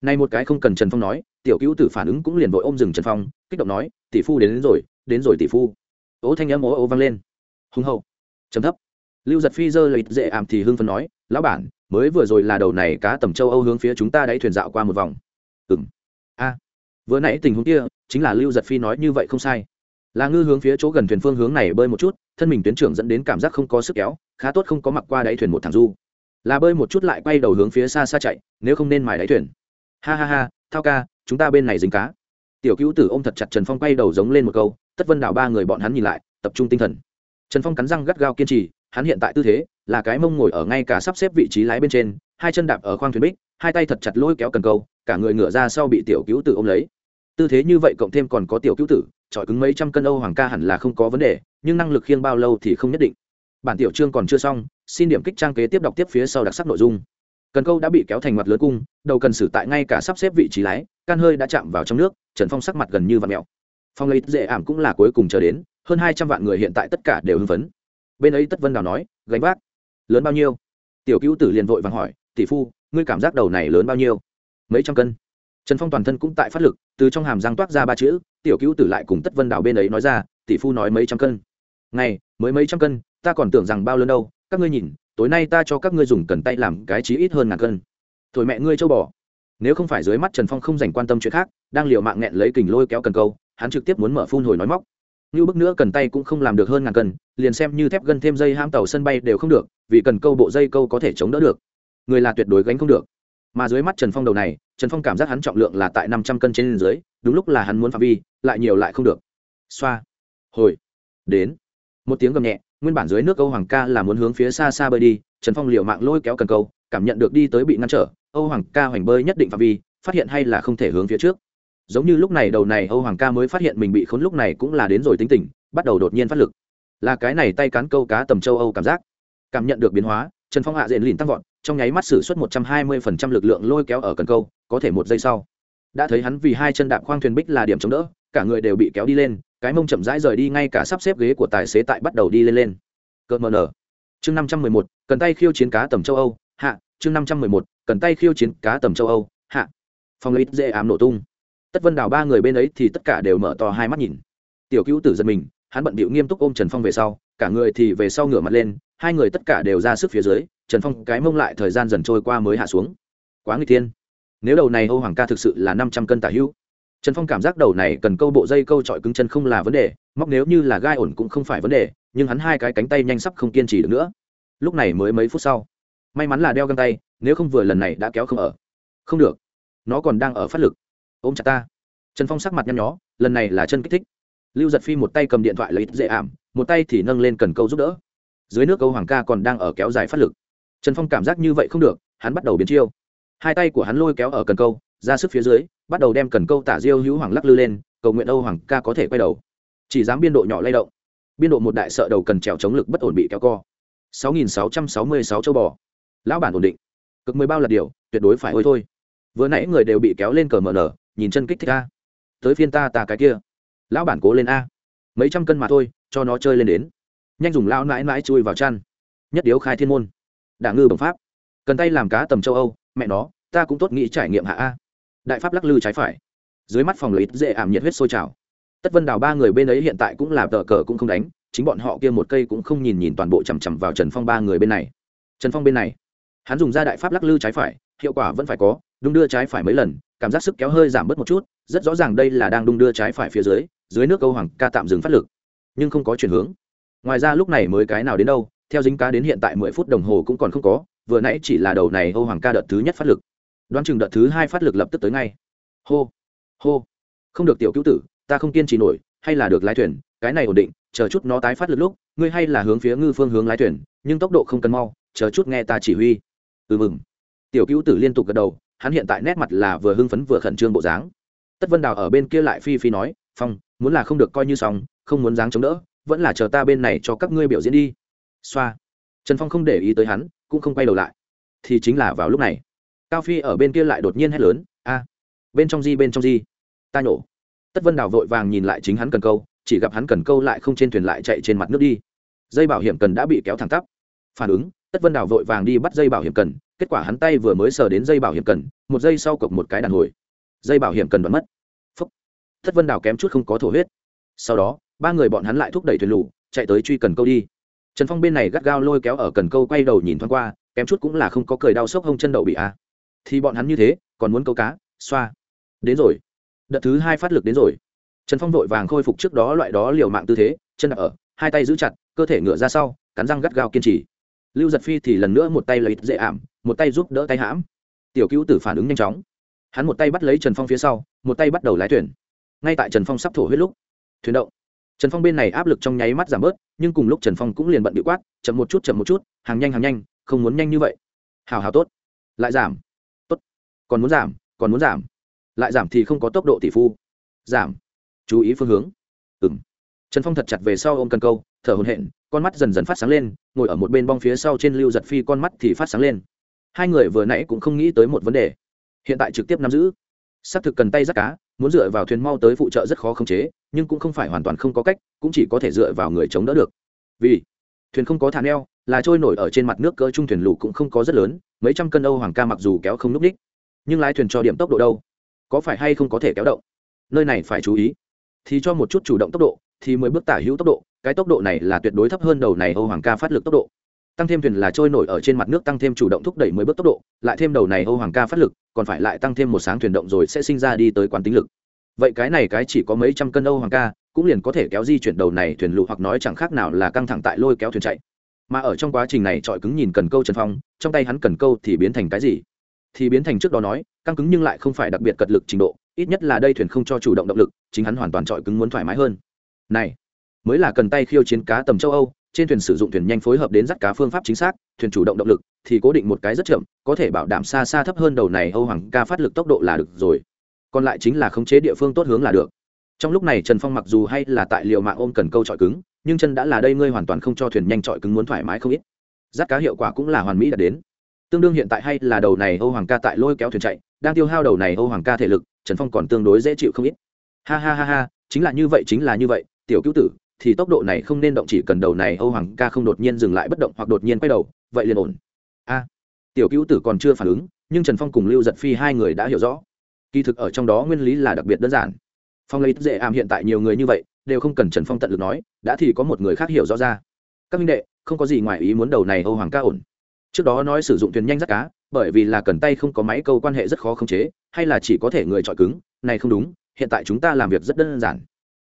Nay một cái không cần trần phong nói tiểu cứu tử phản ứng cũng liền vội ôm rừng trần phong kích động nói tỷ phu đến, đến rồi đến rồi tỷ phu. Ố thanh âm ố ô vang lên. Hùng hậu. Trầm thấp. Lưu giật phi dơ lợi dễ ảm thì hưng phân nói lão bản mới vừa rồi là đầu này cá tầm châu âu hướng phía chúng ta đáy thuyền dạo qua một vòng. Ừng a. Vừa nãy tình huống kia, chính là lưu giật phi nói như vậy không sai. Là ngư hướng phía chỗ gần thuyền phương hướng này bơi một chút, thân mình tuyến trưởng dẫn đến cảm giác không có sức kéo, khá tốt không có mặc qua đáy thuyền một thằng du. Là bơi một chút lại quay đầu hướng phía xa xa chạy, nếu không nên mài đáy thuyền. Ha ha ha, thao ca, chúng ta bên này dính cá. Tiểu cứu tử ô m thật chặt trần phong quay đầu giống lên một câu, tất vân đảo ba người bọn hắn nhìn lại, tập trung tinh thần. Trần phong cắn răng gắt gao kiên trì, hắn hiện tại tư thế là cái mông ngồi ở ngay cả sắp xếp vị trí lái bên trên, hai chân đạp ở khoang thuyền bích, hai tay thật chặt lôi kéo cần câu, cả người ngửa ra sau bị tiểu cứu tử ôm lấy. Tư thế như vậy cộng thêm còn có tiểu cứu tử, trọi cứng mấy trăm cân âu hoàng ca hẳn là không có vấn đề, nhưng năng lực khiêng bao lâu thì không nhất định. Bản tiểu chương còn chưa xong, xin điểm kích trang kế tiếp đọc tiếp phía sau đặc sắc nội dung. Cần câu đã bị kéo thành mặt lớn cung, đầu cần xử tại ngay cả sắp xếp vị trí lái, can hơi đã chạm vào trong nước, trần phong sắc mặt gần như vạt mẹo. Phong lấy dễ ảm cũng là cuối cùng chờ đến, hơn hai trăm vạn người hiện tại tất cả đều hưng phấn. Bên ấy tất vân đào nói, gánh vác lớn bao nhiêu? Tiểu cứu tử liền vội vàng hỏi, tỷ phu, ngươi cảm giác đầu này lớn bao nhiêu? Mấy trăm cân. Trần phong toàn thân cũng tại phát lực, từ trong hàm răng toát ra ba chữ, tiểu cứu tử lại cùng tất vân đào bên ấy nói ra, tỷ phu nói mấy trăm cân. Ngày mới mấy trăm cân, ta còn tưởng rằng bao lớn đâu, các ngươi nhìn, tối nay ta cho các ngươi dùng cần tay làm cái chí ít hơn ngàn cân. Thổi mẹ ngươi châu bò. Nếu không phải dưới mắt trần phong không dành quan tâm chuyện khác, đang liều mạng nghẹn lấy kình lôi kéo cần câu, hắn trực tiếp muốn mở phun hồi nói móc như bức nữa cần tay cũng không làm được hơn ngàn cân, liền xem như thép gân thêm dây ham tàu sân bay đều không được, vì cần câu bộ dây câu có thể chống đỡ được. Người là tuyệt đối gánh không được. Mà dưới mắt trần phong đầu này, trần phong cảm giác hắn trọng lượng là tại năm trăm cân trên dưới, đúng lúc là hắn muốn phạm vi, lại nhiều lại không được. Xoa. Hồi. Đến. Một tiếng gầm nhẹ, nguyên bản dưới nước âu hoàng ca là muốn hướng phía xa xa bơi đi, trần phong liệu mạng lôi kéo cần câu, cảm nhận được đi tới bị ngăn trở, âu hoàng ca hoành bơi nhất định phạm vi, phát hiện hay là không thể hướng phía trước giống như lúc này đầu này âu hoàng ca mới phát hiện mình bị khốn lúc này cũng là đến rồi tính tình, bắt đầu đột nhiên phát lực. Là cái này tay cán câu cá tầm châu âu cảm giác. Cảm nhận được biến hóa, trần phong hạ diện lìn tăng vọt, trong nháy mắt xử suất một trăm hai mươi phần trăm lực lượng lôi kéo ở cần câu, có thể một giây sau. Đã thấy hắn vì hai chân đạp khoang thuyền bích là điểm chống đỡ, cả người đều bị kéo đi lên, cái mông chậm rãi rời đi ngay cả sắp xếp ghế của tài xế tại bắt đầu đi lên lên. Cợt mờ nở. Chương năm trăm mười một, cần tay khiêu chiến cá tầm châu âu, hạ. Chương năm trăm mười một, cần tay khiêu chiến cá tầm châu âu, hạ. Phòng lấy dễ ám nổ tung tất vân đào ba người bên ấy thì tất cả đều mở to hai mắt nhìn. Tiểu cứu tử giật mình, hắn bận bịu nghiêm túc ôm trần phong về sau, cả người thì về sau ngửa mặt lên, hai người tất cả đều ra sức phía dưới, trần phong cái mông lại thời gian dần trôi qua mới hạ xuống. Quá người tiên nếu đầu này âu hoàng ca thực sự là năm trăm cân tả hữu, trần phong cảm giác đầu này cần câu bộ dây câu trọi cứng chân không là vấn đề, móc nếu như là gai ổn cũng không phải vấn đề, nhưng hắn hai cái cánh tay nhanh sắp không kiên trì được nữa. Lúc này mới mấy phút sau, may mắn là đeo găng tay, nếu không vừa lần này đã kéo không ở. Không được. Nó còn đang ở phát lực ôm chặt ta. Trần phong sắc mặt nhăn nhó, lần này là chân kích thích. Lưu giật phi một tay cầm điện thoại lấy dễ ảm, một tay thì nâng lên cần câu giúp đỡ. Dưới nước câu hoàng ca còn đang ở kéo dài phát lực. Trần phong cảm giác như vậy không được, hắn bắt đầu biến chiêu. Hai tay của hắn lôi kéo ở cần câu, ra sức phía dưới, bắt đầu đem cần câu tả diêu hữu hoàng lắc lư lên, cầu nguyện âu hoàng ca có thể quay đầu. Chỉ dám biên độ nhỏ lay động. Biên độ một đại sợ đầu cần trèo chống lực bất ổn bị kéo co. 6.666 châu bò. Lão bản ổn định. Cực mười bao là điều, tuyệt đối phải ôi thôi. Vừa nãy người đều bị kéo lên cờ mở nở nhìn chân kích thích a. Tới phiên ta ta cái kia. Lão bản cố lên a. Mấy trăm cân mà thôi, cho nó chơi lên đến. Nhanh dùng lão mãi mãi chui vào chăn. Nhất điếu khai thiên môn. Đả ngư bẩm pháp. Cần tay làm cá tầm châu âu, mẹ nó, ta cũng tốt nghĩ trải nghiệm hạ a. Đại pháp lắc lư trái phải. Dưới mắt phòng lấy dễ ảm nhiệt huyết sôi trào. Tất vân đào ba người bên ấy hiện tại cũng là tờ cờ cũng không đánh, chính bọn họ kia một cây cũng không nhìn nhìn toàn bộ chằm chằm vào trần phong ba người bên này. Trần phong bên này. Hắn dùng ra đại pháp lắc lư trái phải, hiệu quả vẫn phải có đung đưa trái phải mấy lần, cảm giác sức kéo hơi giảm bớt một chút, rất rõ ràng đây là đang đung đưa trái phải phía dưới dưới nước câu hoàng ca tạm dừng phát lực. Nhưng không có chuyển hướng. Ngoài ra lúc này mới cái nào đến đâu, theo dính cá đến hiện tại mười phút đồng hồ cũng còn không có, vừa nãy chỉ là đầu này âu hoàng ca đợt thứ nhất phát lực. Đoán chừng đợt thứ hai phát lực lập tức tới ngay. Hô hô. Không được tiểu cứu tử, ta không kiên trì nổi, hay là được lái thuyền, cái này ổn định, chờ chút nó tái phát lực lúc, ngươi hay là hướng phía ngư phương hướng lái thuyền, nhưng tốc độ không cần mau, chờ chút nghe ta chỉ huy. Ừ mừng. Tiểu cứu tử liên tục gật đầu hắn hiện tại nét mặt là vừa hưng phấn vừa khẩn trương bộ dáng. Tất vân đào ở bên kia lại phi phi nói, phong, muốn là không được coi như xong, không muốn dáng chống đỡ, vẫn là chờ ta bên này cho các ngươi biểu diễn đi. Xoa. Trần phong không để ý tới hắn, cũng không quay đầu lại. Thì chính là vào lúc này, cao phi ở bên kia lại đột nhiên hét lớn, a, bên trong di, bên trong di. Ta nhổ. Tất vân đào vội vàng nhìn lại chính hắn cần câu, chỉ gặp hắn cần câu lại không trên thuyền lại chạy trên mặt nước đi. Dây bảo hiểm cần đã bị kéo thẳng tắp. Phản ứng, tất vân đào vội vàng đi bắt dây bảo hiểm cần kết quả hắn tay vừa mới sờ đến dây bảo hiểm cần, một giây sau cộc một cái đàn hồi. Dây bảo hiểm cần đoán mất. Phúc. Thất vân đào kém chút không có thổ huyết. Sau đó, ba người bọn hắn lại thúc đẩy thuyền lù, chạy tới truy cần câu đi. Trần phong bên này gắt gao lôi kéo ở cần câu quay đầu nhìn thoáng qua, kém chút cũng là không có cười đau sốc hông chân đậu bị a. Thì bọn hắn như thế, còn muốn câu cá, xoa. Đến rồi. Đợt thứ hai phát lực đến rồi. Trần phong vội vàng khôi phục trước đó loại đó liều mạng tư thế, chân đặt ở, hai tay giữ chặt, cơ thể ngựa ra sau, cắn răng gắt gao kiên trì. Lưu giật phi thì lần nữa một tay lấy dễ ảm một tay giúp đỡ tay hãm. Tiểu cứu tử phản ứng nhanh chóng. Hắn một tay bắt lấy trần phong phía sau, một tay bắt đầu lái thuyền. Ngay tại trần phong sắp thổ huyết lúc, thuyền động. Trần phong bên này áp lực trong nháy mắt giảm bớt, nhưng cùng lúc trần phong cũng liền bận bị quát, chậm một chút, chậm một chút, hàng nhanh hàng nhanh, không muốn nhanh như vậy. Hào hào, tốt. Lại giảm. Tốt. Còn muốn giảm, còn muốn giảm. Lại giảm thì không có tốc độ tỷ phu. Giảm. Chú ý phương hướng. Ừ m trần phong thật chặt về sau ôm cần câu, thở hồn hện con mắt dần dần phát sáng lên, ngồi ở một bên bong phía sau trên lưu giật phi con mắt thì phát sáng lên hai người vừa nãy cũng không nghĩ tới một vấn đề. Hiện tại trực tiếp nắm giữ. Xác thực cần tay rắt cá, muốn dựa vào thuyền mau tới phụ trợ rất khó khống chế, nhưng cũng không phải hoàn toàn không có cách, cũng chỉ có thể dựa vào người chống đỡ được. Vì thuyền không có thả neo, là trôi nổi ở trên mặt nước cỡ trung thuyền lù cũng không có rất lớn, mấy trăm cân âu hoàng ca mặc dù kéo không n ú c nhưng lái thuyền cho điểm tốc độ đâu? Có phải hay không có thể kéo động? Nơi này phải chú ý. Thì cho một chút chủ động tốc độ, thì mới bước tả hữu tốc độ, cái tốc độ này là tuyệt đối thấp hơn đầu này âu hoàng ca phát lực tốc độ tăng thêm thuyền là trôi nổi ở trên mặt nước tăng thêm chủ động thúc đẩy mới bước tốc độ, lại thêm đầu này âu hoàng ca phát lực, còn phải lại tăng thêm một sáng thuyền động rồi sẽ sinh ra đi tới quán tính lực. Vậy cái này cái chỉ có mấy trăm cân âu hoàng ca, cũng liền có thể kéo di chuyển đầu này thuyền lụ hoặc nói chẳng khác nào là căng thẳng tại lôi kéo thuyền chạy. Mà ở trong quá trình này trọi cứng nhìn cần câu trần phong, trong tay hắn cần câu thì biến thành cái gì? Thì biến thành trước đó nói, căng cứng nhưng lại không phải đặc biệt cật lực trình độ, ít nhất là đây thuyền không cho chủ động động lực, chính hắn hoàn toàn trọi cứng muốn thoải mái hơn. Này, mới là cần tay khiêu chiến cá tầm châu âu trên thuyền sử dụng thuyền nhanh phối hợp đến dắt cá phương pháp chính xác, thuyền chủ động động lực, thì cố định một cái rất chậm, có thể bảo đảm xa xa thấp hơn đầu này âu hoàng ca phát lực tốc độ là được rồi. Còn lại chính là khống chế địa phương tốt hướng là được. Trong lúc này trần phong mặc dù hay là tại liệu mạng ôm cần câu trọi cứng, nhưng chân đã là đây ngươi hoàn toàn không cho thuyền nhanh trọi cứng muốn thoải mái không ít. Dắt cá hiệu quả cũng là hoàn mỹ đạt đến. Tương đương hiện tại hay là đầu này âu hoàng ca tại lôi kéo thuyền chạy, đang tiêu hao đầu này âu hoàng ca thể lực, trần phong còn tương đối dễ chịu không ít. Ha ha ha ha, chính là như vậy, chính là như vậy, tiểu cứu tử thì tốc độ này không nên động chỉ cần đầu này âu hoàng ca không đột nhiên dừng lại bất động hoặc đột nhiên quay đầu, vậy liền ổn. A. Tiểu cứu tử còn chưa phản ứng, nhưng trần phong cùng lưu giật phi hai người đã hiểu rõ. Kỳ thực ở trong đó nguyên lý là đặc biệt đơn giản. Phong lấy dễ ảm hiện tại nhiều người như vậy, đều không cần trần phong tận lực nói, đã thì có một người khác hiểu rõ ra. Các minh đệ, không có gì ngoài ý muốn đầu này âu hoàng ca ổn. Trước đó nói sử dụng thuyền nhanh rất cá, bởi vì là cần tay không có máy câu quan hệ rất khó khống chế, hay là chỉ có thể người chọi cứng, này không đúng, hiện tại chúng ta làm việc rất đơn giản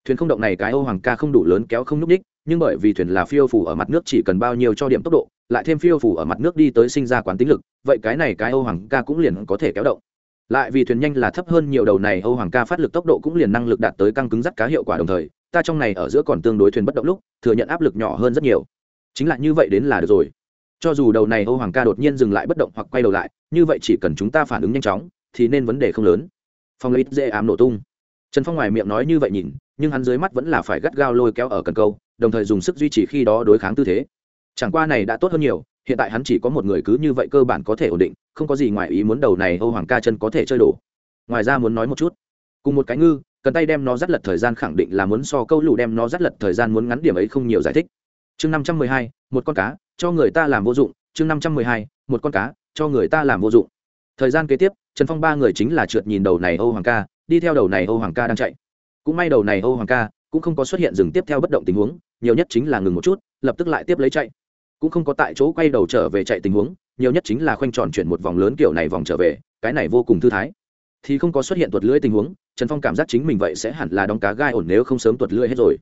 thuyền không động này cái âu hoàng ca không đủ lớn kéo không nhúc ních nhưng bởi vì thuyền là phiêu phủ ở mặt nước chỉ cần bao nhiêu cho điểm tốc độ, lại thêm phiêu phủ ở mặt nước đi tới sinh ra quán tính lực, vậy cái này cái âu hoàng ca cũng liền có thể kéo động. Lại vì thuyền nhanh là thấp hơn nhiều đầu này, âu hoàng ca phát lực tốc độ cũng liền năng lực đạt tới căng cứng dắt cá hiệu quả đồng thời, ta trong này ở giữa còn tương đối thuyền bất động lúc, thừa nhận áp lực nhỏ hơn rất nhiều. Chính là như vậy đến là được rồi. Cho dù đầu này âu hoàng ca đột nhiên dừng lại bất động hoặc quay đầu lại, như vậy chỉ cần chúng ta phản ứng nhanh chóng, thì nên vấn đề không lớn. Phong lấy dễ ám nổ tung. Trần phong ngoài miệng nói như vậy nhìn nhưng hắn dưới mắt vẫn là phải gắt gao lôi kéo ở cần câu, đồng thời dùng sức duy trì khi đó đối kháng tư thế. Chẳng qua này đã tốt hơn nhiều, hiện tại hắn chỉ có một người cứ như vậy cơ bản có thể ổn định, không có gì ngoài ý muốn đầu này âu hoàng ca chân có thể chơi đổ. Ngoài ra muốn nói một chút, cùng một cái ngư, cần tay đem nó dắt lật thời gian khẳng định là muốn so câu lù đem nó dắt lật thời gian muốn ngắn điểm ấy không nhiều giải thích. Chương năm trăm mười hai, một con cá, cho người ta làm vô dụng. Chương năm trăm mười hai, một con cá, cho người ta làm vô dụng. Thời gian kế tiếp, trần phong ba người chính là trượt nhìn đầu này âu hoàng ca, đi theo đầu này âu hoàng ca đang chạy cũng may đầu này âu hoàng ca cũng không có xuất hiện dừng tiếp theo bất động tình huống, nhiều nhất chính là ngừng một chút, lập tức lại tiếp lấy chạy. Cũng không có tại chỗ quay đầu trở về chạy tình huống, nhiều nhất chính là khoanh tròn chuyển một vòng lớn kiểu này vòng trở về, cái này vô cùng thư thái. Thì không có xuất hiện tuột lưỡi tình huống, trần phong cảm giác chính mình vậy sẽ hẳn là đóng cá gai ổn nếu không sớm tuột lưỡi hết rồi.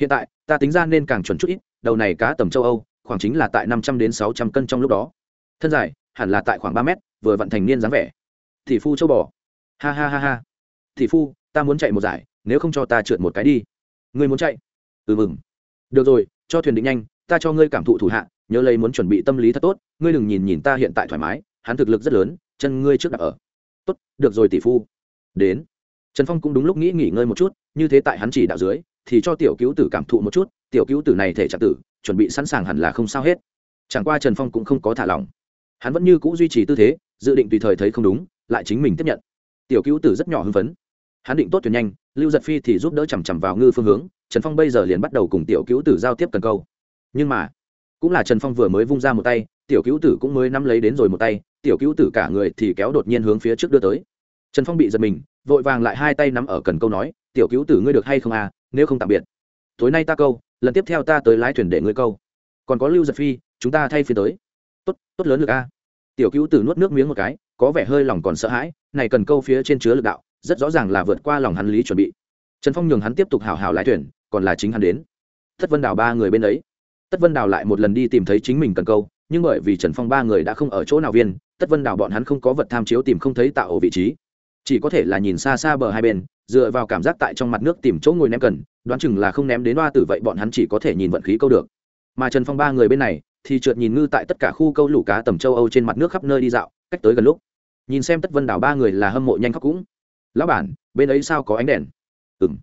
Hiện tại, ta tính ra nên càng chuẩn chút ít, đầu này cá tầm châu âu, khoảng chính là tại năm trăm đến sáu trăm cân trong lúc đó. Thân dài, hẳn là tại khoảng ba mét, vừa vận thành niên dáng vẻ. Thị phu châu bò. Ha ha ha ha. Thị phu, ta muốn chạy một giải nếu không cho ta trượt một cái đi. Ngươi muốn chạy? Ừ mừng. Được rồi, cho thuyền định nhanh, ta cho ngươi cảm thụ thủ hạ, nhớ lấy muốn chuẩn bị tâm lý thật tốt, ngươi đừng nhìn nhìn ta hiện tại thoải mái, hắn thực lực rất lớn, chân ngươi trước đặt ở. Tốt, được rồi tỷ phu. Đến. Trần phong cũng đúng lúc nghĩ nghỉ ngơi một chút, như thế tại hắn chỉ đạo dưới, thì cho tiểu cứu tử cảm thụ một chút, tiểu cứu tử này thể trạng tử, chuẩn bị sẵn sàng hẳn là không sao hết. Chẳng qua trần phong cũng không có thả lỏng. Hắn vẫn như c ũ duy trì tư thế, dự định tùy thời thấy không đúng, lại chính mình tiếp nhận. Tiểu cứu tử rất nhỏ hưng phấn. Hắn định tốt thuyền nhanh lưu giật phi thì giúp đỡ chằm chằm vào ngư phương hướng, trần phong bây giờ liền bắt đầu cùng tiểu cứu tử giao tiếp cần câu. Nhưng mà, cũng là trần phong vừa mới vung ra một tay, tiểu cứu tử cũng mới nắm lấy đến rồi một tay, tiểu cứu tử cả người thì kéo đột nhiên hướng phía trước đưa tới. Trần phong bị giật mình, vội vàng lại hai tay nắm ở cần câu nói, tiểu cứu tử ngươi được hay không à nếu không tạm biệt. Tối nay ta câu, lần tiếp theo ta tới lái thuyền để ngươi câu. Còn có lưu giật phi, chúng ta thay phiên tới. Tốt tốt lớn lực a. Tiểu cứu tử nuốt nước miếng một cái, có vẻ hơi lòng còn sợ hãi, này cần câu phía trên chứa lực đạo rất rõ ràng là vượt qua lòng hắn lý chuẩn bị. Trần phong nhường hắn tiếp tục hào hào lái thuyền, còn là chính hắn đến. Tất vân đào ba người bên ấy. Tất vân đào lại một lần đi tìm thấy chính mình cần câu, nhưng bởi vì trần phong ba người đã không ở chỗ nào viên tất vân đào bọn hắn không có vật tham chiếu tìm không thấy tạo ổ vị trí. Chỉ có thể là nhìn xa xa bờ hai bên, dựa vào cảm giác tại trong mặt nước tìm chỗ ngồi ném cần, đoán chừng là không ném đến đoa tử vậy bọn hắn chỉ có thể nhìn vận khí câu được. Mà trần phong ba người bên này, thì trượt nhìn ngư tại tất cả khu câu lũ cá tầm châu âu trên mặt nước khắp nơi đi dạo, cách tới gần lúc. Nhìn xem tất vân đảo ba người là hâm mộ nhanh khóc cũng lão bản, bên ấy sao có ánh đèn? Ừng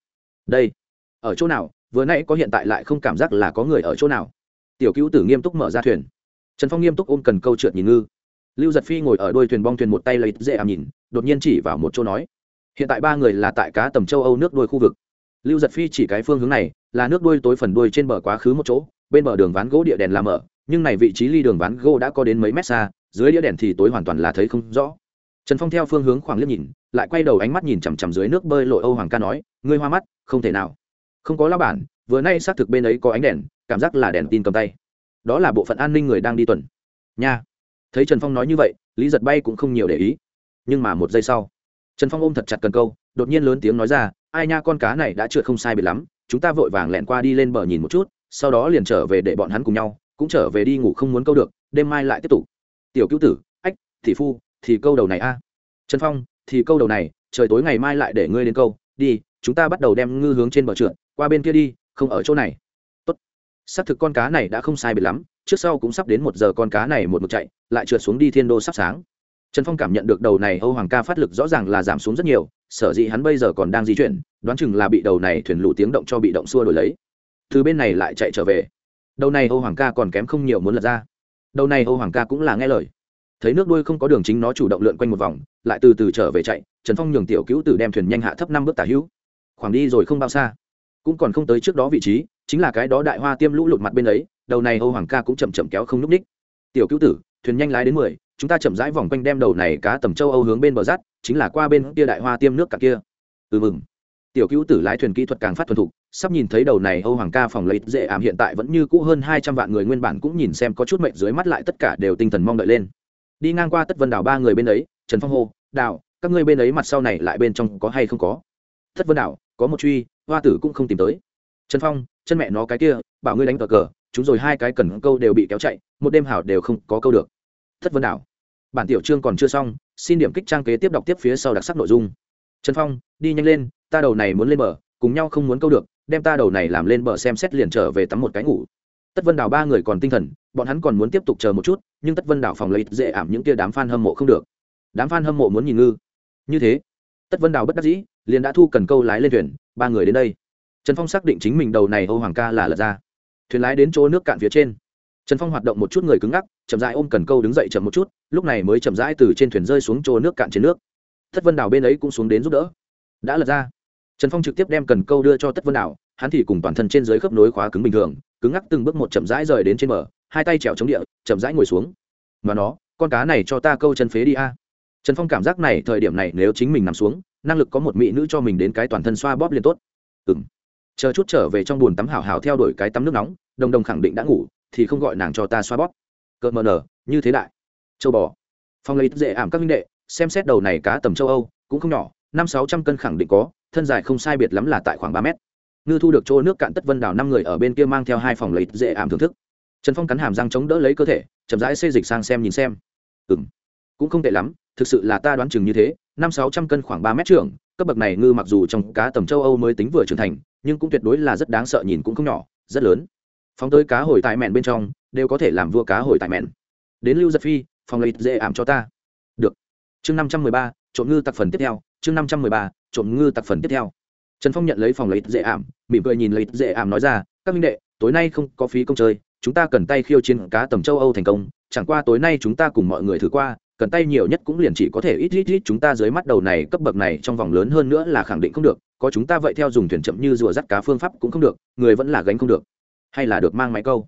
đây. Ở chỗ nào? Vừa nãy có hiện tại lại không cảm giác là có người ở chỗ nào. Tiểu cứu tử nghiêm túc mở ra thuyền. Trần phong nghiêm túc ôm cần câu trượt nhìn ngư. Lưu giật phi ngồi ở đôi thuyền bong thuyền một tay lấy dễ ảm nhìn, đột nhiên chỉ vào một chỗ nói. Hiện tại ba người là tại cá tầm châu âu nước đôi khu vực. Lưu giật phi chỉ cái phương hướng này, là nước đôi tối phần đuôi trên bờ quá khứ một chỗ, bên bờ đường ván gỗ địa đèn làm mở, nhưng này vị trí ly đường ván gỗ đã có đến mấy mét xa, dưới đĩa đèn thì tối hoàn toàn là thấy không rõ trần phong theo phương hướng khoảng liếc nhìn, lại quay đầu ánh mắt nhìn chằm chằm dưới nước bơi lội âu hoàng ca nói, ngươi hoa mắt, không thể nào. Không có lao bản, vừa nay xác thực bên ấy có ánh đèn, cảm giác là đèn tin cầm tay. Đó là bộ phận an ninh người đang đi tuần. Nha. Thấy trần phong nói như vậy, lý giật bay cũng không nhiều để ý. Nhưng mà một giây sau, trần phong ôm thật chặt cần câu, đột nhiên lớn tiếng nói ra, ai nha, con cá này đã trượt không sai biệt lắm, chúng ta vội vàng lẹn qua đi lên bờ nhìn một chút, sau đó liền trở về để bọn hắn cùng nhau, cũng trở về đi ngủ không muốn câu được, đêm mai lại tiếp tục. Tiểu cứu tử, ách thị phu thì câu đầu này a. Trần phong, thì câu đầu này, trời tối ngày mai lại để ngươi đến câu, đi, chúng ta bắt đầu đem ngư hướng trên bờ trượt, qua bên kia đi, không ở chỗ này. Tốt. Xác thực con cá này đã không sai biệt lắm, trước sau cũng sắp đến một giờ con cá này một mực chạy, lại trượt xuống đi thiên đô sắp sáng. Trần phong cảm nhận được đầu này âu hoàng ca phát lực rõ ràng là giảm xuống rất nhiều, sở dĩ hắn bây giờ còn đang di chuyển, đoán chừng là bị đầu này thuyền lũ tiếng động cho bị động xua đổi lấy. Từ bên này lại chạy trở về. Đầu này âu hoàng ca còn kém không nhiều muốn lật ra. Đầu này âu hoàng ca cũng là nghe lời thấy nước đuôi không có đường chính nó chủ động lượn quanh một vòng, lại từ từ trở về chạy, trần phong nhường tiểu cứu từ đem thuyền nhanh hạ thấp năm bước tả hữu. Khoảng đi rồi không bao xa. Cũng còn không tới trước đó vị trí, chính là cái đó đại hoa tiêm lũ lụt mặt bên ấy, đầu này âu hoàng ca cũng chậm chậm kéo không núp ních tiểu cứu tử, thuyền nhanh lái đến mười, chúng ta chậm rãi vòng quanh đem đầu này cá tầm châu âu hướng bên bờ rát, chính là qua bên kia đại hoa tiêm nước cả kia. Ừ mừng. Tiểu cứu tử lái thuyền kỹ thuật càng phát thuần thục, sắp nhìn thấy đầu này âu hoàng ca phòng lấy dễ ảm hiện tại vẫn như cũ hơn hai trăm vạn người nguyên bản cũng nhìn xem có chút mệnh dưới mắt lại tất cả đều tinh thần mong đợi lên đi ngang qua tất vân đảo ba người bên ấy, trần phong hô đào các ngươi bên ấy mặt sau này lại bên trong có hay không có? Tất vân đảo, có một truy, hoa tử cũng không tìm tới. Trần phong, chân mẹ nó cái kia, bảo ngươi đánh cờ cờ, chúng rồi hai cái cần câu đều bị kéo chạy, một đêm hảo đều không có câu được. Tất vân đảo, bản tiểu chương còn chưa xong, xin điểm kích trang kế tiếp đọc tiếp phía sau đặc sắc nội dung. Trần phong, đi nhanh lên, ta đầu này muốn lên bờ, cùng nhau không muốn câu được, đem ta đầu này làm lên bờ xem xét liền trở về tắm một cái ngủ tất vân đảo ba người còn tinh thần, bọn hắn còn muốn tiếp tục chờ một chút, nhưng tất vân đảo phòng lấy dễ ảm những kia đám f a n hâm mộ không được. Đám f a n hâm mộ muốn nhìn ngư. Như thế, tất vân đảo bất đắc dĩ, liền đã thu cần câu lái lên thuyền, ba người đến đây. Trần phong xác định chính mình đầu này âu hoàng ca là lật ra. Thuyền lái đến chỗ nước cạn phía trên. Trần phong hoạt động một chút người cứng ngắc, chậm rãi ôm cần câu đứng dậy chậm một chút, lúc này mới chậm rãi từ trên thuyền rơi xuống chỗ nước cạn trên nước. Tất vân đảo bên ấy cũng xuống đến giúp đỡ. Đã lật ra. Trần phong trực tiếp đem cần câu đưa cho tất vân đảo hắn thì cùng toàn thân trên dưới khớp nối khóa cứng bình thường cứng ngắc từng bước một chậm rãi rời đến trên bờ, hai tay trèo chống địa, chậm rãi ngồi xuống. Và nó, con cá này cho ta câu chân phế đi a. Trần phong cảm giác này, thời điểm này nếu chính mình nằm xuống, năng lực có một mỹ nữ cho mình đến cái toàn thân xoa bóp liền tốt. Ừ m chờ chút trở về trong b tắm hảo hảo theo đuổi cái tắm nước nóng, đồng đồng khẳng định đã ngủ, thì không gọi nàng cho ta xoa bóp. Cỡ mờ nở, như thế đại. Châu bò. Phong lấy dễ ảm các minh đệ, xem xét đầu này cá tầm châu âu, cũng không nhỏ, năm sáu trăm cân khẳng định có, thân dài không sai biệt lắm là tại khoảng ba mét ngư thu được chỗ nước cạn tất vân đảo năm người ở bên kia mang theo hai phòng lấy dễ ảm thưởng thức. Trần phong cắn hàm răng chống đỡ lấy cơ thể, chậm rãi xê dịch sang xem nhìn xem. Ừ m cũng không tệ lắm, thực sự là ta đoán chừng như thế, năm sáu trăm cân khoảng ba mét trưởng, cấp bậc này ngư mặc dù trong cá tầm châu âu mới tính vừa trưởng thành, nhưng cũng tuyệt đối là rất đáng sợ nhìn cũng không nhỏ, rất lớn. Phóng tới cá hồi tại mẹn bên trong, đều có thể làm vua cá hồi tại mẹn. Đến lưu giật phi, phòng lấy dễ ảm cho ta. Được. Chương năm trăm mười ba, trộm ngư tặc phần tiếp theo, chương năm trăm mười ba, trộm ngư tặc phần tiếp theo trần phong nhận lấy phòng lấy dễ ảm, mỉm cười nhìn lấy dễ ảm nói ra, các minh đệ, tối nay không có phí công chơi, chúng ta cần tay khiêu chiến cá tầm châu âu thành công, chẳng qua tối nay chúng ta cùng mọi người thử qua, cần tay nhiều nhất cũng liền chỉ có thể ít ít ít chúng ta dưới mắt đầu này cấp bậc này trong vòng lớn hơn nữa là khẳng định không được, có chúng ta vậy theo dùng thuyền chậm như rùa dắt cá phương pháp cũng không được, người vẫn là gánh không được. Hay là được mang máy câu.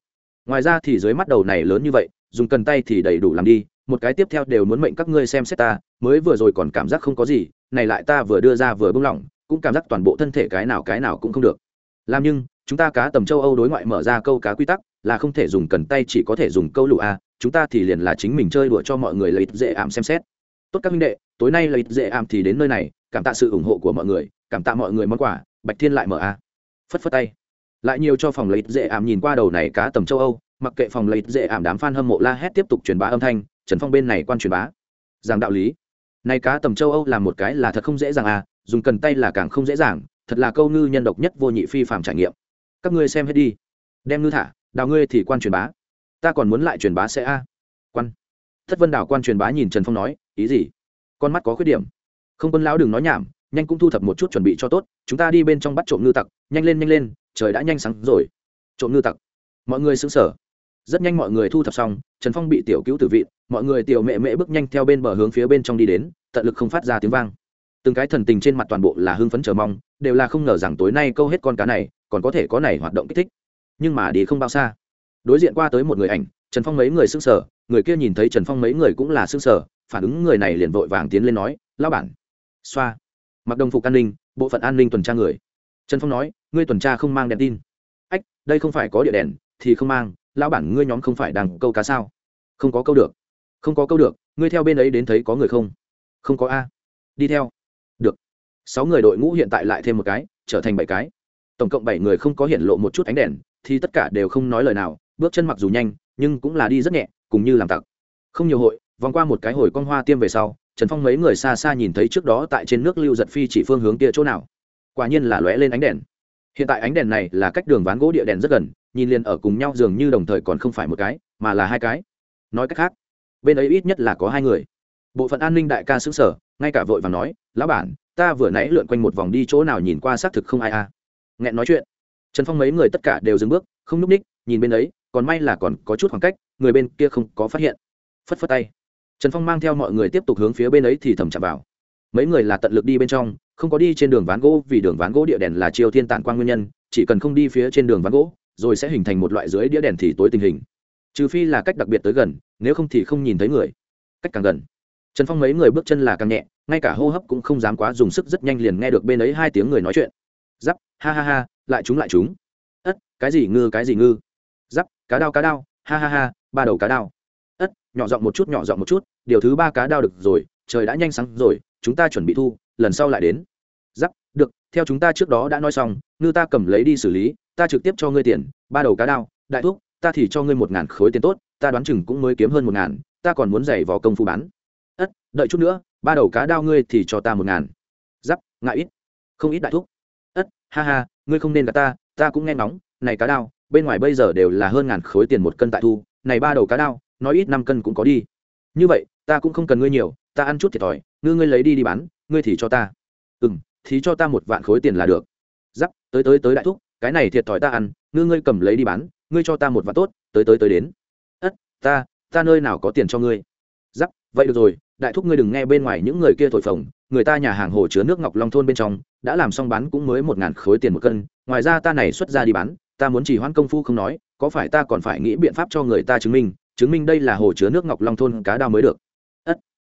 Ngoài ra thì dưới mắt đầu này lớn như vậy, dùng cần tay thì đầy đủ làm đi, một cái tiếp theo đều muốn mệnh các ngươi xem xét ta, mới vừa rồi còn cảm giác không có gì, này lại ta vừa đưa ra vừa bưng lỏng cũng cảm giác toàn bộ thân thể cái nào cái nào cũng không được. Làm nhưng, chúng ta cá tầm châu âu đối ngoại mở ra câu cá quy tắc, là không thể dùng cần tay chỉ có thể dùng câu lụ a, chúng ta thì liền là chính mình chơi đùa cho mọi người lấy dễ ảm xem xét. Tốt các minh đệ, tối nay lấy dễ ảm thì đến nơi này, cảm tạ sự ủng hộ của mọi người, cảm tạ mọi người món quà, bạch thiên lại mở a. Phất phất tay. Lại nhiều cho phòng lấy dễ ảm nhìn qua đầu này cá tầm châu âu, mặc kệ phòng lấy dễ ảm đám f a n hâm mộ la hét tiếp tục truyền bá âm thanh, trần phong bên này quan truyền bá. Giảng đạo lý này cá tầm châu âu là một cái là thật không dễ dàng à dùng cần tay là càng không dễ dàng, thật là câu ngư nhân độc nhất vô nhị phi phạm trải nghiệm. Các ngươi xem hết đi. Đem ngư thả, đào ngươi thì quan truyền bá. Ta còn muốn lại truyền bá sẽ a. Quan. Thất vân đảo quan truyền bá nhìn trần phong nói, ý gì? Con mắt có khuyết điểm. Không quân lão đừng nói nhảm, nhanh cũng thu thập một chút chuẩn bị cho tốt, chúng ta đi bên trong bắt trộm ngư tặc, nhanh lên nhanh lên, trời đã nhanh sáng rồi. Trộm ngư tặc. Mọi người xứng sở rất nhanh mọi người thu thập xong, trần phong bị tiểu cứu tử vị mọi người tiểu mẹ mẹ bước nhanh theo bên bờ hướng phía bên trong đi đến, tận lực không phát ra tiếng vang. Từng cái thần tình trên mặt toàn bộ là hưng phấn chờ mong, đều là không ngờ rằng tối nay câu hết con cá này, còn có thể có này hoạt động kích thích. Nhưng mà đi không bao xa. Đối diện qua tới một người ảnh, trần phong mấy người xưng sở người kia nhìn thấy trần phong mấy người cũng là xưng sở phản ứng người này liền vội vàng tiến lên nói lao bản. Xoa. Mặc đồng phục an ninh, bộ phận an ninh tuần tra người. Trần phong nói, ngươi tuần tra không mang đèn tin. Ách, đây không phải có địa đèn, thì không mang lão bản ngươi nhóm không phải đang câu cá sao? Không có câu được. Không có câu được, ngươi theo bên ấy đến thấy có người không? Không có a. Đi theo. Được. Sáu người đội ngũ hiện tại lại thêm một cái, trở thành bảy cái. Tổng cộng bảy người không có hiện lộ một chút ánh đèn, thì tất cả đều không nói lời nào, bước chân mặc dù nhanh, nhưng cũng là đi rất nhẹ, cùng như làm tặc. Không nhiều hội, vòng qua một cái hồi con hoa tiêm về sau, trần phong mấy người xa xa nhìn thấy trước đó tại trên nước lưu giật phi chỉ phương hướng kia chỗ nào. Quả nhiên là lóe lên ánh đèn. Hiện tại ánh đèn này là cách đường ván gỗ địa đèn rất gần nhìn liền ở cùng nhau dường như đồng thời còn không phải một cái, mà là hai cái. Nói cách khác, bên ấy ít nhất là có hai người. Bộ phận an ninh đại ca xứng sở, ngay cả vội và nói, lão bản, ta vừa nãy lượn quanh một vòng đi chỗ nào nhìn qua xác thực không ai a à. nghẹn nói chuyện. Trần phong mấy người tất cả đều dừng bước, không n ú c ních, nhìn bên ấy, còn may là còn có chút khoảng cách, người bên kia không có phát hiện. Phất phất tay. Trần phong mang theo mọi người tiếp tục hướng phía bên ấy thì thầm chạm vào. Mấy người là tận lực đi bên trong, không có đi trên đường ván gỗ vì đường ván gỗ địa đèn là chiêu thiên tản quan nguyên nhân, chỉ cần không đi phía trên đường ván gỗ rồi sẽ hình thành một loại dưới đĩa đèn thì tối tình hình. Trừ phi là cách đặc biệt tới gần, nếu không thì không nhìn thấy người. Cách càng gần. Trần phong mấy người bước chân là càng nhẹ, ngay cả hô hấp cũng không dám quá dùng sức rất nhanh liền nghe được bên ấy hai tiếng người nói chuyện. Giáp, ha ha ha, lại chúng lại chúng. Ất, cái gì ngư, cái gì ngư? Giáp, cá đao cá đao, ha ha ha, ba đầu cá đao. Ất, nhỏ giọng một chút, nhỏ giọng một chút, điều thứ ba cá đao được rồi, trời đã nhanh sáng rồi, chúng ta chuẩn bị thu, lần sau lại đến. Giáp, được, theo chúng ta trước đó đã nói xong, ngư ta cầm lấy đi xử lý ta trực tiếp cho ngươi tiền, ba đầu cá đao, đại thúc, ta thì cho ngươi một ngàn khối tiền tốt, ta đoán chừng cũng mới kiếm hơn một ngàn, ta còn muốn giày vào công phu bán. Ất, đợi chút nữa, ba đầu cá đao ngươi thì cho ta một ngàn. Giáp, ngại ít. Không ít đại thúc. Ất, ha ha, ngươi không nên gạt ta ta cũng nghe nóng này cá đao, bên ngoài bây giờ đều là hơn ngàn khối tiền một cân tại thu, này ba đầu cá đao, nói ít năm cân cũng có đi. Như vậy, ta cũng không cần ngươi nhiều, ta ăn chút thiệt thòi ngư ngươi lấy đi đi bán, ngươi thì cho ta. Ừ m thì cho ta một vạn khối tiền là được. Giáp, tới tới tới đại thúc cái này thiệt thòi ta ăn, ngư ngươi cầm lấy đi bán, ngươi cho ta một vạn tốt, tới tới tới đến. Ất, ta ta nơi nào có tiền cho ngươi? Giắc, vậy được rồi, đại thúc ngươi đừng nghe bên ngoài những người kia thổi phồng, người ta nhà hàng hồ chứa nước ngọc long thôn bên trong, đã làm xong bán cũng mới một ngàn khối tiền một cân, ngoài ra ta này xuất ra đi bán, ta muốn chỉ hoãn công phu không nói, có phải ta còn phải nghĩ biện pháp cho người ta chứng minh chứng minh đây là hồ chứa nước ngọc long thôn cá đao mới được. Ất,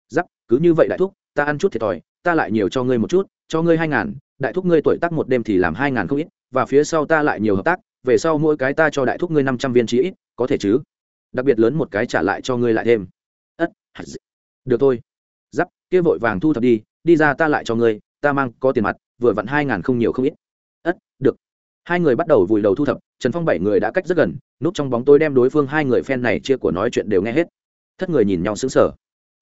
giắc, cứ như vậy đại thúc, ta ăn chút thiệt thòi, ta lại nhiều cho ngươi một chút, cho ngươi hai ngàn, đại thúc ngươi tuổi tác một đêm thì làm hai ngàn không ít và phía sau ta lại nhiều hợp tác, về sau mỗi cái ta cho đại thúc ngươi năm trăm viên chí ít, có thể chứ? Đặc biệt lớn một cái trả lại cho ngươi lại thêm. Ất được thôi. Giáp, kia vội vàng thu thập đi đi ra ta lại cho ngươi, ta mang có tiền mặt, vừa vặn hai ngàn không nhiều không ít. Ất, được. Hai người bắt đầu vùi đầu thu thập, trần phong bảy người đã cách rất gần, núp trong bóng tối đem đối phương hai người phen này chia của nói chuyện đều nghe hết. Thất người nhìn nhau xứng sở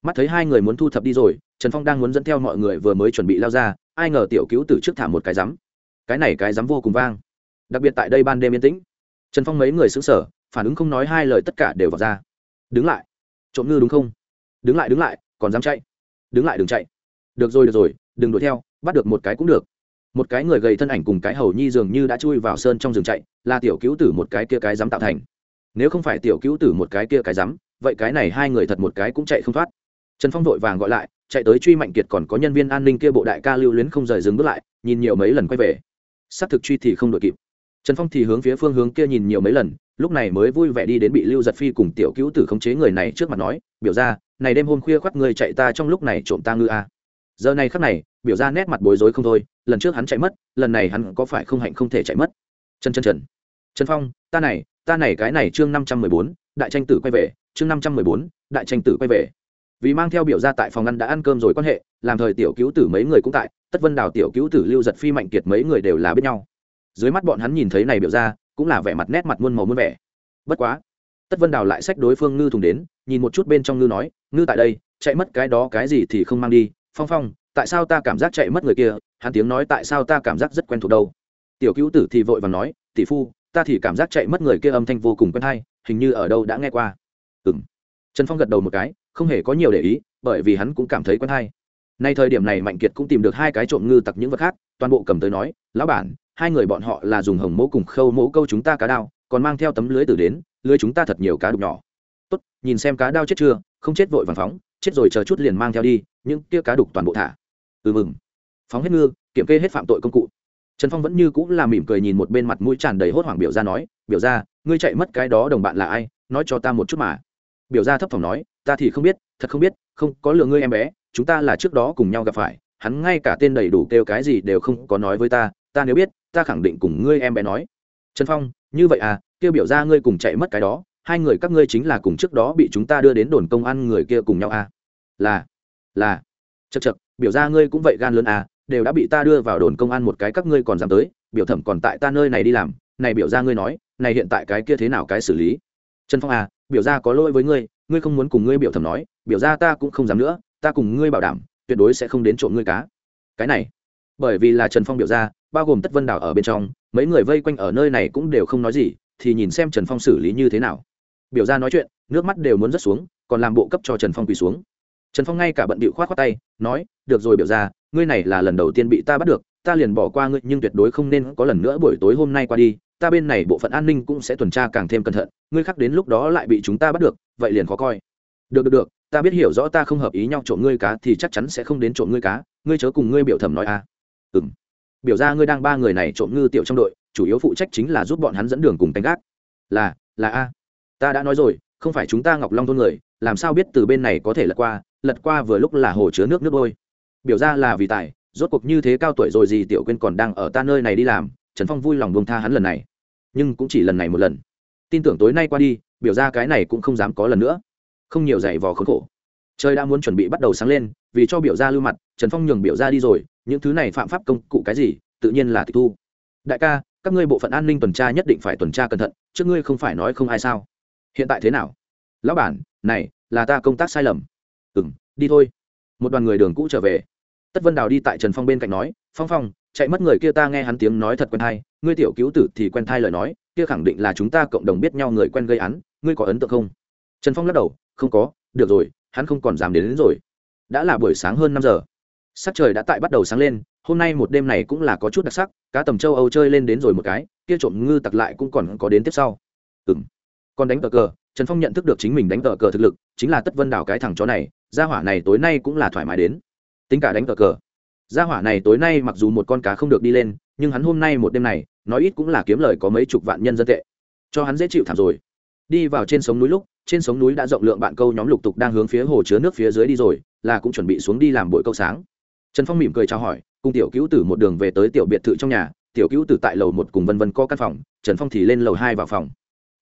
mắt thấy hai người muốn thu thập đi rồi, trần phong đang muốn dẫn theo mọi người vừa mới chuẩn bị lao ra, ai ngờ tiểu cứu từ trước thả một cái rắm cái này cái dám vô cùng vang. Đặc biệt tại đây ban đêm yên tĩnh. Trần phong mấy người xứng sở phản ứng không nói hai lời tất cả đều vào ra. Đứng lại. Trộm ngư đúng không? Đứng lại đứng lại, còn dám chạy? Đứng lại, đừng chạy. Được rồi được rồi, đừng đuổi theo, bắt được một cái cũng được. Một cái người gầy thân ảnh cùng cái hầu nhi dường như đã chui vào sơn trong rừng chạy, là tiểu cứu tử một cái kia cái dám tạo thành. Nếu không phải tiểu cứu tử một cái kia cái dám, vậy cái này hai người thật một cái cũng chạy không thoát. Trần phong vội vàng gọi lại, chạy tới truy mạnh kiệt còn có nhân viên an ninh kia bộ đại ca lưu luyến không rời dừng bước lại, nhìn nhiều mấy lần quay về xác thực truy thì không đội kịp. Trần phong thì hướng phía phương hướng kia nhìn nhiều mấy lần, lúc này mới vui vẻ đi đến bị lưu giật phi cùng tiểu cứu tử khống chế người này trước mặt nói, biểu ra này đêm hôm khuya khoác người chạy ta trong lúc này trộm ta ngư a. À. giờ này khắc này, biểu ra nét mặt bối rối không thôi, lần trước hắn chạy mất, lần này hắn có phải không hạnh không thể chạy mất? Chân chân trần. Trần phong, ta này ta này cái này chương năm trăm mười bốn, đại tranh tử quay về, chương năm trăm mười bốn, đại tranh tử quay về vì mang theo biểu ra tại phòng ăn đã ăn cơm rồi quan hệ, làm thời tiểu cứu tử mấy người cũng tại, tất vân đào tiểu cứu tử lưu giật phi mạnh kiệt mấy người đều là biết nhau. Dưới mắt bọn hắn nhìn thấy này biểu ra cũng là vẻ mặt nét mặt muôn màu muôn vẻ. Bất quá, tất vân đào lại xách đối phương ngư thùng đến, nhìn một chút bên trong ngư nói, ngư tại đây, chạy mất cái đó cái gì thì không mang đi, phong phong, tại sao ta cảm giác chạy mất người kia? Hắn tiếng nói tại sao ta cảm giác rất quen thuộc đâu. Tiểu cứu tử thì vội và nói, tỷ phu, ta thì cảm giác chạy mất người kia âm thanh vô cùng quen hay, hình như ở đâu đã nghe qua. Ừ m trần phong gật đầu một cái không hề có nhiều để ý, bởi vì hắn cũng cảm thấy quen hay. Nay thời điểm này mạnh kiệt cũng tìm được hai cái trộm ngư tặc những vật khác, toàn bộ cầm tới nói, lão bản, hai người bọn họ là dùng hồng mẫu cùng khâu mẫu câu chúng ta cá đao, còn mang theo tấm lưới từ đến, lưới chúng ta thật nhiều cá đục nhỏ. Tốt, nhìn xem cá đao chết chưa, không chết vội vàng phóng, chết rồi chờ chút liền mang theo đi, những kia cá đục toàn bộ thả. Ừ mừng. Phóng hết ngư, kiểm kê hết phạm tội công cụ. Trần phong vẫn như cũng là mỉm cười nhìn một bên mặt mũi tràn đầy hốt hoảng biểu ra nói, biểu ra, ngươi chạy mất cái đó đồng bạn là ai, nói cho ta một chút mà. Biểu ra thấp phòng nói ta thì không biết, thật không biết, không, có lừa ngươi em bé, chúng ta là trước đó cùng nhau gặp phải, hắn ngay cả tên đầy đủ kêu cái gì đều không có nói với ta ta nếu biết, ta khẳng định cùng ngươi em bé nói. Trần phong, như vậy à kêu biểu ra ngươi cùng chạy mất cái đó, hai người các ngươi chính là cùng trước đó bị chúng ta đưa đến đồn công an người kia cùng nhau à. Là là chật chật biểu ra ngươi cũng vậy gan lớn à đều đã bị ta đưa vào đồn công an một cái các ngươi còn dám tới, biểu thẩm còn tại ta nơi này đi làm, này biểu ra ngươi nói, này hiện tại cái kia thế nào cái xử lý? Trần phong à biểu ra có lỗi với ngươi ngươi không muốn cùng ngươi biểu thẩm nói, biểu ra ta cũng không dám nữa, ta cùng ngươi bảo đảm, tuyệt đối sẽ không đến trộm ngươi cá. Cái này, bởi vì là trần phong biểu ra bao gồm tất vân đảo ở bên trong, mấy người vây quanh ở nơi này cũng đều không nói gì, thì nhìn xem trần phong xử lý như thế nào. Biểu ra nói chuyện, nước mắt đều muốn rớt xuống, còn làm bộ cấp cho trần phong quỳ xuống. Trần phong ngay cả bận bịu k h o á t k tay, nói, được rồi biểu ra ngươi này là lần đầu tiên bị ta bắt được, ta liền bỏ qua ngươi, nhưng tuyệt đối không nên có lần nữa buổi tối hôm nay qua đi ta bên này bộ phận an ninh cũng sẽ tuần tra càng thêm cẩn thận, ngươi khác đến lúc đó lại bị chúng ta bắt được, vậy liền khó coi. Được được được, ta biết hiểu rõ ta không hợp ý nhau trộm ngươi cá thì chắc chắn sẽ không đến trộm ngươi cá, ngươi chớ cùng ngươi biểu thẩm nói à. Ừ m biểu ra ngươi đang ba người này trộm ngư tiểu trong đội, chủ yếu phụ trách chính là giúp bọn hắn dẫn đường cùng canh gác. Là là a. Ta đã nói rồi, không phải chúng ta ngọc long thôn người, làm sao biết từ bên này có thể lật qua lật qua vừa lúc là hồ chứa nước nước đôi biểu ra là vì tài, rốt cuộc như thế cao tuổi rồi gì tiểu quên còn đang ở ta nơi này đi làm trần phong vui lòng buông tha hắn lần này. Nhưng cũng chỉ lần này một lần. Tin tưởng tối nay qua đi, biểu ra cái này cũng không dám có lần nữa. Không nhiều giày vò khốn khổ. Trời đã muốn chuẩn bị bắt đầu sáng lên, vì cho biểu ra lưu mặt, trần phong nhường biểu ra đi rồi, những thứ này phạm pháp công cụ cái gì, tự nhiên là tịch thu. Đại ca, các ngươi bộ phận an ninh tuần tra nhất định phải tuần tra cẩn thận trước ngươi không phải nói không ai sao? Hiện tại thế nào? Lão bản, này, là ta công tác sai lầm. Ừ m đi thôi. Một đoàn người đường cũ trở về. Tất vân đào đi tại trần phong bên cạnh nói, phong phong chạy mất người kia ta nghe hắn tiếng nói thật quen thai ngươi tiểu cứu tử thì quen thai lời nói kia khẳng định là chúng ta cộng đồng biết nhau người quen gây án ngươi có ấn tượng không? Trần phong lắc đầu không có được rồi hắn không còn dám đến, đến rồi. Đã là buổi sáng hơn năm giờ. Sắc trời đã tại bắt đầu sáng lên hôm nay một đêm này cũng là có chút đặc sắc cá tầm châu âu chơi lên đến rồi một cái kia trộm ngư tặc lại cũng còn có đến tiếp sau. Ừ m còn đánh cờ cờ trần phong nhận thức được chính mình đánh cờ cờ thực lực chính là tất vân đảo cái thằng chó này gia hỏa này tối nay cũng là thoải mái đến. Tính cả đánh cờ cờ gia hỏa này tối nay mặc dù một con cá không được đi lên, nhưng hắn hôm nay một đêm này, nói ít cũng là kiếm lời có mấy chục vạn nhân dân tệ. Cho hắn dễ chịu thảm rồi. Đi vào trên sống núi lúc, trên sống núi đã rộng lượng bạn câu nhóm lục tục đang hướng phía hồ chứa nước phía dưới đi rồi, là cũng chuẩn bị xuống đi làm buổi câu sáng. Trần phong mỉm cười chào hỏi, cùng tiểu cứu tử một đường về tới tiểu biệt thự trong nhà, tiểu cứu tử tại lầu một cùng vân vân có căn phòng, trần phong thì lên lầu hai vào phòng.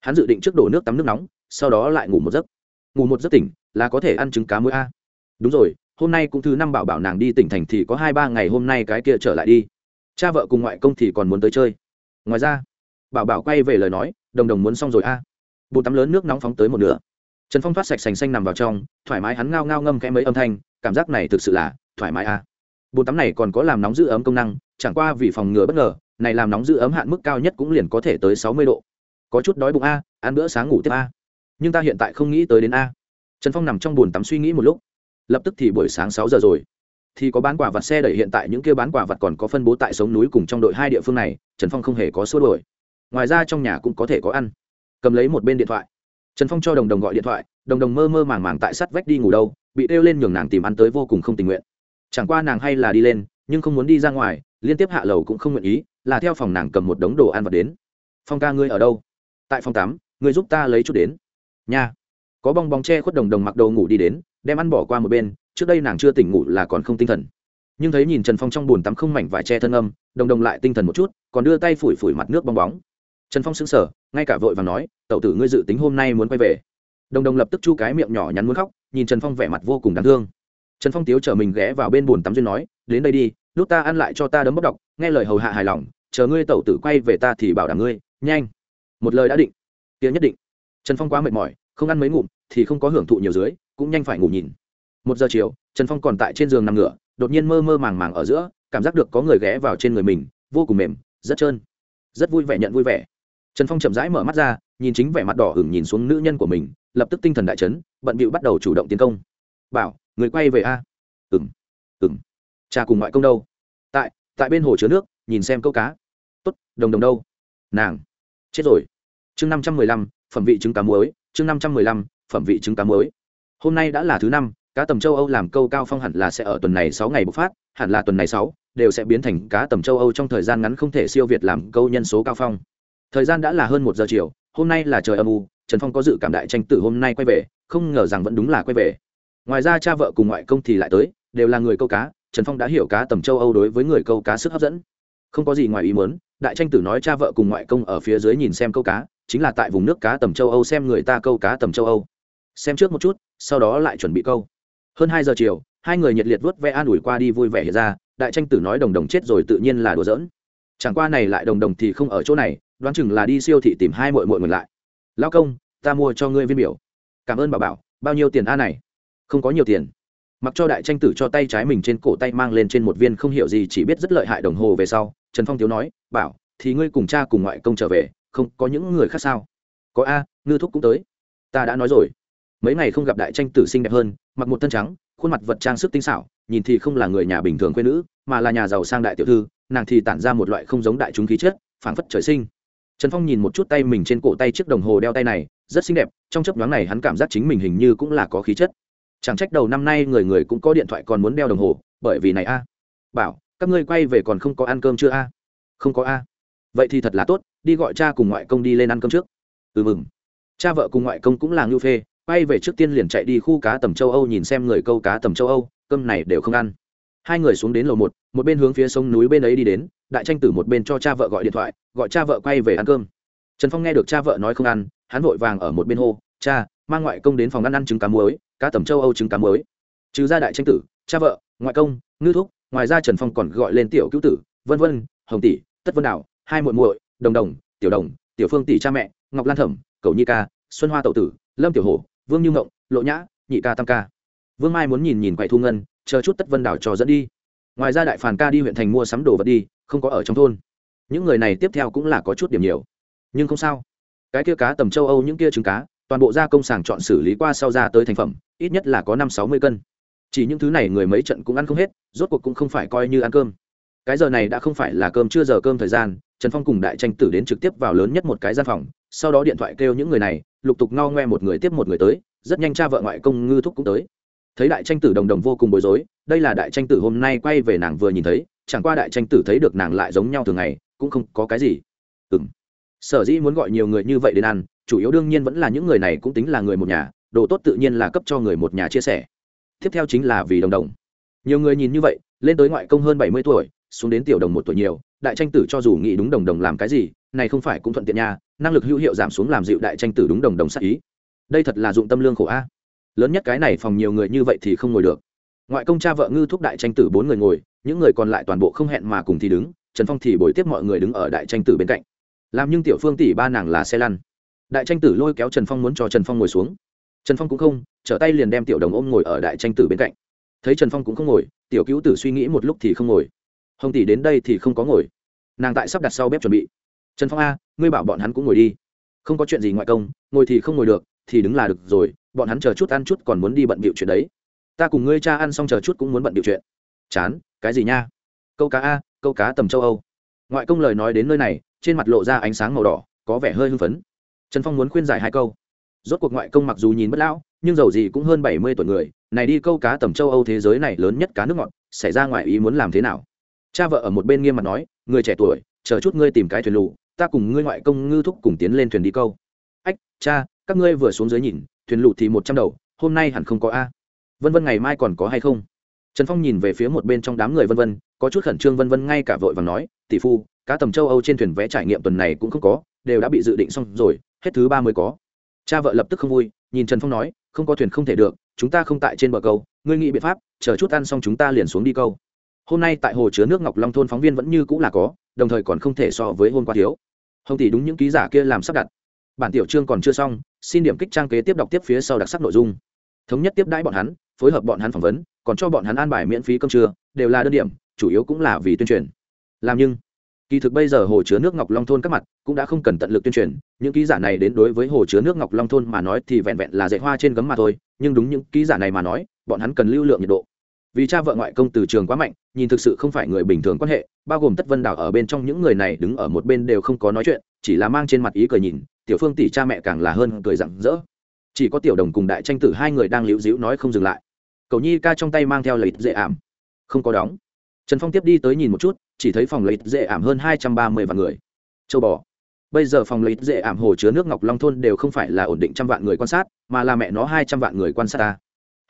Hắn dự định trước đổ nước tắm nước nóng, sau đó lại ngủ một giấc. Ngủ một giấc tỉnh, là có thể ăn trứng cá muối a. Đúng rồi hôm nay cũng thứ năm bảo bảo nàng đi tỉnh thành thì có hai ba ngày hôm nay cái kia trở lại đi. Cha vợ cùng ngoại công thì còn muốn tới chơi. Ngoài ra, bảo bảo quay về lời nói, đồng đồng muốn xong rồi a. Bồn tắm lớn nước nóng phóng tới một nửa. Trần phong thoát sạch sành xanh nằm vào trong, thoải mái hắn ngao ngao ngâm kẽ mấy âm thanh, cảm giác này thực sự là thoải mái a. Bồn tắm này còn có làm nóng giữ ấm công năng, chẳng qua vì phòng ngừa bất ngờ, này làm nóng giữ ấm hạn mức cao nhất cũng liền có thể tới sáu mươi độ. Có chút đói bụng a, ăn bữa sáng ngủ tiếp a. Nhưng ta hiện tại không nghĩ tới đến a. Trần phong nằm trong b tắm suy nghĩ một lúc lập tức thì buổi sáng sáu giờ rồi. Thì có bán quả vặt xe đẩy hiện tại, những kia bán quả vặt còn có phân bố tại sống núi cùng trong đội hai địa phương này, trần phong không hề có xua đổi ngoài ra trong nhà cũng có thể có ăn. Cầm lấy một bên điện thoại. Trần phong cho đồng đồng gọi điện thoại, đồng đồng mơ mơ màng màng tại sắt vách đi ngủ đâu, bị đeo lên nhường nàng tìm ăn tới vô cùng không tình nguyện. Chẳng qua nàng hay là đi lên, nhưng không muốn đi ra ngoài, liên tiếp hạ lầu cũng không nguyện ý, là theo phòng nàng cầm một đống đồ ăn vật đến. Phong ca ngươi ở đâu? Tại phòng tám ngươi giúp ta lấy chút đến. Nha. Có bong bóng che khuất đồng đồng mặc đồ ngủ đi đến đem ăn bỏ qua một bên, trước đây nàng chưa tỉnh ngủ là còn không tinh thần. Nhưng thấy nhìn trần phong trong bồn tắm không mảnh vải che thân âm, đồng đồng lại tinh thần một chút, còn đưa tay phủi phủi mặt nước bong bóng. Trần phong xứng sở ngay cả vội và nói tậu tử ngươi dự tính hôm nay muốn quay về. Đồng đồng lập tức chu cái miệng nhỏ nhắn muốn khóc, nhìn trần phong vẻ mặt vô cùng đáng thương. Trần phong tiếu chở mình ghé vào bên bồn tắm duyên nói, đến đây đi lúc ta ăn lại cho ta đấm bốc đọc nghe lời hầu hạ hài lòng, chờ ngươi tẩu tử quay về ta thì bảo đảm ngươi, nhanh. Một lời đã định, tiếng nhất định. Trần phong quá mệt mỏi, không ăn mấy ngụm thì không có hưởng thụ nhiều dưới cũng nhanh phải ngủ nhìn. Một giờ chiều, trần phong còn tại trên giường nằm ngửa, đột nhiên mơ mơ màng màng ở giữa, cảm giác được có người ghé vào trên người mình, vô cùng mềm, rất trơn. Rất vui vẻ nhận vui vẻ. Trần phong chậm rãi mở mắt ra, nhìn chính vẻ mặt đỏ hửng nhìn xuống nữ nhân của mình, lập tức tinh thần đại chấn, bận bịu bắt đầu chủ động tiến công. Bảo, người quay về a. À? ừng ừng cha cùng ngoại công đâu? Tại tại bên hồ chứa nước, nhìn xem câu cá. Tốt, đồng đồng đâu? Nàng. Chết rồi. Chương năm trăm mười lăm, phẩm vị trứng cá muối, chương năm trăm mười lăm, phẩm vị trứng cá muối hôm nay đã là thứ năm, cá tầm châu âu làm câu cao phong hẳn là sẽ ở tuần này sáu ngày bộc phát, hẳn là tuần này sáu, đều sẽ biến thành cá tầm châu âu trong thời gian ngắn không thể siêu việt làm câu nhân số cao phong. Thời gian đã là hơn một giờ chiều, hôm nay là trời âm u, trần phong có dự cảm đại tranh tử hôm nay quay về, không ngờ rằng vẫn đúng là quay về. Ngoài ra cha vợ cùng ngoại công thì lại tới, đều là người câu cá, trần phong đã hiểu cá tầm châu âu đối với người câu cá sức hấp dẫn. Không có gì ngoài ý muốn, đại tranh tử nói cha vợ cùng ngoại công ở phía dưới nhìn xem câu cá, chính là tại vùng nước cá tầm châu âu xem người ta câu cá tầm châu âu. Xem trước một chút sau đó lại chuẩn bị câu. Hơn hai giờ chiều, hai người nhiệt liệt vớt ve an ủi qua đi vui vẻ hiện ra, đại tranh tử nói đồng đồng chết rồi tự nhiên là đùa giỡn. Chẳng qua này lại đồng đồng thì không ở chỗ này, đoán chừng là đi siêu thị tìm hai mội mội mình lại. Lao công, ta mua cho ngươi viên biểu. Cảm ơn bà bảo, bao nhiêu tiền a này? Không có nhiều tiền. Mặc cho đại tranh tử cho tay trái mình trên cổ tay mang lên trên một viên không hiểu gì chỉ biết rất lợi hại đồng hồ về sau, trần phong thiếu nói, bảo, thì ngươi cùng cha cùng ngoại công trở về, không có những người khác sao? Có a, ngư thúc cũng tới. Ta đã nói rồi mấy ngày không gặp đại tranh tử xinh đẹp hơn, mặc một thân trắng, khuôn mặt vật trang sức tinh xảo, nhìn thì không là người nhà bình thường quê nữ, mà là nhà giàu sang đại tiểu thư, nàng thì tản ra một loại không giống đại chúng khí chất, phảng phất trời sinh. Trần phong nhìn một chút tay mình trên cổ tay chiếc đồng hồ đeo tay này, rất xinh đẹp, trong chấp nhoáng này hắn cảm giác chính mình hình như cũng là có khí chất. Chẳng trách đầu năm nay người người cũng có điện thoại còn muốn đeo đồng hồ, bởi vì này a. Bảo, các ngươi quay về còn không có ăn cơm chưa a? Không có a. Vậy thì thật là tốt, đi gọi cha cùng ngoại công đi lên ăn cơm trước. Ừ mừng. Cha vợ cùng ngoại công cũng là ngưu phê quay về trước tiên liền chạy đi khu cá tầm châu âu nhìn xem người câu cá tầm châu âu, cơm này đều không ăn. Hai người xuống đến lầu một một bên hướng phía sông núi bên ấy đi đến, đại tranh tử một bên cho cha vợ gọi điện thoại, gọi cha vợ quay về ăn cơm. Trần phong nghe được cha vợ nói không ăn, hắn vội vàng ở một bên hô, cha mang ngoại công đến phòng ăn ăn trứng cá muối, cá tầm châu âu trứng cá muối. Trừ ra đại tranh tử, cha vợ, ngoại công, ngư thúc, ngoài ra trần phong còn gọi lên tiểu cứu tử, vân vân, hồng tỷ, tất vân đảo, hai muội muội, đồng đồng, tiểu đồng, tiểu phương tỷ cha mẹ, ngọc lan thẩm cầu nhi ca, xuân hoa tậu tử, lâm tiểu hổ vương như mộng lộ nhã, nhị ca tam ca. Vương mai muốn nhìn nhìn quầy thu ngân, chờ chút tất vân đảo cho dẫn đi. Ngoài ra đại phản ca đi huyện thành mua sắm đồ vật đi, không có ở trong thôn. Những người này tiếp theo cũng là có chút điểm nhiều. Nhưng không sao. Cái kia cá tầm châu âu, những kia trứng cá, toàn bộ gia công sàng chọn xử lý qua sau ra tới thành phẩm, ít nhất là có năm sáu mươi cân. Chỉ những thứ này người mấy trận cũng ăn không hết, rốt cuộc cũng không phải coi như ăn cơm. Cái giờ này đã không phải là cơm chưa giờ cơm thời gian, trần phong cùng đại tranh tử đến trực tiếp vào lớn nhất một cái gian phòng sau đó điện thoại kêu những người này, lục tục no ngoe một người tiếp một người tới, rất nhanh cha vợ ngoại công ngư thúc cũng tới. Thấy đại tranh tử đồng đồng vô cùng bối rối, đây là đại tranh tử hôm nay quay về nàng vừa nhìn thấy, chẳng qua đại tranh tử thấy được nàng lại giống nhau thường ngày, cũng không có cái gì. Ừ m sở dĩ muốn gọi nhiều người như vậy đến ăn, chủ yếu đương nhiên vẫn là những người này cũng tính là người một nhà, đồ tốt tự nhiên là cấp cho người một nhà chia sẻ. Tiếp theo chính là vì đồng đồng. Nhiều người nhìn như vậy, lên tới ngoại công hơn bảy mươi tuổi, xuống đến tiểu đồng một tuổi nhiều, đại tranh tử cho dù nghĩ đúng đồng đồng làm cái gì này không phải cũng thuận tiện nha, năng lực hữu hiệu giảm xuống làm dịu đại tranh tử đúng đồng đồng sát ý. Đây thật là dụng tâm lương khổ a. Lớn nhất cái này phòng nhiều người như vậy thì không ngồi được. Ngoại công cha vợ ngư thúc đại tranh tử bốn người ngồi, những người còn lại toàn bộ không hẹn mà cùng thì đứng, trần phong thì bồi tiếp mọi người đứng ở đại tranh tử bên cạnh. Làm nhưng tiểu phương tỷ ba nàng là xe lăn. Đại tranh tử lôi kéo trần phong muốn cho trần phong ngồi xuống. Trần phong cũng không, trở tay liền đem tiểu đồng ôm ngồi ở đại tranh tử bên cạnh. Thấy trần phong cũng không ngồi, tiểu cứu tử suy nghĩ một lúc thì không ngồi. Hồng tỷ đến đây thì không có ngồi. Nàng tại sắp đặt sau bếp chuẩn bị trần phong a, ngươi bảo bọn hắn cũng ngồi đi. Không có chuyện gì ngoại công, ngồi thì không ngồi được, thì đứng là được rồi, bọn hắn chờ chút ăn chút còn muốn đi bận bịu chuyện đấy. Ta cùng ngươi cha ăn xong chờ chút cũng muốn bận bịu chuyện. Chán, cái gì nha? Câu cá a, câu cá tầm châu âu. Ngoại công lời nói đến nơi này, trên mặt lộ ra ánh sáng màu đỏ, có vẻ hơi hưng phấn. Trần phong muốn khuyên giải hai câu. Rốt cuộc ngoại công mặc dù nhìn bất lão, nhưng dầu gì cũng hơn bảy mươi tuổi người, này đi câu cá tầm châu âu thế giới này lớn nhất cá nước ngọt, xảy ra ngoài ý muốn làm thế nào? Cha vợ ở một bên nghiêm mặt nói, người trẻ tuổi, chờ chút ngươi tìm cái thuyền lù ta cùng ngươi ngoại công ngư thúc cùng tiến lên thuyền đi câu. Ách, cha, các ngươi vừa xuống dưới nhìn, thuyền lụt thì một trăm đầu, hôm nay hẳn không có a. Vân vân ngày mai còn có hay không? Trần phong nhìn về phía một bên trong đám người vân vân, có chút khẩn trương vân vân ngay cả vội và nói, tỷ phu, cá tầm châu âu trên thuyền vé trải nghiệm tuần này cũng không có, đều đã bị dự định xong rồi, hết thứ ba mới có. Cha vợ lập tức không vui, nhìn trần phong nói, không có thuyền không thể được, chúng ta không tại trên bờ câu, ngươi nghĩ biện pháp, chờ chút ăn xong chúng ta liền xuống đi câu. Hôm nay tại hồ chứa nước ngọc long thôn phóng viên vẫn như cũng là có, đồng thời còn không thể so với hôm qua thiếu hồng tỷ đúng những ký giả kia làm sắp đặt. Bản tiểu chương còn chưa xong, xin điểm kích trang kế tiếp đọc tiếp phía sau đặc sắc nội dung. Thống nhất tiếp đãi bọn hắn, phối hợp bọn hắn phỏng vấn, còn cho bọn hắn an bài miễn phí cơm trưa, đều là đơn điểm, chủ yếu cũng là vì tuyên truyền. Làm nhưng, kỳ thực bây giờ hồ chứa nước ngọc long thôn các mặt cũng đã không cần tận lực tuyên truyền, những ký giả này đến đối với hồ chứa nước ngọc long thôn mà nói thì vẹn vẹn là dạy hoa trên gấm mà thôi, nhưng đúng những ký giả này mà nói, bọn hắn cần lưu lượng nhiệt độ vì cha vợ ngoại công từ trường quá mạnh, nhìn thực sự không phải người bình thường quan hệ, bao gồm tất vân đảo ở bên trong những người này đứng ở một bên đều không có nói chuyện, chỉ là mang trên mặt ý cười nhìn, tiểu phương tỷ cha mẹ càng là hơn cười rặng rỡ. Chỉ có tiểu đồng cùng đại tranh tử hai người đang liễu dĩu nói không dừng lại. Cầu nhi ca trong tay mang theo lấy dễ ảm. Không có đóng. Trần phong tiếp đi tới nhìn một chút, chỉ thấy phòng lấy dễ ảm hơn hai trăm ba mươi vạn người. Châu bò. Bây giờ phòng lấy dễ ảm hồ chứa nước ngọc long thôn đều không phải là ổn định trăm vạn người quan sát, mà là mẹ nó hai trăm vạn người quan sát ta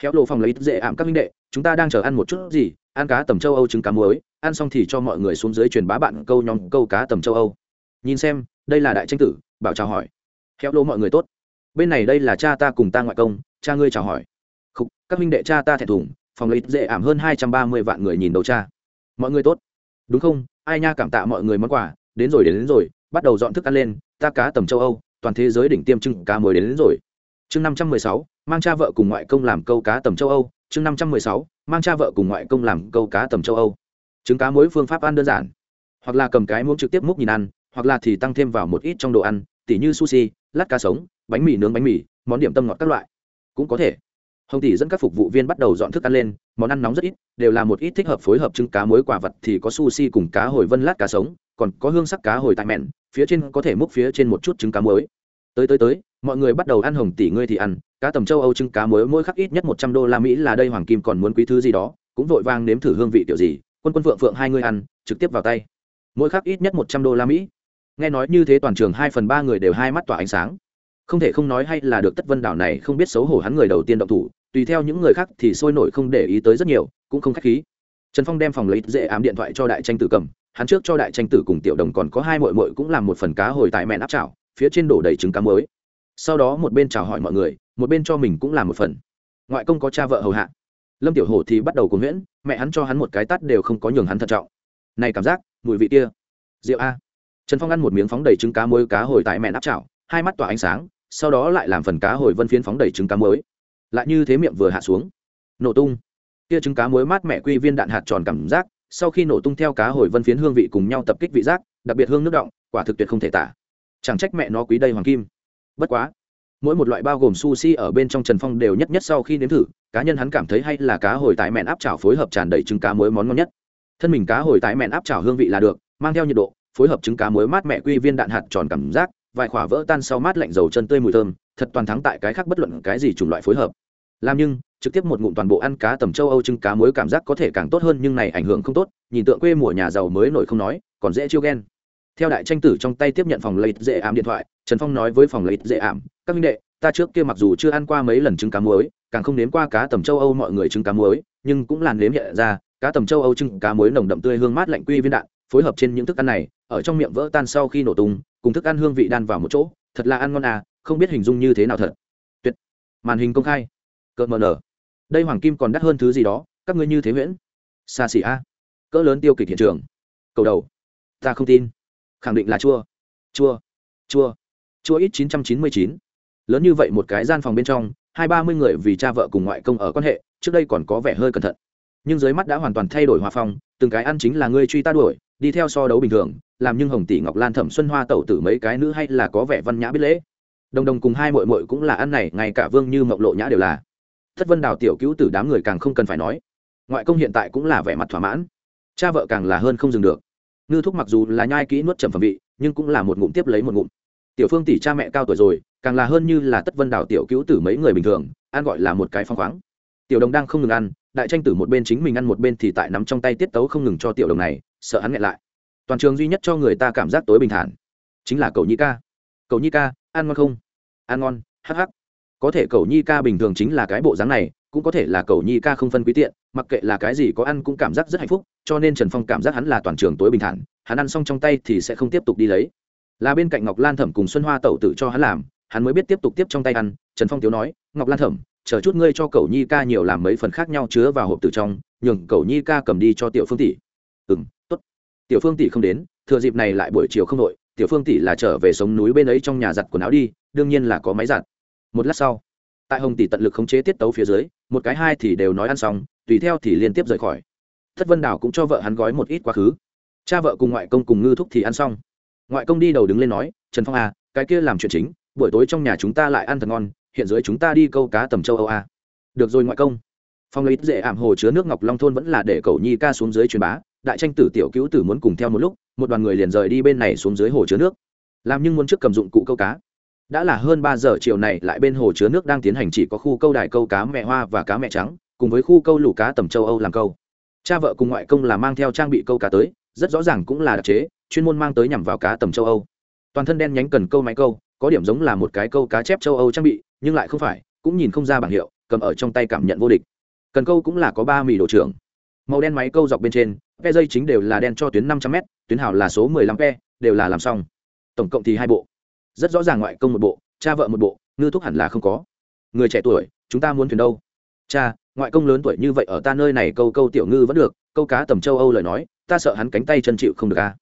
khéo lộ phòng lấy dễ ảm các minh đệ chúng ta đang chờ ăn một chút gì ăn cá tầm châu âu trứng cá muối ăn xong thì cho mọi người xuống dưới truyền bá bạn câu nhóm câu cá tầm châu âu. Nhìn xem đây là đại tranh tử bảo chào hỏi. Khéo lộ mọi người tốt. Bên này đây là cha ta cùng ta ngoại công cha ngươi chào hỏi. Khúc, các minh đệ cha ta thẹn thùng phòng lấy dễ ảm hơn hai trăm ba mươi vạn người nhìn đầu cha. Mọi người tốt. Đúng không? Ai nha cảm tạ mọi người món quà đến rồi đến, đến rồi bắt đầu dọn thức ăn lên ta cá tầm châu âu toàn thế giới đỉnh tiêm trứng cá muối đến, đến rồi chương năm trăm mười sáu, mang cha vợ cùng ngoại công làm câu cá tầm châu âu. Chương năm trăm mười sáu, mang cha vợ cùng ngoại công làm câu cá tầm châu âu. Trứng cá muối phương pháp ăn đơn giản. Hoặc là cầm cái muỗng trực tiếp múc nhìn ăn, hoặc là thì tăng thêm vào một ít trong đồ ăn, tỉ như sushi, lát cá sống, bánh mì nướng bánh mì, món điểm tâm ngọt các loại. Cũng có thể. Hồng tỷ dẫn các phục vụ viên bắt đầu dọn thức ăn lên, món ăn nóng rất ít, đều là một ít thích hợp phối hợp trứng cá muối quả vật thì có sushi cùng cá hồi vân lát cá sống, còn có hương sắc cá hồi tại mẹn, phía trên có thể múc phía trên một chút trứng cá muối. Tới tới tới mọi người bắt đầu ăn hồng tỷ ngươi thì ăn, cá tầm châu âu trứng cá muối, mỗi khắc ít nhất một trăm đô la mỹ là đây hoàng kim còn muốn quý thứ gì đó, cũng vội vang nếm thử hương vị kiểu gì, quân quân phượng phượng hai người ăn, trực tiếp vào tay. Mỗi khắc ít nhất một trăm đô la mỹ. Nghe nói như thế toàn trường hai phần ba người đều hai mắt tỏa ánh sáng. Không thể không nói hay là được tất vân đảo này không biết xấu hổ hắn người đầu tiên động thủ, tùy theo những người khác thì sôi nổi không để ý tới rất nhiều, cũng không k h á c h khí. Trần phong đem phòng lấy dễ ám điện thoại cho đại tranh tử cầm, hắn trước cho đại tranh tử cùng tiểu đồng còn có hai mội mội cũng làm một phần cá hồi tại mẹn áp chảo, phía trên đổ đầy trứng cá mới sau đó một bên chào hỏi mọi người, một bên cho mình cũng làm một phần. Ngoại công có cha vợ hầu hạ. Lâm tiểu hổ thì bắt đầu cùng nguyễn mẹ hắn cho hắn một cái tắt đều không có nhường hắn thận trọng. Này cảm giác, mùi vị kia. Rượu a. Trần phong ăn một miếng phóng đầy trứng cá muối cá hồi tại mẹ áp chảo, hai mắt tỏa ánh sáng, sau đó lại làm phần cá hồi vân phiến phóng đầy trứng cá muối. Lại như thế miệng vừa hạ xuống. Nổ tung. Kia trứng cá muối mát mẹ quy viên đạn hạt tròn cảm giác, sau khi nổ tung theo cá hồi vân phiến hương vị cùng nhau tập kích vị giác, đặc biệt hương nước động quả thực tuyệt không thể tả. Chẳng trách mẹ nó quý đây hoàng kim bất quá, mỗi một loại bao gồm sushi ở bên trong trần phong đều nhất nhất sau khi nếm thử, cá nhân hắn cảm thấy hay là cá hồi tại mẹn áp chảo phối hợp tràn đầy trứng cá muối món ngon nhất. Thân mình cá hồi tại mẹn áp chảo hương vị là được, mang theo nhiệt độ, phối hợp trứng cá muối mát mẹ quy viên đạn hạt tròn cảm giác, vài khỏa vỡ tan sau mát lạnh dầu chân tươi mùi thơm, thật toàn thắng tại cái khác bất luận cái gì chủng loại phối hợp. Làm nhưng, trực tiếp một ngụm toàn bộ ăn cá tầm châu âu trứng cá muối cảm giác có thể càng tốt hơn nhưng này ảnh hưởng không tốt, nhìn tượng quê mùa nhà giàu mới nổi không nói, còn dễ chiêu ghen. Theo đại tranh tử trong tay tiếp nhận phòng lấy dễ ảm điện thoại trần phong nói với phòng lấy dễ ảm, các minh đệ, ta trước kia mặc dù chưa ăn qua mấy lần trứng cá muối, càng không nếm qua cá tầm châu âu mọi người trứng cá muối, nhưng cũng làn nếm hiện ra, cá tầm châu âu trứng cá muối nồng đậm tươi hương mát lạnh quy viên đạn, phối hợp trên những thức ăn này, ở trong miệng vỡ tan sau khi nổ tung, cùng thức ăn hương vị đan vào một chỗ, thật là ăn ngon à không biết hình dung như thế nào thật. Tuyệt. Màn hình công khai. Cỡ mờ nở. Đây hoàng kim còn đắt hơn thứ gì đó, các ngươi như thế nguyễn xa xỉ a. Cỡ lớn tiêu kịch hiện trường. Cầu đầu. Ta không tin. Khẳng định là chua. Chua. Chua chua ít chín trăm chín mươi chín. Lớn như vậy một cái gian phòng bên trong, hai ba mươi người vì cha vợ cùng ngoại công ở quan hệ, trước đây còn có vẻ hơi cẩn thận. Nhưng dưới mắt đã hoàn toàn thay đổi hòa phong, từng cái ăn chính là ngươi truy ta đuổi, đi theo so đấu bình thường, làm nhưng hồng tỷ ngọc lan thẩm xuân hoa tẩu tử mấy cái nữ hay là có vẻ văn nhã biết lễ. Đồng đồng cùng hai mội mội cũng là ăn này, ngay cả vương như mộng lộ nhã đều là. Thất vân đào tiểu cứu tử đám người càng không cần phải nói. Ngoại công hiện tại cũng là vẻ mặt thỏa mãn. Cha vợ càng là hơn không dừng được. Ngư thúc mặc dù là nhai kỹ nuốt trầm phẩm vị, nhưng cũng là một ngụm tiếp lấy một ngụm tiểu phương tỷ cha mẹ cao tuổi rồi, càng là hơn như là tất vân đảo tiểu cứu tử mấy người bình thường, ăn gọi là một cái phong khoáng. Tiểu đồng đang không ngừng ăn, đại tranh tử một bên chính mình ăn một bên thì tại nắm trong tay tiết tấu không ngừng cho tiểu đồng này, sợ hắn nghẹn lại. Toàn trường duy nhất cho người ta cảm giác tối bình thản, chính là cậu nhi ca. Cậu nhi ca, ăn ngon không? Ăn ngon, hắc hắc. Có thể cậu nhi ca bình thường chính là cái bộ dáng này, cũng có thể là cậu nhi ca không phân quý tiện, mặc kệ là cái gì có ăn cũng cảm giác rất hạnh phúc, cho nên trần phong cảm giác hắn là toàn trường tối bình thản, hắn ăn xong trong tay thì sẽ không tiếp tục đi lấy là bên cạnh ngọc lan thẩm cùng xuân hoa tẩu Tử cho hắn làm, hắn mới biết tiếp tục tiếp trong tay ăn, trần phong tiếu nói, ngọc lan thẩm, chờ chút ngươi cho cậu nhi ca nhiều làm mấy phần khác nhau chứa vào hộp từ trong, nhường cậu nhi ca cầm đi cho tiểu phương tỷ. Ừ m t ố t tiểu phương tỷ không đến, thừa dịp này lại buổi chiều không đội, tiểu phương tỷ là trở về sống núi bên ấy trong nhà giặt quần áo đi, đương nhiên là có máy giặt. Một lát sau, tại hồng tỷ tận lực khống chế tiết tấu phía dưới, một cái hai thì đều nói ăn xong, tùy theo thì liên tiếp rời khỏi. Thất vân đảo cũng cho vợ hắn gói một ít quá khứ. Cha vợ cùng ngoại công cùng ngư thúc thì ăn xong ngoại công đi đầu đứng lên nói, trần phong à cái kia làm chuyện chính, buổi tối trong nhà chúng ta lại ăn thật ngon, hiện dưới chúng ta đi câu cá tầm châu âu à. được rồi ngoại công. Phong lấy dễ ảm hồ chứa nước ngọc long thôn vẫn là để cầu nhi ca xuống dưới truyền bá, đại tranh tử tiểu cứu tử muốn cùng theo một lúc, một đoàn người liền rời đi bên này xuống dưới hồ chứa nước. Làm nhưng muốn trước cầm dụng cụ câu cá. Đã là hơn ba giờ chiều này, lại bên hồ chứa nước đang tiến hành chỉ có khu câu đài câu cá mẹ hoa và cá mẹ trắng, cùng với khu câu lũ cá tầm châu âu làm câu. Cha vợ cùng ngoại công là mang theo trang bị câu cá tới, rất rõ ràng cũng là đặc chế chuyên môn mang tới nhằm vào cá tầm châu âu. Toàn thân đen nhánh cần câu máy câu, có điểm giống là một cái câu cá chép châu âu trang bị, nhưng lại không phải, cũng nhìn không ra bảng hiệu, cầm ở trong tay cảm nhận vô địch. Cần câu cũng là có ba mì đồ trưởng. Màu đen máy câu dọc bên trên, ve dây chính đều là đen cho tuyến năm trăm m tuyến hào là số mười lăm ve, đều là làm xong. Tổng cộng thì hai bộ. Rất rõ ràng ngoại công một bộ, cha vợ một bộ, ngư thúc hẳn là không có. Người trẻ tuổi, chúng ta muốn thuyền đâu? Cha, ngoại công lớn tuổi như vậy ở ta nơi này câu câu tiểu ngư vẫn được, câu cá tầm châu âu lời nói, ta sợ hắn cánh tay chân chịu không được a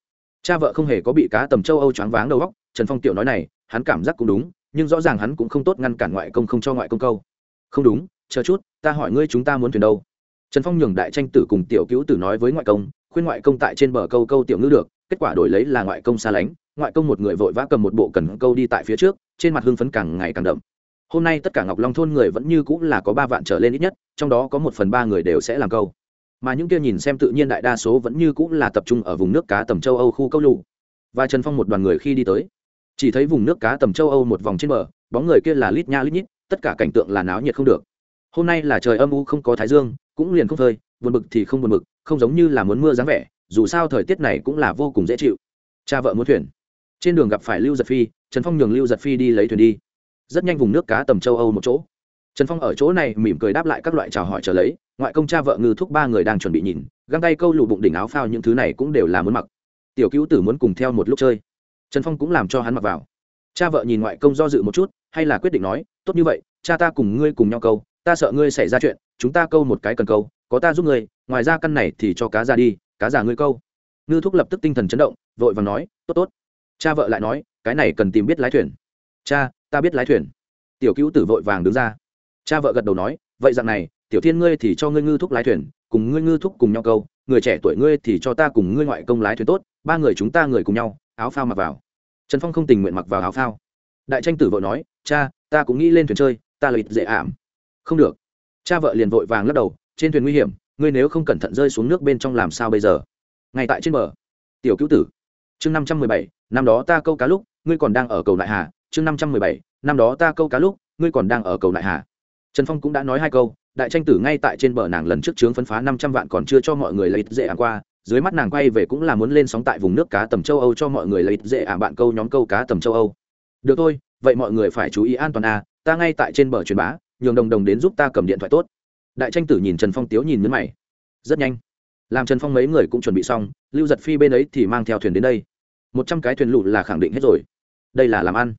cha vợ không hề có bị cá tầm châu âu choáng váng đầu góc trần phong tiểu nói này, hắn cảm giác cũng đúng, nhưng rõ ràng hắn cũng không tốt ngăn cản ngoại công không cho ngoại công câu. Không đúng, chờ chút, ta hỏi ngươi chúng ta muốn thuyền đâu. Trần phong nhường đại tranh tử cùng tiểu cứu tử nói với ngoại công, khuyên ngoại công tại trên bờ câu câu tiểu ngư được, kết quả đổi lấy là ngoại công xa lánh, ngoại công một người vội vã cầm một bộ cần câu đi tại phía trước, trên mặt hưng phấn càng ngày càng đậm. Hôm nay tất cả ngọc long thôn người vẫn như cũng là có ba vạn trở lên ít nhất, trong đó có một phần ba người đều sẽ làm câu mà những kia nhìn xem tự nhiên đại đa số vẫn như cũng là tập trung ở vùng nước cá tầm châu âu khu câu lụ và trần phong một đoàn người khi đi tới, chỉ thấy vùng nước cá tầm châu âu một vòng trên bờ, bóng người kia là lít nha lít nhít, tất cả cảnh tượng là náo nhiệt không được. Hôm nay là trời âm u không có thái dương, cũng liền không phơi, buồn bực thì không buồn bực, không giống như là muốn mưa dáng vẻ, dù sao thời tiết này cũng là vô cùng dễ chịu. Cha vợ muốn thuyền. Trên đường gặp phải lưu giật phi, trần phong nhường lưu giật phi đi lấy thuyền đi. Rất nhanh vùng nước cá tầm châu âu một chỗ trần phong ở chỗ này mỉm cười đáp lại các loại chào hỏi trở lấy, ngoại công cha vợ ngư thúc ba người đang chuẩn bị nhìn, găng tay câu lụ bụng đỉnh áo phao những thứ này cũng đều là muốn mặc. Tiểu cứu tử muốn cùng theo một lúc chơi. Trần phong cũng làm cho hắn mặc vào. Cha vợ nhìn ngoại công do dự một chút, hay là quyết định nói, tốt như vậy, cha ta cùng ngươi cùng nhau câu, ta sợ ngươi xảy ra chuyện, chúng ta câu một cái cần câu, có ta giúp ngươi, ngoài ra căn này thì cho cá ra đi, cá già ngươi câu. Ngư thúc lập tức tinh thần chấn động, vội và nói, tốt tốt. Cha vợ lại nói, cái này cần tìm biết lái thuyền. Cha, ta biết lái thuyền. Tiểu cứu tử vội vàng đứng ra cha vợ gật đầu nói, vậy dạng này, tiểu thiên ngươi thì cho ngươi ngư thúc lái thuyền, cùng ngươi ngư thúc cùng nhau câu, người trẻ tuổi ngươi thì cho ta cùng ngươi ngoại công lái thuyền tốt, ba người chúng ta người cùng nhau, áo phao mặc vào. Trần phong không tình nguyện mặc vào áo phao. Đại tranh tử vợ nói, cha, ta cũng nghĩ lên thuyền chơi, ta lợi dễ ảm. Không được. Cha vợ liền vội vàng lắc đầu, trên thuyền nguy hiểm, ngươi nếu không cẩn thận rơi xuống nước bên trong làm sao bây giờ? Ngay tại trên bờ. Tiểu cứu tử. Chương năm trăm mười bảy, năm đó ta câu cá lúc, ngươi còn đang ở cầu nại hà. Chương năm trăm mười bảy, năm đó ta câu cá lúc, ngươi còn đang ở cầu nại hà trần phong cũng đã nói hai câu, đại tranh tử ngay tại trên bờ nàng lần trước trướng phấn phá năm trăm vạn còn chưa cho mọi người lấy dễ ảm qua, dưới mắt nàng quay về cũng là muốn lên sóng tại vùng nước cá tầm châu âu cho mọi người lấy dễ ảm bạn câu nhóm câu cá tầm châu âu. Được thôi, vậy mọi người phải chú ý an toàn à. ta ngay tại trên bờ truyền bá, nhường đồng đồng đến giúp ta cầm điện thoại tốt. Đại tranh tử nhìn trần phong tiếu nhìn nhấn mày. Rất nhanh. Làm trần phong mấy người cũng chuẩn bị xong, lưu giật phi bên ấy thì mang theo thuyền đến đây. Một trăm cái thuyền lụt là khẳng định hết rồi. Đây là làm ăn.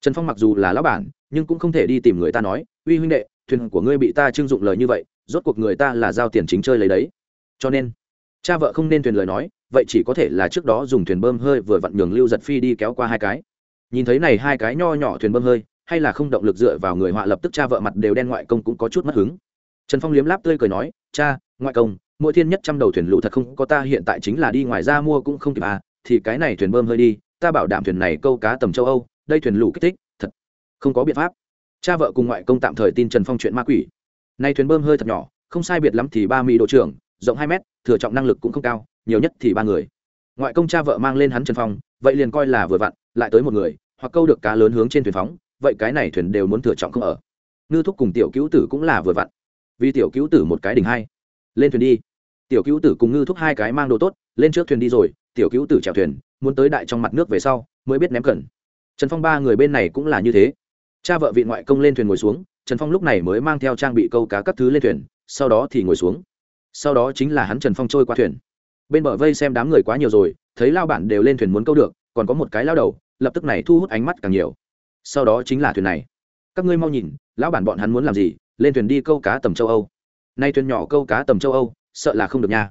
Trần phong mặc dù là lão bản, nhưng cũng không thể đi tìm người ta nói, uy huynh đệ thuyền của ngươi bị ta trưng dụng lời như vậy, rốt cuộc người ta là giao tiền chính chơi lấy đấy. Cho nên, cha vợ không nên thuyền lời nói, vậy chỉ có thể là trước đó dùng thuyền bơm hơi vừa vặn nhường lưu giật phi đi kéo qua hai cái. Nhìn thấy này hai cái nho nhỏ thuyền bơm hơi, hay là không động lực dựa vào người họa lập tức cha vợ mặt đều đen ngoại công cũng có chút mất hứng. Trần phong liếm láp tươi cười nói, cha, ngoại công, mỗi thiên nhất trăm đầu thuyền lụ thật không có ta hiện tại chính là đi ngoài ra mua cũng không kịp à thì cái này thuyền bơm hơi đi, ta bảo đảm thuyền này câu cá tầm châu âu, đây thuyền lụ kích thích, thật không có biện pháp cha vợ cùng ngoại công tạm thời tin trần phong chuyện ma quỷ. Nay thuyền bơm hơi thật nhỏ, không sai biệt lắm thì ba mỹ độ trưởng, rộng hai mét, thừa trọng năng lực cũng không cao, nhiều nhất thì ba người. Ngoại công cha vợ mang lên hắn trần phong, vậy liền coi là vừa vặn, lại tới một người, hoặc câu được cá lớn hướng trên thuyền phóng, vậy cái này thuyền đều muốn thừa trọng không ở. Ngư thúc cùng tiểu cứu tử cũng là vừa vặn. Vì tiểu cứu tử một cái đỉnh hai. Lên thuyền đi. Tiểu cứu tử cùng ngư thúc hai cái mang đồ tốt, lên trước thuyền đi rồi, tiểu cứu tử chèo thuyền, muốn tới đại trong mặt nước về sau, mới biết ném cẩn. Trần phong ba người bên này cũng là như thế cha vợ vị ngoại công lên thuyền ngồi xuống, trần phong lúc này mới mang theo trang bị câu cá các thứ lên thuyền, sau đó thì ngồi xuống. Sau đó chính là hắn trần phong trôi qua thuyền. Bên bờ vây xem đám người quá nhiều rồi, thấy lao bản đều lên thuyền muốn câu được, còn có một cái lao đầu, lập tức này thu hút ánh mắt càng nhiều. Sau đó chính là thuyền này. Các ngươi mau nhìn, lão bản bọn hắn muốn làm gì, lên thuyền đi câu cá tầm châu âu. Nay thuyền nhỏ câu cá tầm châu âu, sợ là không được nha.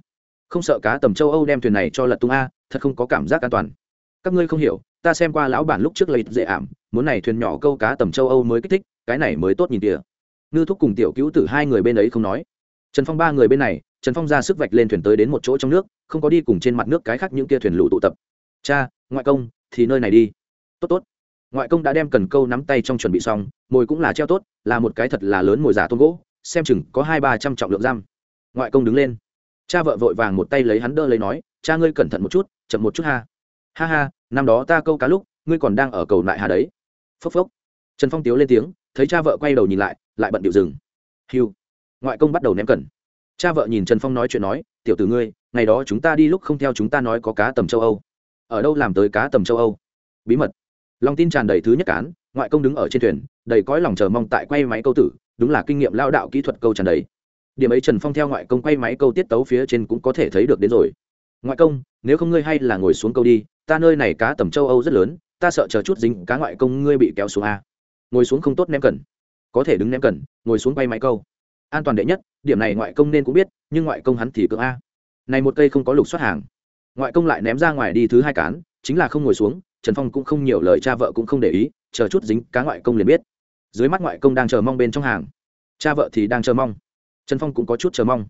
Không sợ cá tầm châu âu đem thuyền này cho lật tung a, thật không có cảm giác an toàn các ngươi không hiểu, ta xem qua lão bản lúc trước lấy dễ ảm, muốn này thuyền nhỏ câu cá tầm châu âu mới kích thích, cái này mới tốt nhìn kìa. Ngư thúc cùng tiểu cứu tử hai người bên ấy không nói. Trần phong ba người bên này, trần phong ra sức vạch lên thuyền tới đến một chỗ trong nước, không có đi cùng trên mặt nước cái khác những kia thuyền lụ tụ tập. Cha, ngoại công, thì nơi này đi. Tốt tốt. Ngoại công đã đem cần câu nắm tay trong chuẩn bị xong, mồi cũng là treo tốt, là một cái thật là lớn mồi giả tôm gỗ, xem chừng có hai ba trăm trọng lượng giam. Ngoại công đứng lên. Cha vợ vội vàng một tay lấy hắn đỡ lấy nói, cha ngươi cẩn thận một chút, chậm một chút ha ha ha, năm đó ta câu cá lúc, ngươi còn đang ở cầu lại hà đấy. Phốc phốc. Trần phong tiếu lên tiếng, thấy cha vợ quay đầu nhìn lại lại bận điệu rừng hiu ngoại công bắt đầu ném cần. Cha vợ nhìn trần phong nói chuyện nói, tiểu tử ngươi, ngày đó chúng ta đi lúc không theo chúng ta nói có cá tầm châu âu. Ở đâu làm tới cá tầm châu âu? Bí mật. Lòng tin tràn đầy thứ nhất cán, ngoại công đứng ở trên thuyền, đầy cõi lòng chờ mong tại quay máy câu tử, đúng là kinh nghiệm lao đạo kỹ thuật câu tràn đầy. Điểm ấy trần phong theo ngoại công quay máy câu tiết tấu phía trên cũng có thể thấy được đến rồi. Ngoại công, nếu không ngươi hay là ngồi xuống câu đi ta nơi này cá tầm châu âu rất lớn, ta sợ chờ chút dính cá ngoại công ngươi bị kéo xuống a. Ngồi xuống không tốt ném cần. Có thể đứng ném cần, ngồi xuống quay máy câu. An toàn đệ nhất, điểm này ngoại công nên cũng biết, nhưng ngoại công hắn thì cưỡng a. Này một cây không có lục xuất hàng. Ngoại công lại ném ra ngoài đi thứ hai cán, chính là không ngồi xuống, trần phong cũng không nhiều lời, cha vợ cũng không để ý, chờ chút dính cá ngoại công liền biết. Dưới mắt ngoại công đang chờ mong bên trong hàng. Cha vợ thì đang chờ mong. Trần phong cũng có chút chờ mong.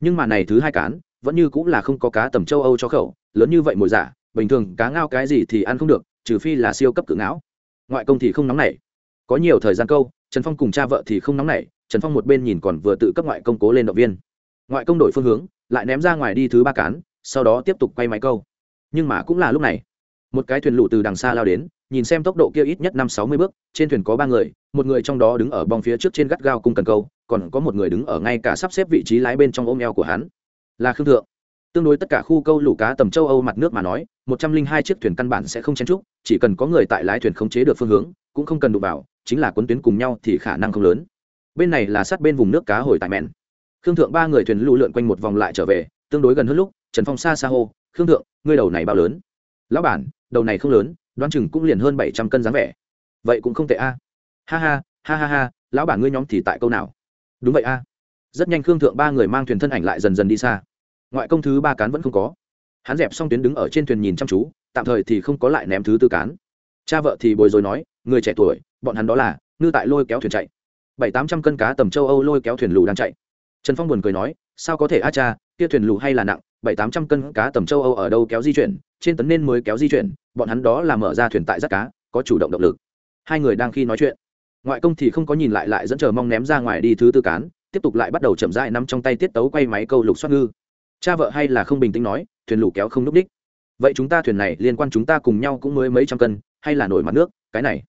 Nhưng mà này thứ hai cán, vẫn như cũng là không có cá tầm châu âu cho khẩu, lớn như vậy mồi giả bình thường cá ngao cái gì thì ăn không được, trừ phi là siêu cấp cự não ngoại công thì không nóng nảy. Có nhiều thời gian câu, trần phong cùng cha vợ thì không nóng nảy, trần phong một bên nhìn còn vừa tự cấp ngoại công cố lên động viên. Ngoại công đổi phương hướng, lại ném ra ngoài đi thứ ba cán, sau đó tiếp tục quay máy câu. Nhưng mà cũng là lúc này, một cái thuyền lụ từ đằng xa lao đến, nhìn xem tốc độ kia ít nhất năm sáu mươi bước, trên thuyền có ba người, một người trong đó đứng ở bong phía trước trên gắt gao cung cần câu, còn có một người đứng ở ngay cả sắp xếp vị trí lái bên trong ôm eo của hắn. Là khương thượng tương đối tất cả khu câu lũ cá tầm châu âu mặt nước mà nói, một trăm linh hai chiếc thuyền căn bản sẽ không chen trúc, chỉ cần có người tại lái thuyền khống chế được phương hướng, cũng không cần đụng vào, chính là quấn tuyến cùng nhau thì khả năng không lớn. Bên này là sát bên vùng nước cá hồi tại mẹn. Khương thượng ba người thuyền lũ lượn quanh một vòng lại trở về, tương đối gần hơn lúc, trần phong xa xa hô, khương thượng, ngươi đầu này bao lớn? Lão bản, đầu này không lớn, đoán chừng cũng liền hơn bảy trăm cân dáng vẻ. Vậy cũng không tệ a. Ha ha ha ha ha, lão bản ngươi nhóm thì tại câu nào? Đúng vậy a. Rất nhanh khương thượng ba người mang thuyền thân ảnh lại dần dần đi xa ngoại công thứ ba cán vẫn không có. Hắn dẹp xong tuyến đứng ở trên thuyền nhìn chăm chú, tạm thời thì không có lại ném thứ tư cán. Cha vợ thì bồi dối nói, người trẻ tuổi, bọn hắn đó là, ngư tại lôi kéo thuyền chạy. Bảy tám trăm cân cá tầm châu âu lôi kéo thuyền lù đang chạy. Trần phong buồn cười nói, sao có thể a cha, kia thuyền lù hay là nặng, bảy tám trăm cân cá tầm châu âu ở đâu kéo di chuyển, trên tấn nên mới kéo di chuyển, bọn hắn đó là mở ra thuyền tại rắt cá, có chủ động động lực. Hai người đang khi nói chuyện, ngoại công thì không có nhìn lại lại dẫn chờ mong ném ra ngoài đi thứ tư cán, tiếp tục lại bắt đầu chậm rãi nắm trong tay tiết tấu quay máy câu lục xoát ngư cha vợ hay là không bình tĩnh nói, thuyền lũ kéo không núp đích vậy chúng ta thuyền này liên quan chúng ta cùng nhau cũng mới mấy trăm cân, hay là nổi mặt nước, cái này?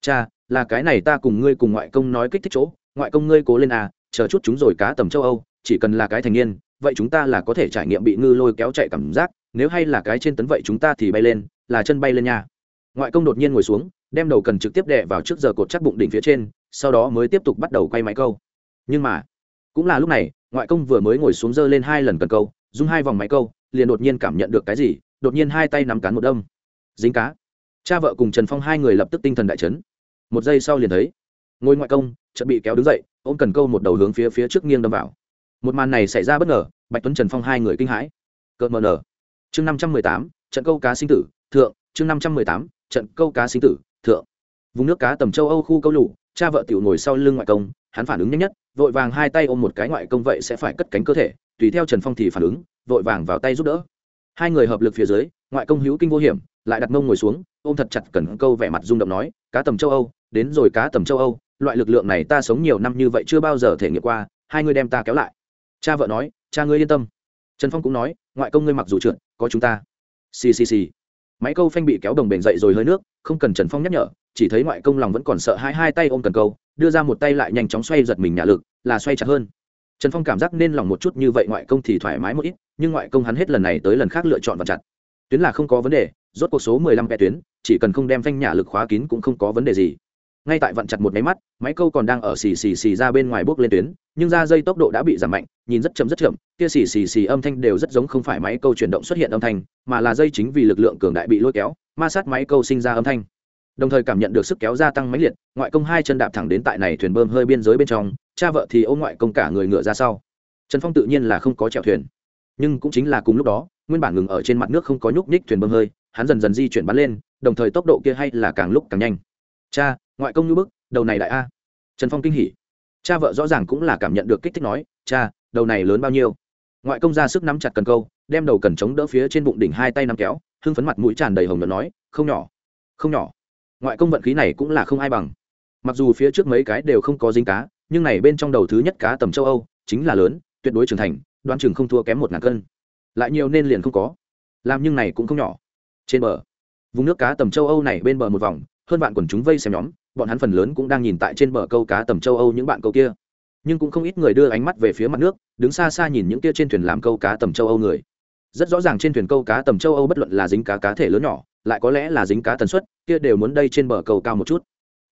Cha, là cái này ta cùng ngươi cùng ngoại công nói kích thích chỗ, ngoại công ngươi cố lên à chờ chút chúng rồi cá tầm châu âu, chỉ cần là cái thành niên, vậy chúng ta là có thể trải nghiệm bị ngư lôi kéo chạy cảm giác, nếu hay là cái trên tấn vậy chúng ta thì bay lên, là chân bay lên nha. Ngoại công đột nhiên ngồi xuống, đem đầu cần trực tiếp đè vào trước giờ cột chắc bụng đỉnh phía trên, sau đó mới tiếp tục bắt đầu quay máy câu. Nhưng mà, cũng là lúc này ngoại công vừa mới ngồi xuống dơ lên hai lần cần câu dùng hai vòng máy câu liền đột nhiên cảm nhận được cái gì đột nhiên hai tay nắm cán một đâm, dính cá. Cha vợ cùng trần phong hai người lập tức tinh thần đại chấn. Một giây sau liền thấy ngôi ngoại công chợt bị kéo đứng dậy ôm cần câu một đầu hướng phía phía trước nghiêng đâm vào. Một màn này xảy ra bất ngờ bạch tuấn trần phong hai người kinh hãi. Cợt mờ nở. Chương năm trăm mười tám trận câu cá sinh tử thượng. Chương năm trăm mười tám trận câu cá sinh tử thượng. Vùng nước cá tầm châu âu khu câu lụ cha vợ tiểu ngồi sau lưng ngoại công hắn phản ứng nhanh nhất, vội vàng hai tay ôm một cái ngoại công vậy sẽ phải cất cánh cơ thể, tùy theo trần phong thì phản ứng, vội vàng vào tay giúp đỡ. Hai người hợp lực phía dưới, ngoại công hữu kinh vô hiểm, lại đặt mông ngồi xuống, ôm thật chặt cần câu vẻ mặt rung động nói, cá tầm châu âu, đến rồi cá tầm châu âu, loại lực lượng này ta sống nhiều năm như vậy chưa bao giờ thể nghiệm qua, hai người đem ta kéo lại. Cha vợ nói, cha ngươi yên tâm. Trần phong cũng nói, ngoại công ngươi mặc dù trượt, có chúng ta. Xì xì xì. Máy câu phanh bị kéo đồng bền dậy rồi hơi nước, không cần trần phong nhắc nhở, chỉ thấy ngoại công lòng vẫn còn sợ hai hai tay ôm cần câu đưa ra một tay lại nhanh chóng xoay giật mình nhả lực, là xoay chặt hơn. Trần phong cảm giác nên lòng một chút như vậy ngoại công thì thoải mái một ít, nhưng ngoại công hắn hết lần này tới lần khác lựa chọn và chặt. Tuyến là không có vấn đề, rốt cuộc số mười lăm vẽ tuyến, chỉ cần không đem phanh nhả lực khóa kín cũng không có vấn đề gì. Ngay tại vặn chặt một máy mắt, máy câu còn đang ở xì xì xì ra bên ngoài bước lên tuyến, nhưng ra dây tốc độ đã bị giảm mạnh, nhìn rất chậm rất chậm, kia xì xì xì âm thanh đều rất giống không phải máy câu chuyển động xuất hiện âm thanh, mà là dây chính vì lực lượng cường đại bị lôi kéo, ma sát máy câu sinh ra âm thanh đồng thời cảm nhận được sức kéo gia tăng mãnh liệt, ngoại công hai chân đạp thẳng đến tại này thuyền bơm hơi biên giới bên trong, cha vợ thì ôm ngoại công cả người ngựa ra sau. Trần phong tự nhiên là không có chèo thuyền. Nhưng cũng chính là cùng lúc đó, nguyên bản ngừng ở trên mặt nước không có nhúc nhích thuyền bơm hơi, hắn dần dần di chuyển bắn lên, đồng thời tốc độ kia hay là càng lúc càng nhanh. Cha, ngoại công như bức, đầu này đại a. Trần phong kinh hỉ. Cha vợ rõ ràng cũng là cảm nhận được kích thích nói, cha, đầu này lớn bao nhiêu? Ngoại công ra sức nắm chặt cần câu, đem đầu cần chống đỡ phía trên bụng đỉnh hai tay nắm kéo, hưng phấn mặt mũi tràn đầy hồng nhuận nói, không nhỏ không nhỏ ngoại công vận khí này cũng là không ai bằng. Mặc dù phía trước mấy cái đều không có dính cá, nhưng này bên trong đầu thứ nhất cá tầm châu âu, chính là lớn, tuyệt đối trưởng thành đoan chừng không thua kém một ngàn cân. Lại nhiều nên liền không có. Làm nhưng này cũng không nhỏ. Trên bờ, vùng nước cá tầm châu âu này bên bờ một vòng, hơn bạn quần chúng vây xem nhóm, bọn hắn phần lớn cũng đang nhìn tại trên bờ câu cá tầm châu âu những bạn câu kia. Nhưng cũng không ít người đưa ánh mắt về phía mặt nước, đứng xa xa nhìn những kia trên thuyền làm câu cá tầm châu âu người. Rất rõ ràng trên thuyền câu cá tầm châu âu bất luận là dính cá cá thể lớn nhỏ lại có lẽ là dính cá tần suất kia đều muốn đây trên bờ cầu cao một chút.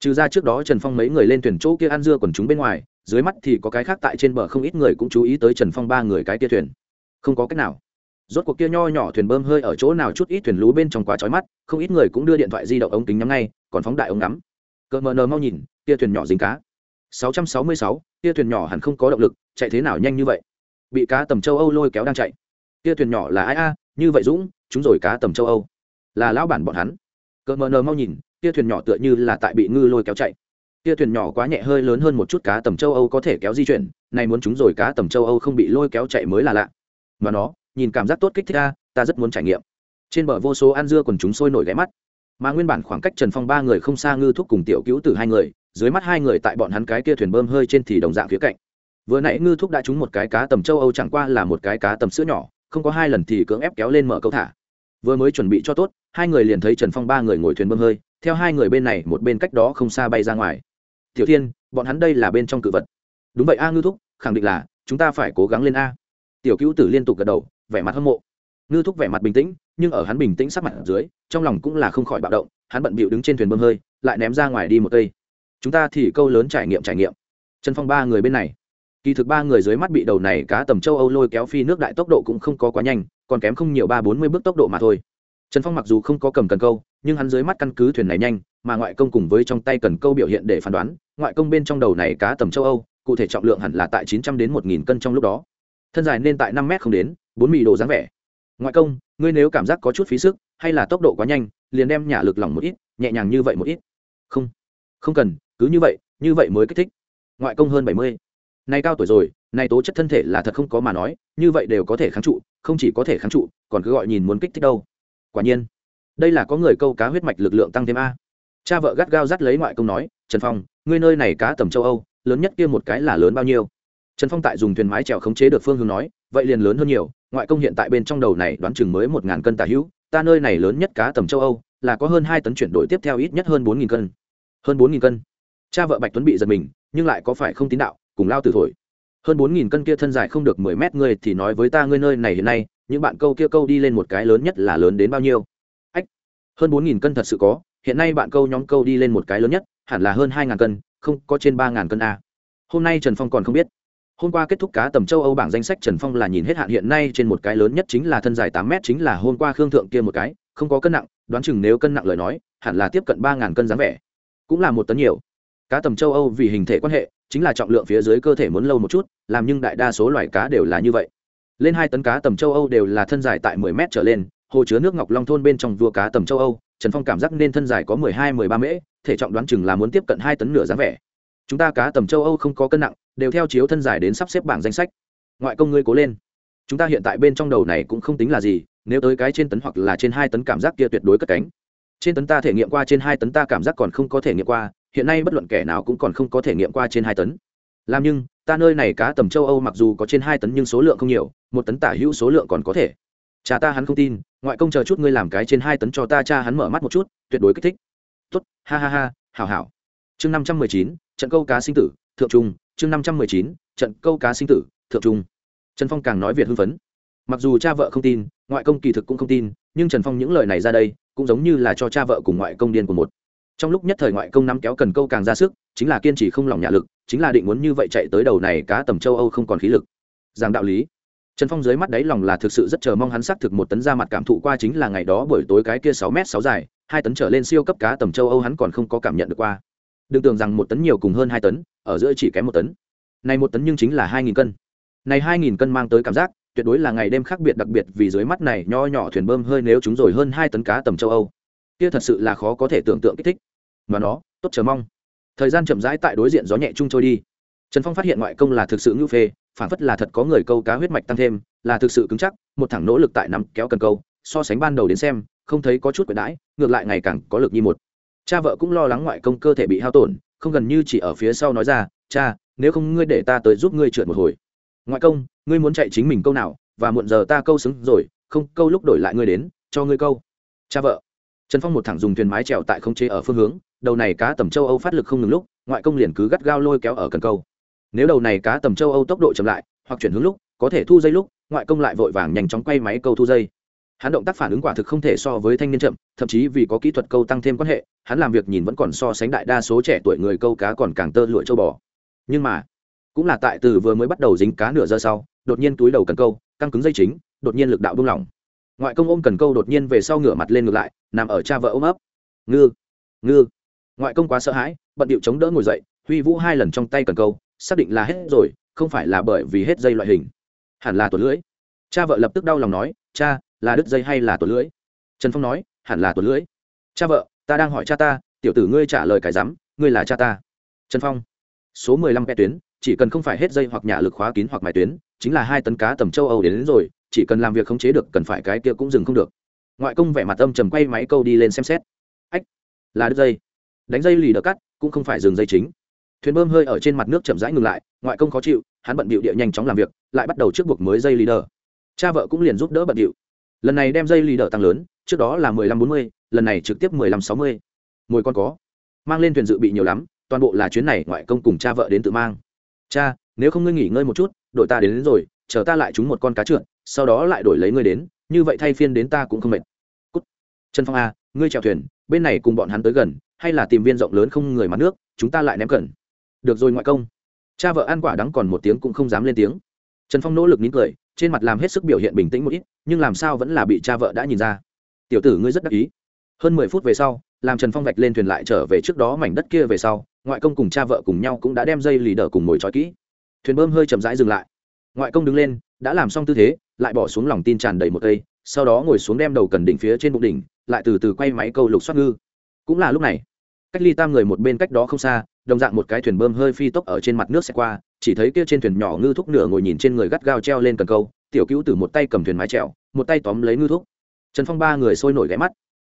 Trừ ra trước đó trần phong mấy người lên thuyền chỗ kia ăn dưa quần chúng bên ngoài dưới mắt thì có cái khác tại trên bờ không ít người cũng chú ý tới trần phong ba người cái kia thuyền. Không có cách nào. Rốt cuộc kia nho nhỏ thuyền bơm hơi ở chỗ nào chút ít thuyền lú bên trong quá trói mắt không ít người cũng đưa điện thoại di động ống kính nhắm ngay còn phóng đại ống ngắm. Cỡ mờ nờ mau nhìn kia thuyền nhỏ dính cá. 666, kia thuyền nhỏ hẳn không có động lực chạy thế nào nhanh như vậy? Bị cá tầm châu âu lôi kéo đang chạy. Kia thuyền nhỏ là ai a? Như vậy dũng chúng rồi cá tầm châu âu là lão bản bọn hắn. Cỡ mờ nờ mau nhìn kia thuyền nhỏ tựa như là tại bị ngư lôi kéo chạy. Kia thuyền nhỏ quá nhẹ hơi lớn hơn một chút cá tầm châu âu có thể kéo di chuyển, này muốn chúng rồi cá tầm châu âu không bị lôi kéo chạy mới là lạ. Mà nó, nhìn cảm giác tốt kích thích ta ta rất muốn trải nghiệm. Trên bờ vô số ăn dưa còn chúng sôi nổi ghé mắt. Mà nguyên bản khoảng cách trần phong ba người không xa ngư thúc cùng tiểu cứu từ hai người, dưới mắt hai người tại bọn hắn cái kia thuyền bơm hơi trên thì đồng dạng phía cạnh. Vừa nãy ngư thúc đã trúng một cái cá tầm châu âu chẳng qua là một cái cá tầm sữa nhỏ, không có hai lần thì cưỡng ép kéo lên mở câu thả. Vừa mới chuẩn bị cho tốt hai người liền thấy trần phong ba người ngồi thuyền bơm hơi, theo hai người bên này, một bên cách đó không xa bay ra ngoài. Tiểu thiên, bọn hắn đây là bên trong cự vật. Đúng vậy a, ngư thúc, khẳng định là, chúng ta phải cố gắng lên a. Tiểu Cửu tử liên tục gật đầu, vẻ mặt hâm mộ. Ngư thúc vẻ mặt bình tĩnh, nhưng ở hắn bình tĩnh sắc mặt ở dưới, trong lòng cũng là không khỏi bạo động, hắn bận bịu đứng trên thuyền bơm hơi, lại ném ra ngoài đi một cây. Chúng ta thì câu lớn trải nghiệm trải nghiệm. Trần phong ba người bên này. Kỳ thực ba người dưới mắt bị đầu này cá tầm châu âu lôi kéo phi nước đại tốc độ cũng không có quá nhanh, còn kém không nhiều ba bốn mươi bước tốc độ mà thôi trần phong mặc dù không có cầm cần câu, nhưng hắn dưới mắt căn cứ thuyền này nhanh, mà ngoại công cùng với trong tay cần câu biểu hiện để phán đoán, ngoại công bên trong đầu này cá tầm châu âu, cụ thể trọng lượng hẳn là tại chín trăm đến một nghìn cân trong lúc đó. Thân dài nên tại năm mét không đến, bốn mì đồ dáng vẻ. Ngoại công, ngươi nếu cảm giác có chút phí sức, hay là tốc độ quá nhanh, liền đem nhả lực lỏng một ít, nhẹ nhàng như vậy một ít. Không. Không cần, cứ như vậy như vậy mới kích thích. Ngoại công hơn bảy mươi. Nay cao tuổi rồi nay tố chất thân thể là thật không có mà nói, như vậy đều có thể kháng trụ, không chỉ có thể kháng trụ, còn cứ gọi nhìn muốn kích thích đâu quả nhiên, đây là có người câu cá huyết mạch lực lượng tăng thêm a. Cha vợ gắt gao dắt lấy ngoại công nói, trần phong, ngươi nơi này cá tầm châu âu, lớn nhất kia một cái là lớn bao nhiêu? Trần phong tại dùng thuyền mái trèo khống chế được phương hướng nói, vậy liền lớn hơn nhiều, ngoại công hiện tại bên trong đầu này đoán chừng mới một ngàn cân tả hữu, ta nơi này lớn nhất cá tầm châu âu, là có hơn hai tấn chuyển đổi tiếp theo ít nhất hơn bốn nghìn cân. Hơn bốn nghìn cân? Cha vợ bạch tuấn bị giật mình, nhưng lại có phải không tín đạo, cùng lao từ thổi. Hơn bốn nghìn cân kia thân dài không được mười mét, ngươi thì nói với ta ngươi nơi này hiện nay những bạn câu kia câu đi lên một cái lớn nhất là lớn đến bao nhiêu? Ách, hơn bốn nghìn cân thật sự có, hiện nay bạn câu nhóm câu đi lên một cái lớn nhất, hẳn là hơn hai ngàn cân, không, có trên ba ngàn cân a. Hôm nay trần phong còn không biết. Hôm qua kết thúc cá tầm châu âu bảng danh sách trần phong là nhìn hết hạn hiện nay trên một cái lớn nhất chính là thân dài tám mét chính là hôm qua khương thượng kia một cái, không có cân nặng, đoán chừng nếu cân nặng lời nói, hẳn là tiếp cận ba ngàn cân dáng vẻ. Cũng là một tấn nhiều. Cá tầm châu âu vì hình thể quan hệ, chính là trọng lượng phía dưới cơ thể muốn lâu một chút, làm nhưng đại đa số loài cá đều là như vậy lên hai tấn cá tầm châu âu đều là thân dài tại mười mét trở lên, hồ chứa nước ngọc long thôn bên trong vua cá tầm châu âu, trần phong cảm giác nên thân dài có mười hai, mười ba mễ, thể trọng đoán chừng là muốn tiếp cận hai tấn nửa dáng vẻ. Chúng ta cá tầm châu âu không có cân nặng, đều theo chiếu thân dài đến sắp xếp bảng danh sách. Ngoại công ngươi cố lên. Chúng ta hiện tại bên trong đầu này cũng không tính là gì, nếu tới cái trên tấn hoặc là trên hai tấn cảm giác kia tuyệt đối cất cánh. Trên tấn ta thể nghiệm qua, trên hai tấn ta cảm giác còn không có thể nghiệm qua, hiện nay bất luận kẻ nào cũng còn không có thể nghiệm qua trên hai tấn. Làm nhưng ta nơi này cá tầm châu âu mặc dù có trên hai tấn nhưng số lượng không nhiều, một tấn tả hữu số lượng còn có thể. Cha ta hắn không tin, ngoại công chờ chút ngươi làm cái trên hai tấn cho ta, cha hắn mở mắt một chút, tuyệt đối kích thích. Tốt, ha ha ha, hảo hảo. Chương năm trăm mười chín, trận câu cá sinh tử, thượng trung. Chương năm trăm mười chín, trận câu cá sinh tử, thượng trung. Trần phong càng nói việt hưng phấn. Mặc dù cha vợ không tin, ngoại công kỳ thực cũng không tin, nhưng trần phong những lời này ra đây, cũng giống như là cho cha vợ cùng ngoại công điên của một. Trong lúc nhất thời ngoại công nắm kéo cần câu càng ra sức, chính là kiên trì không lòng nhà lực chính là định muốn như vậy chạy tới đầu này cá tầm châu âu không còn khí lực. Giảng đạo lý. Trần phong dưới mắt đáy lòng là thực sự rất chờ mong hắn xác thực một tấn ra mặt cảm thụ qua chính là ngày đó buổi tối cái kia sáu m sáu dài, hai tấn trở lên siêu cấp cá tầm châu âu hắn còn không có cảm nhận được qua. Đừng tưởng rằng một tấn nhiều cùng hơn hai tấn, ở giữa chỉ kém một tấn. Này một tấn nhưng chính là hai nghìn cân. Này hai nghìn cân mang tới cảm giác, tuyệt đối là ngày đêm khác biệt đặc biệt vì dưới mắt này nho nhỏ thuyền bơm hơi nếu chúng rồi hơn hai tấn cá tầm châu âu. Kia thật sự là khó có thể tưởng tượng kích thích. Mà nó, tốt chờ mong thời gian chậm rãi tại đối diện gió nhẹ chung trôi đi. Trần phong phát hiện ngoại công là thực sự ngữ phê phản phất là thật có người câu cá huyết mạch tăng thêm, là thực sự cứng chắc, một thẳng nỗ lực tại nắm kéo cần câu, so sánh ban đầu đến xem, không thấy có chút quyền đãi, ngược lại ngày càng có lực như một. Cha vợ cũng lo lắng ngoại công cơ thể bị hao tổn, không gần như chỉ ở phía sau nói ra, cha, nếu không ngươi để ta tới giúp ngươi trượt một hồi. Ngoại công, ngươi muốn chạy chính mình câu nào, và muộn giờ ta câu xứng rồi, không, câu lúc đổi lại ngươi đến, cho ngươi câu. Cha vợ. Trần phong một thẳng dùng thuyền mái trèo tại không chế ở phương hướng đầu này cá tầm châu âu phát lực không ngừng lúc, ngoại công liền cứ gắt gao lôi kéo ở cần câu. Nếu đầu này cá tầm châu âu tốc độ chậm lại, hoặc chuyển hướng lúc, có thể thu dây lúc, ngoại công lại vội vàng nhanh chóng quay máy câu thu dây. Hắn động tác phản ứng quả thực không thể so với thanh niên chậm, thậm chí vì có kỹ thuật câu tăng thêm quan hệ, hắn làm việc nhìn vẫn còn so sánh đại đa số trẻ tuổi người câu cá còn càng tơ lụa châu bò. Nhưng mà, cũng là tại từ vừa mới bắt đầu dính cá nửa giờ sau, đột nhiên túi đầu cần câu, căng cứng dây chính, đột nhiên lực đạo buông lỏng. Ngoại công ôm cần câu đột nhiên về sau ngửa mặt lên ngược lại, nằm ở cha vợ ôm ấp. Ngư ngư ngoại công quá sợ hãi bận điệu chống đỡ ngồi dậy huy vũ hai lần trong tay cần câu xác định là hết rồi không phải là bởi vì hết dây loại hình. Hẳn là tuột lưỡi. Cha vợ lập tức đau lòng nói cha là đứt dây hay là tuột lưỡi? Trần phong nói hẳn là tuột lưỡi. Cha vợ ta đang hỏi cha ta tiểu tử ngươi trả lời cái rắm ngươi là cha ta. Trần phong. Số mười lăm pe tuyến chỉ cần không phải hết dây hoặc nhà lực khóa kín hoặc mài tuyến chính là hai tấn cá tầm châu âu đến, đến rồi chỉ cần làm việc khống chế được cần phải cái kia cũng dừng không được. Ngoại công vẻ mặt âm trầm quay máy câu đi lên xem xét. Ách là đứt dây đánh dây lì đỡ cắt cũng không phải dừng dây chính. Thuyền bơm hơi ở trên mặt nước chậm rãi ngừng lại ngoại công khó chịu hắn bận bịu địa nhanh chóng làm việc lại bắt đầu trước buộc mới dây lì đờ. Cha vợ cũng liền giúp đỡ bận bịu. Lần này đem dây lì đờ tăng lớn trước đó là mười lăm bốn mươi lần này trực tiếp mười lăm sáu mươi. Mồi con có. Mang lên thuyền dự bị nhiều lắm toàn bộ là chuyến này ngoại công cùng cha vợ đến tự mang. Cha nếu không ngươi nghỉ ngơi một chút đội ta đến, đến rồi chờ ta lại trúng một con cá trượt sau đó lại đổi lấy ngươi đến như vậy thay phiên đến ta cũng không mệt. Cút. trần phong a ngươi chèo thuyền bên này cùng bọn hắn tới gần hay là tìm viên rộng lớn không người mặt nước, chúng ta lại ném cẩn được rồi ngoại công. Cha vợ ăn quả đắng còn một tiếng cũng không dám lên tiếng. Trần phong nỗ lực nín cười, trên mặt làm hết sức biểu hiện bình tĩnh một ít, nhưng làm sao vẫn là bị cha vợ đã nhìn ra. Tiểu tử ngươi rất đắc ý. Hơn mười phút về sau, làm trần phong vạch lên thuyền lại trở về trước đó mảnh đất kia về sau, ngoại công cùng cha vợ cùng nhau cũng đã đem dây lì đờ cùng mồi trói kỹ. Thuyền bơm hơi chậm rãi dừng lại. Ngoại công đứng lên, đã làm xong tư thế, lại bỏ xuống lòng tin tràn đầy một cây, sau đó ngồi xuống đem đầu cần đỉnh phía trên bụng đỉnh, lại từ từ quay máy câu lục xoát ngư. Cũng là lúc này cách ly tam người một bên cách đó không xa, đồng dạng một cái thuyền bơm hơi phi tốc ở trên mặt nước sẽ qua, chỉ thấy kia trên thuyền nhỏ ngư thúc nửa ngồi nhìn trên người gắt gao treo lên cần câu, tiểu cứu từ một tay cầm thuyền mái trèo một tay tóm lấy ngư thúc. Trần phong ba người sôi nổi ghé mắt.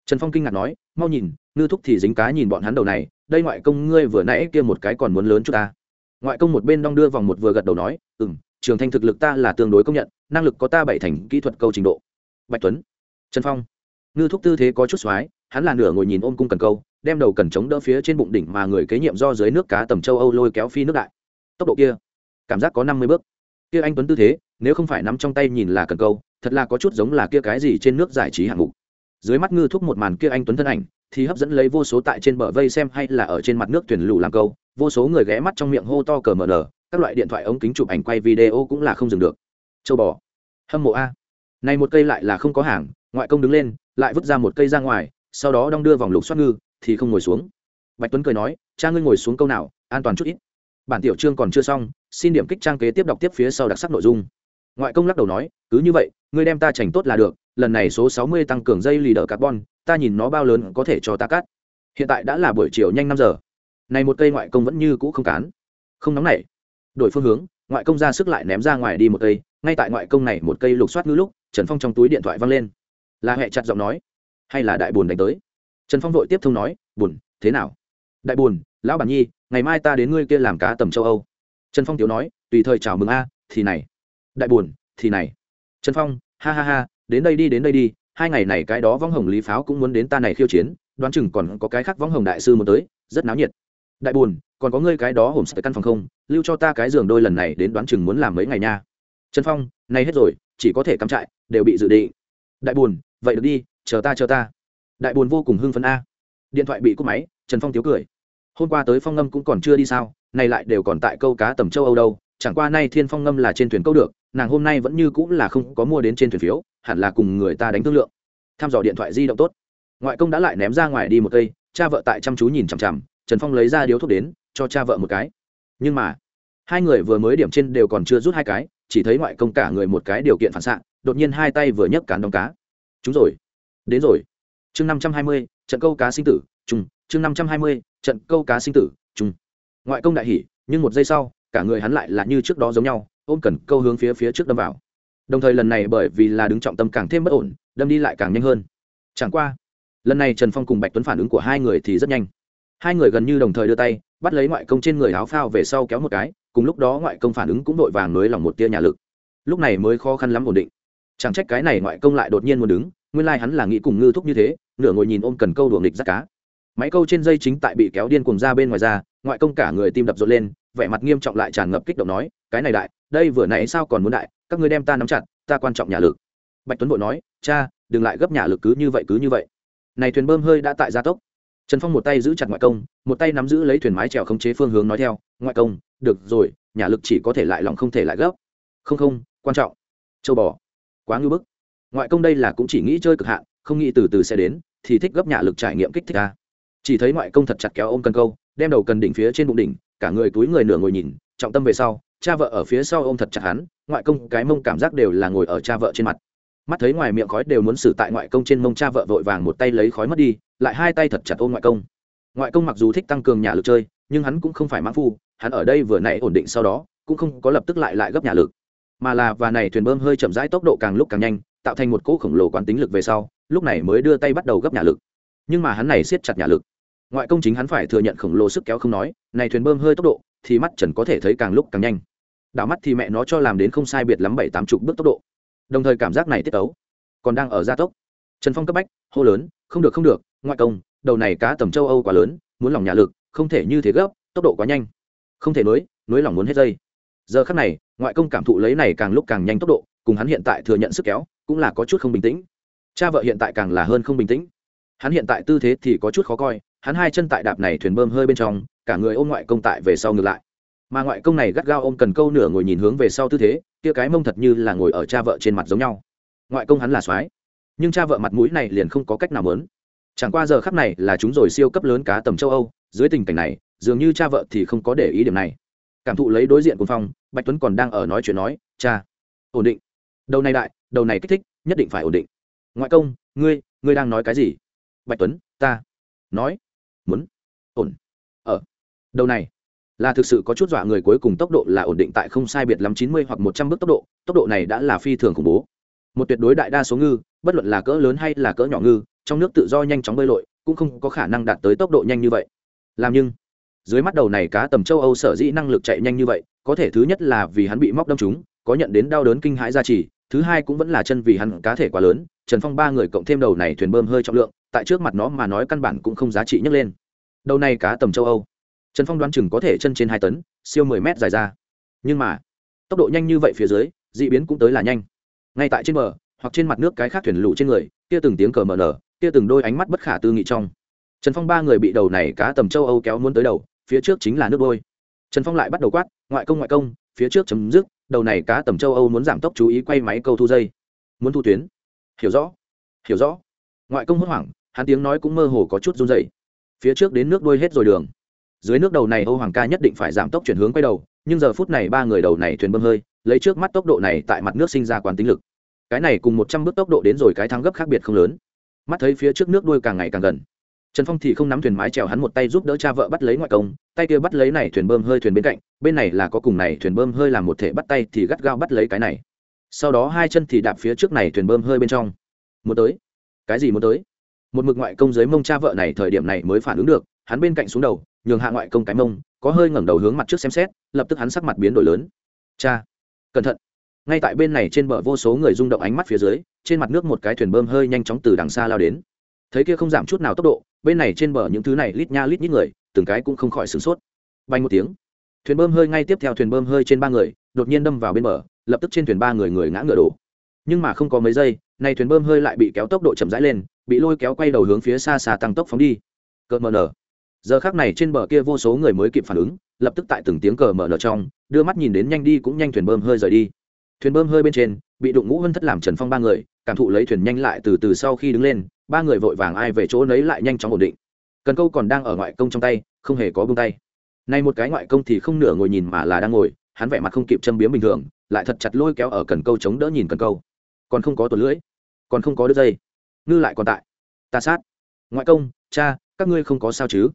Trần phong kinh ngạc nói, mau nhìn, ngư thúc thì dính cá nhìn bọn hắn đầu này, đây ngoại công ngươi vừa nãy kia một cái còn muốn lớn chút ta. Ngoại công một bên đong đưa vòng một vừa gật đầu nói ừ m trường thanh thực lực ta là tương đối công nhận, năng lực có ta bảy thành kỹ thuật câu trình độ. Bạch tuấn, trần phong, ngư thúc tư thế có chút x hắn là nửa ngồi nhìn ôm cung cần câu đem đầu cần chống đỡ phía trên bụng đỉnh mà người kế nhiệm do dưới nước cá tầm châu âu lôi kéo phi nước đại. Tốc độ kia, cảm giác có năm mươi bước. Kia anh tuấn tư thế, nếu không phải nắm trong tay nhìn là cần câu, thật là có chút giống là kia cái gì trên nước giải trí hạng mục. Dưới mắt ngư thúc một màn kia anh tuấn thân ảnh, thì hấp dẫn lấy vô số tại trên bờ vây xem hay là ở trên mặt nước thuyền lù làm câu, vô số người ghé mắt trong miệng hô to cờ mờ nở, các loại điện thoại ống kính chụp ảnh quay video cũng là không dừng được. Châu bò. Hâm mộ a. Này một cây lại là không có hàng, ngoại công đứng lên, lại vứt ra một cây ra ngoài, sau đó đong đưa vòng lục xoát ngư thì không ngồi xuống. Bạch tuấn cười nói, cha ngươi ngồi xuống câu nào, an toàn chút ít. Bản tiểu chương còn chưa xong, xin điểm kích trang kế tiếp đọc tiếp phía sau đặc sắc nội dung. Ngoại công lắc đầu nói, cứ như vậy, ngươi đem ta chành tốt là được, lần này số sáu mươi tăng cường dây lì đỡ carbon, ta nhìn nó bao lớn có thể cho ta cắt. Hiện tại đã là buổi chiều nhanh năm giờ. Này một cây ngoại công vẫn như cũ không cán. Không nóng nảy. Đổi phương hướng, ngoại công ra sức lại ném ra ngoài đi một cây, ngay tại ngoại công này một cây lục soát ngữ lúc, trần phong trong túi điện thoại văng lên. Là hệ chặt giọng nói, hay là đại buồn đánh tới? Trần phong vội tiếp thông nói, bùn, thế nào? Đại bùn, lão bản nhi, ngày mai ta đến ngươi kia làm cá tầm châu âu. Trần phong tiểu nói, tùy thời chào mừng a, thì này. Đại bùn, thì này. Trần phong, ha ha ha, đến đây đi, đến đây đi, hai ngày này cái đó võng hồng lý pháo cũng muốn đến ta này khiêu chiến, đoán chừng còn có cái khác võng hồng đại sư muốn tới, rất náo nhiệt. Đại buồn còn có ngươi cái đó hổm sợi căn phòng không, lưu cho ta cái giường đôi lần này đến đoán chừng muốn làm mấy ngày nha. Trần phong nay hết rồi, chỉ có thể cắm trại, đều bị dự định. Đại buồn vậy được đi, chờ ta chờ ta đại buồn vô cùng hưng phấn a. Điện thoại bị cúp máy, trần phong thiếu cười. Hôm qua tới phong ngâm cũng còn chưa đi sao, nay lại đều còn tại câu cá tầm châu âu đâu, chẳng qua nay thiên phong ngâm là trên thuyền câu được, nàng hôm nay vẫn như cũng là không có mua đến trên thuyền phiếu, hẳn là cùng người ta đánh thương lượng. Tham dò điện thoại di động tốt. Ngoại công đã lại ném ra ngoài đi một cây, cha vợ tại chăm chú nhìn chằm chằm, trần phong lấy ra điếu thuốc đến, cho cha vợ một cái. Nhưng mà, hai người vừa mới điểm trên đều còn chưa rút hai cái, chỉ thấy ngoại công cả người một cái điều kiện phản xạ, đột nhiên hai tay vừa nhấc cán đóng cá. Chúng rồi, đến rồi chương năm trăm hai mươi, trận câu cá sinh tử chung chương năm trăm hai mươi, trận câu cá sinh tử chung ngoại công đại hỉ, nhưng một giây sau, cả người hắn lại là như trước đó giống nhau, ôm cần câu hướng phía phía trước đâm vào. Đồng thời lần này bởi vì là đứng trọng tâm càng thêm bất ổn, đâm đi lại càng nhanh hơn. Chẳng qua, lần này trần phong cùng bạch tuấn phản ứng của hai người thì rất nhanh. Hai người gần như đồng thời đưa tay, bắt lấy ngoại công trên người áo phao về sau kéo một cái, cùng lúc đó ngoại công phản ứng cũng vội vàng nới lòng một tia nhà lực. Lúc này mới khó khăn lắm ổn định. Chẳng trách cái này ngoại công lại đột nhiên muốn đứng, nguyên lai hắn là nghĩ cùng ngư thúc như thế nửa ngồi nhìn ôm cần câu đuồng địch rắt cá. Máy câu trên dây chính tại bị kéo điên cuồng ra bên ngoài ra, ngoại công cả người tim đập rộn lên, vẻ mặt nghiêm trọng lại tràn ngập kích động nói, cái này đại, đây vừa nãy sao còn muốn đại, các ngươi đem ta nắm chặt, ta quan trọng nhà lực. Bạch tuấn bộ nói, cha, đừng lại gấp nhà lực cứ như vậy cứ như vậy. Này thuyền bơm hơi đã tại gia tốc. Trần phong một tay giữ chặt ngoại công, một tay nắm giữ lấy thuyền mái trèo khống chế phương hướng nói theo, ngoại công, được rồi, nhà lực chỉ có thể lại lòng không thể lại gấp. Không không, quan trọng. Châu bò. Quá ngưu bức. Ngoại công đây là cũng chỉ nghĩ chơi cực hạn không nghĩ từ từ sẽ đến, thì thích gấp nhả lực trải nghiệm kích thích ta chỉ thấy ngoại công thật chặt kéo ôm cần câu, đem đầu cần đỉnh phía trên bụng đỉnh, cả người túi người nửa ngồi nhìn, trọng tâm về sau, cha vợ ở phía sau ôm thật chặt hắn, ngoại công cái mông cảm giác đều là ngồi ở cha vợ trên mặt. Mắt thấy ngoài miệng khói đều muốn xử tại ngoại công trên mông cha vợ vội vàng một tay lấy khói mất đi, lại hai tay thật chặt ôm ngoại công. Ngoại công mặc dù thích tăng cường nhà lực chơi, nhưng hắn cũng không phải mãn phu, hắn ở đây vừa nãy ổn định sau đó, cũng không có lập tức lại lại gấp nhà lực. Mà là và này thuyền bơm hơi chậm rãi tốc độ càng lúc càng nhanh tạo thành một cỗ khổng lồ quán tính lực về sau, lúc này mới đưa tay bắt đầu gấp nhà lực. Nhưng mà hắn này siết chặt nhà lực. Ngoại công chính hắn phải thừa nhận khổng lồ sức kéo không nói, này thuyền bơm hơi tốc độ, thì mắt trần có thể thấy càng lúc càng nhanh. Đảo mắt thì mẹ nó cho làm đến không sai biệt lắm bảy tám chục bước tốc độ. Đồng thời cảm giác này tiết tấu còn đang ở gia tốc. Trần phong cấp bách, hô lớn, không được không được, ngoại công, đầu này cá tầm châu âu quá lớn, muốn lòng nhà lực, không thể như thế gấp, tốc độ quá nhanh. Không thể nối nối lòng muốn hết dây. Giờ khắc này, ngoại công cảm thụ lấy này càng lúc càng nhanh tốc độ, cùng hắn hiện tại thừa nhận sức kéo cũng là có chút không bình tĩnh. Cha vợ hiện tại càng là hơn không bình tĩnh. Hắn hiện tại tư thế thì có chút khó coi, hắn hai chân tại đạp này thuyền bơm hơi bên trong, cả người ôm ngoại công tại về sau ngược lại. Mà ngoại công này gắt gao ôm cần câu nửa ngồi nhìn hướng về sau tư thế, kia cái mông thật như là ngồi ở cha vợ trên mặt giống nhau. Ngoại công hắn là soái, nhưng cha vợ mặt mũi này liền không có cách nào lớn chẳng qua giờ khắc này là chúng rồi siêu cấp lớn cá tầm châu âu, dưới tình cảnh này, dường như cha vợ thì không có để ý điểm này. Cảm thụ lấy đối diện cùng phong bạch tuấn còn đang ở nói chuyện nói, cha, ổn định. Đầu này đại đầu này kích thích, nhất định phải ổn định. Ngoại công, ngươi ngươi đang nói cái gì? Bạch tuấn, ta nói, muốn ổn. Ở đầu này là thực sự có chút dọa người cuối cùng tốc độ là ổn định tại không sai biệt lắm chín mươi hoặc một trăm bước tốc độ tốc độ này đã là phi thường khủng bố. Một tuyệt đối đại đa số ngư, bất luận là cỡ lớn hay là cỡ nhỏ ngư, trong nước tự do nhanh chóng bơi lội, cũng không có khả năng đạt tới tốc độ nhanh như vậy. Làm nhưng, dưới mắt đầu này cá tầm châu âu sở dĩ năng lực chạy nhanh như vậy, có thể thứ nhất là vì hắn bị móc đâm chúng có nhận đến đau đớn kinh hãi gia trì thứ hai cũng vẫn là chân vì hắn cá thể quá lớn, trần phong ba người cộng thêm đầu này thuyền bơm hơi trọng lượng, tại trước mặt nó mà nói căn bản cũng không giá trị nhấc lên. Đầu này cá tầm châu âu. Trần phong đoán chừng có thể chân trên hai tấn, siêu mười mét dài ra. Nhưng mà, tốc độ nhanh như vậy phía dưới d ị biến cũng tới là nhanh. Ngay tại trên bờ, hoặc trên mặt nước cái khác thuyền lụ trên người, kia từng tiếng cờ mờ nở, kia từng đôi ánh mắt bất khả tư nghị trong. Trần phong ba người bị đầu này cá tầm châu âu kéo muốn tới đầu, phía trước chính là nước đôi trần phong lại bắt đầu quát, ngoại công ngoại công, phía trước chấm dứt đầu này cá tầm châu âu muốn giảm tốc chú ý quay máy câu thu dây. Muốn thu tuyến. Hiểu rõ. Hiểu rõ. Ngoại công hốt hoảng, hắn tiếng nói cũng mơ hồ có chút run dày phía trước đến nước đuôi hết rồi đường. Dưới nước đầu này âu hoàng ca nhất định phải giảm tốc chuyển hướng quay đầu, nhưng giờ phút này ba người đầu này thuyền bơm hơi, lấy trước mắt tốc độ này tại mặt nước sinh ra quán tính lực. Cái này cùng một trăm bước tốc độ đến rồi cái thắng gấp khác biệt không lớn. Mắt thấy phía trước nước đuôi càng ngày càng gần trần phong thì không nắm thuyền mái trèo hắn một tay giúp đỡ cha vợ bắt lấy ngoại công, tay kia bắt lấy này thuyền bơm hơi thuyền bên cạnh, bên này là có cùng này thuyền bơm hơi làm một thể bắt tay thì gắt gao bắt lấy cái này. Sau đó hai chân thì đạp phía trước này thuyền bơm hơi bên trong. Muốn tới? Cái gì muốn tới? Một mực ngoại công dưới mông cha vợ này thời điểm này mới phản ứng được, hắn bên cạnh xuống đầu, nhường hạ ngoại công cái mông, có hơi ngẩng đầu hướng mặt trước xem xét, lập tức hắn sắc mặt biến đổi lớn. Cha! Cẩn thận! Ngay tại bên này trên bờ vô số người rung động ánh mắt phía dưới, trên mặt nước một cái thuyền bơm hơi nhanh chóng từ đằng xa lao đến. Thấy kia không giảm chút nào tốc độ bên này trên bờ những thứ này lít nha lít nhít người, từng cái cũng không khỏi sửng sốt. Bay một tiếng, thuyền bơm hơi ngay tiếp theo thuyền bơm hơi trên ba người, đột nhiên đâm vào bên bờ, lập tức trên thuyền ba người người ngã ngựa đổ. Nhưng mà không có mấy giây này thuyền bơm hơi lại bị kéo tốc độ chậm rãi lên, bị lôi kéo quay đầu hướng phía xa xa tăng tốc phóng đi. Cợt mờ nở. Giờ khác này trên bờ kia vô số người mới kịp phản ứng, lập tức tại từng tiếng cờ mở nở trong, đưa mắt nhìn đến nhanh đi cũng nhanh thuyền bơm hơi rời đi. Thuyền bơm hơi bên trên, bị đụng ngũ hân thất làm trần phong ba người, cảm thụ lấy thuyền nhanh lại từ từ sau khi đứng lên ba người vội vàng ai về chỗ nấy lại nhanh chóng ổn định. Cần câu còn đang ở ngoại công trong tay, không hề có bông tay. Nay một cái ngoại công thì không nửa ngồi nhìn mà là đang ngồi, hắn vẻ mặt không kịp châm biếm bình thường, lại thật chặt lôi kéo ở cần câu chống đỡ nhìn cần câu. Còn không có tuột lưỡi, còn không có đứt dây. Ngư lại còn tại. Ta sát. Ngoại công, cha, các ngươi không có sao chứ?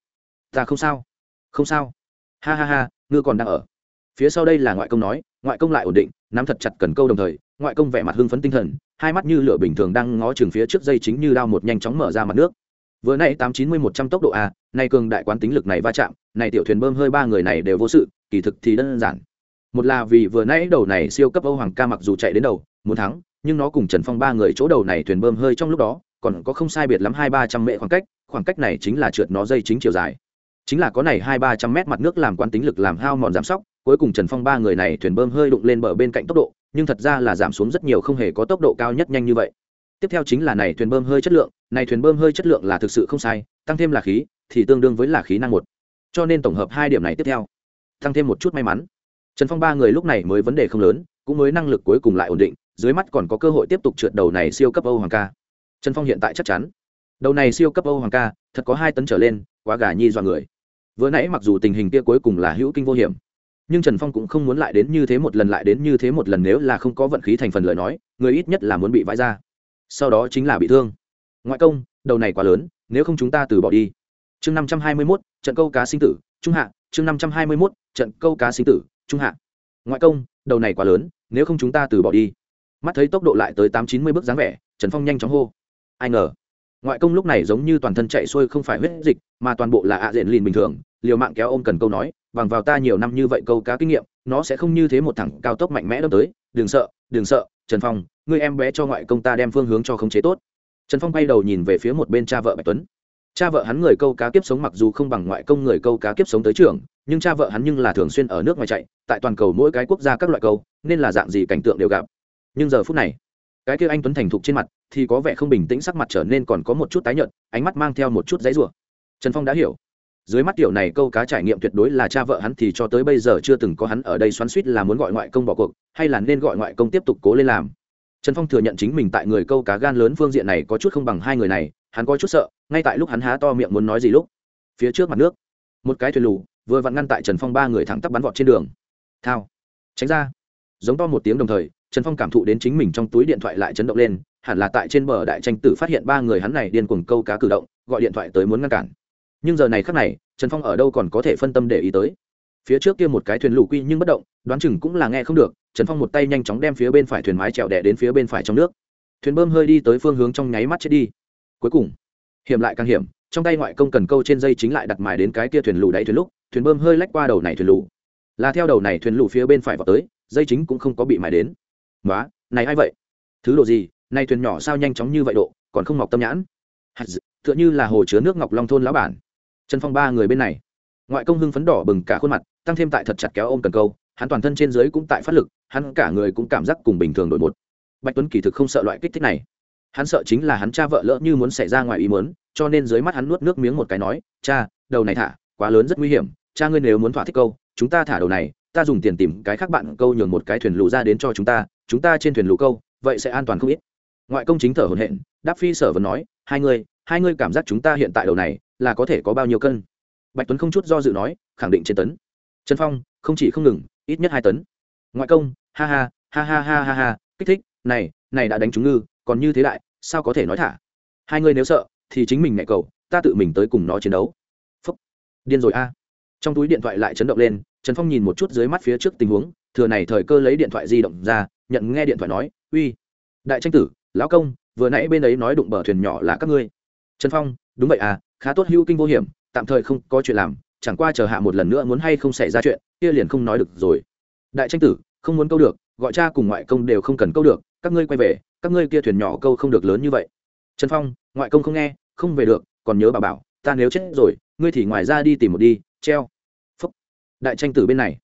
Ta không sao. Không sao. Ha ha ha, ngư còn đang ở. Phía sau đây là ngoại công nói, ngoại công lại ổn định nắm thật chặt cần câu đồng thời, ngoại công vẻ mặt hưng phấn tinh thần, hai mắt như lửa bình thường đang ngó chừng phía trước dây chính như đao một nhanh chóng mở ra mặt nước. Vừa nay tám chín mươi một trăm tốc độ a, nay cường đại quán tính lực này va chạm, này tiểu thuyền bơm hơi ba người này đều vô sự, kỳ thực thì đơn giản. Một là vì vừa nãy đầu này siêu cấp âu hoàng ca mặc dù chạy đến đầu, muốn thắng, nhưng nó cùng trần phong ba người chỗ đầu này thuyền bơm hơi trong lúc đó, còn có không sai biệt lắm hai ba trăm mệ khoảng cách khoảng cách này chính là trượt nó dây chính chiều dài. Chính là có này hai ba trăm mét mặt nước làm quán tính lực làm hao mòn giảm sóc cuối cùng trần phong ba người này thuyền bơm hơi đụng lên bờ bên cạnh tốc độ, nhưng thật ra là giảm xuống rất nhiều không hề có tốc độ cao nhất nhanh như vậy. Tiếp theo chính là này thuyền bơm hơi chất lượng, này thuyền bơm hơi chất lượng là thực sự không sai, tăng thêm là khí, thì tương đương với là khí năng một. Cho nên tổng hợp hai điểm này tiếp theo, tăng thêm một chút may mắn. Trần phong ba người lúc này mới vấn đề không lớn, cũng mới năng lực cuối cùng lại ổn định, dưới mắt còn có cơ hội tiếp tục trượt đầu này siêu cấp âu hoàng ca. Trần phong hiện tại chắc chắn, đầu này siêu cấp âu hoàng ca, thật có hai tấn trở lên, quá gà nhi dọa người. Vừa nãy mặc dù tình hình kia cuối cùng là hữu kinh vô hiểm nhưng trần phong cũng không muốn lại đến như thế một lần, lại đến như thế một lần nếu là không có vận khí thành phần lời nói, người ít nhất là muốn bị vãi ra. Sau đó chính là bị thương. Ngoại công, đầu này quá lớn, nếu không chúng ta từ bỏ đi. Chương năm trăm hai mươi mốt, trận câu cá sinh tử, trung hạ. Chương năm trăm hai mươi mốt, trận câu cá sinh tử, trung hạ. Ngoại công, đầu này quá lớn, nếu không chúng ta từ bỏ đi. Mắt thấy tốc độ lại tới tám chín mươi bước dáng vẻ, trần phong nhanh chóng hô. Ai ngờ, ngoại công lúc này giống như toàn thân chạy xuôi không phải huyết dịch, mà toàn bộ là ạ diện lìn bình thường, liều mạng kéo ôm cần câu nói bằng vào ta nhiều năm như vậy câu cá kinh nghiệm, nó sẽ không như thế một thẳng cao tốc mạnh mẽ đâm tới. Đừng sợ đừng sợ, trần phong người em bé cho ngoại công ta đem phương hướng cho khống chế tốt. Trần phong bay đầu nhìn về phía một bên cha vợ bạch tuấn. Cha vợ hắn người câu cá kiếp sống mặc dù không bằng ngoại công người câu cá kiếp sống tới trường, nhưng cha vợ hắn nhưng là thường xuyên ở nước ngoài chạy, tại toàn cầu mỗi cái quốc gia các loại câu, nên là dạng gì cảnh tượng đều gặp. Nhưng giờ phút này, cái kia anh tuấn thành thục trên mặt thì có vẻ không bình tĩnh, sắc mặt trở nên còn có một chút tái nhợt, ánh mắt mang theo một chút giấy rủa. Trần phong đã hiểu dưới mắt tiểu này câu cá trải nghiệm tuyệt đối là cha vợ hắn thì cho tới bây giờ chưa từng có hắn ở đây xoắn suýt là muốn gọi ngoại công bỏ cuộc, hay là nên gọi ngoại công tiếp tục cố lên làm. Trần phong thừa nhận chính mình tại người câu cá gan lớn phương diện này có chút không bằng hai người này, hắn có chút sợ, ngay tại lúc hắn há to miệng muốn nói gì lúc, phía trước mặt nước, một cái thuyền lù, vừa vặn ngăn tại trần phong ba người thẳng tắp bắn vọt trên đường. Thao, tránh ra. Giống to một tiếng đồng thời, trần phong cảm thụ đến chính mình trong túi điện thoại lại chấn động lên, hẳn là tại trên bờ đại tranh tử phát hiện ba người hắn này điên cuồng câu cá cử động, gọi điện thoại tới muốn ngăn cản nhưng giờ này khác này, trần phong ở đâu còn có thể phân tâm để ý tới? Phía trước kia một cái thuyền lù quy nhưng bất động, đoán chừng cũng là nghe không được, trần phong một tay nhanh chóng đem phía bên phải thuyền mái trèo đẻ đến phía bên phải trong nước. Thuyền bơm hơi đi tới phương hướng trong nháy mắt chết đi. Cuối cùng, hiểm lại càng hiểm, trong tay ngoại công cần câu trên dây chính lại đặt mài đến cái kia thuyền lù đáy thuyền lúc, thuyền bơm hơi lách qua đầu này thuyền lù. Là theo đầu này thuyền lù phía bên phải vào tới, dây chính cũng không có bị mài đến. Nói này ai vậy? Thứ độ gì nay thuyền nhỏ sao nhanh chóng như vậy độ, còn không mọc tâm nhãn? Tựa như là hồ chứa nước ngọc long thôn lão bản trần phong ba người bên này. Ngoại công hưng phấn đỏ bừng cả khuôn mặt, tăng thêm tại thật chặt kéo ôm cần câu, hắn toàn thân trên dưới cũng tại phát lực, hắn cả người cũng cảm giác cùng bình thường đổi một. Bạch tuấn kỳ thực không sợ loại kích thích này. Hắn sợ chính là hắn cha vợ lỡ như muốn xảy ra ngoài ý muốn, cho nên dưới mắt hắn nuốt nước miếng một cái nói, cha, đầu này thả, quá lớn rất nguy hiểm, cha ngươi nếu muốn thỏa thích câu, chúng ta thả đầu này, ta dùng tiền tìm cái khác bạn câu nhường một cái thuyền lù ra đến cho chúng ta chúng ta trên thuyền lù câu, vậy sẽ an toàn không ít. Ngoại công chính thở hồn hện đáp phi sở vẫn nói, hai ngươi hai ngươi cảm giác chúng ta hiện tại đầu này là có thể có bao nhiêu cân? Bạch tuấn không chút do dự nói, khẳng định trên tấn. Trần phong, không chỉ không ngừng, ít nhất hai tấn. Ngoại công, ha ha ha ha ha ha ha. Kích thích, này này đã đánh trúng ngư, còn như thế đại, sao có thể nói thả? Hai người nếu sợ, thì chính mình mẹ cầu, ta tự mình tới cùng nó chiến đấu. Phúc. Điên rồi a. Trong túi điện thoại lại chấn động lên, trần phong nhìn một chút dưới mắt phía trước tình huống, thừa này thời cơ lấy điện thoại di động ra, nhận nghe điện thoại nói, uy, đại tranh tử, lão công, vừa nãy bên ấy nói đụng bờ thuyền nhỏ là các ngươi. Trần phong, đúng vậy à khá tốt hữu kinh vô hiểm, tạm thời không có chuyện làm, chẳng qua chờ hạ một lần nữa muốn hay không xảy ra chuyện, kia liền không nói được rồi. Đại tranh tử, không muốn câu được, gọi cha cùng ngoại công đều không cần câu được, các ngươi quay về, các ngươi kia thuyền nhỏ câu không được lớn như vậy. Trần phong, ngoại công không nghe, không về được, còn nhớ bà bảo, ta nếu chết rồi, ngươi thì ngoài ra đi tìm một đi, treo. Phúc. Đại tranh tử bên này.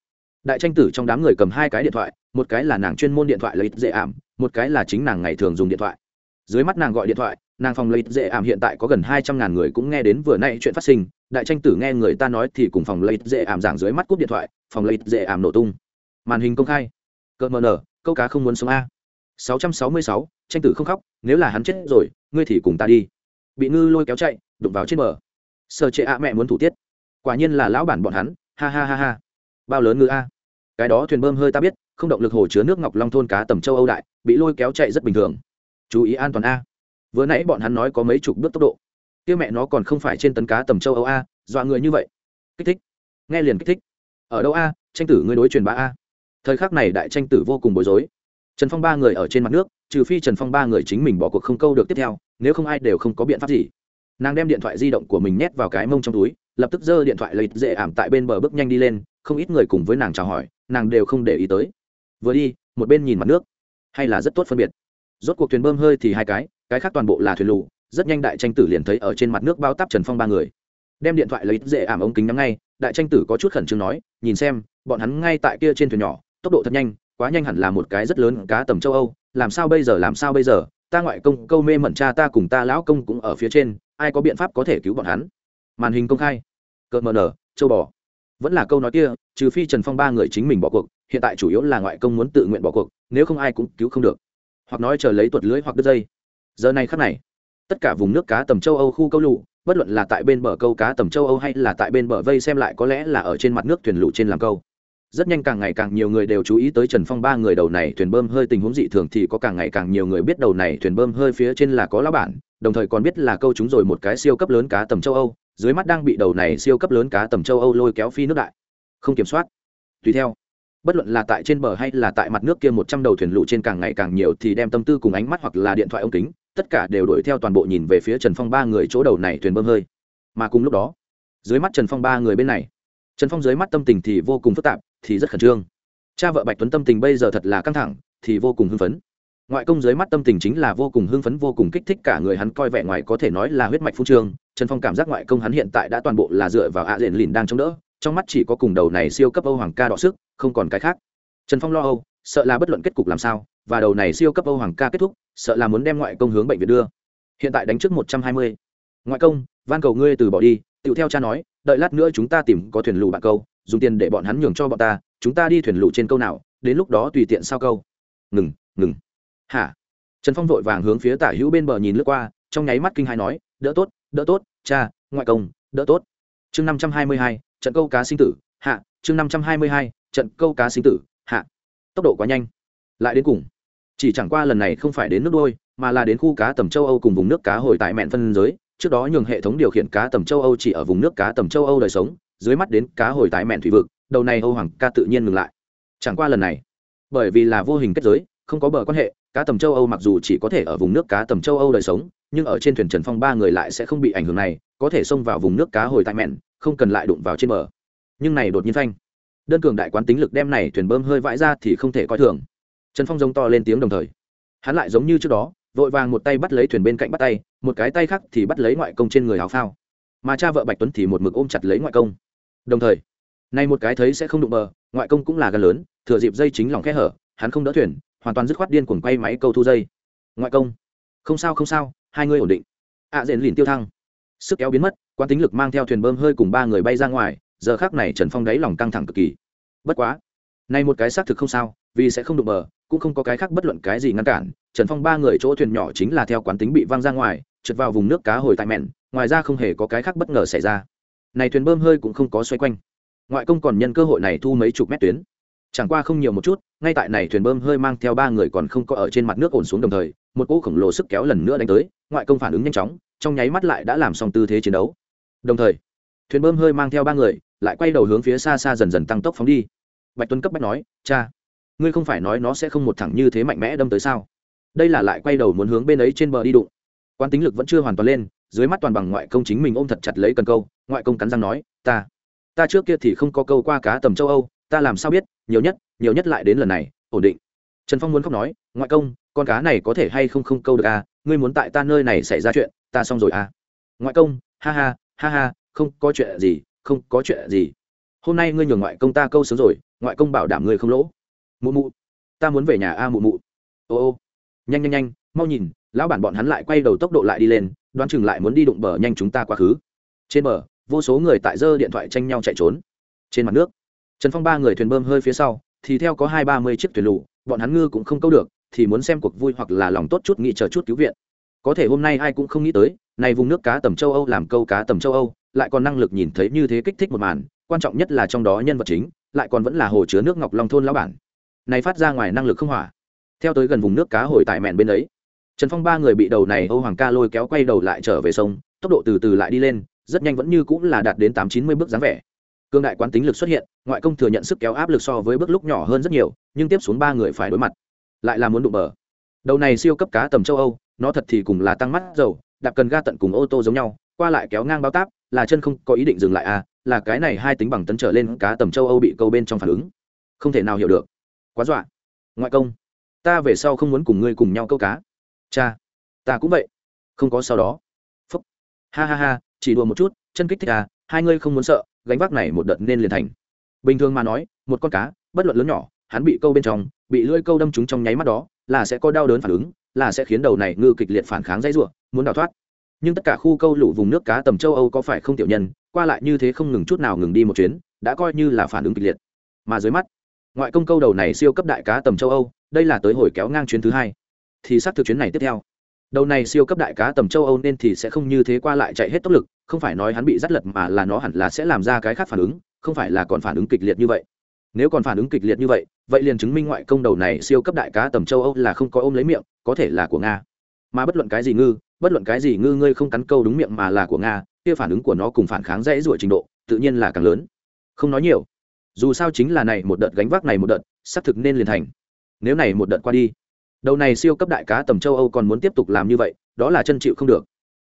Đại tranh tử trong đám người cầm hai cái điện thoại, một cái là nàng chuyên môn điện thoại lấy dễ ảm, một cái là chính nàng ngày thường dùng điện thoại dưới mắt nàng gọi điện thoại, nàng phòng lấy dễ ảm hiện tại có gần hai trăm ngàn người cũng nghe đến vừa nay chuyện phát sinh. Đại tranh tử nghe người ta nói thì cùng phòng lấy dễ ảm giảng dưới mắt cúp điện thoại, phòng lấy dễ ảm nổ tung. Màn hình công khai. Cợt mờ nở, câu cá không muốn sống a. sáu trăm sáu mươi sáu, tranh tử không khóc, nếu là hắn chết rồi, ngươi thì cùng ta đi. Bị ngư lôi kéo chạy, đụng vào trên bờ. Sợ trệ ạ mẹ muốn thủ tiết. Quả nhiên là lão bản bọn hắn, ha ha ha ha. Bao lớn ngư a. Cái đó thuyền bơm hơi ta biết, không động lực hồ chứa nước ngọc long thôn cá tầm châu âu đại, bị lôi kéo chạy rất bình thường chú ý an toàn a. Vừa nãy bọn hắn nói có mấy chục bước tốc độ. Kia mẹ nó còn không phải trên tấn cá tầm châu âu a, dọa người như vậy. Kích thích. Nghe liền kích thích. Ở đâu a, tranh tử ngươi đối truyền bá a. Thời khắc này đại tranh tử vô cùng bối rối. Trần phong ba người ở trên mặt nước, trừ phi trần phong ba người chính mình bỏ cuộc không câu được tiếp theo, nếu không ai đều không có biện pháp gì. Nàng đem điện thoại di động của mình nhét vào cái mông trong túi, lập tức giơ điện thoại lấy dễ ảm tại bên bờ bước nhanh đi lên, không ít người cùng với nàng chào hỏi, nàng đều không để ý tới. Vừa đi, một bên nhìn mặt nước. Hay là rất tốt phân biệt rốt cuộc thuyền bơm hơi thì hai cái cái khác toàn bộ là thuyền lù. Rất nhanh đại tranh tử liền thấy ở trên mặt nước bao tắp trần phong ba người. Đem điện thoại lấy dễ ảm ống kính nhắm ngay, đại tranh tử có chút khẩn trương nói, nhìn xem, bọn hắn ngay tại kia trên thuyền nhỏ, tốc độ thật nhanh, quá nhanh hẳn là một cái rất lớn cá tầm châu âu. Làm sao bây giờ, làm sao bây giờ? Ta ngoại công, câu mê mẩn cha ta cùng ta lão công cũng ở phía trên, ai có biện pháp có thể cứu bọn hắn? Màn hình công khai. Cợt mờ nở, châu bò. Vẫn là câu nói kia, trừ phi trần phong ba người chính mình bỏ cuộc, hiện tại chủ yếu là ngoại công muốn tự nguyện bỏ cuộc, nếu không ai cũng cứu không được hoặc nói chờ lấy tuột lưới hoặc đứt dây. Giờ này khắc này, tất cả vùng nước cá tầm châu âu khu câu lụ, bất luận là tại bên bờ câu cá tầm châu âu hay là tại bên bờ vây xem lại có lẽ là ở trên mặt nước thuyền lụ trên làm câu. Rất nhanh càng ngày càng nhiều người đều chú ý tới trần phong ba người đầu này, thuyền bơm hơi tình huống dị thường thì có càng ngày càng nhiều người biết đầu này thuyền bơm hơi phía trên là có lá bản, đồng thời còn biết là câu chúng rồi một cái siêu cấp lớn cá tầm châu âu, dưới mắt đang bị đầu này siêu cấp lớn cá tầm châu âu lôi kéo phi nước đại. Không kiểm soát. Tùy theo bất luận là tại trên bờ hay là tại mặt nước kia một trăm đầu thuyền lụ trên càng ngày càng nhiều thì đem tâm tư cùng ánh mắt hoặc là điện thoại ống kính, tất cả đều đuổi theo toàn bộ nhìn về phía trần phong ba người chỗ đầu này thuyền bơm hơi. Mà cùng lúc đó, dưới mắt trần phong ba người bên này, trần phong dưới mắt tâm tình thì vô cùng phức tạp, thì rất khẩn trương. Cha vợ bạch tuấn tâm tình bây giờ thật là căng thẳng, thì vô cùng hưng phấn. Ngoại công dưới mắt tâm tình chính là vô cùng hưng phấn, vô cùng kích thích cả người hắn, coi vẻ ngoài có thể nói là huyết mạch phu trương. Trần phong cảm giác ngoại công hắn hiện tại đã toàn bộ là dựa vào ạ à diện lìn đang chống đỡ trong mắt chỉ có cùng đầu này siêu cấp âu hoàng ca đọ sức, không còn cái khác. Trần phong lo âu, sợ là bất luận kết cục làm sao, và đầu này siêu cấp âu hoàng ca kết thúc, sợ là muốn đem ngoại công hướng bệnh viện đưa. Hiện tại đánh trước một trăm hai mươi. Ngoại công, van cầu ngươi từ bỏ đi, Tiểu theo cha nói, đợi lát nữa chúng ta tìm có thuyền lù bạn câu, dùng tiền để bọn hắn nhường cho bọn ta, chúng ta đi thuyền lù trên câu nào, đến lúc đó tùy tiện sao câu. Ngừng ngừng. Hả? Trần phong vội vàng hướng phía tả hữu bên bờ nhìn lướt qua, trong nháy mắt kinh hãi nói, đỡ tốt đỡ tốt, cha, ngoại công, đỡ tốt. Chương năm trăm hai mươi hai trận câu cá sinh tử, hạ, chương năm trăm hai mươi hai, trận câu cá sinh tử, hạ. Tốc độ quá nhanh. Lại đến cùng. Chỉ chẳng qua lần này không phải đến nước đôi, mà là đến khu cá tầm châu âu cùng vùng nước cá hồi tại mẹn phân giới. Trước đó nhường hệ thống điều khiển cá tầm châu âu chỉ ở vùng nước cá tầm châu âu đời sống, dưới mắt đến cá hồi tại mẹn thủy vực, đầu này âu hoàng ca tự nhiên ngừng lại. Chẳng qua lần này, bởi vì là vô hình kết giới, không có bờ quan hệ, cá tầm châu âu mặc dù chỉ có thể ở vùng nước cá tầm châu âu đời sống, nhưng ở trên thuyền trần phong ba người lại sẽ không bị ảnh hưởng này, có thể xông vào vùng nước cá hồi tại mẹn không cần lại đụng vào trên bờ. Nhưng này đột nhiên phanh. Đơn cường đại quán tính lực đem này thuyền bơm hơi vãi ra thì không thể coi thường. Trần phong giống to lên tiếng đồng thời. Hắn lại giống như trước đó vội vàng một tay bắt lấy thuyền bên cạnh bắt tay một cái tay khác thì bắt lấy ngoại công trên người áo phao. Mà cha vợ bạch tuấn thì một mực ôm chặt lấy ngoại công. Đồng thời nay một cái thấy sẽ không đụng bờ ngoại công cũng là gần lớn thừa dịp dây chính lòng khe hở hắn không đỡ thuyền hoàn toàn dứt khoát điên cuồng quay máy câu thu dây. Ngoại công. Không sao không sao hai người ổn định. Ạ à, rền lìn tiêu thăng. Sức kéo biến mất quan tính lực mang theo thuyền bơm hơi cùng ba người bay ra ngoài, giờ khác này trần phong đáy lòng căng thẳng cực kỳ. Bất quá, nay một cái xác thực không sao, vì sẽ không đụng bờ, cũng không có cái khác bất luận cái gì ngăn cản. Trần phong ba người chỗ thuyền nhỏ chính là theo quán tính bị văng ra ngoài, trượt vào vùng nước cá hồi tại mẹn, ngoài ra không hề có cái khác bất ngờ xảy ra. Này thuyền bơm hơi cũng không có xoay quanh. Ngoại công còn nhân cơ hội này thu mấy chục mét tuyến. Chẳng qua không nhiều một chút, ngay tại này thuyền bơm hơi mang theo ba người còn không có ở trên mặt nước ổn xuống đồng thời, một cỗ khổng lồ sức kéo lần nữa đánh tới, ngoại công phản ứng nhanh chóng, trong nháy mắt lại đã làm xong tư thế chiến đấu đồng thời, thuyền bơm hơi mang theo ba người, lại quay đầu hướng phía xa xa dần dần tăng tốc phóng đi. Bạch tuấn cấp bách nói, cha, ngươi không phải nói nó sẽ không một thẳng như thế mạnh mẽ đâm tới sao? Đây là lại quay đầu muốn hướng bên ấy trên bờ đi đụng. Quan tính lực vẫn chưa hoàn toàn lên, dưới mắt toàn bằng ngoại công chính mình ôm thật chặt lấy cần câu, ngoại công cắn răng nói, ta ta trước kia thì không có câu qua cá tầm châu âu, ta làm sao biết, nhiều nhất nhiều nhất lại đến lần này, ổn định. Trần phong muốn khóc nói, ngoại công, con cá này có thể hay không không câu được à? Ngươi muốn tại ta nơi này xảy ra chuyện, ta xong rồi à? Ngoại công, ha ha ha ha, không có chuyện gì, không có chuyện gì. Hôm nay ngươi nhường ngoại công ta câu sướng rồi, ngoại công bảo đảm ngươi không lỗ. Mụ mụ, ta muốn về nhà a mụ mụ. Ô ô, nhanh nhanh nhanh, mau nhìn, lão bản bọn hắn lại quay đầu tốc độ lại đi lên, đoán chừng lại muốn đi đụng bờ nhanh chúng ta quá khứ. Trên bờ, vô số người tại giơ điện thoại tranh nhau chạy trốn. Trên mặt nước, trần phong ba người thuyền bơm hơi phía sau, thì theo có hai ba mươi chiếc thuyền lụ bọn hắn ngư cũng không câu được, thì muốn xem cuộc vui hoặc là lòng tốt chút nghĩ chờ chút cứu viện có thể hôm nay ai cũng không nghĩ tới, này vùng nước cá tầm châu âu làm câu cá tầm châu âu, lại còn năng lực nhìn thấy như thế kích thích một màn, quan trọng nhất là trong đó nhân vật chính, lại còn vẫn là hồ chứa nước ngọc long thôn lão bản. Này phát ra ngoài năng lực không hỏa. Theo tới gần vùng nước cá hồi tại mẹn bên ấy, trần phong ba người bị đầu này âu hoàng ca lôi kéo quay đầu lại trở về sông, tốc độ từ từ lại đi lên, rất nhanh vẫn như cũng là đạt đến tám chín mươi bước dáng vẻ. Cương đại quán tính lực xuất hiện, ngoại công thừa nhận sức kéo áp lực so với bước lúc nhỏ hơn rất nhiều, nhưng tiếp xuống ba người phải đối mặt, lại là muốn đụng bờ. Đầu này siêu cấp cá tầm châu âu nó thật thì cùng là tăng mắt dầu, đạp cần ga tận cùng ô tô giống nhau, qua lại kéo ngang bao táp, là chân không có ý định dừng lại à là cái này hai tính bằng tấn trở lên cá tầm châu âu bị câu bên trong phản ứng. Không thể nào hiểu được. Quá dọa. Ngoại công, ta về sau không muốn cùng ngươi cùng nhau câu cá. Cha, ta cũng vậy. Không có sau đó. Phúc. Ha ha ha, chỉ đùa một chút, chân kích thích à hai ngươi không muốn sợ, gánh vác này một đợt nên liền thành. Bình thường mà nói, một con cá, bất luận lớn nhỏ, hắn bị câu bên trong, bị lưỡi câu đâm trúng trong nháy mắt đó, là sẽ có đau đớn phản ứng là sẽ khiến đầu này ngư kịch liệt phản kháng dãy rủa, muốn đào thoát. Nhưng tất cả khu câu lũ vùng nước cá tầm châu âu có phải không tiểu nhân, qua lại như thế không ngừng chút nào ngừng đi một chuyến, đã coi như là phản ứng kịch liệt. Mà dưới mắt, ngoại công câu đầu này siêu cấp đại cá tầm châu âu, đây là tới hồi kéo ngang chuyến thứ hai. Thì xác thực chuyến này tiếp theo. Đầu này siêu cấp đại cá tầm châu âu nên thì sẽ không như thế qua lại chạy hết tốc lực, không phải nói hắn bị dắt lật mà là nó hẳn là sẽ làm ra cái khác phản ứng, không phải là còn phản ứng kịch liệt như vậy nếu còn phản ứng kịch liệt như vậy vậy liền chứng minh ngoại công đầu này siêu cấp đại cá tầm châu âu là không có ôm lấy miệng, có thể là của nga. Mà bất luận cái gì ngư, bất luận cái gì ngư ngươi không cắn câu đúng miệng mà là của nga, kia phản ứng của nó cùng phản kháng dễ dội trình độ, tự nhiên là càng lớn. Không nói nhiều. Dù sao chính là này một đợt gánh vác này một đợt, xác thực nên liền thành. Nếu này một đợt qua đi, đầu này siêu cấp đại cá tầm châu âu còn muốn tiếp tục làm như vậy, đó là chân chịu không được.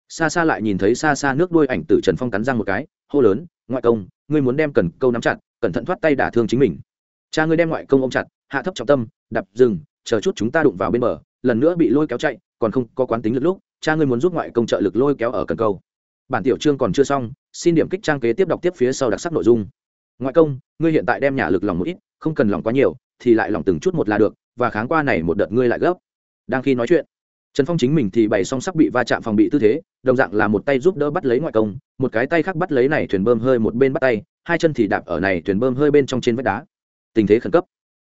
Xa xa lại nhìn thấy xa xa nước đuôi ảnh tử trần phong cắn răng một cái, hô lớn, ngoại công, ngươi muốn đem cần câu nắm chặt cẩn thận thoát tay đả thương chính mình. Cha ngươi đem ngoại công ôm chặt, hạ thấp trọng tâm đập dừng chờ chút chúng ta đụng vào bên bờ, lần nữa bị lôi kéo chạy, còn không có quán tính lực lúc, cha ngươi muốn giúp ngoại công trợ lực lôi kéo ở cần câu. Bản tiểu chương còn chưa xong, xin điểm kích trang kế tiếp đọc tiếp phía sau đặc sắc nội dung. Ngoại công, ngươi hiện tại đem nhà lực lòng một ít, không cần lòng quá nhiều, thì lại lòng từng chút một là được, và kháng qua này một đợt ngươi lại gấp. Đang khi nói chuyện trần phong chính mình thì bày song sắc bị va chạm phòng bị tư thế, đồng dạng là một tay giúp đỡ bắt lấy ngoại công, một cái tay khác bắt lấy này thuyền bơm hơi một bên bắt tay, hai chân thì đạp ở này thuyền bơm hơi bên trong trên vách đá. Tình thế khẩn cấp.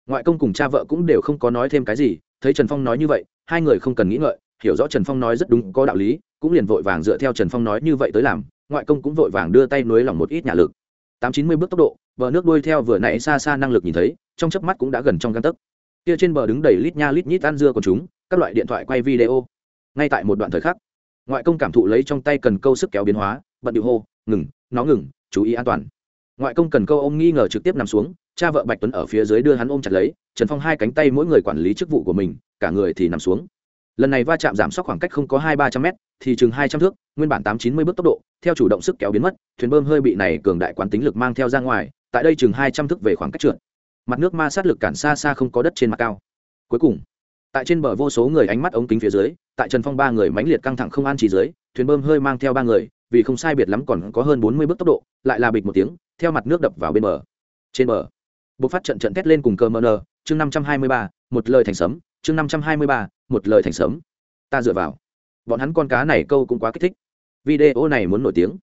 Ngoại công cùng cha vợ cũng đều không có nói thêm cái gì, thấy trần phong nói như vậy, hai người không cần nghĩ ngợi, hiểu rõ trần phong nói rất đúng, có đạo lý, cũng liền vội vàng dựa theo trần phong nói như vậy tới làm, ngoại công cũng vội vàng đưa tay nối lòng một ít nhà lực. Tám chín mươi bước tốc độ, bờ nước đuôi theo vừa nãy xa xa năng lực nhìn thấy, trong chớp mắt cũng đã gần trong găng tấc. Kia trên bờ đứng đầy lít nha lít nhít ăn dưa của chúng các loại điện thoại quay video. Ngay tại một đoạn thời khắc, ngoại công cảm thụ lấy trong tay cần câu sức kéo biến hóa, bận điệu hô, ngừng, nó ngừng, chú ý an toàn. Ngoại công cần câu ông nghi ngờ trực tiếp nằm xuống, cha vợ bạch tuấn ở phía dưới đưa hắn ôm chặt lấy, trần phong hai cánh tay mỗi người quản lý chức vụ của mình, cả người thì nằm xuống. Lần này va chạm giảm sốc khoảng cách không có hai ba trăm m thì chừng hai trăm thước, nguyên bản tám chín mươi bước tốc độ, theo chủ động sức kéo biến mất, thuyền bơm hơi bị này cường đại quán tính lực mang theo ra ngoài, tại đây chừng hai trăm thước về khoảng cách trượt. Mặt nước ma sát lực cản xa xa không có đất trên mặt cao. Cuối cùng tại trên bờ vô số người ánh mắt ống kính phía dưới, tại trần phong ba người mãnh liệt căng thẳng không an chỉ dưới, thuyền bơm hơi mang theo ba người, vì không sai biệt lắm còn có hơn bốn mươi bước tốc độ, lại là bịch một tiếng, theo mặt nước đập vào bên bờ. Trên bờ, bộc phát trận trận thét lên cùng cơ mờ nờ, chương năm trăm hai mươi ba, một lời thành sấm, chương năm trăm hai mươi ba, một lời thành sấm. Ta dựa vào. Bọn hắn con cá này câu cũng quá kích thích. Video này muốn nổi tiếng.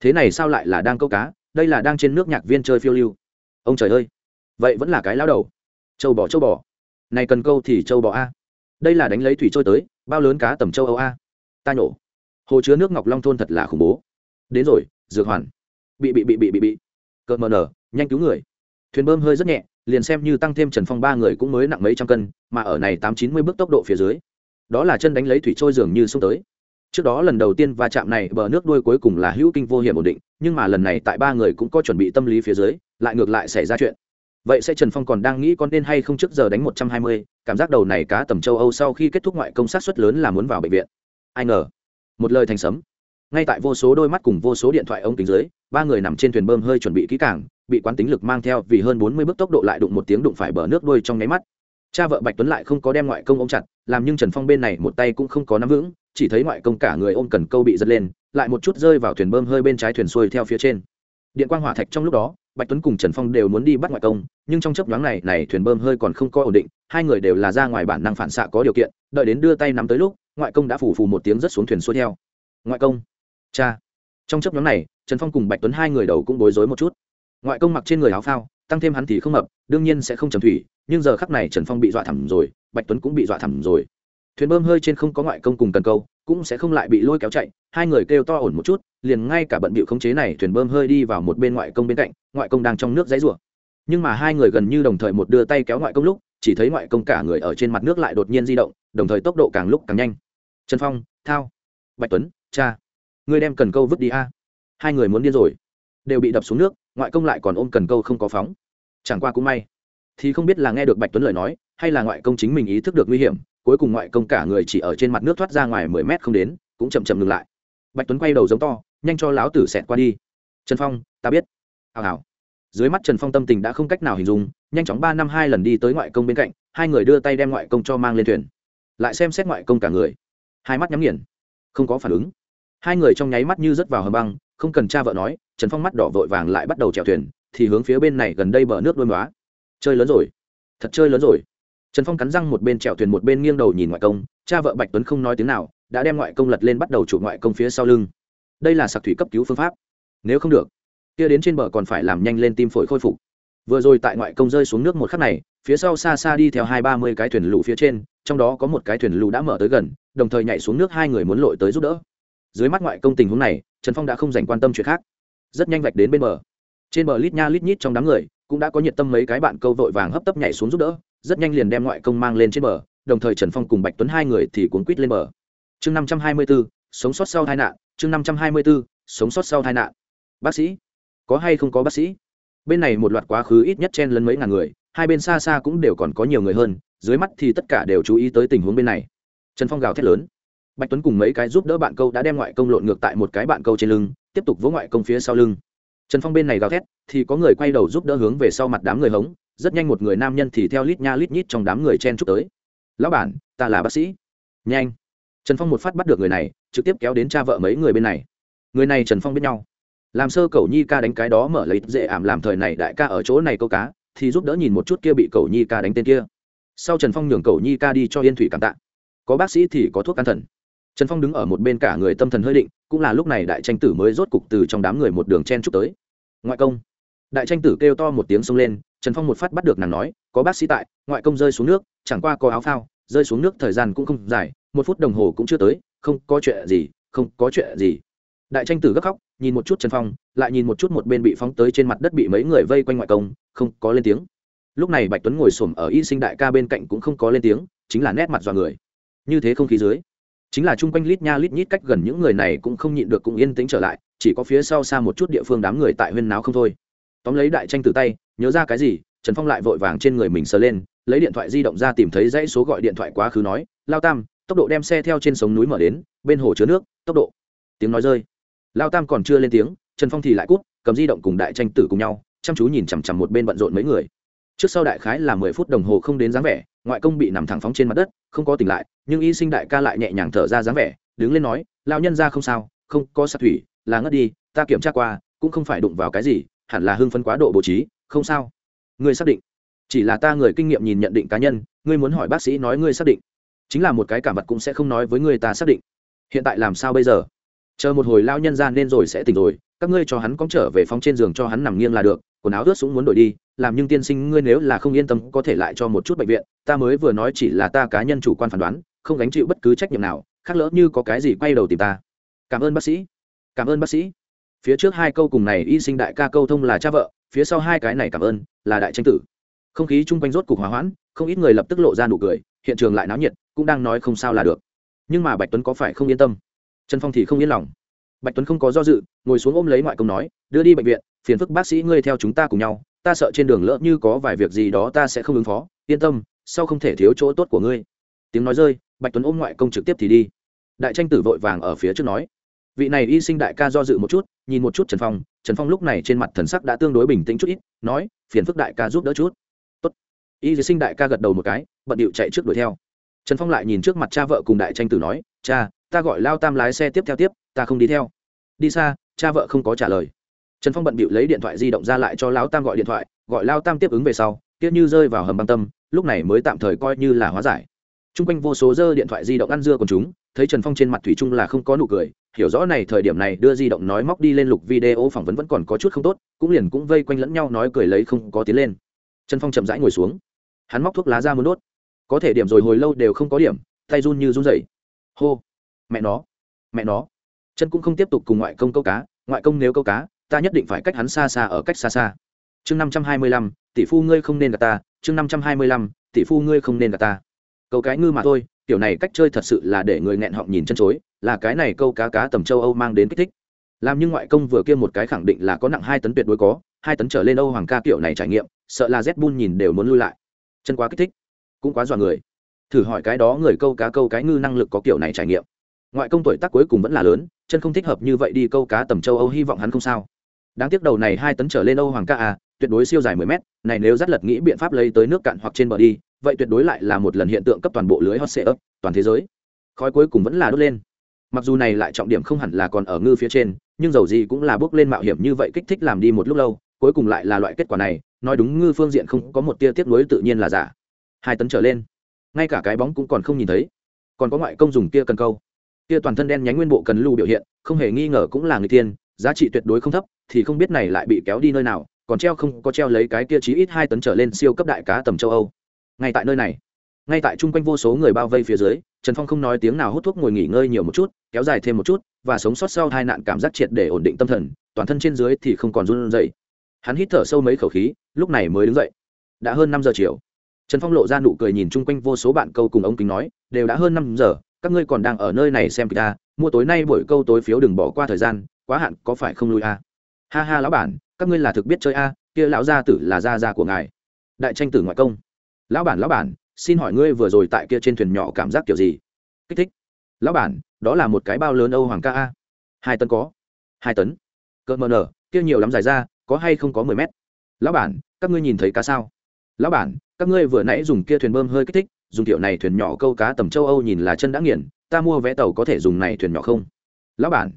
Thế này sao lại là đang câu cá, đây là đang trên nước nhạc viên chơi phiêu lưu. Ông trời ơi, vậy vẫn là cái lao đầu. Châu bò châu bò này cần câu thì châu bò a. Đây là đánh lấy thủy trôi tới, bao lớn cá tầm châu âu a. Ta nhổ. Hồ chứa nước ngọc long thôn thật là khủng bố. Đến rồi, dược hoàn. Bị bị bị bị bị bị. Cợt mờ nở, nhanh cứu người. Thuyền bơm hơi rất nhẹ, liền xem như tăng thêm trần phong ba người cũng mới nặng mấy trăm cân, mà ở này tám chín mươi bước tốc độ phía dưới. Đó là chân đánh lấy thủy trôi dường như xông tới. Trước đó lần đầu tiên va chạm này, bờ nước đuôi cuối cùng là hữu kinh vô hiểm ổn định, nhưng mà lần này tại ba người cũng có chuẩn bị tâm lý phía dưới, lại ngược lại xảy ra chuyện vậy sẽ trần phong còn đang nghĩ con nên hay không trước giờ đánh một trăm hai mươi, cảm giác đầu này cá tầm châu âu sau khi kết thúc ngoại công sát xuất lớn là muốn vào bệnh viện. Ai ngờ, một lời thành sấm. Ngay tại vô số đôi mắt cùng vô số điện thoại ống kính dưới, ba người nằm trên thuyền bơm hơi chuẩn bị kỹ càng, bị quán tính lực mang theo vì hơn bốn mươi bước tốc độ lại đụng một tiếng đụng phải bờ nước đuôi trong nháy mắt. Cha vợ bạch tuấn lại không có đem ngoại công ôm chặt, làm nhưng trần phong bên này một tay cũng không có nắm vững, chỉ thấy ngoại công cả người ôm cần câu bị giật lên, lại một chút rơi vào thuyền bơm hơi bên trái thuyền xuôi theo phía trên. Điện quang hỏa thạch trong lúc đó bạch tuấn cùng trần phong đều muốn đi bắt ngoại công, nhưng trong chấp nhoáng này này thuyền bơm hơi còn không có ổn định, hai người đều là ra ngoài bản năng phản xạ có điều kiện, đợi đến đưa tay nắm tới lúc, ngoại công đã phủ phù một tiếng rất xuống thuyền xuôi theo. Ngoại công? Cha. Trong chấp nhóm này, trần phong cùng bạch tuấn hai người đầu cũng bối rối một chút. Ngoại công mặc trên người áo phao, tăng thêm hắn thì không mập, đương nhiên sẽ không trầm thủy, nhưng giờ khắc này trần phong bị dọa thẳm rồi, bạch tuấn cũng bị dọa thẳm rồi. Thuyền bơm hơi trên không có ngoại công cùng cần câu cũng sẽ không lại bị lôi kéo chạy, hai người kêu to ổn một chút, liền ngay cả bận bịu khống chế này thuyền bơm hơi đi vào một bên ngoại công bên cạnh, ngoại công đang trong nước dãy rủa. Nhưng mà hai người gần như đồng thời một đưa tay kéo ngoại công lúc, chỉ thấy ngoại công cả người ở trên mặt nước lại đột nhiên di động, đồng thời tốc độ càng lúc càng nhanh. Trần phong, thao, bạch tuấn, cha, ngươi đem cần câu vứt đi a. Hai người muốn điên rồi. Đều bị đập xuống nước, ngoại công lại còn ôm cần câu không có phóng. Chẳng qua cũng may. Thì không biết là nghe được bạch tuấn lời nói, hay là ngoại công chính mình ý thức được nguy hiểm cuối cùng ngoại công cả người chỉ ở trên mặt nước thoát ra ngoài mười mét không đến, cũng chậm chậm ngừng lại. Bạch tuấn quay đầu giống to, nhanh cho láo tử xẹt qua đi. Trần phong, ta biết. Hào hào. Dưới mắt trần phong tâm tình đã không cách nào hình dung, nhanh chóng ba năm hai lần đi tới ngoại công bên cạnh, hai người đưa tay đem ngoại công cho mang lên thuyền. Lại xem xét ngoại công cả người. Hai mắt nhắm nghiền. Không có phản ứng. Hai người trong nháy mắt như rớt vào hầm băng, không cần cha vợ nói, trần phong mắt đỏ vội vàng lại bắt đầu chèo thuyền, thì hướng phía bên này gần đây bờ nước đôi móa chơi lớn rồi. Thật chơi lớn rồi trần phong cắn răng một bên chèo thuyền một bên nghiêng đầu nhìn ngoại công, cha vợ bạch tuấn không nói tiếng nào, đã đem ngoại công lật lên bắt đầu chụp ngoại công phía sau lưng. Đây là sạc thủy cấp cứu phương pháp. Nếu không được, kia đến trên bờ còn phải làm nhanh lên tim phổi khôi phục. Vừa rồi tại ngoại công rơi xuống nước một khắc này, phía sau xa xa đi theo hai ba mươi cái thuyền lù phía trên, trong đó có một cái thuyền lù đã mở tới gần, đồng thời nhảy xuống nước hai người muốn lội tới giúp đỡ. Dưới mắt ngoại công tình huống này, trần phong đã không dành quan tâm chuyện khác. Rất nhanh vạch đến bên bờ. Trên bờ lít nha lít nhít trong đám người, cũng đã có nhiệt tâm mấy cái bạn câu vội vàng hấp tấp nhảy xuống giúp đỡ rất nhanh liền đem ngoại công mang lên trên bờ, đồng thời trần phong cùng bạch tuấn hai người thì cuốn quýt lên bờ. Chương năm trăm hai mươi b ố sống sót sau tai nạn. Chương năm trăm hai mươi b ố sống sót sau tai nạn. Bác sĩ, có hay không có bác sĩ? Bên này một loạt quá khứ ít nhất chen lấn mấy ngàn người, hai bên xa xa cũng đều còn có nhiều người hơn, dưới mắt thì tất cả đều chú ý tới tình huống bên này. Trần phong gào thét lớn. Bạch tuấn cùng mấy cái giúp đỡ bạn câu đã đem ngoại công lộn ngược tại một cái bạn câu trên lưng, tiếp tục vỗ ngoại công phía sau lưng. Trần phong bên này gào thét, thì có người quay đầu giúp đỡ hướng về sau mặt đám người hống rất nhanh một người nam nhân thì theo lít nha lít nhít trong đám người chen chúc tới. Lão bản, ta là bác sĩ. Nhanh. Trần phong một phát bắt được người này, trực tiếp kéo đến cha vợ mấy người bên này. Người này trần phong biết nhau. Làm sơ cầu nhi ca đánh cái đó mở lấy dễ ảm làm thời này đại ca ở chỗ này câu cá, thì giúp đỡ nhìn một chút kia bị cầu nhi ca đánh tên kia. Sau trần phong nhường cầu nhi ca đi cho yên thủy cảm tạ. Có bác sĩ thì có thuốc an thần. Trần phong đứng ở một bên cả người tâm thần hơi định, cũng là lúc này đại tranh tử mới rốt cục từ trong đám người một đường chen chúc tới. Ngoại công đại tranh tử kêu to một tiếng xông lên, trần phong một phát bắt được nàng nói, có bác sĩ tại, ngoại công rơi xuống nước, chẳng qua có áo phao, rơi xuống nước thời gian cũng không dài, một phút đồng hồ cũng chưa tới, không có chuyện gì, không có chuyện gì. Đại tranh tử gấp khóc, nhìn một chút trần phong, lại nhìn một chút một bên bị phóng tới trên mặt đất bị mấy người vây quanh ngoại công, không có lên tiếng. Lúc này bạch tuấn ngồi s ổ m ở y sinh đại ca bên cạnh cũng không có lên tiếng, chính là nét mặt dọa người. Như thế không khí dưới, chính là chung quanh lít nha lít nhít cách gần những người này cũng không nhịn được cũng yên tĩnh trở lại, chỉ có phía sau xa một chút địa phương đám người tại huyên náo không thôi tóm lấy đại tranh từ tay, nhớ ra cái gì, trần phong lại vội vàng trên người mình sờ lên, lấy điện thoại di động ra tìm thấy dãy số gọi điện thoại quá khứ nói, lao tam, tốc độ đem xe theo trên sống núi mở đến, bên hồ chứa nước, tốc độ. Tiếng nói rơi. Lao tam còn chưa lên tiếng, trần phong thì lại cút cầm di động cùng đại tranh tử cùng nhau, chăm chú nhìn chằm chằm một bên bận rộn mấy người. Trước sau đại khái là mười phút đồng hồ không đến dáng vẻ, ngoại công bị nằm thẳng phóng trên mặt đất, không có tỉnh lại, nhưng y sinh đại ca lại nhẹ nhàng thở ra dáng vẻ, đứng lên nói lao nhân ra không sao, không có sạt thủy, là ngất đi, ta kiểm tra qua, cũng không phải đụng vào cái gì hẳn là hưng phấn quá độ bố trí, không sao. Ngươi xác định. Chỉ là ta người kinh nghiệm nhìn nhận định cá nhân, ngươi muốn hỏi bác sĩ nói ngươi xác định. Chính là một cái cảm vật cũng sẽ không nói với ngươi ta xác định. Hiện tại làm sao bây giờ? Chờ một hồi lao nhân ra nên rồi sẽ tỉnh rồi, các ngươi cho hắn cóng trở về phóng trên giường cho hắn nằm nghiêng là được, quần áo ướt sũng muốn đổi đi, làm nhưng tiên sinh ngươi nếu là không yên tâm có thể lại cho một chút bệnh viện, ta mới vừa nói chỉ là ta cá nhân chủ quan phán đoán, không gánh chịu bất cứ trách nhiệm nào, khác lỡ như có cái gì quay đầu tìm ta. Cảm ơn bác sĩ. Cảm ơn bác sĩ phía trước hai câu cùng này y sinh đại ca câu thông là cha vợ, phía sau hai cái này cảm ơn, là đại tranh tử. Không khí chung quanh rốt cục hòa hoãn, không ít người lập tức lộ ra nụ cười, hiện trường lại náo nhiệt, cũng đang nói không sao là được. Nhưng mà bạch tuấn có phải không yên tâm? Trần phong thì không yên lòng. Bạch tuấn không có do dự, ngồi xuống ôm lấy ngoại công nói, đưa đi bệnh viện, phiền phức bác sĩ ngươi theo chúng ta cùng nhau, ta sợ trên đường lỡ như có vài việc gì đó ta sẽ không ứng phó, yên tâm, sau không thể thiếu chỗ tốt của ngươi. Tiếng nói rơi, bạch tuấn ôm ngoại công trực tiếp thì đi. Đại tranh tử vội vàng ở phía trước nói vị này y sinh đại ca do dự một chút, nhìn một chút trần phong trần phong lúc này trên mặt thần sắc đã tương đối bình tĩnh chút ít, nói, phiền phức đại ca giúp đỡ chút. Tốt. y sinh đại ca gật đầu một cái, bận điệu chạy trước đuổi theo. Trần phong lại nhìn trước mặt cha vợ cùng đại tranh tử nói, cha, ta gọi lao tam lái xe tiếp theo tiếp, ta không đi theo. Đi xa, cha vợ không có trả lời. Trần phong bận bịu lấy điện thoại di động ra lại cho lão tam gọi điện thoại, gọi lao tam tiếp ứng về sau tiếc như rơi vào hầm băng tâm, lúc này mới tạm thời coi như là hóa giải. T r u n g quanh vô số dơ điện thoại di động ăn dưa còn chúng thấy trần phong trên mặt thủy trung là không có nụ cười, hiểu rõ này thời điểm này đưa di động nói móc đi lên lục video phỏng vấn vẫn còn có chút không tốt, cũng liền cũng vây quanh lẫn nhau nói cười lấy không có tiến lên. Trần phong chậm rãi ngồi xuống. Hắn móc thuốc lá ra muốn đốt. Có thể điểm rồi hồi lâu đều không có điểm, tay run như run rẩy. Hô. Mẹ nó. Mẹ nó. Chân cũng không tiếp tục cùng ngoại công câu cá, ngoại công nếu câu cá, ta nhất định phải cách hắn xa xa ở cách xa xa. Chương năm trăm hai mươi lăm, tỷ phu ngươi không nên gặp ta. Chương năm trăm hai mươi lăm, tỷ phu ngươi không nên gặp ta. Câu cái ngư mà thôi kiểu này cách chơi thật sự là để người nghẹn họng nhìn chân chối là cái này câu cá cá tầm châu âu mang đến kích thích. Làm như ngoại công vừa kia một cái khẳng định là có nặng hai tấn tuyệt đối có hai tấn trở lên âu hoàng ca kiểu này trải nghiệm sợ là z bun nhìn đều muốn lui lại. Chân quá kích thích cũng quá dọa người. Thử hỏi cái đó người câu cá câu cái ngư năng lực có kiểu này trải nghiệm. Ngoại công tuổi tác cuối cùng vẫn là lớn chân không thích hợp như vậy đi câu cá tầm châu âu hy vọng hắn không sao. Đáng tiếc đầu này hai tấn trở lên âu hoàng ca à, tuyệt đối siêu dài mười mét này nếu dắt lật nghĩ biện pháp lấy tới nước cạn hoặc trên bờ đi vậy tuyệt đối lại là một lần hiện tượng cấp toàn bộ lưới hot sệ ấp toàn thế giới. Khói cuối cùng vẫn là đốt lên. Mặc dù này lại trọng điểm không hẳn là còn ở ngư phía trên, nhưng dầu gì cũng là bước lên mạo hiểm như vậy kích thích làm đi một lúc lâu, cuối cùng lại là loại kết quả này, nói đúng ngư phương diện không có một tia tiếp nối tự nhiên là giả. Hai tấn trở lên. Ngay cả cái bóng cũng còn không nhìn thấy. Còn có ngoại công dùng kia cần câu. Kia toàn thân đen nhánh nguyên bộ cần lưu biểu hiện, không hề nghi ngờ cũng là người tiên, giá trị tuyệt đối không thấp, thì không biết này lại bị kéo đi nơi nào, còn treo không có treo lấy cái kia chí ít hai tấn trở lên siêu cấp đại cá tầm châu âu ngay tại nơi này. Ngay tại chung quanh vô số người bao vây phía dưới, trần phong không nói tiếng nào hút thuốc ngồi nghỉ ngơi nhiều một chút, kéo dài thêm một chút, và sống sót sau hai nạn cảm giác triệt để ổn định tâm thần, toàn thân trên dưới thì không còn run rẩy. Hắn hít thở sâu mấy khẩu khí, lúc này mới đứng dậy. Đã hơn năm giờ chiều. Trần phong lộ ra nụ cười nhìn chung quanh vô số bạn câu cùng ống kính nói, đều đã hơn năm giờ, các ngươi còn đang ở nơi này xem kịch ta mua tối nay buổi câu tối phiếu đừng bỏ qua thời gian, quá hạn có phải không lui a ha ha lão bản, các ngươi là thực biết chơi a kia lão gia tử là gia gia của ngài. Đại tranh tử ngoại công lão bản lão bản, xin hỏi ngươi vừa rồi tại kia trên thuyền nhỏ cảm giác kiểu gì? Kích thích. Lão bản, đó là một cái bao lớn âu hoàng ca a. Hai tấn có. Hai tấn. Cỡ mờ nở, kia nhiều lắm dài ra, có hay không có mười mét? Lão bản, các ngươi nhìn thấy cá sao? Lão bản, các ngươi vừa nãy dùng kia thuyền bơm hơi kích thích, dùng kiểu này thuyền nhỏ câu cá tầm châu âu nhìn là chân đã nghiền, ta mua vé tàu có thể dùng này thuyền nhỏ không? Lão bản,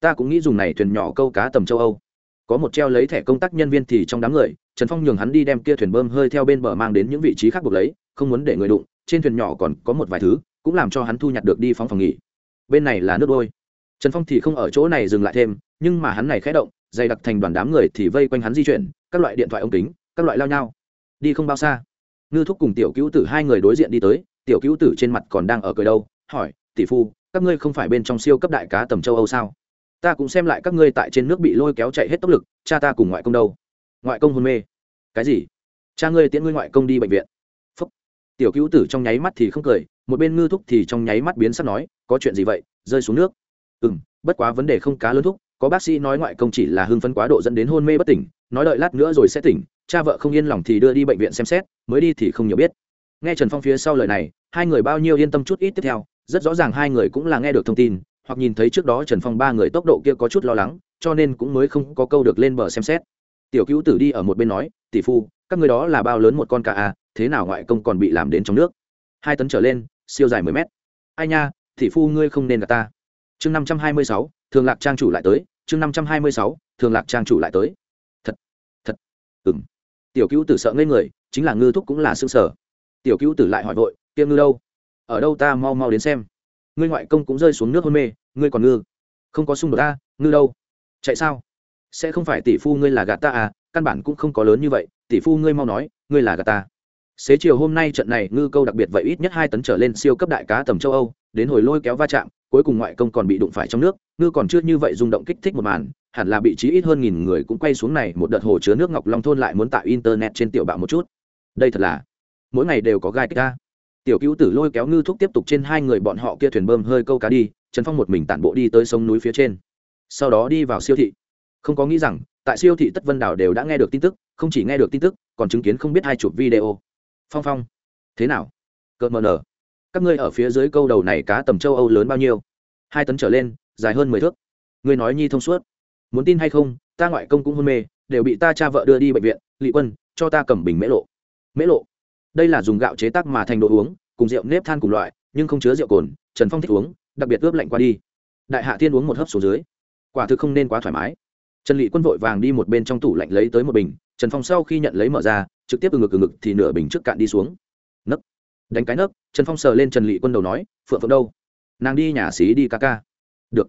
ta cũng nghĩ dùng này thuyền nhỏ câu cá tầm châu âu. Có một treo lấy thẻ công tác nhân viên thì trong đám người trần phong nhường hắn đi đem kia thuyền bơm hơi theo bên bờ mang đến những vị trí khác buộc lấy, không muốn để người đụng, trên thuyền nhỏ còn có một vài thứ, cũng làm cho hắn thu nhặt được đi phóng phòng nghỉ. Bên này là nước đôi. Trần phong thì không ở chỗ này dừng lại thêm, nhưng mà hắn này khẽ động, dày đặc thành đoàn đám người thì vây quanh hắn di chuyển, các loại điện thoại ống kính, các loại lao nhau. Đi không bao xa. Ngư thúc cùng tiểu cứu tử hai người đối diện đi tới, tiểu cứu tử trên mặt còn đang ở cười đâu, hỏi, tỷ phu, các ngươi không phải bên trong siêu cấp đại cá tầm châu âu sao? Ta cũng xem lại các ngươi tại trên nước bị lôi kéo chạy hết tốc lực, cha ta cùng ngoại công đâu? Ngoại công hôn mê cái gì? Cha ngươi tiễn ngươi ngoại công đi bệnh viện. Phúc. tiểu cứu tử trong nháy mắt thì không cười, một bên ngư thúc thì trong nháy mắt biến sắc nói, có chuyện gì vậy, rơi xuống nước. Ừ m bất quá vấn đề không cá lớn thúc, có bác sĩ nói ngoại công chỉ là hưng phấn quá độ dẫn đến hôn mê bất tỉnh, nói đợi lát nữa rồi sẽ tỉnh, cha vợ không yên lòng thì đưa đi bệnh viện xem xét, mới đi thì không nhiều biết. Nghe trần phong phía sau lời này, hai người bao nhiêu yên tâm chút ít tiếp theo, rất rõ ràng hai người cũng là nghe được thông tin, hoặc nhìn thấy trước đó trần phong ba người tốc độ kia có chút lo lắng, cho nên cũng mới không có câu được lên bờ xem xét tiểu cứu tử đi ở một bên nói, tỷ phu, các người đó là bao lớn một con cá à thế nào ngoại công còn bị làm đến trong nước? Hai tấn trở lên, siêu dài mười mét. Ai nha, tỷ phu ngươi không nên gặp ta. Chương năm trăm hai mươi sáu, thường lạc trang chủ lại tới, chương năm trăm hai mươi sáu, thường lạc trang chủ lại tới. Thật thật ừng tiểu cứu tử sợ ngây người, chính là ngư thúc cũng là xương sở tiểu cứu tử lại hỏi vội tiêm ngư đâu? Ở đâu ta mau mau đến xem. Ngươi ngoại công cũng rơi xuống nước hôn mê, ngươi còn ngư? Không có xung đột ta, ngư đâu? Chạy sao? Sẽ không phải tỷ phu ngươi là gạt ta à căn bản cũng không có lớn như vậy, tỷ phu ngươi mau nói, ngươi là gạt ta. Xế chiều hôm nay trận này ngư câu đặc biệt vậy ít nhất hai tấn trở lên siêu cấp đại cá tầm châu âu, đến hồi lôi kéo va chạm, cuối cùng ngoại công còn bị đụng phải trong nước, ngư còn chưa như vậy rung động kích thích một màn, hẳn là bị trí ít hơn nghìn người cũng quay xuống này một đợt hồ chứa nước ngọc long thôn lại muốn tạo internet trên tiểu bạo một chút. Đây thật là, mỗi ngày đều có gai kích ta. Tiểu cứu tử lôi kéo ngư thúc tiếp tục trên hai người bọn họ kia thuyền bơm hơi câu cá đi, trần phong một mình tản bộ đi tới sông núi phía trên. Sau đó đi vào siêu thị không có nghĩ rằng, tại siêu thị tất vân đảo đều đã nghe được tin tức, không chỉ nghe được tin tức, còn chứng kiến không biết hai chụp video. Phong phong, thế nào? Cợt mờ nở. Các ngươi ở phía dưới câu đầu này cá tầm châu âu lớn bao nhiêu? Hai tấn trở lên, dài hơn mười thước. Ngươi nói nhi thông suốt. Muốn tin hay không, ta ngoại công cũng hôn mê, đều bị ta cha vợ đưa đi bệnh viện, lị quân, cho ta cầm bình mễ lộ. Mễ lộ? Đây là dùng gạo chế tác mà thành đồ uống, cùng rượu nếp than cùng loại, nhưng không chứa rượu cồn, trần phong thích uống, đặc biệt ướp lạnh qua đi. Đại hạ thiên uống một hớp xuống dưới. Quả thực không nên quá thoải mái trần lị quân vội vàng đi một bên trong tủ lạnh lấy tới một bình, trần phong sau khi nhận lấy mở ra, trực tiếp từ ngực từ ngực thì nửa bình trước cạn đi xuống. Nấc. Đánh cái nấc, trần phong sờ lên trần lị quân đầu nói, phượng phượng đâu? Nàng đi nhà xí đi ca ca. Được.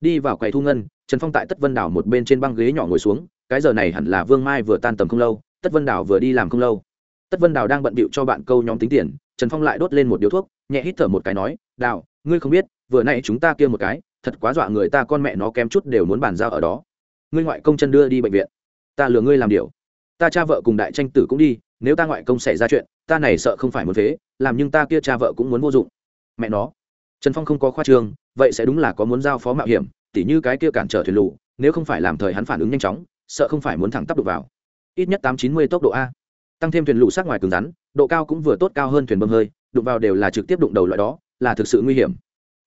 Đi vào quầy thu ngân, trần phong tại tất vân đảo một bên trên băng ghế nhỏ ngồi xuống, cái giờ này hẳn là vương mai vừa tan tầm không lâu, tất vân đảo vừa đi làm không lâu. Tất vân đảo đang bận bịu cho bạn câu nhóm tính tiền, trần phong lại đốt lên một điếu thuốc, nhẹ hít thở một cái nói đào ngươi không biết, vừa nay chúng ta kia một cái, thật quá dọa người ta con mẹ nó kém chút đều muốn bàn giao ở đó ngươi ngoại công chân đưa đi bệnh viện. Ta lừa ngươi làm điều. Ta cha vợ cùng đại tranh tử cũng đi, nếu ta ngoại công xảy ra chuyện, ta này sợ không phải muốn phế, làm nhưng ta kia cha vợ cũng muốn vô dụng. Mẹ nó. Trần phong không có khoa trương, vậy sẽ đúng là có muốn giao phó mạo hiểm, tỉ như cái kia cản trở thuyền lù, nếu không phải làm thời hắn phản ứng nhanh chóng, sợ không phải muốn thẳng tắp đục vào. Ít nhất tám chín mươi tốc độ a. Tăng thêm thuyền lù sát ngoài cứng rắn, độ cao cũng vừa tốt cao hơn thuyền bơm hơi, đụng vào đều là trực tiếp đụng đầu loại đó, là thực sự nguy hiểm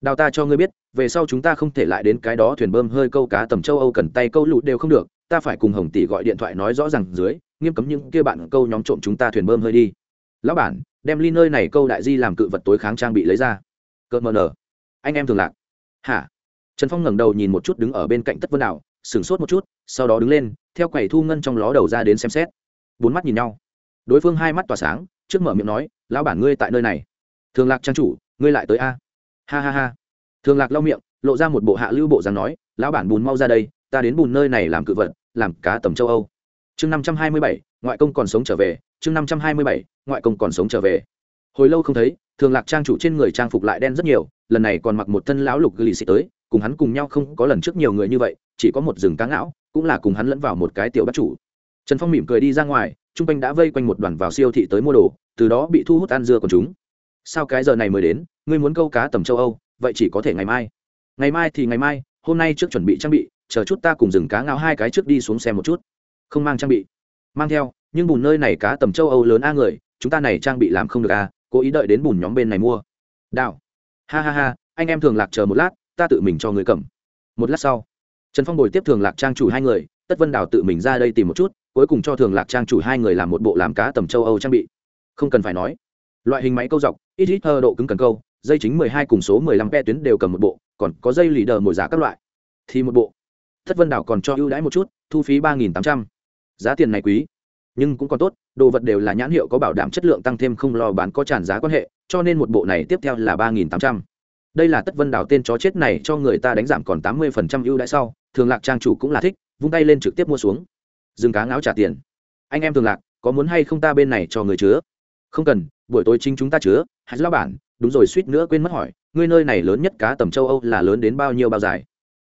đào ta cho ngươi biết, về sau chúng ta không thể lại đến cái đó thuyền bơm hơi câu cá tầm châu âu cần tay câu lụt đều không được, ta phải cùng hồng tỷ gọi điện thoại nói rõ ràng dưới, nghiêm cấm những kia bạn câu nhóm trộm chúng ta thuyền bơm hơi đi. Lão bản, đem ly nơi này câu đại di làm cự vật tối kháng trang bị lấy ra. Cợt mờ nở. Anh em thường lạc. Hả? Trần phong ngẩng đầu nhìn một chút đứng ở bên cạnh tất vân đảo sửng sốt một chút, sau đó đứng lên, theo quầy thu ngân trong ló đầu ra đến xem xét. Bốn mắt nhìn nhau. Đối phương hai mắt tỏa sáng, trước mở miệng nói, lão bản ngươi tại nơi này. Thường lạc trang chủ, ngươi lại tới a? Ha ha ha. Thường lạc lau miệng, lộ ra một bộ hạ lưu bộ dáng nói, lão bản bùn mau ra đây, ta đến bùn nơi này làm cự vật, làm cá tầm châu âu. Chương năm trăm hai mươi bảy, ngoại công còn sống trở về. Chương năm trăm hai mươi bảy, ngoại công còn sống trở về. Hồi lâu không thấy, thường lạc trang chủ trên người trang phục lại đen rất nhiều, lần này còn mặc một thân lão lục gửi xị tới, cùng hắn cùng nhau không có lần trước nhiều người như vậy, chỉ có một rừng cá ngão cũng là cùng hắn lẫn vào một cái tiểu bắt chủ. Trần phong mỉm cười đi ra ngoài t r u n g quanh đã vây quanh một đoàn vào siêu thị tới mua đồ, từ đó bị thu hút ăn dưa của chúng sao cái giờ này mới đến, ngươi muốn câu cá tầm châu âu, vậy chỉ có thể ngày mai. Ngày mai thì ngày mai, hôm nay trước chuẩn bị trang bị, chờ chút ta cùng rừng cá ngao hai cái trước đi xuống xem một chút. Không mang trang bị. Mang theo, nhưng bùn nơi này cá tầm châu âu lớn a người, chúng ta này trang bị làm không được a cố ý đợi đến bùn nhóm bên này mua. Đào ha ha ha, anh em thường lạc chờ một lát, ta tự mình cho người cầm. Một lát sau, trần phong bồi tiếp thường lạc trang chủ hai người, tất vân đào tự mình ra đây tìm một chút, cuối cùng cho thường lạc trang chủ hai người làm một bộ làm cá tầm châu âu trang bị. Không cần phải nói loại hình máy câu dọc, ít ít hơ độ cứng cần câu, dây chính mười hai cùng số mười lăm pe tuyến đều cầm một bộ, còn có dây lì đờ mồi giá các loại. Thì một bộ. Thất vân đảo còn cho ưu đãi một chút, thu phí ba nghìn tám trăm. Giá tiền này quý, nhưng cũng còn tốt, đồ vật đều là nhãn hiệu có bảo đảm chất lượng tăng thêm không lo bán có tràn giá quan hệ, cho nên một bộ này tiếp theo là ba nghìn tám trăm. Đây là tất vân đảo tên chó chết này cho người ta đánh giảm còn tám mươi phần trăm ưu đãi sau, thường lạc trang chủ cũng là thích, vung tay lên trực tiếp mua xuống. Dừng cá ngáo trả tiền. Anh em thường lạc, có muốn hay không ta bên này cho người chứa? Không cần buổi tối chính chúng ta chứa hãy lao bản, đúng rồi, suýt nữa quên mất hỏi, ngươi nơi này lớn nhất cá tầm châu âu là lớn đến bao nhiêu bao dài?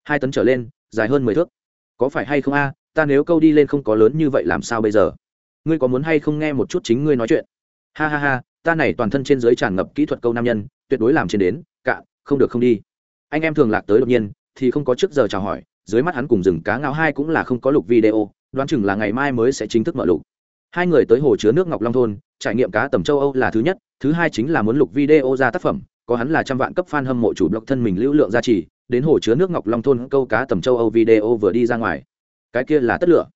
Hai tấn trở lên, dài hơn mười thước. Có phải hay không a, ta nếu câu đi lên không có lớn như vậy làm sao bây giờ? Ngươi có muốn hay không nghe một chút chính ngươi nói chuyện? Ha ha ha, ta này toàn thân trên dưới tràn ngập kỹ thuật câu nam nhân, tuyệt đối làm trên đến cạn không được không đi. Anh em thường lạc tới đột nhiên, thì không có trước giờ chào hỏi, dưới mắt hắn cùng rừng cá ngao hai cũng là không có lục video, đoán chừng là ngày mai mới sẽ chính thức mở lục. Hai người tới hồ chứa nước ngọc long thôn trải nghiệm cá tầm châu âu là thứ nhất, thứ hai chính là muốn lục video ra tác phẩm, có hắn là trăm vạn cấp fan hâm mộ chủ blog thân mình lưu lượng gia trì, đến hồ chứa nước ngọc long thôn câu cá tầm châu âu video vừa đi ra ngoài. Cái kia là tất lửa.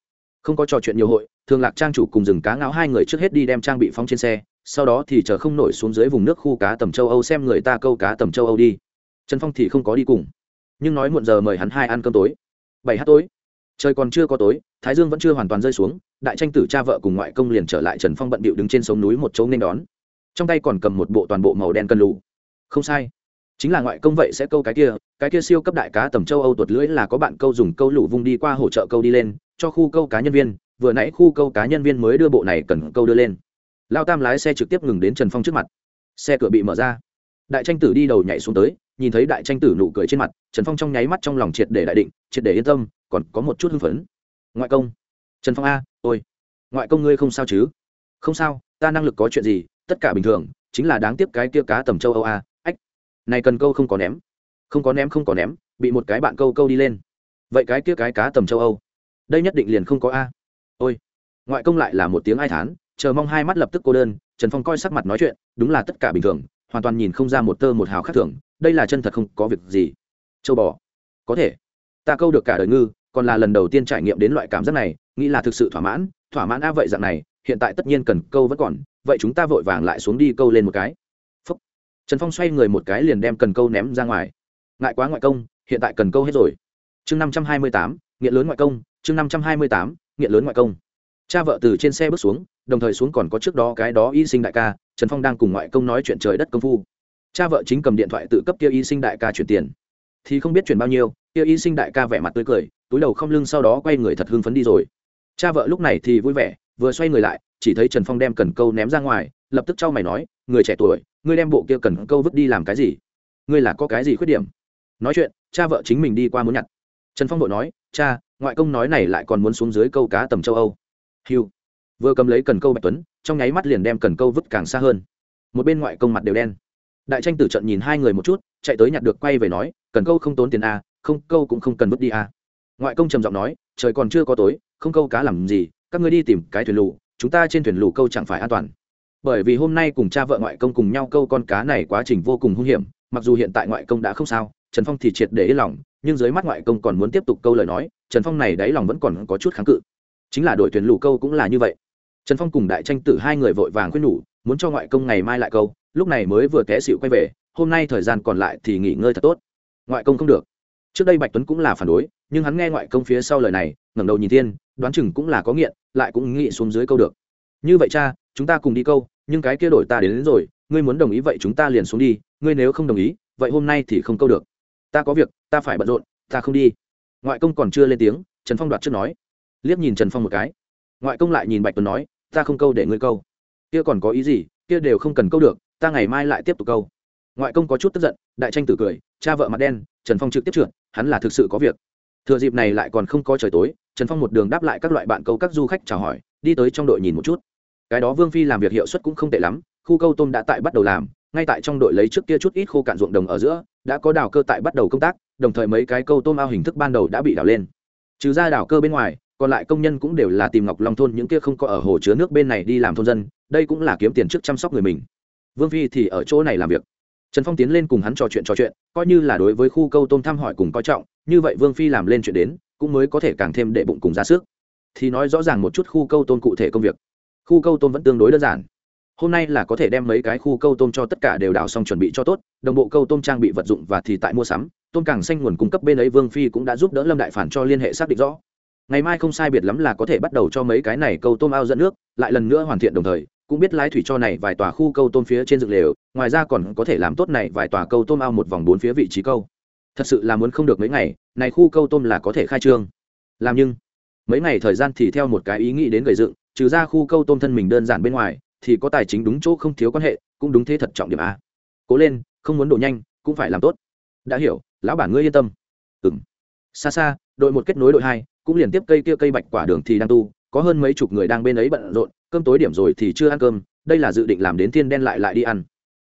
Không có trò chuyện nhiều hội, thường lạc trang chủ cùng rừng cá ngáo hai người trước hết đi đem trang bị phóng trên xe, sau đó thì chờ không nổi xuống dưới vùng nước khu cá tầm châu âu xem người ta câu cá tầm châu âu đi. Trần phong thì không có đi cùng. Nhưng nói muộn giờ mời hắn hai ăn cơm tối. Bảy h tối trời còn chưa có tối, thái dương vẫn chưa hoàn toàn rơi xuống, đại tranh tử cha vợ cùng ngoại công liền trở lại trần phong bận bịu đứng trên sống núi một chỗ nên đón. Trong tay còn cầm một bộ toàn bộ màu đen cân lù. Không sai. Chính là ngoại công vậy sẽ câu cái kia cái kia siêu cấp đại cá tầm châu âu tuột lưỡi là có bạn câu dùng câu lũ vung đi qua hỗ trợ câu đi lên, cho khu câu cá nhân viên, vừa nãy khu câu cá nhân viên mới đưa bộ này cần câu đưa lên. Lao tam lái xe trực tiếp ngừng đến trần phong trước mặt. Xe cửa bị mở ra. Đại tranh tử đi đầu nhảy xuống tới, nhìn thấy đại tranh tử nụ cười trên mặt, trần phong trong nháy mắt trong lòng triệt để đại định, triệt để yên tâm còn có một chút hưng phấn. Ngoại công. Trần phong a, ôi. Ngoại công ngươi không sao chứ? Không sao, ta năng lực có chuyện gì, tất cả bình thường, chính là đáng tiếc cái kia cá tầm châu âu a, ách. Này cần câu không có ném. Không có ném, không có ném, bị một cái bạn câu câu đi lên. Vậy cái kia cái cá tầm châu âu? Đây nhất định liền không có a. Ôi. Ngoại công lại là một tiếng ai thán, chờ mong hai mắt lập tức cô đơn, trần phong coi sắc mặt nói chuyện, đúng là tất cả bình thường, hoàn toàn nhìn không ra một tơ một hào khác thường, đây là chân thật không có việc gì. Châu bò. Có thể. Ta câu được cả đời ngư còn là lần đầu tiên trải nghiệm đến loại cảm giác này, nghĩ là thực sự thỏa mãn thỏa mãn a vậy dạng này, hiện tại tất nhiên cần câu vẫn còn, vậy chúng ta vội vàng lại xuống đi câu lên một cái. Phúc. trần phong xoay người một cái liền đem cần câu ném ra ngoài. Ngại quá ngoại công, hiện tại cần câu hết rồi. Chương năm trăm hai mươi tám, nghiện lớn ngoại công, chương năm trăm hai mươi tám, nghiện lớn ngoại công. Cha vợ từ trên xe bước xuống, đồng thời xuống còn có trước đó cái đó y sinh đại ca, trần phong đang cùng ngoại công nói chuyện trời đất công phu. Cha vợ chính cầm điện thoại tự cấp kia y sinh đại ca chuyển tiền. Thì không biết chuyển bao nhiêu, kia y sinh đại ca vẻ mặt tươi cười túi đầu không lưng sau đó quay người thật hưng phấn đi rồi. Cha vợ lúc này thì vui vẻ, vừa xoay người lại, chỉ thấy trần phong đem cần câu ném ra ngoài, lập tức trao mày nói, người trẻ tuổi, ngươi đem bộ kia cần câu vứt đi làm cái gì? Ngươi là có cái gì khuyết điểm? Nói chuyện, cha vợ chính mình đi qua muốn nhặt. Trần phong vội nói, cha, ngoại công nói này lại còn muốn xuống dưới câu cá tầm châu âu. Hiu vừa cầm lấy cần câu bạch tuấn, trong nháy mắt liền đem cần câu vứt càng xa hơn. Một bên ngoại công mặt đều đen. Đại tranh tử trận nhìn hai người một chút, chạy tới nhặt được quay về nói, cần câu không tốn tiền a, không, câu cũng không cần vứt đi a ngoại công trầm giọng nói, trời còn chưa có tối, không câu cá làm gì, các ngươi đi tìm cái thuyền lù, chúng ta trên thuyền lù câu chẳng phải an toàn. Bởi vì hôm nay cùng cha vợ ngoại công cùng nhau câu con cá này quá trình vô cùng hung hiểm, mặc dù hiện tại ngoại công đã không sao, trần phong thì triệt để yên lòng, nhưng dưới mắt ngoại công còn muốn tiếp tục câu lời nói, trần phong này đáy lòng vẫn còn có chút kháng cự. Chính là đội thuyền lù câu cũng là như vậy. Trần phong cùng đại tranh tử hai người vội vàng khuyên nhủ, muốn cho ngoại công ngày mai lại câu, lúc này mới vừa té xịu quay về, hôm nay thời gian còn lại thì nghỉ ngơi thật tốt. Ngoại công không được. Trước đây bạch tuấn cũng là phản đối nhưng hắn nghe ngoại công phía sau lời này ngẩng đầu nhìn thiên đoán chừng cũng là có nghiện lại cũng nghĩ xuống dưới câu được. Như vậy cha chúng ta cùng đi câu nhưng cái kia đổi ta đến, đến rồi ngươi muốn đồng ý vậy chúng ta liền xuống đi ngươi nếu không đồng ý vậy hôm nay thì không câu được. Ta có việc ta phải bận rộn ta không đi. Ngoại công còn chưa lên tiếng trần phong đoạt trước nói. Liếc nhìn trần phong một cái. Ngoại công lại nhìn bạch tuấn nói ta không câu để ngươi câu. Kia còn có ý gì kia đều không cần câu được ta ngày mai lại tiếp tục câu. Ngoại công có chút tức giận đại tranh tử cười cha vợ mặt đen trần phong trực tiếp trượt hắn là thực sự có việc thừa dịp này lại còn không có trời tối, trần phong một đường đáp lại các loại bạn câu các du khách chào hỏi, đi tới trong đội nhìn một chút. Cái đó vương phi làm việc hiệu suất cũng không tệ lắm, khu câu tôm đã tại bắt đầu làm, ngay tại trong đội lấy trước kia chút ít khô cạn ruộng đồng ở giữa, đã có đào cơ tại bắt đầu công tác, đồng thời mấy cái câu tôm ao hình thức ban đầu đã bị đào lên. Trừ ra đào cơ bên ngoài, còn lại công nhân cũng đều là tìm ngọc long thôn những kia không có ở hồ chứa nước bên này đi làm thôn dân, đây cũng là kiếm tiền trước chăm sóc người mình. Vương phi thì ở chỗ này làm việc. Trần phong tiến lên cùng hắn trò chuyện trò chuyện, coi như là đối với khu câu tôm thăm hỏi cùng coi trọng như vậy vương phi làm lên chuyện đến, cũng mới có thể càng thêm đệ bụng cùng ra sức. Thì nói rõ ràng một chút khu câu tôm cụ thể công việc. Khu câu tôm vẫn tương đối đơn giản. Hôm nay là có thể đem mấy cái khu câu tôm cho tất cả đều đào xong chuẩn bị cho tốt, đồng bộ câu tôm trang bị vật dụng và thì tại mua sắm, tôm càng xanh nguồn cung cấp bên ấy vương phi cũng đã giúp đỡ lâm đại phản cho liên hệ xác định rõ. Ngày mai không sai biệt lắm là có thể bắt đầu cho mấy cái này câu tôm ao dẫn nước, lại lần nữa hoàn thiện đồng thời, cũng biết lái thủy cho này vài tòa khu câu tôm phía trên dựng lều, ngoài ra còn có thể làm tốt này vài tòa câu tôm ao một vòng bốn phía vị trí câu thật sự là muốn không được mấy ngày, này khu câu tôm là có thể khai trương. Làm nhưng, mấy ngày thời gian thì theo một cái ý nghĩ đến gầy dựng, trừ ra khu câu tôm thân mình đơn giản bên ngoài, thì có tài chính đúng chỗ không thiếu quan hệ, cũng đúng thế thật trọng điểm a. Cố lên, không muốn đổ nhanh, cũng phải làm tốt. Đã hiểu, lão bản ngươi yên tâm. Ừng xa xa, đội một kết nối đội hai, cũng liền tiếp cây kia cây bạch quả đường thì đang tu, có hơn mấy chục người đang bên ấy bận rộn, cơm tối điểm rồi thì chưa ăn cơm, đây là dự định làm đến thiên đen lại lại đi ăn.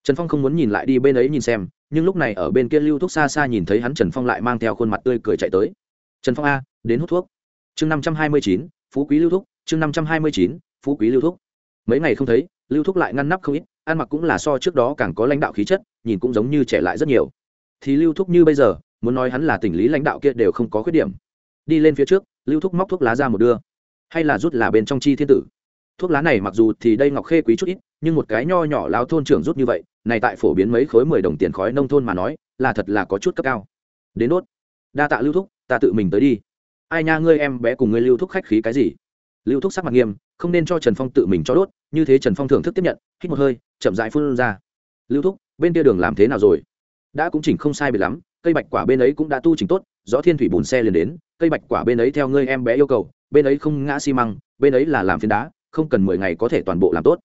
Trần phong không muốn nhìn lại đi bên ấy nhìn xem nhưng lúc này ở bên kia lưu thuốc xa xa nhìn thấy hắn trần phong lại mang theo khuôn mặt tươi cười chạy tới. Trần phong a, đến hút thuốc. Chương năm trăm hai mươi chín, phú quý lưu thuốc chương năm trăm hai mươi chín, phú quý lưu thuốc mấy ngày không thấy, lưu thúc lại ngăn nắp không ít, ăn mặc cũng là so trước đó càng có lãnh đạo khí chất, nhìn cũng giống như trẻ lại rất nhiều. Thì lưu thúc như bây giờ, muốn nói hắn là tỉnh lý lãnh đạo kia đều không có khuyết điểm. Đi lên phía trước, lưu thúc móc thuốc lá ra một đưa. Hay là rút là bên trong chi thiên tử? Thuốc lá này mặc dù thì đây ngọc khê quý chút ít, nhưng một cái nho nhỏ lao thôn trưởng rút như vậy, này tại phổ biến mấy khối mười đồng tiền khói nông thôn mà nói, là thật là có chút cấp cao. Đến đốt đa tạ lưu thúc, ta tự mình tới đi. Ai nha ngươi em bé cùng ngươi lưu thúc khách khí cái gì? Lưu thúc sắc mặt nghiêm, không nên cho trần phong tự mình cho đốt, như thế trần phong thưởng thức tiếp nhận, hít một hơi, chậm dại phun ra. Lưu thúc, bên kia đường làm thế nào rồi? Đã cũng chỉnh không sai biệt lắm, cây bạch quả bên ấy cũng đã tu chỉnh tốt rõ thiên thủy bùn xe liền đến, cây bạch quả bên ấy theo ngươi em bé yêu cầu, bên ấy không ngã xi măng, bên ấy là làm phiến đá không cần mười ngày có thể toàn bộ làm tốt.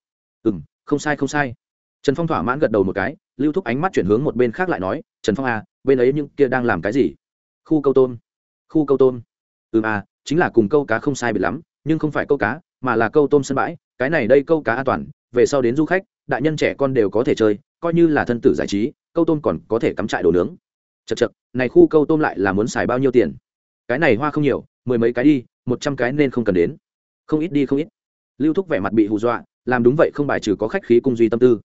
Ừ m không sai không sai. Trần phong thỏa mãn gật đầu một cái, lưu thúc ánh mắt chuyển hướng một bên khác lại nói, trần phong à bên ấy những kia đang làm cái gì? Khu câu tôm. Khu câu tôm? Ừ à chính là cùng câu cá không sai biệt lắm, nhưng không phải câu cá, mà là câu tôm sân bãi, cái này đây câu cá an toàn, về sau đến du khách, đại nhân trẻ con đều có thể chơi, coi như là thân tử giải trí, câu tôm còn có thể cắm trại đồ nướng. Chật chật này khu câu tôm lại là muốn xài bao nhiêu tiền? Cái này hoa không nhiều, mười mấy cái đi, một trăm cái nên không cần đến. Không ít đi, không ít lưu thúc vẻ mặt bị hù dọa, làm đúng vậy không bài trừ có khách khí cung duy tâm tư.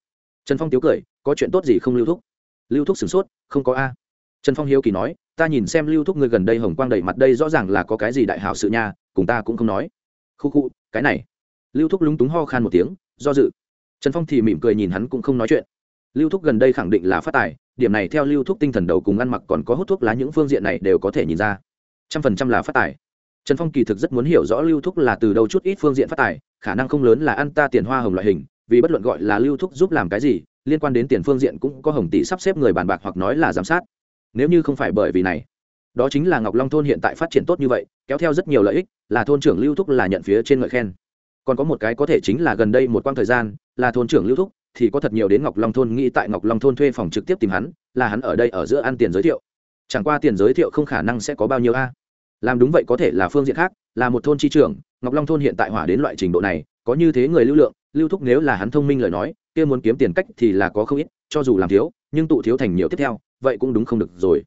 Trần phong tiếu cười, có chuyện tốt gì không lưu thúc? Lưu thúc sửng sốt, không có a. Trần phong hiếu kỳ nói, ta nhìn xem lưu thúc ngươi gần đây hồng quang đầy mặt đây rõ ràng là có cái gì đại hảo sự nha, cùng ta cũng không nói. Khu khu, cái này. Lưu thúc lúng túng ho khan một tiếng, do dự. Trần phong thì mỉm cười nhìn hắn cũng không nói chuyện. Lưu thúc gần đây khẳng định là phát tài, điểm này theo lưu thúc tinh thần đầu cùng ăn mặc còn có hút thuốc lá những phương diện này đều có thể nhìn ra. Trăm phần trăm là phát tài. Trần phong kỳ thực rất muốn hiểu rõ lưu thúc là từ đâu chút ít phương diện phát tài khả năng không lớn là ăn ta tiền hoa hồng loại hình, vì bất luận gọi là lưu thúc giúp làm cái gì, liên quan đến tiền phương diện cũng có hồng tỷ sắp xếp người bàn bạc hoặc nói là giám sát. Nếu như không phải bởi vì này, đó chính là ngọc long thôn hiện tại phát triển tốt như vậy, kéo theo rất nhiều lợi ích, là thôn trưởng lưu thúc là nhận phía trên ngợi khen. Còn có một cái có thể chính là gần đây một quãng thời gian, là thôn trưởng lưu thúc, thì có thật nhiều đến ngọc long thôn nghĩ tại ngọc long thôn thuê phòng trực tiếp tìm hắn, là hắn ở đây ở giữa ăn tiền giới thiệu. Chẳng qua tiền giới thiệu không khả năng sẽ có bao nhiêu a. Làm đúng vậy có thể là phương diện khác là một thôn chi trưởng, ngọc long thôn hiện tại hỏa đến loại trình độ này, có như thế người lưu lượng, lưu thúc nếu là hắn thông minh lời nói, kia muốn kiếm tiền cách thì là có không ít, cho dù làm thiếu, nhưng tụ thiếu thành nhiều tiếp theo, vậy cũng đúng không được rồi.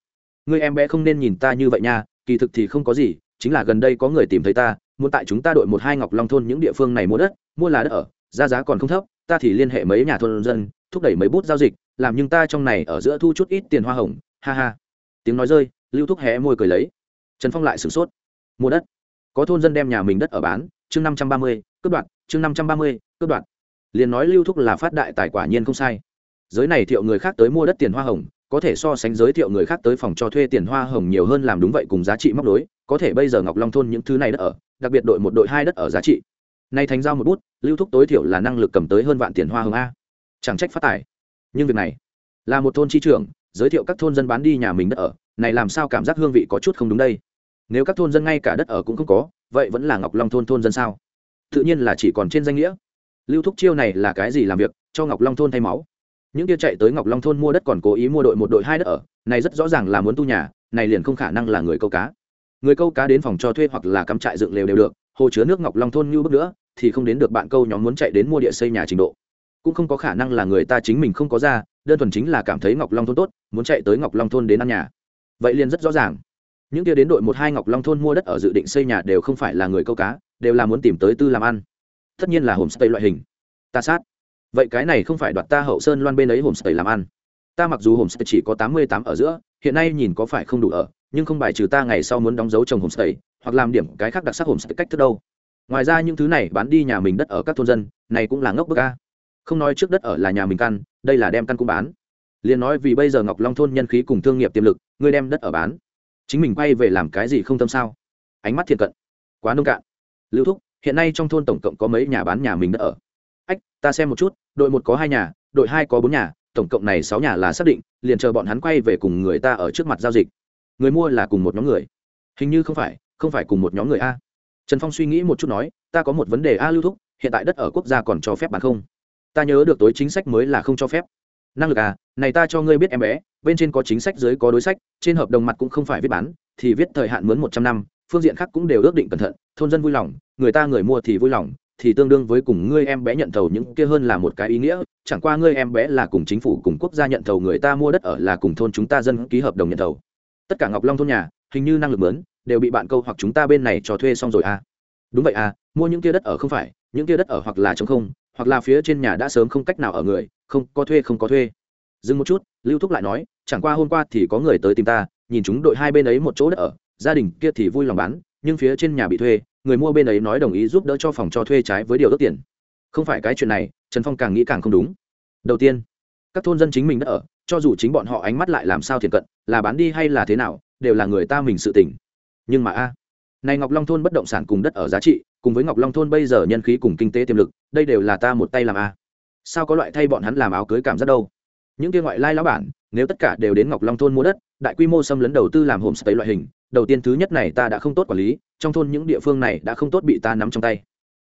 Người em bé không nên nhìn ta như vậy nha, kỳ thực thì không có gì, chính là gần đây có người tìm thấy ta, muốn tại chúng ta đội một hai ngọc long thôn những địa phương này mua đất, mua là đất ở, giá giá còn không thấp, ta thì liên hệ mấy nhà thôn dân, thúc đẩy mấy bút giao dịch, làm nhưng ta trong này ở giữa thu chút ít tiền hoa hồng, ha ha. Tiếng nói rơi, lưu thúc hé môi cười lấy. Trần phong lại sửng sốt. Mua đất có thôn dân đem nhà mình đất ở bán, chương năm trăm ba mươi, cướp đoạn chương năm trăm ba mươi, cướp đoạn liền nói lưu thúc là phát đại tài quả nhiên không sai. Giới này thiệu người khác tới mua đất tiền hoa hồng, có thể so sánh giới thiệu người khác tới phòng cho thuê tiền hoa hồng nhiều hơn làm đúng vậy cùng giá trị móc đối có thể bây giờ ngọc long thôn những thứ này đất ở, đặc biệt đội một đội hai đất ở giá trị. Nay thành giao một bút, lưu thúc tối thiểu là năng lực cầm tới hơn vạn tiền hoa hồng a. Chẳng trách phát tài. Nhưng việc này là một thôn chi trưởng, giới thiệu các thôn dân bán đi nhà mình đất ở, này làm sao cảm giác hương vị có chút không đúng đây? Nếu các thôn dân ngay cả đất ở cũng không có, vậy vẫn là ngọc long thôn thôn dân sao? Tự nhiên là chỉ còn trên danh nghĩa. Lưu thúc chiêu này là cái gì làm việc, cho ngọc long thôn thay máu? Những kia chạy tới ngọc long thôn mua đất còn cố ý mua đội một đội hai đất ở, này rất rõ ràng là muốn tu nhà, này liền không khả năng là người câu cá. Người câu cá đến phòng cho thuê hoặc là cắm trại dựng lều đều được, hồ chứa nước ngọc long thôn như bước nữa, thì không đến được bạn câu nhóm muốn chạy đến mua địa xây nhà trình độ. Cũng không có khả năng là người ta chính mình không có ra, đơn thuần chính là cảm thấy ngọc long thôn tốt, muốn chạy tới ngọc long thôn đến ăn nhà. Vậy liền rất rõ ràng những kia đến đội một hai ngọc long thôn mua đất ở dự định xây nhà đều không phải là người câu cá, đều là muốn tìm tới tư làm ăn tất nhiên là homestay loại hình. Ta sát. Vậy cái này không phải đoạt ta hậu sơn loan bên ấy homestay làm ăn. Ta mặc dù homestay chỉ có tám mươi tám ở giữa, hiện nay nhìn có phải không đủ ở, nhưng không bài trừ ta ngày sau muốn đóng dấu trồng homestay, hoặc làm điểm cái khác đặc sắc homestay cách thức đâu. Ngoài ra những thứ này bán đi nhà mình đất ở các thôn dân, này cũng là ngốc bức a. Không nói trước đất ở là nhà mình căn, đây là đem căn cũng bán. Liền nói vì bây giờ ngọc long thôn nhân khí cùng thương nghiệp tiềm lực, ngươi đem đất ở bán chính mình quay về làm cái gì không tâm sao? Ánh mắt thiện cận. Quá nông cạn. Lưu thúc, hiện nay trong thôn tổng cộng có mấy nhà bán nhà mình đã ở. Ách, ta xem một chút, đội một có hai nhà, đội hai có bốn nhà, tổng cộng này sáu nhà là xác định, liền chờ bọn hắn quay về cùng người ta ở trước mặt giao dịch. Người mua là cùng một nhóm người. Hình như không phải không phải cùng một nhóm người a. Trần phong suy nghĩ một chút nói, ta có một vấn đề a lưu thúc, hiện tại đất ở quốc gia còn cho phép bán không? Ta nhớ được tối chính sách mới là không cho phép năng lực à này ta cho ngươi biết em bé, bên trên có chính sách, dưới có đối sách, trên hợp đồng mặt cũng không phải viết bán, thì viết thời hạn mướn một trăm năm, phương diện khác cũng đều ước định cẩn thận, thôn dân vui lòng, người ta người mua thì vui lòng, thì tương đương với cùng ngươi em bé nhận thầu những kia hơn là một cái ý nghĩa, chẳng qua ngươi em bé là cùng chính phủ, cùng quốc gia nhận thầu, người ta mua đất ở là cùng thôn chúng ta dân ký hợp đồng nhận thầu. Tất cả ngọc long thôn nhà, hình như năng lực mướn đều bị bạn câu hoặc chúng ta bên này cho thuê xong rồi à. Đúng vậy à mua những kia đất ở không phải, những kia đất ở hoặc là chống không hoặc là phía trên nhà đã sớm không cách nào ở người, không có thuê không có thuê. Dừng một chút, lưu thúc lại nói, chẳng qua hôm qua thì có người tới tìm ta, nhìn chúng đội hai bên ấy một chỗ đất ở, gia đình kia thì vui lòng bán, nhưng phía trên nhà bị thuê, người mua bên ấy nói đồng ý giúp đỡ cho phòng cho thuê trái với điều ước tiền. Không phải cái chuyện này, trần phong càng nghĩ càng không đúng. Đầu tiên, các thôn dân chính mình đất ở, cho dù chính bọn họ ánh mắt lại làm sao thiện cận, là bán đi hay là thế nào, đều là người ta mình sự tỉnh nhưng mà a này ngọc long thôn bất động sản cùng đất ở giá trị, cùng với ngọc long thôn bây giờ nhân khí cùng kinh tế tiềm lực, đây đều là ta một tay làm a. Sao có loại thay bọn hắn làm áo cưới cảm giác đâu? Những kia ngoại lai lão bản, nếu tất cả đều đến ngọc long thôn mua đất, đại quy mô xâm lấn đầu tư làm homestay loại hình, đầu tiên thứ nhất này ta đã không tốt quản lý, trong thôn những địa phương này đã không tốt bị ta nắm trong tay.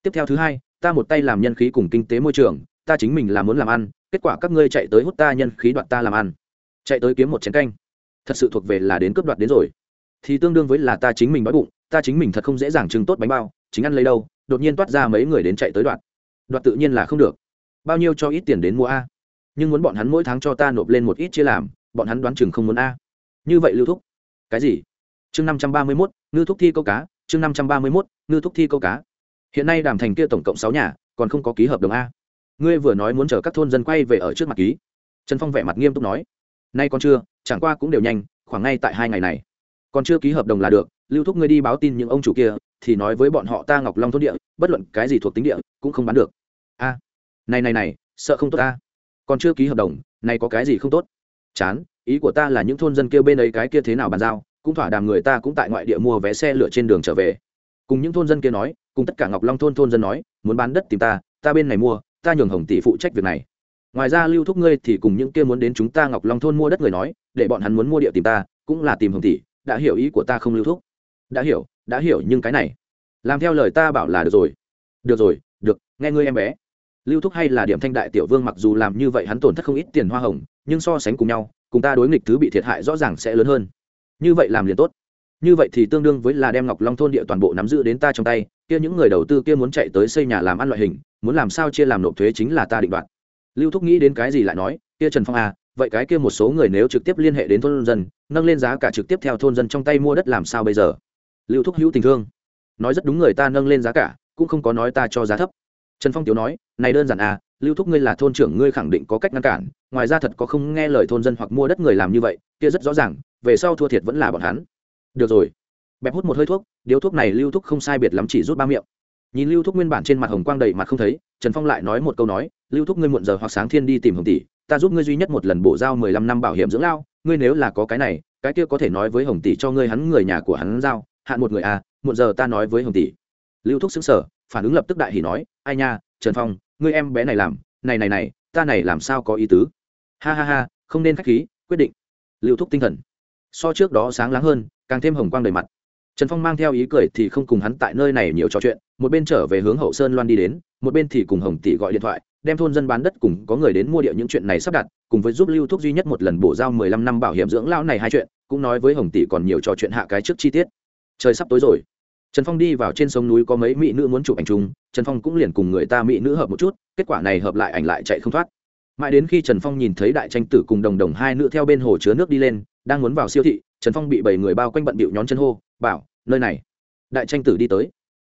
Tiếp theo thứ hai, ta một tay làm nhân khí cùng kinh tế môi trường, ta chính mình là muốn làm ăn, kết quả các ngươi chạy tới hút ta nhân khí đoạt ta làm ăn. Chạy tới kiếm một chén canh. Thật sự thuộc về là đến cướp đoạt đến rồi. Thì tương đương với là ta chính mình đói bụng ta chính mình thật không dễ dàng trưng tốt bánh bao chính ăn lấy đâu đột nhiên toát ra mấy người đến chạy tới đoạn, đoạt tự nhiên là không được. Bao nhiêu cho ít tiền đến mua a. Nhưng muốn bọn hắn mỗi tháng cho ta nộp lên một ít chia làm bọn hắn đoán chừng không muốn a. Như vậy lưu thúc. Cái gì? Chương năm trăm ba mươi mốt ngư thúc thi câu cá. Chương năm trăm ba mươi mốt ngư thúc thi câu cá. Hiện nay đàm thành kia tổng cộng sáu nhà còn không có ký hợp đồng a. Ngươi vừa nói muốn chờ các thôn dân quay về ở trước mặt ký. Trần phong vẻ mặt nghiêm túc nói. Nay còn chưa chẳng qua cũng đều nhanh khoảng ngay tại hai ngày này. Còn chưa ký hợp đồng là được lưu thúc ngươi đi báo tin những ông chủ kia thì nói với bọn họ ta ngọc long thôn địa bất luận cái gì thuộc tính địa cũng không bán được. A này này này sợ không tốt ta, còn chưa ký hợp đồng này có cái gì không tốt? Chán ý của ta là những thôn dân kia bên ấy cái kia thế nào bàn giao cũng thỏa đàm người ta cũng tại ngoại địa mua vé xe lửa trên đường trở về. Cùng những thôn dân kia nói cùng tất cả ngọc long thôn thôn dân nói muốn bán đất tìm ta ta bên này mua ta nhường hồng tỷ phụ trách việc này. Ngoài ra lưu thúc ngươi thì cùng những kia muốn đến chúng ta ngọc long thôn mua đất người nói để bọn hắn muốn mua địa tìm ta cũng là tìm hồng tỷ đã hiểu ý của ta không lưu thúc? Đã hiểu đã hiểu nhưng cái này, làm theo lời ta bảo là được rồi. Được rồi, được, nghe ngươi em bé. Lưu thúc hay là điểm thanh đại tiểu vương mặc dù làm như vậy hắn tổn thất không ít tiền hoa hồng, nhưng so sánh cùng nhau, cùng ta đối nghịch thứ bị thiệt hại rõ ràng sẽ lớn hơn. Như vậy làm liền tốt. Như vậy thì tương đương với là đem ngọc long thôn địa toàn bộ nắm giữ đến ta trong tay, kia những người đầu tư kia muốn chạy tới xây nhà làm ăn loại hình, muốn làm sao chia làm nộp thuế chính là ta định đoạt. Lưu thúc nghĩ đến cái gì lại nói, kia trần phong à vậy cái kia một số người nếu trực tiếp liên hệ đến thôn dân, nâng lên giá cả trực tiếp theo thôn dân trong tay mua đất làm sao bây giờ? Lưu thúc hữu tình thương. Nói rất đúng người ta nâng lên giá cả, cũng không có nói ta cho giá thấp. Trần phong tiếu nói, này đơn giản à lưu thúc ngươi là thôn trưởng, ngươi khẳng định có cách ngăn cản. Ngoài ra thật có không nghe lời thôn dân hoặc mua đất người làm như vậy, kia rất rõ ràng, về sau thua thiệt vẫn là bọn hắn. Được rồi. Bẹp hút một hơi thuốc, điếu thuốc này lưu thúc không sai biệt lắm chỉ rút ba miệng. Nhìn lưu thúc nguyên bản trên mặt hồng quang đầy mặt không thấy, trần phong lại nói một câu nói, lưu thúc ngươi muộn giờ hoặc sáng thiên đi tìm hồng tỷ, ta giúp ngươi duy nhất một lần bổ giao mười lăm năm bảo hiểm dưỡng lao, ngươi nếu là có cái này, cái kia có thể nói với hồng tỷ cho ngươi hắn người nhà của hắn giao hạn một người à muộn giờ ta nói với hồng tỷ. Lưu thúc xứng sở phản ứng lập tức đại hỉ nói, ai nha, trần phong, ngươi em bé này làm, này này này, ta này làm sao có ý tứ? Ha ha ha, không nên khách khí, quyết định. Lưu thúc tinh thần. So trước đó sáng láng hơn, càng thêm hồng quang đầy mặt. Trần phong mang theo ý cười thì không cùng hắn tại nơi này nhiều trò chuyện, một bên trở về hướng hậu sơn loan đi đến, một bên thì cùng hồng tỷ gọi điện thoại, đem thôn dân bán đất cùng có người đến mua địa những chuyện này sắp đặt, cùng với giúp lưu thúc duy nhất một lần bổ giao mười lăm năm bảo hiểm dưỡng lão này hai chuyện, cũng nói với hồng tỷ còn nhiều trò chuyện hạ cái trước chi tiết trời sắp tối rồi. Trần phong đi vào trên sông núi có mấy mỹ nữ muốn chụp ảnh chung, trần phong cũng liền cùng người ta mỹ nữ hợp một chút, kết quả này hợp lại ảnh lại chạy không thoát. Mãi đến khi trần phong nhìn thấy đại tranh tử cùng đồng đồng hai nữ theo bên hồ chứa nước đi lên, đang muốn vào siêu thị, trần phong bị bảy người bao quanh bận bịu nhón chân hô, bảo, nơi này. Đại tranh tử đi tới.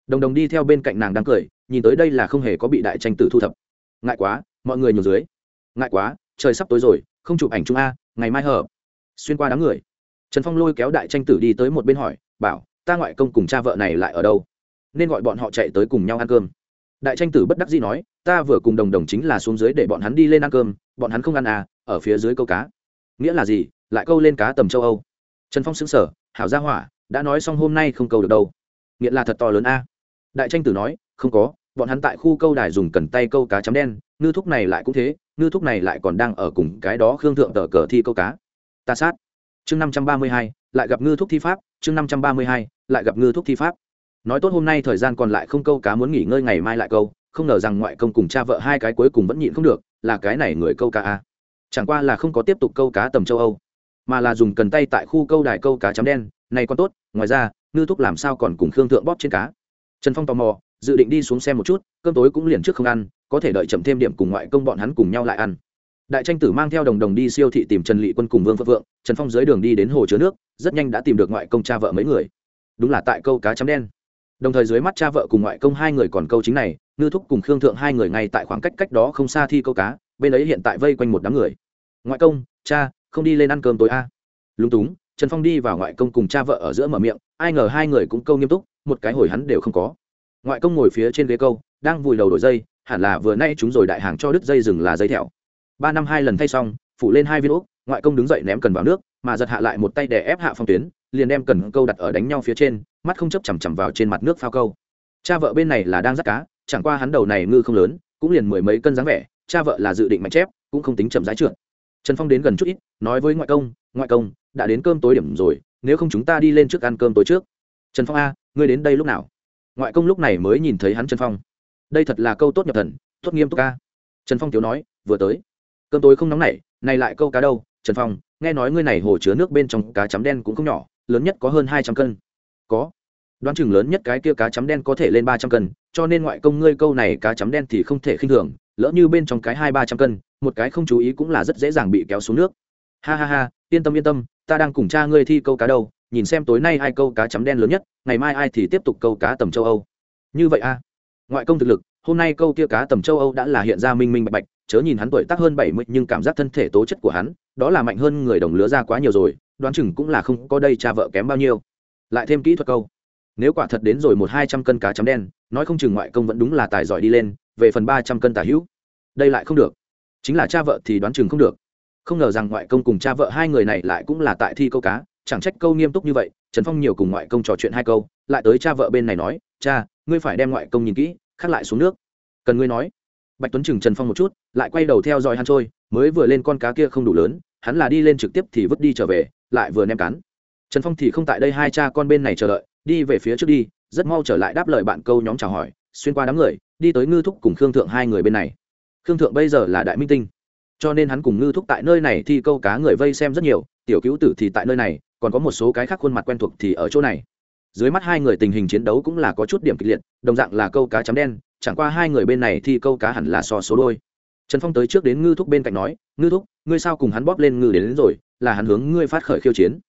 Đồng đồng đi theo bên cạnh nàng đang cười, nhìn tới đây là không hề có bị đại tranh tử thu thập. Ngại quá, mọi người nhường dưới. Ngại quá, trời sắp tối rồi, không chụp ảnh chung a, ngày mai hở xuyên qua đám người. Trần phong lôi kéo đại tranh tử đi tới một bên hỏi, bảo ta ngoại công cùng cha vợ này lại ở đâu? Nên gọi bọn họ chạy tới cùng nhau ăn cơm. Đại tranh tử bất đắc dĩ nói, ta vừa cùng đồng đồng chính là xuống dưới để bọn hắn đi lên ăn cơm, bọn hắn không ăn à ở phía dưới câu cá. Nghĩa là gì? Lại câu lên cá tầm châu âu. Trần phong xứng sở hảo gia hỏa, đã nói xong hôm nay không câu được đâu. Nghĩa là thật to lớn a. Đại tranh tử nói, không có, bọn hắn tại khu câu đài dùng cần tay câu cá chấm đen, ngư thúc này lại cũng thế, ngư thúc này lại còn đang ở cùng cái đó khương thượng tờ cờ thi câu cá. Ta sát. Chương năm trăm ba mươi hai lại gặp ngư thúc thi pháp, chương năm trăm ba mươi hai, lại gặp ngư thúc thi pháp. Nói tốt hôm nay thời gian còn lại không câu cá muốn nghỉ ngơi ngày mai lại câu, không ngờ rằng ngoại công cùng cha vợ hai cái cuối cùng vẫn nhịn không được, là cái này người câu cá a. Chẳng qua là không có tiếp tục câu cá tầm châu âu, mà là dùng cần tay tại khu câu đài câu cá chấm đen, này còn tốt, ngoài ra, ngư thúc làm sao còn cùng khương thượng bóp trên cá. Trần phong tò mò, dự định đi xuống xem một chút, cơm tối cũng liền trước không ăn, có thể đợi chậm thêm điểm cùng ngoại công bọn hắn cùng nhau lại ăn đại tranh tử mang theo đồng đồng đi siêu thị tìm trần lị quân cùng vương phượng vượng trần phong dưới đường đi đến hồ chứa nước, rất nhanh đã tìm được ngoại công cha vợ mấy người. Đúng là tại câu cá chấm đen. Đồng thời dưới mắt cha vợ cùng ngoại công hai người còn câu chính này, ngư thúc cùng khương thượng hai người ngay tại khoảng cách cách đó không xa thi câu cá, bên ấy hiện tại vây quanh một đám người. Ngoại công, cha, không đi lên ăn cơm tối a. À. lúng túng, trần phong đi vào ngoại công cùng cha vợ ở giữa mở miệng, ai ngờ hai người cũng câu nghiêm túc, một cái hồi hắn đều không có. Ngoại công ngồi phía trên ghế câu, đang vùi đầu đổi dây, hẳn là vừa nay chúng rồi đại hàng cho đứt dây rừng là dây thẹo ba năm hai lần thay xong, phủ lên hai viên úc ngoại công đứng dậy ném cần vào nước, mà giật hạ lại một tay để ép hạ phong tuyến, liền đem cần câu đặt ở đánh nhau phía trên, mắt không chấp chằm chằm vào trên mặt nước phao câu. Cha vợ bên này là đang dắt cá, chẳng qua hắn đầu này ngư không lớn, cũng liền mười mấy cân dáng vẻ, cha vợ là dự định mạnh chép, cũng không tính chậm rãi trượt. Trần phong đến gần chút ít, nói với ngoại công ngoại công, đã đến cơm tối điểm rồi, nếu không chúng ta đi lên trước ăn cơm tối trước. Trần phong a, ngươi đến đây lúc nào? Ngoại công lúc này mới nhìn thấy hắn trần phong. Đây thật là câu tốt nhập thần, tốt nghiêm túc ca trần phong thiếu nói, vừa tới cơm tối không nóng nảy, này lại câu cá đâu, trần phong, nghe nói ngươi này hồ chứa nước bên trong cá chấm đen cũng không nhỏ, lớn nhất có hơn hai trăm cân. Có. Đoán chừng lớn nhất cái kia cá chấm đen có thể lên ba trăm cân, cho nên ngoại công ngươi câu này cá chấm đen thì không thể khinh thường, lỡ như bên trong cái hai ba trăm cân, một cái không chú ý cũng là rất dễ dàng bị kéo xuống nước. Ha ha ha, yên tâm yên tâm, ta đang cùng cha ngươi thi câu cá đâu, nhìn xem tối nay ai câu cá chấm đen lớn nhất, ngày mai ai thì tiếp tục câu cá tầm châu âu. Như vậy a à. ngoại công thực lực, hôm nay câu kia cá tầm châu âu đã là hiện ra minh minh bạch bạch chớ nhìn hắn tuổi tác hơn bảy mươi, nhưng cảm giác thân thể tố chất của hắn, đó là mạnh hơn người đồng lứa ra quá nhiều rồi, đoán chừng cũng là không có đây cha vợ kém bao nhiêu. Lại thêm kỹ thuật câu. Nếu quả thật đến rồi một hai trăm cân cá chấm đen, nói không chừng ngoại công vẫn đúng là tài giỏi đi lên, về phần ba trăm cân tả hữu. Đây lại không được. Chính là cha vợ thì đoán chừng không được. Không ngờ rằng ngoại công cùng cha vợ hai người này lại cũng là tại thi câu cá, chẳng trách câu nghiêm túc như vậy, trần phong nhiều cùng ngoại công trò chuyện hai câu, lại tới cha vợ bên này nói, cha, ngươi phải đem ngoại công nhìn kỹ khác lại xuống nước. Cần ngươi nói bạch tuấn chừng trần phong một chút, lại quay đầu theo dõi hắn trôi, mới vừa lên con cá kia không đủ lớn, hắn là đi lên trực tiếp thì vứt đi trở về, lại vừa ném cắn. Trần phong thì không tại đây, hai cha con bên này chờ đợi, đi về phía trước đi, rất mau trở lại đáp lời bạn câu nhóm chào hỏi, xuyên qua đám người, đi tới ngư thúc cùng khương thượng hai người bên này. Khương thượng bây giờ là đại minh tinh, cho nên hắn cùng ngư thúc tại nơi này thi câu cá người vây xem rất nhiều, tiểu cứu tử thì tại nơi này, còn có một số cái khác khuôn mặt quen thuộc thì ở chỗ này. Dưới mắt hai người tình hình chiến đấu cũng là có chút điểm kịch liệt, đồng dạng là câu cá chấm đen chẳng qua hai người bên này thi câu cá hẳn là so số đôi. Trần phong tới trước đến ngư thúc bên cạnh nói ngư thúc ngươi sao cùng hắn bóp lên ngư đến, đến rồi là hắn hướng ngươi phát khởi khiêu chiến.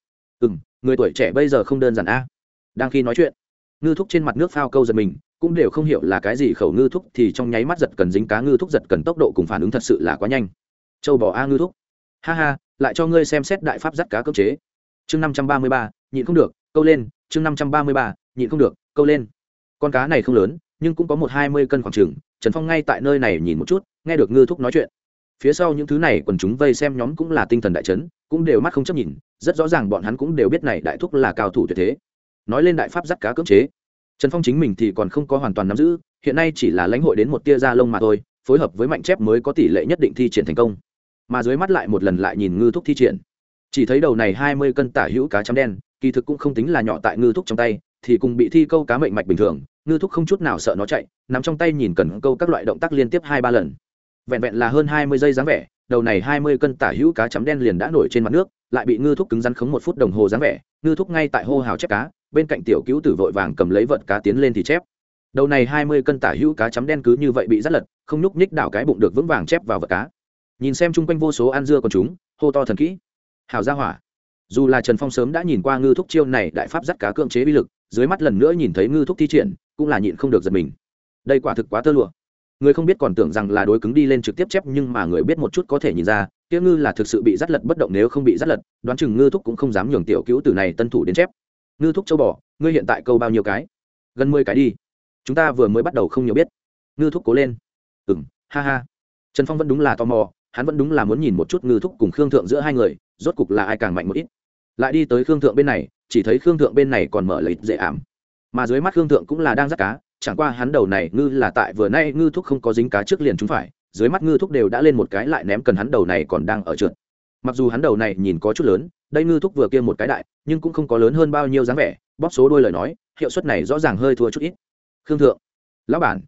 Ừ m người tuổi trẻ bây giờ không đơn giản a. Đang khi nói chuyện ngư thúc trên mặt nước phao câu giật mình cũng đều không hiểu là cái gì khẩu ngư thúc thì trong nháy mắt giật cần dính cá ngư thúc giật cần tốc độ cùng phản ứng thật sự là quá nhanh. Châu bỏ a ngư thúc. Ha ha lại cho ngươi xem xét đại pháp dắt cá cơ chế. Chương năm trăm ba mươi ba nhịn không được câu lên. Chương năm trăm ba mươi ba nhịn không được câu lên. Con cá này không lớn nhưng cũng có một hai mươi cân khoảng trừng trần phong ngay tại nơi này nhìn một chút, nghe được ngư thúc nói chuyện. Phía sau những thứ này quần chúng vây xem nhóm cũng là tinh thần đại trấn cũng đều mắt không chấp nhìn, rất rõ ràng bọn hắn cũng đều biết này đại thúc là cao thủ tuyệt thế. Nói lên đại pháp dắt cá cưỡng chế. Trần phong chính mình thì còn không có hoàn toàn nắm giữ, hiện nay chỉ là lãnh hội đến một tia da lông mà thôi, phối hợp với mạnh chép mới có tỷ lệ nhất định thi triển thành công. Mà dưới mắt lại một lần lại nhìn ngư thúc thi triển. Chỉ thấy đầu này hai mươi cân tả hữu cá chấm đen, kỳ thực cũng không tính là nhỏ tại ngư thúc trong tay, thì cùng bị thi câu cá mệnh mạch bình thường ngư thúc không chút nào sợ nó chạy nằm trong tay nhìn cần câu các loại động tác liên tiếp hai ba lần. Vẹn vẹn là hơn hai mươi giây dáng vẻ, đầu này hai mươi cân tả hữu cá chấm đen liền đã nổi trên mặt nước, lại bị ngư thúc cứng rắn khống một phút đồng hồ dáng vẻ, ngư thúc ngay tại hô hào chép cá, bên cạnh tiểu cứu tử vội vàng cầm lấy vợt cá tiến lên thì chép. Đầu này hai mươi cân tả hữu cá chấm đen cứ như vậy bị rắt lật, không nhúc nhích đảo cái bụng được vững vàng chép vào vợt cá. Nhìn xem chung quanh vô số ăn dưa còn chúng, hô to thần kỹ. Hào gia hỏa. Dù là trần phong sớm đã nhìn qua ngư thúc chiêu này đại pháp dắt cá cưỡng chế bi lực, dưới mắt lần nữa nhìn thấy ngư thúc thi triển cũng là nhịn không được giật mình. Đây quả thực quá tơ lụa. Người không biết còn tưởng rằng là đối cứng đi lên trực tiếp chép, nhưng mà người biết một chút có thể nhìn ra, tiêu ngư là thực sự bị dắt lật bất động nếu không bị dắt lật, đoán chừng ngư thúc cũng không dám nhường tiểu cứu từ này tân thủ đến chép. Ngư thúc châu bò, ngươi hiện tại câu bao nhiêu cái? Gần mười cái đi. Chúng ta vừa mới bắt đầu không nhiều biết. Ngư thúc cố lên. Ừ m ha ha. Trần phong vẫn đúng là tò mò, hắn vẫn đúng là muốn nhìn một chút ngư thúc cùng khương thượng giữa hai người, rốt cục là ai càng mạnh một ít. Lại đi tới khương thượng bên này, chỉ thấy khương thượng bên này còn mở lấy dễ ảm mà dưới mắt khương thượng cũng là đang dắt cá, chẳng qua hắn đầu này ngư là tại vừa nay ngư thúc không có dính cá trước liền chúng phải, dưới mắt ngư thúc đều đã lên một cái lại ném cần hắn đầu này còn đang ở trượt. Mặc dù hắn đầu này nhìn có chút lớn, đây ngư thúc vừa kia một cái đại, nhưng cũng không có lớn hơn bao nhiêu dáng vẻ, bóp số đôi lời nói, hiệu suất này rõ ràng hơi thua chút ít. Khương thượng, lão bản.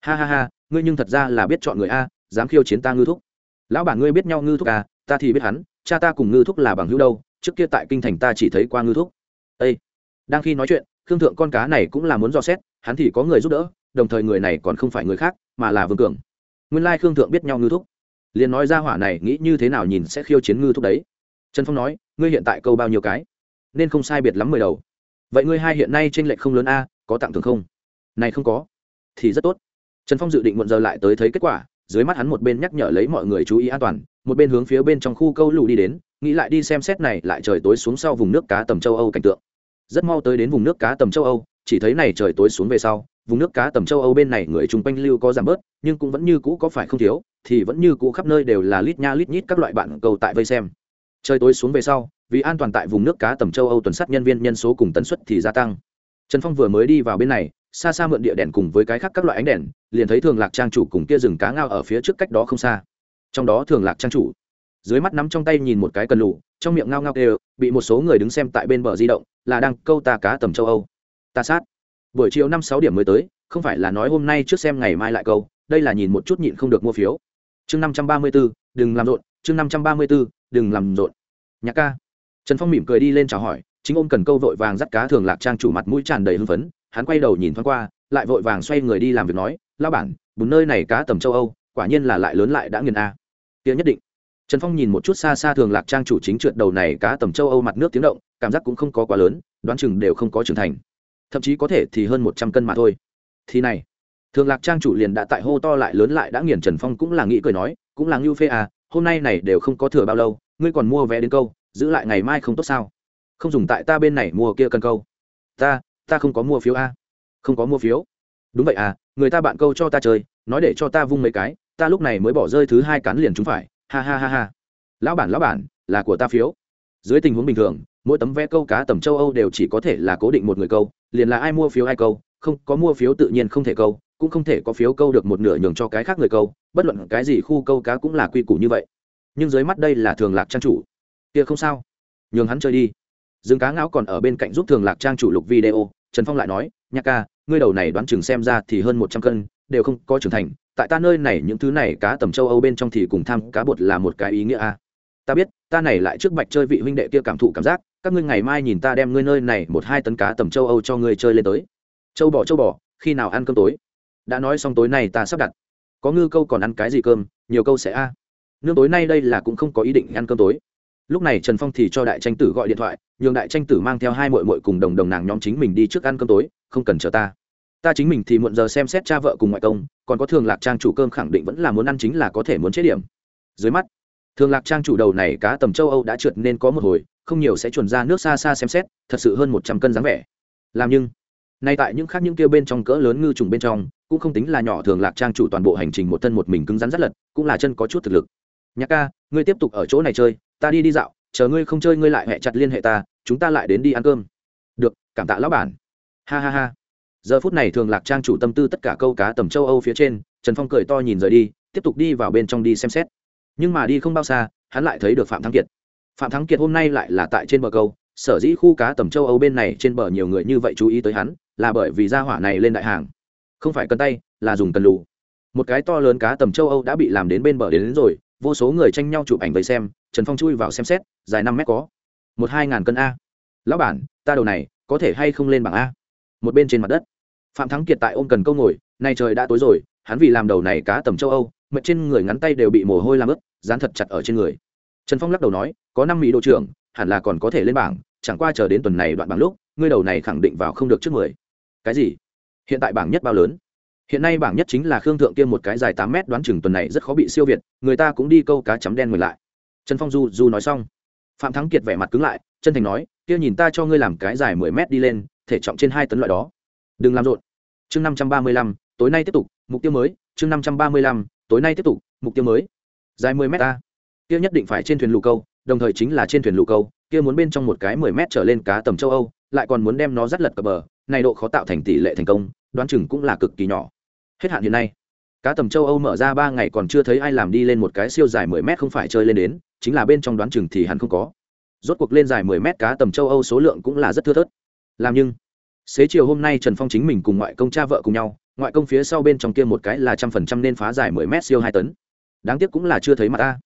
Ha ha ha, ngươi nhưng thật ra là biết chọn người a, dám khiêu chiến ta ngư thúc. Lão bản ngươi biết nhau ngư thúc à ta thì biết hắn, cha ta cùng ngư thúc là bằng hữu đâu, trước kia tại kinh thành ta chỉ thấy qua ngư thúc. Ây đang khi nói chuyện khương thượng con cá này cũng là muốn dò xét, hắn thì có người giúp đỡ, đồng thời người này còn không phải người khác, mà là vương cường. Nguyên lai khương thượng biết nhau ngư thúc. Liền nói ra hỏa này nghĩ như thế nào nhìn sẽ khiêu chiến ngư thúc đấy. Trần phong nói, ngươi hiện tại câu bao nhiêu cái? Nên không sai biệt lắm mười đầu. Vậy ngươi hai hiện nay t r ê n lệch không lớn a, có tặng thưởng không? Này không có. Thì rất tốt. Trần phong dự định muộn giờ lại tới thấy kết quả, dưới mắt hắn một bên nhắc nhở lấy mọi người chú ý an toàn, một bên hướng phía bên trong khu câu lù đi đến, nghĩ lại đi xem xét này lại trời tối xuống sau vùng nước cá tầm châu âu cảnh tượng rất mau tới đến vùng nước cá tầm châu âu, chỉ thấy này trời tối xuống về sau, vùng nước cá tầm châu âu bên này người chung quanh lưu có giảm bớt, nhưng cũng vẫn như cũ có phải không thiếu, thì vẫn như cũ khắp nơi đều là lít nha lít nhít các loại bạn cầu tại vây xem. Trời tối xuống về sau, vì an toàn tại vùng nước cá tầm châu âu tuần sát nhân viên nhân số cùng tần suất thì gia tăng. Trần phong vừa mới đi vào bên này, xa xa mượn địa đèn cùng với cái khác các loại ánh đèn, liền thấy thường lạc trang chủ cùng kia rừng cá ngao ở phía trước cách đó không xa. Trong đó thường lạc trang chủ dưới mắt nắm trong tay nhìn một cái cần lù, trong miệng ngao ngao kêu, bị một số người đứng xem tại bên bờ di động, là đang câu ta cá tầm châu âu. Ta sát. Buổi chiều năm sáu điểm mới tới, không phải là nói hôm nay trước xem ngày mai lại câu, đây là nhìn một chút nhịn không được mua phiếu. Chương năm trăm ba mươi b ố đừng làm rộn, chương năm trăm ba mươi b ố đừng làm rộn. Nhạc ca. Trần phong mỉm cười đi lên chào hỏi, chính ôm cần câu vội vàng dắt cá thường lạc trang chủ mặt mũi tràn đầy hưng phấn, hắn quay đầu nhìn thoáng qua, lại vội vàng xoay người đi làm việc nói lao bản bùn nơi này cá tầm châu âu, quả nhiên là lại lớn lại đã nghiền a. Kia nhất định trần phong nhìn một chút xa xa thường lạc trang chủ chính trượt đầu này cá tầm châu âu mặt nước tiếng động, cảm giác cũng không có quá lớn, đoán chừng đều không có trưởng thành. Thậm chí có thể thì hơn một trăm cân mà thôi. Thì này, thường lạc trang chủ liền đã tại hô to lại lớn lại đã nghiền trần phong cũng là nghĩ cười nói, cũng là ngưu phê à hôm nay này đều không có thừa bao lâu, ngươi còn mua vé đến câu, giữ lại ngày mai không tốt sao? Không dùng tại ta bên này mua kia cần câu. Ta ta không có mua phiếu a. À? không có mua phiếu. Đúng vậy à người ta bạn câu cho ta chơi, nói để cho ta vung mấy cái, ta lúc này mới bỏ rơi thứ hai cán liền chúng phải ha ha ha ha. Lão bản lão bản, là của ta phiếu. Dưới tình huống bình thường, mỗi tấm vé câu cá tầm châu âu đều chỉ có thể là cố định một người câu, liền là ai mua phiếu ai câu, không có mua phiếu tự nhiên không thể câu, cũng không thể có phiếu câu được một nửa nhường cho cái khác người câu, bất luận cái gì khu câu cá cũng là quy củ như vậy. Nhưng dưới mắt đây là thường lạc trang chủ. Kia không sao. Nhường hắn chơi đi. Dương cá ngáo còn ở bên cạnh giúp thường lạc trang chủ lục video, trần phong lại nói, nhạc ca, ngươi đầu này đoán chừng xem ra thì hơn một trăm cân đều không có trưởng thành, tại ta nơi này những thứ này cá tầm châu âu bên trong thì cùng tham cá bột là một cái ý nghĩa a ta biết, ta này lại trước bạch chơi vị huynh đệ kia cảm thụ cảm giác, các ngươi ngày mai nhìn ta đem ngươi nơi này một hai tấn cá tầm châu âu cho ngươi chơi lên tới. Châu bò châu bò, khi nào ăn cơm tối? Đã nói xong tối nay ta sắp đặt. Có ngư câu còn ăn cái gì cơm, nhiều câu sẽ a. À. nương tối nay đây là cũng không có ý định ăn cơm tối. Lúc này trần phong thì cho đại tranh tử gọi điện thoại, nhường đại tranh tử mang theo hai mội mội cùng đồng đồng nàng nhóm chính mình đi trước ăn cơm tối, không cần chờ ta ta chính mình thì muộn giờ xem xét cha vợ cùng ngoại công, còn có thường lạc trang chủ cơm khẳng định vẫn là muốn ăn chính là có thể muốn chế điểm. Dưới mắt, thường lạc trang chủ đầu này cá tầm châu âu đã trượt nên có một hồi, không nhiều sẽ chuẩn ra nước xa xa xem xét, thật sự hơn một trăm cân dáng vẻ. Làm nhưng, nay tại những khác những kia bên trong cỡ lớn ngư trùng bên trong, cũng không tính là nhỏ thường lạc trang chủ toàn bộ hành trình một thân một mình cứng rắn rất lật, cũng là chân có chút thực lực. Nhạc ca, ngươi tiếp tục ở chỗ này chơi, ta đi đi dạo, chờ ngươi không chơi ngươi lại hẹ chặt liên hệ ta, chúng ta lại đến đi ăn cơm. Được, cảm tạ lão bản. Ha ha ha giờ phút này thường lạc trang chủ tâm tư tất cả câu cá tầm châu âu phía trên trần phong cười to nhìn rời đi tiếp tục đi vào bên trong đi xem xét. Nhưng mà đi không bao xa hắn lại thấy được phạm thắng kiệt. Phạm thắng kiệt hôm nay lại là tại trên bờ câu sở dĩ khu cá tầm châu âu bên này trên bờ nhiều người như vậy chú ý tới hắn là bởi vì ra hỏa này lên đại hàng. Không phải cần tay là dùng cần lù. Một cái to lớn cá tầm châu âu đã bị làm đến bên bờ đến, đến rồi vô số người tranh nhau chụp ảnh với xem trần phong chui vào xem xét dài năm mét có. Một hai ngàn cân a. Lão bản ta đầu này có thể hay không lên bảng a? Một bên trên mặt đất. Phạm thắng kiệt tại ôm cần câu ngồi, nay trời đã tối rồi, hắn vì làm đầu này cá tầm châu âu, mệt trên người ngắn tay đều bị mồ hôi làm ướt, dán thật chặt ở trên người. Trần phong lắc đầu nói, có năm mỹ đô trưởng, hẳn là còn có thể lên bảng, chẳng qua chờ đến tuần này đoạn bảng lúc, ngươi đầu này khẳng định vào không được trước mười. Cái gì? Hiện tại bảng nhất bao lớn? Hiện nay bảng nhất chính là khương thượng kiêm một cái dài tám mét đoán chừng tuần này rất khó bị siêu việt, người ta cũng đi câu cá chấm đen mười lại. Trần phong du du nói xong. Phạm thắng kiệt vẻ mặt cứng lại, chân thành nói, kia nhìn ta cho ngươi làm cái dài mười mét đi lên thể trọng trên hai tấn loại đó. Đừng làm rộn. Chương năm trăm ba mươi lăm, tối nay tiếp tục, mục tiêu mới. Chương năm trăm ba mươi lăm, tối nay tiếp tục, mục tiêu mới. Dài mười mét ta kia nhất định phải trên thuyền lù câu, đồng thời chính là trên thuyền lù câu, kia muốn bên trong một cái mười mét trở lên cá tầm châu âu, lại còn muốn đem nó dắt lật cập bờ. Này độ khó tạo thành tỷ lệ thành công, đoán chừng cũng là cực kỳ nhỏ. Hết hạn hiện nay. Cá tầm châu âu mở ra ba ngày còn chưa thấy ai làm đi lên một cái siêu dài mười mét không phải chơi lên đến, chính là bên trong đoán chừng thì hẳn không có. Rốt cuộc lên dài mười mét cá tầm châu âu số lượng cũng là rất thưa thớt làm nhưng, xế chiều hôm nay trần phong chính mình cùng ngoại công cha vợ cùng nhau, ngoại công phía sau bên trong kia một cái là trăm phần trăm nên phá dài mười mét siêu hai tấn. Đáng tiếc cũng là chưa thấy mặt ta.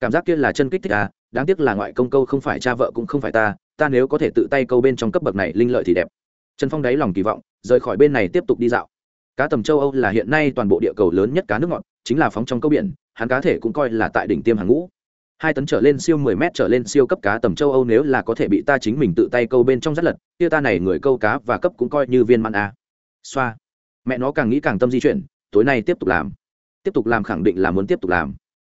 Cảm giác kia là chân kích thích ta đáng tiếc là ngoại công câu không phải cha vợ cũng không phải ta ta nếu có thể tự tay câu bên trong cấp bậc này linh lợi thì đẹp. Trần phong đáy lòng kỳ vọng, rời khỏi bên này tiếp tục đi dạo. Cá tầm châu âu là hiện nay toàn bộ địa cầu lớn nhất cá nước ngọt, chính là phóng trong câu biển, hắn cá thể cũng coi là tại đỉnh tiêm hàng ngũ hai tấn trở lên siêu mười mét trở lên siêu cấp cá tầm châu âu nếu là có thể bị ta chính mình tự tay câu bên trong rất lật, kia ta này người câu cá và cấp cũng coi như viên mặn a. À. xoa. Mẹ nó càng nghĩ càng tâm di chuyển, tối nay tiếp tục làm. Tiếp tục làm khẳng định là muốn tiếp tục làm.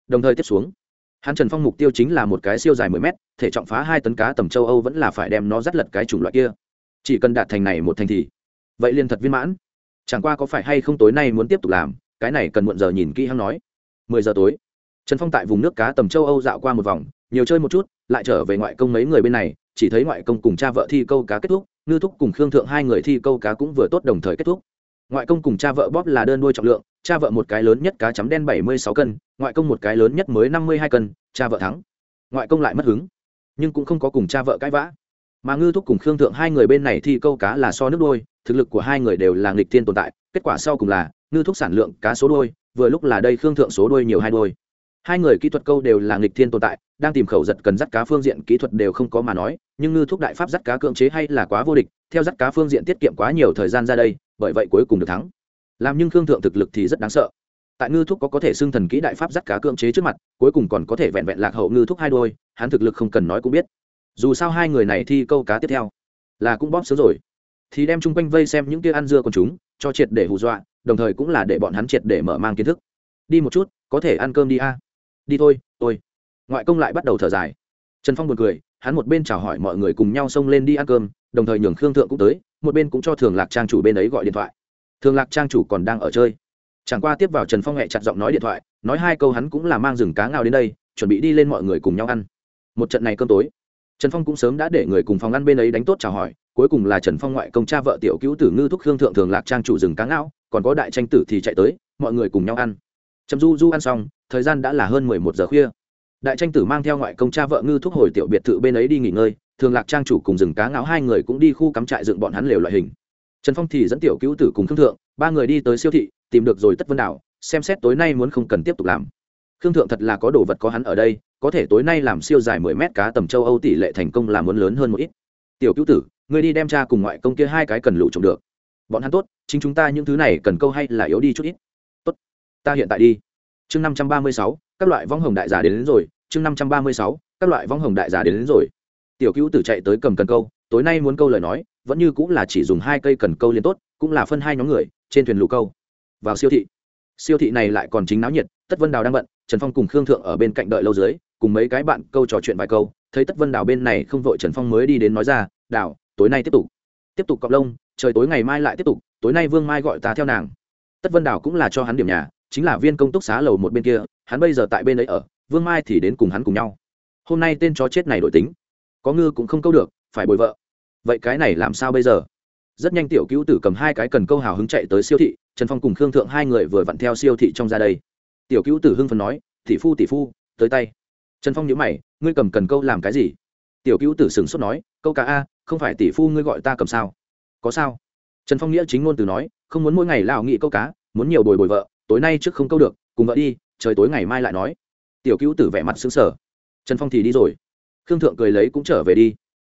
Đồng thời tiếp xuống. Hắn trần phong mục tiêu chính là một cái siêu dài mười mét, thể trọng phá hai tấn cá tầm châu âu vẫn là phải đem nó dắt lật cái chủng loại kia. Chỉ cần đạt thành này một thành thì. Vậy liền thật viên mãn. Chẳng qua có phải hay không tối nay muốn tiếp tục làm, cái này cần muộn giờ nhìn kỹ hắn nói. Mười giờ tối trần phong tại vùng nước cá tầm châu âu dạo qua một vòng, nhiều chơi một chút, lại trở về ngoại công mấy người bên này, chỉ thấy ngoại công cùng cha vợ thi câu cá kết thúc, ngư thúc cùng khương thượng hai người thi câu cá cũng vừa tốt đồng thời kết thúc. Ngoại công cùng cha vợ bóp là đơn đuôi trọng lượng, cha vợ một cái lớn nhất cá chấm đen bảy mươi sáu cân, ngoại công một cái lớn nhất mới năm mươi hai cân, cha vợ thắng. Ngoại công lại mất hứng, nhưng cũng không có cùng cha vợ cãi vã. Mà ngư thúc cùng khương thượng hai người bên này thi câu cá là so nước đôi, thực lực của hai người đều là nghịch thiên tồn tại, kết quả sau cùng là, ngư thúc sản lượng cá số đôi, vừa lúc là đây khương thượng số đôi nhiều hai đôi hai người kỹ thuật câu đều là nghịch thiên tồn tại, đang tìm khẩu giật cần dắt cá phương diện kỹ thuật đều không có mà nói, nhưng ngư thúc đại pháp dắt cá cưỡng chế hay là quá vô địch, theo dắt cá phương diện tiết kiệm quá nhiều thời gian ra đây, bởi vậy cuối cùng được thắng. Làm nhưng khương thượng thực lực thì rất đáng sợ. Tại ngư thúc có có thể xưng thần kỹ đại pháp dắt cá cưỡng chế trước mặt, cuối cùng còn có thể vẹn vẹn lạc hậu ngư thúc hai đôi, hắn thực lực không cần nói cũng biết. Dù sao hai người này thi câu cá tiếp theo, là cũng bóp sớm rồi. Thì đem chung quanh vây xem những kia ăn dưa của chúng, cho triệt để hù dọa, đồng thời cũng là để bọn hắn triệt để mở mang kiến thức. Đi một chút, có thể ăn cơm đi a đi thôi, tôi. Ngoại công lại bắt đầu thở dài. Trần phong buồn cười, hắn một bên chào hỏi mọi người cùng nhau xông lên đi ăn cơm, đồng thời nhường khương thượng cũng tới, một bên cũng cho thường lạc trang chủ bên ấy gọi điện thoại. Thường lạc trang chủ còn đang ở chơi. Chẳng qua tiếp vào trần phong hẹ chặt giọng nói điện thoại, nói hai câu hắn cũng là mang rừng cá ngao đến đây, chuẩn bị đi lên mọi người cùng nhau ăn. Một trận này cơm tối, trần phong cũng sớm đã để người cùng phòng ăn bên ấy đánh tốt chào hỏi, cuối cùng là trần phong ngoại công cha vợ tiểu cứu tử ngư thúc khương thượng thường lạc trang chủ rừng cá ngao, còn có đại tranh tử thì chạy tới, mọi người cùng nhau ăn trầm du du ăn xong, thời gian đã là hơn mười một giờ khuya. Đại tranh tử mang theo ngoại công cha vợ ngư thúc hồi tiểu biệt thự bên ấy đi nghỉ ngơi, thường lạc trang chủ cùng rừng cá ngáo hai người cũng đi khu cắm trại dựng bọn hắn lều loại hình. Trần phong thì dẫn tiểu cứu tử cùng khương thượng, ba người đi tới siêu thị, tìm được rồi tất vân đảo, xem xét tối nay muốn không cần tiếp tục làm. Khương thượng thật là có đồ vật có hắn ở đây, có thể tối nay làm siêu dài mười mét cá tầm châu âu tỷ lệ thành công là muốn lớn hơn một ít. Tiểu cứu tử người đi đem cha cùng ngoại công kia hai cái cần lụ trộm được. Bọn hắn tốt, chính chúng ta những thứ này cần câu hay là yếu đi chút ít ta hiện tại đi. Chương năm trăm ba mươi sáu các loại vong hồng đại giả đến, đến rồi. Chương năm trăm ba mươi sáu các loại vong hồng đại giả đến, đến rồi. Tiểu Cửu tử chạy tới cầm cần câu. Tối nay muốn câu lời nói vẫn như cũng là chỉ dùng hai cây cần câu liên tốt cũng là phân hai nhóm người trên thuyền lũ câu. Vào siêu thị. Siêu thị này lại còn chính náo nhiệt tất vân đào đang bận trần phong cùng khương thượng ở bên cạnh đợi lâu dưới cùng mấy cái bạn câu trò chuyện vài câu thấy tất vân đào bên này không vội trần phong mới đi đến nói ra đào tối nay tiếp tục. Tiếp tục cọc lông trời tối ngày mai lại tiếp tục tối nay vương mai gọi ta theo nàng. Tất vân đào cũng là cho hắn điểm nhà chính là viên công túc xá lầu một bên kia, hắn bây giờ tại bên ấy ở, vương mai thì đến cùng hắn cùng nhau. Hôm nay tên chó chết này đổi tính. Có ngư cũng không câu được, phải bồi vợ. Vậy cái này làm sao bây giờ? Rất nhanh tiểu cứu tử cầm hai cái cần câu hào hứng chạy tới siêu thị, trần phong cùng khương thượng hai người vừa vặn theo siêu thị trong ra đây. Tiểu cứu tử hưng phần nói, tỷ phu tỷ phu, tới tay. Trần phong nhớ mày, ngươi cầm cần câu làm cái gì? Tiểu cứu tử sửng sốt nói, câu cá a, không phải tỷ phu ngươi gọi ta cầm sao? Có sao. Trần phong nghĩa chính ngôn từ nói, không muốn mỗi ngày lao nghị câu cá, muốn nhiều bồi bồi vợ tối nay trước không câu được, cùng vợ đi, trời tối ngày mai lại nói. Tiểu cứu tử vẻ mặt xứng sở trần phong thì đi rồi. Khương thượng cười lấy cũng trở về đi.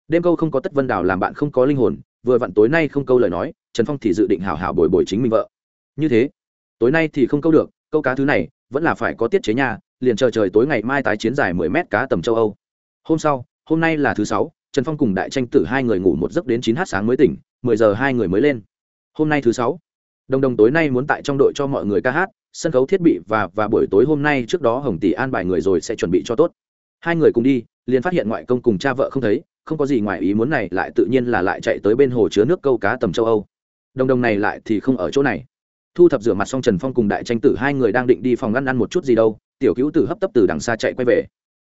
Đêm câu không có tất vân đào làm bạn không có linh hồn, vừa vặn tối nay không câu lời nói, trần phong thì dự định hào hào bồi bồi chính mình vợ. Như thế, tối nay thì không câu được, câu cá thứ này, vẫn là phải có tiết chế nhà liền chờ trời tối ngày mai tái chiến dài mười mét cá tầm châu âu. Hôm sau, hôm nay là thứ sáu, trần phong cùng đại tranh tử hai người ngủ một giấc đến chín h sáng mới tỉnh, mười giờ hai người mới lên. Hôm nay thứ sáu đồng đồng tối nay muốn tại trong đội cho mọi người ca hát, sân khấu thiết bị và và buổi tối hôm nay trước đó hồng tỷ an bài người rồi sẽ chuẩn bị cho tốt. Hai người cùng đi, liền phát hiện ngoại công cùng cha vợ không thấy, không có gì ngoài ý muốn này, lại tự nhiên là lại chạy tới bên hồ chứa nước câu cá tầm châu âu. Đồng đồng này lại thì không ở chỗ này. Thu thập rửa mặt xong trần phong cùng đại tranh tử hai người đang định đi phòng ngăn ăn một chút gì đâu, tiểu cứu tử hấp tấp từ đằng xa chạy quay về.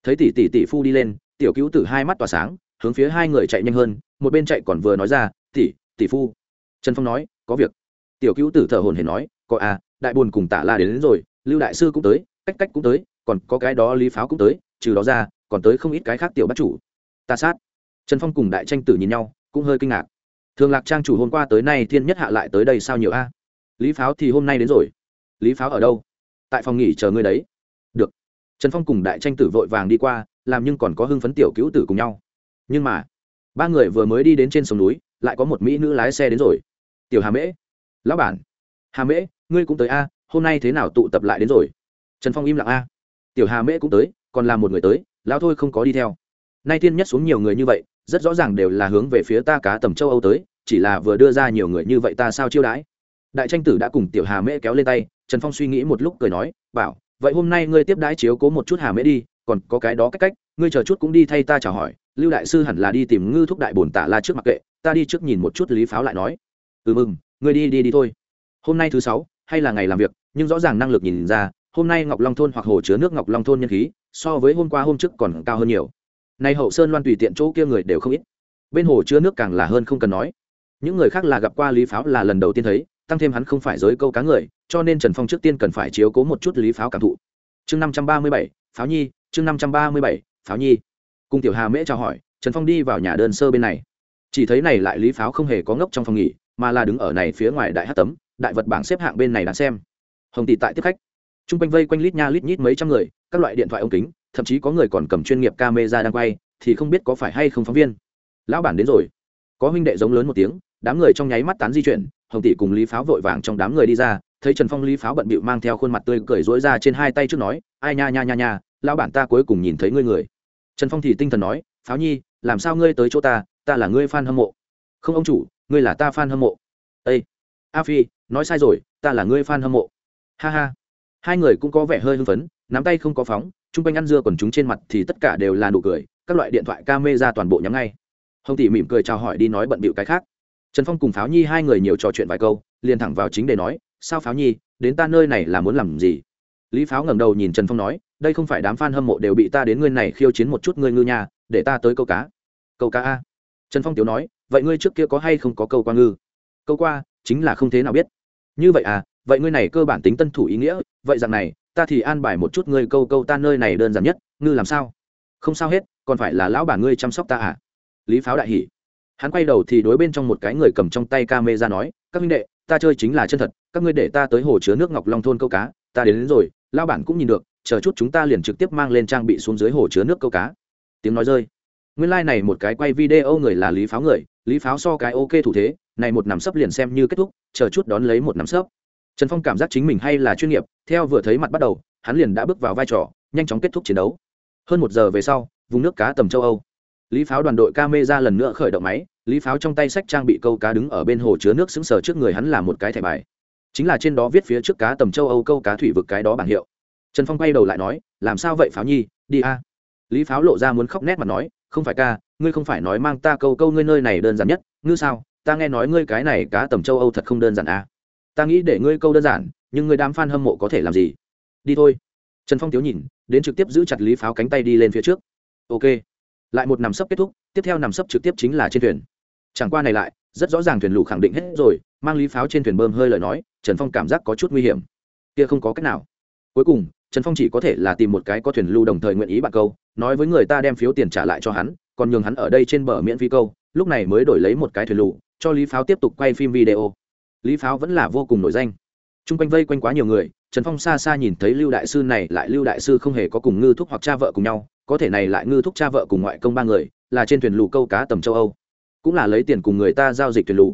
Thấy tỷ tỷ tỷ phu đi lên, tiểu cứu tử hai mắt tỏa sáng, hướng phía hai người chạy nhanh hơn, một bên chạy còn vừa nói ra, tỷ tỷ phu. Trần phong nói, có việc tiểu cứu tử thở hồn hển nói có à đại buồn cùng tạ la đến, đến rồi lưu đại sư cũng tới cách cách cũng tới còn có cái đó lý pháo cũng tới trừ đó ra còn tới không ít cái khác tiểu bắt chủ. Ta sát. Trần phong cùng đại tranh tử nhìn nhau cũng hơi kinh ngạc. Thường lạc trang chủ hôm qua tới nay thiên nhất hạ lại tới đây sao nhiều a? Lý pháo thì hôm nay đến rồi. Lý pháo ở đâu? Tại phòng nghỉ chờ ngươi đấy. Được. Trần phong cùng đại tranh tử vội vàng đi qua làm nhưng còn có hưng phấn tiểu cứu tử cùng nhau. Nhưng mà ba người vừa mới đi đến trên sông núi lại có một mỹ nữ lái xe đến rồi. Tiểu hà mễ lão bản. Hà mễ, ngươi cũng tới a, hôm nay thế nào tụ tập lại đến rồi? Trần phong im lặng a. Tiểu hà mễ cũng tới, còn là một người tới, lão thôi không có đi theo. Nay tiên nhất xuống nhiều người như vậy, rất rõ ràng đều là hướng về phía ta cá tầm châu âu tới, chỉ là vừa đưa ra nhiều người như vậy ta sao chiêu đãi? Đại tranh tử đã cùng tiểu hà mễ kéo lên tay, trần phong suy nghĩ một lúc cười nói, bảo, vậy hôm nay ngươi tiếp đãi chiếu cố một chút hà mễ đi, còn có cái đó cách cách, ngươi chờ chút cũng đi thay ta chào hỏi, lưu đại sư hẳn là đi tìm ngư thúc đại bồn tả la trước mặt kệ, ta đi trước nhìn một chút lý pháo lại nói. Ừ mừng ngươi đi đi đi thôi. Hôm nay thứ sáu, hay là ngày làm việc, nhưng rõ ràng năng lực nhìn ra, hôm nay ngọc long thôn hoặc hồ chứa nước ngọc long thôn nhân khí, so với hôm qua hôm trước còn cao hơn nhiều. Nay hậu sơn loan tùy tiện chỗ kia người đều không ít. Bên hồ chứa nước càng là hơn không cần nói. Những người khác là gặp qua lý pháo là lần đầu tiên thấy, tăng thêm hắn không phải giới câu cá người, cho nên trần phong trước tiên cần phải chiếu cố một chút lý pháo cảm thụ. Chương năm trăm ba mươi bảy, pháo nhi, chương năm trăm ba mươi bảy, pháo nhi. Cùng tiểu hà mễ chào hỏi, trần phong đi vào nhà đơn sơ bên này. Chỉ thấy này lại lý pháo không hề có ngốc trong phòng nghỉ mà là đứng ở này phía ngoài đại hát tấm, đại vật bảng xếp hạng bên này đáng xem. Hồng tỷ tại tiếp khách. T r u n g quanh vây quanh lít nha lít nhít mấy trăm người, các loại điện thoại ống kính, thậm chí có người còn cầm chuyên nghiệp camera đang quay, thì không biết có phải hay không phóng viên. Lão bản đến rồi. Có huynh đệ giống lớn một tiếng, đám người trong nháy mắt tán di chuyển, hồng tỷ cùng lý pháo vội vàng trong đám người đi ra, thấy trần phong lý pháo bận bịu mang theo khuôn mặt tươi cười rối ra trên hai tay trước nói, ai nha nha nha nha, lão bản ta cuối cùng nhìn thấy ngươi người. Trần phong thì tinh thần nói, pháo nhi, làm sao ngươi tới chỗ ta ta là ngươi f a n hâm mộ. Không ông chủ ngươi là ta f a n hâm mộ. Ây a phi nói sai rồi, ta là ngươi f a n hâm mộ. Ha ha. Hai người cũng có vẻ hơi hưng phấn, nắm tay không có phóng, chung quanh ăn dưa còn chúng trên mặt thì tất cả đều là nụ cười, các loại điện thoại ca mê ra toàn bộ nhắm ngay. Hồng tỷ mỉm cười chào hỏi đi nói bận bịu cái khác. Trần phong cùng pháo nhi hai người nhiều trò chuyện vài câu, liền thẳng vào chính để nói, sao pháo nhi, đến ta nơi này là muốn làm gì? Lý pháo ngẩng đầu nhìn trần phong nói, đây không phải đám f a n hâm mộ đều bị ta đến ngươi này khiêu chiến một chút ngươi ngư nhà để ta tới câu cá. Câu cá a? Trần phong tiếu nói vậy ngươi trước kia có hay không có câu qua ngư? Câu qua chính là không thế nào biết. Như vậy à vậy ngươi này cơ bản tính tân thủ ý nghĩa vậy rằng này ta thì an bài một chút ngươi câu câu ta nơi này đơn giản nhất ngư làm sao? Không sao hết còn phải là lão bà ngươi chăm sóc ta à? Lý pháo đại hỉ. Hắn quay đầu thì đối bên trong một cái người cầm trong tay ca mê ra nói các minh đệ ta chơi chính là chân thật các ngươi để ta tới hồ chứa nước ngọc long thôn câu cá ta đến, đến rồi lao bản cũng nhìn được chờ chút chúng ta liền trực tiếp mang lên trang bị xuống dưới hồ chứa nước câu cá. Tiếng nói rơi nguyên lai、like、này một cái quay video người là lý pháo người, lý pháo so cái ok thủ thế, này một nắm sấp liền xem như kết thúc, chờ chút đón lấy một nắm sấp. Trần phong cảm giác chính mình hay là chuyên nghiệp, theo vừa thấy mặt bắt đầu, hắn liền đã bước vào vai trò, nhanh chóng kết thúc chiến đấu. Hơn một giờ về sau, vùng nước cá tầm châu âu. Lý pháo đoàn đội ca mê ra lần nữa khởi động máy, lý pháo trong tay sách trang bị câu cá đứng ở bên hồ chứa nước xứng sờ trước người hắn là một cái thẻ bài. Chính là trên đó viết phía trước cá tầm châu âu câu cá thủy vực cái đó bảng hiệu. Trần phong quay đầu lại nói, làm sao vậy pháo nhi? Đi a. Lý pháo lộ ra muốn khóc nét mà nói không phải ca, ngươi không phải nói mang ta câu câu ngươi nơi này đơn giản nhất, ngư sao? Ta nghe nói ngươi cái này cá tầm châu âu thật không đơn giản à? ta nghĩ để ngươi câu đơn giản, nhưng ngươi đám f a n hâm mộ có thể làm gì? Đi thôi. Trần phong tiếu nhìn, đến trực tiếp giữ chặt lý pháo cánh tay đi lên phía trước. Ok. Lại một nằm sấp kết thúc, tiếp theo nằm sấp trực tiếp chính là trên thuyền. Chẳng qua này lại, rất rõ ràng thuyền lù khẳng định hết rồi, mang lý pháo trên thuyền bơm hơi lời nói, trần phong cảm giác có chút nguy hiểm. Kia không có cách nào. Cuối cùng, trần phong chỉ có thể là tìm một cái có thuyền lưu đồng thời nguyện ý bạn câu nói với người ta đem phiếu tiền trả lại cho hắn còn nhường hắn ở đây trên bờ miễn phí câu lúc này mới đổi lấy một cái thuyền lụ, cho lý pháo tiếp tục quay phim video. Lý pháo vẫn là vô cùng nổi danh. T r u n g quanh vây quanh quá nhiều người trần phong xa xa nhìn thấy lưu đại sư này lại lưu đại sư không hề có cùng ngư thúc hoặc cha vợ cùng nhau có thể này lại ngư thúc cha vợ cùng ngoại công ba người là trên thuyền lù câu cá tầm châu âu cũng là lấy tiền cùng người ta giao dịch thuyền lù.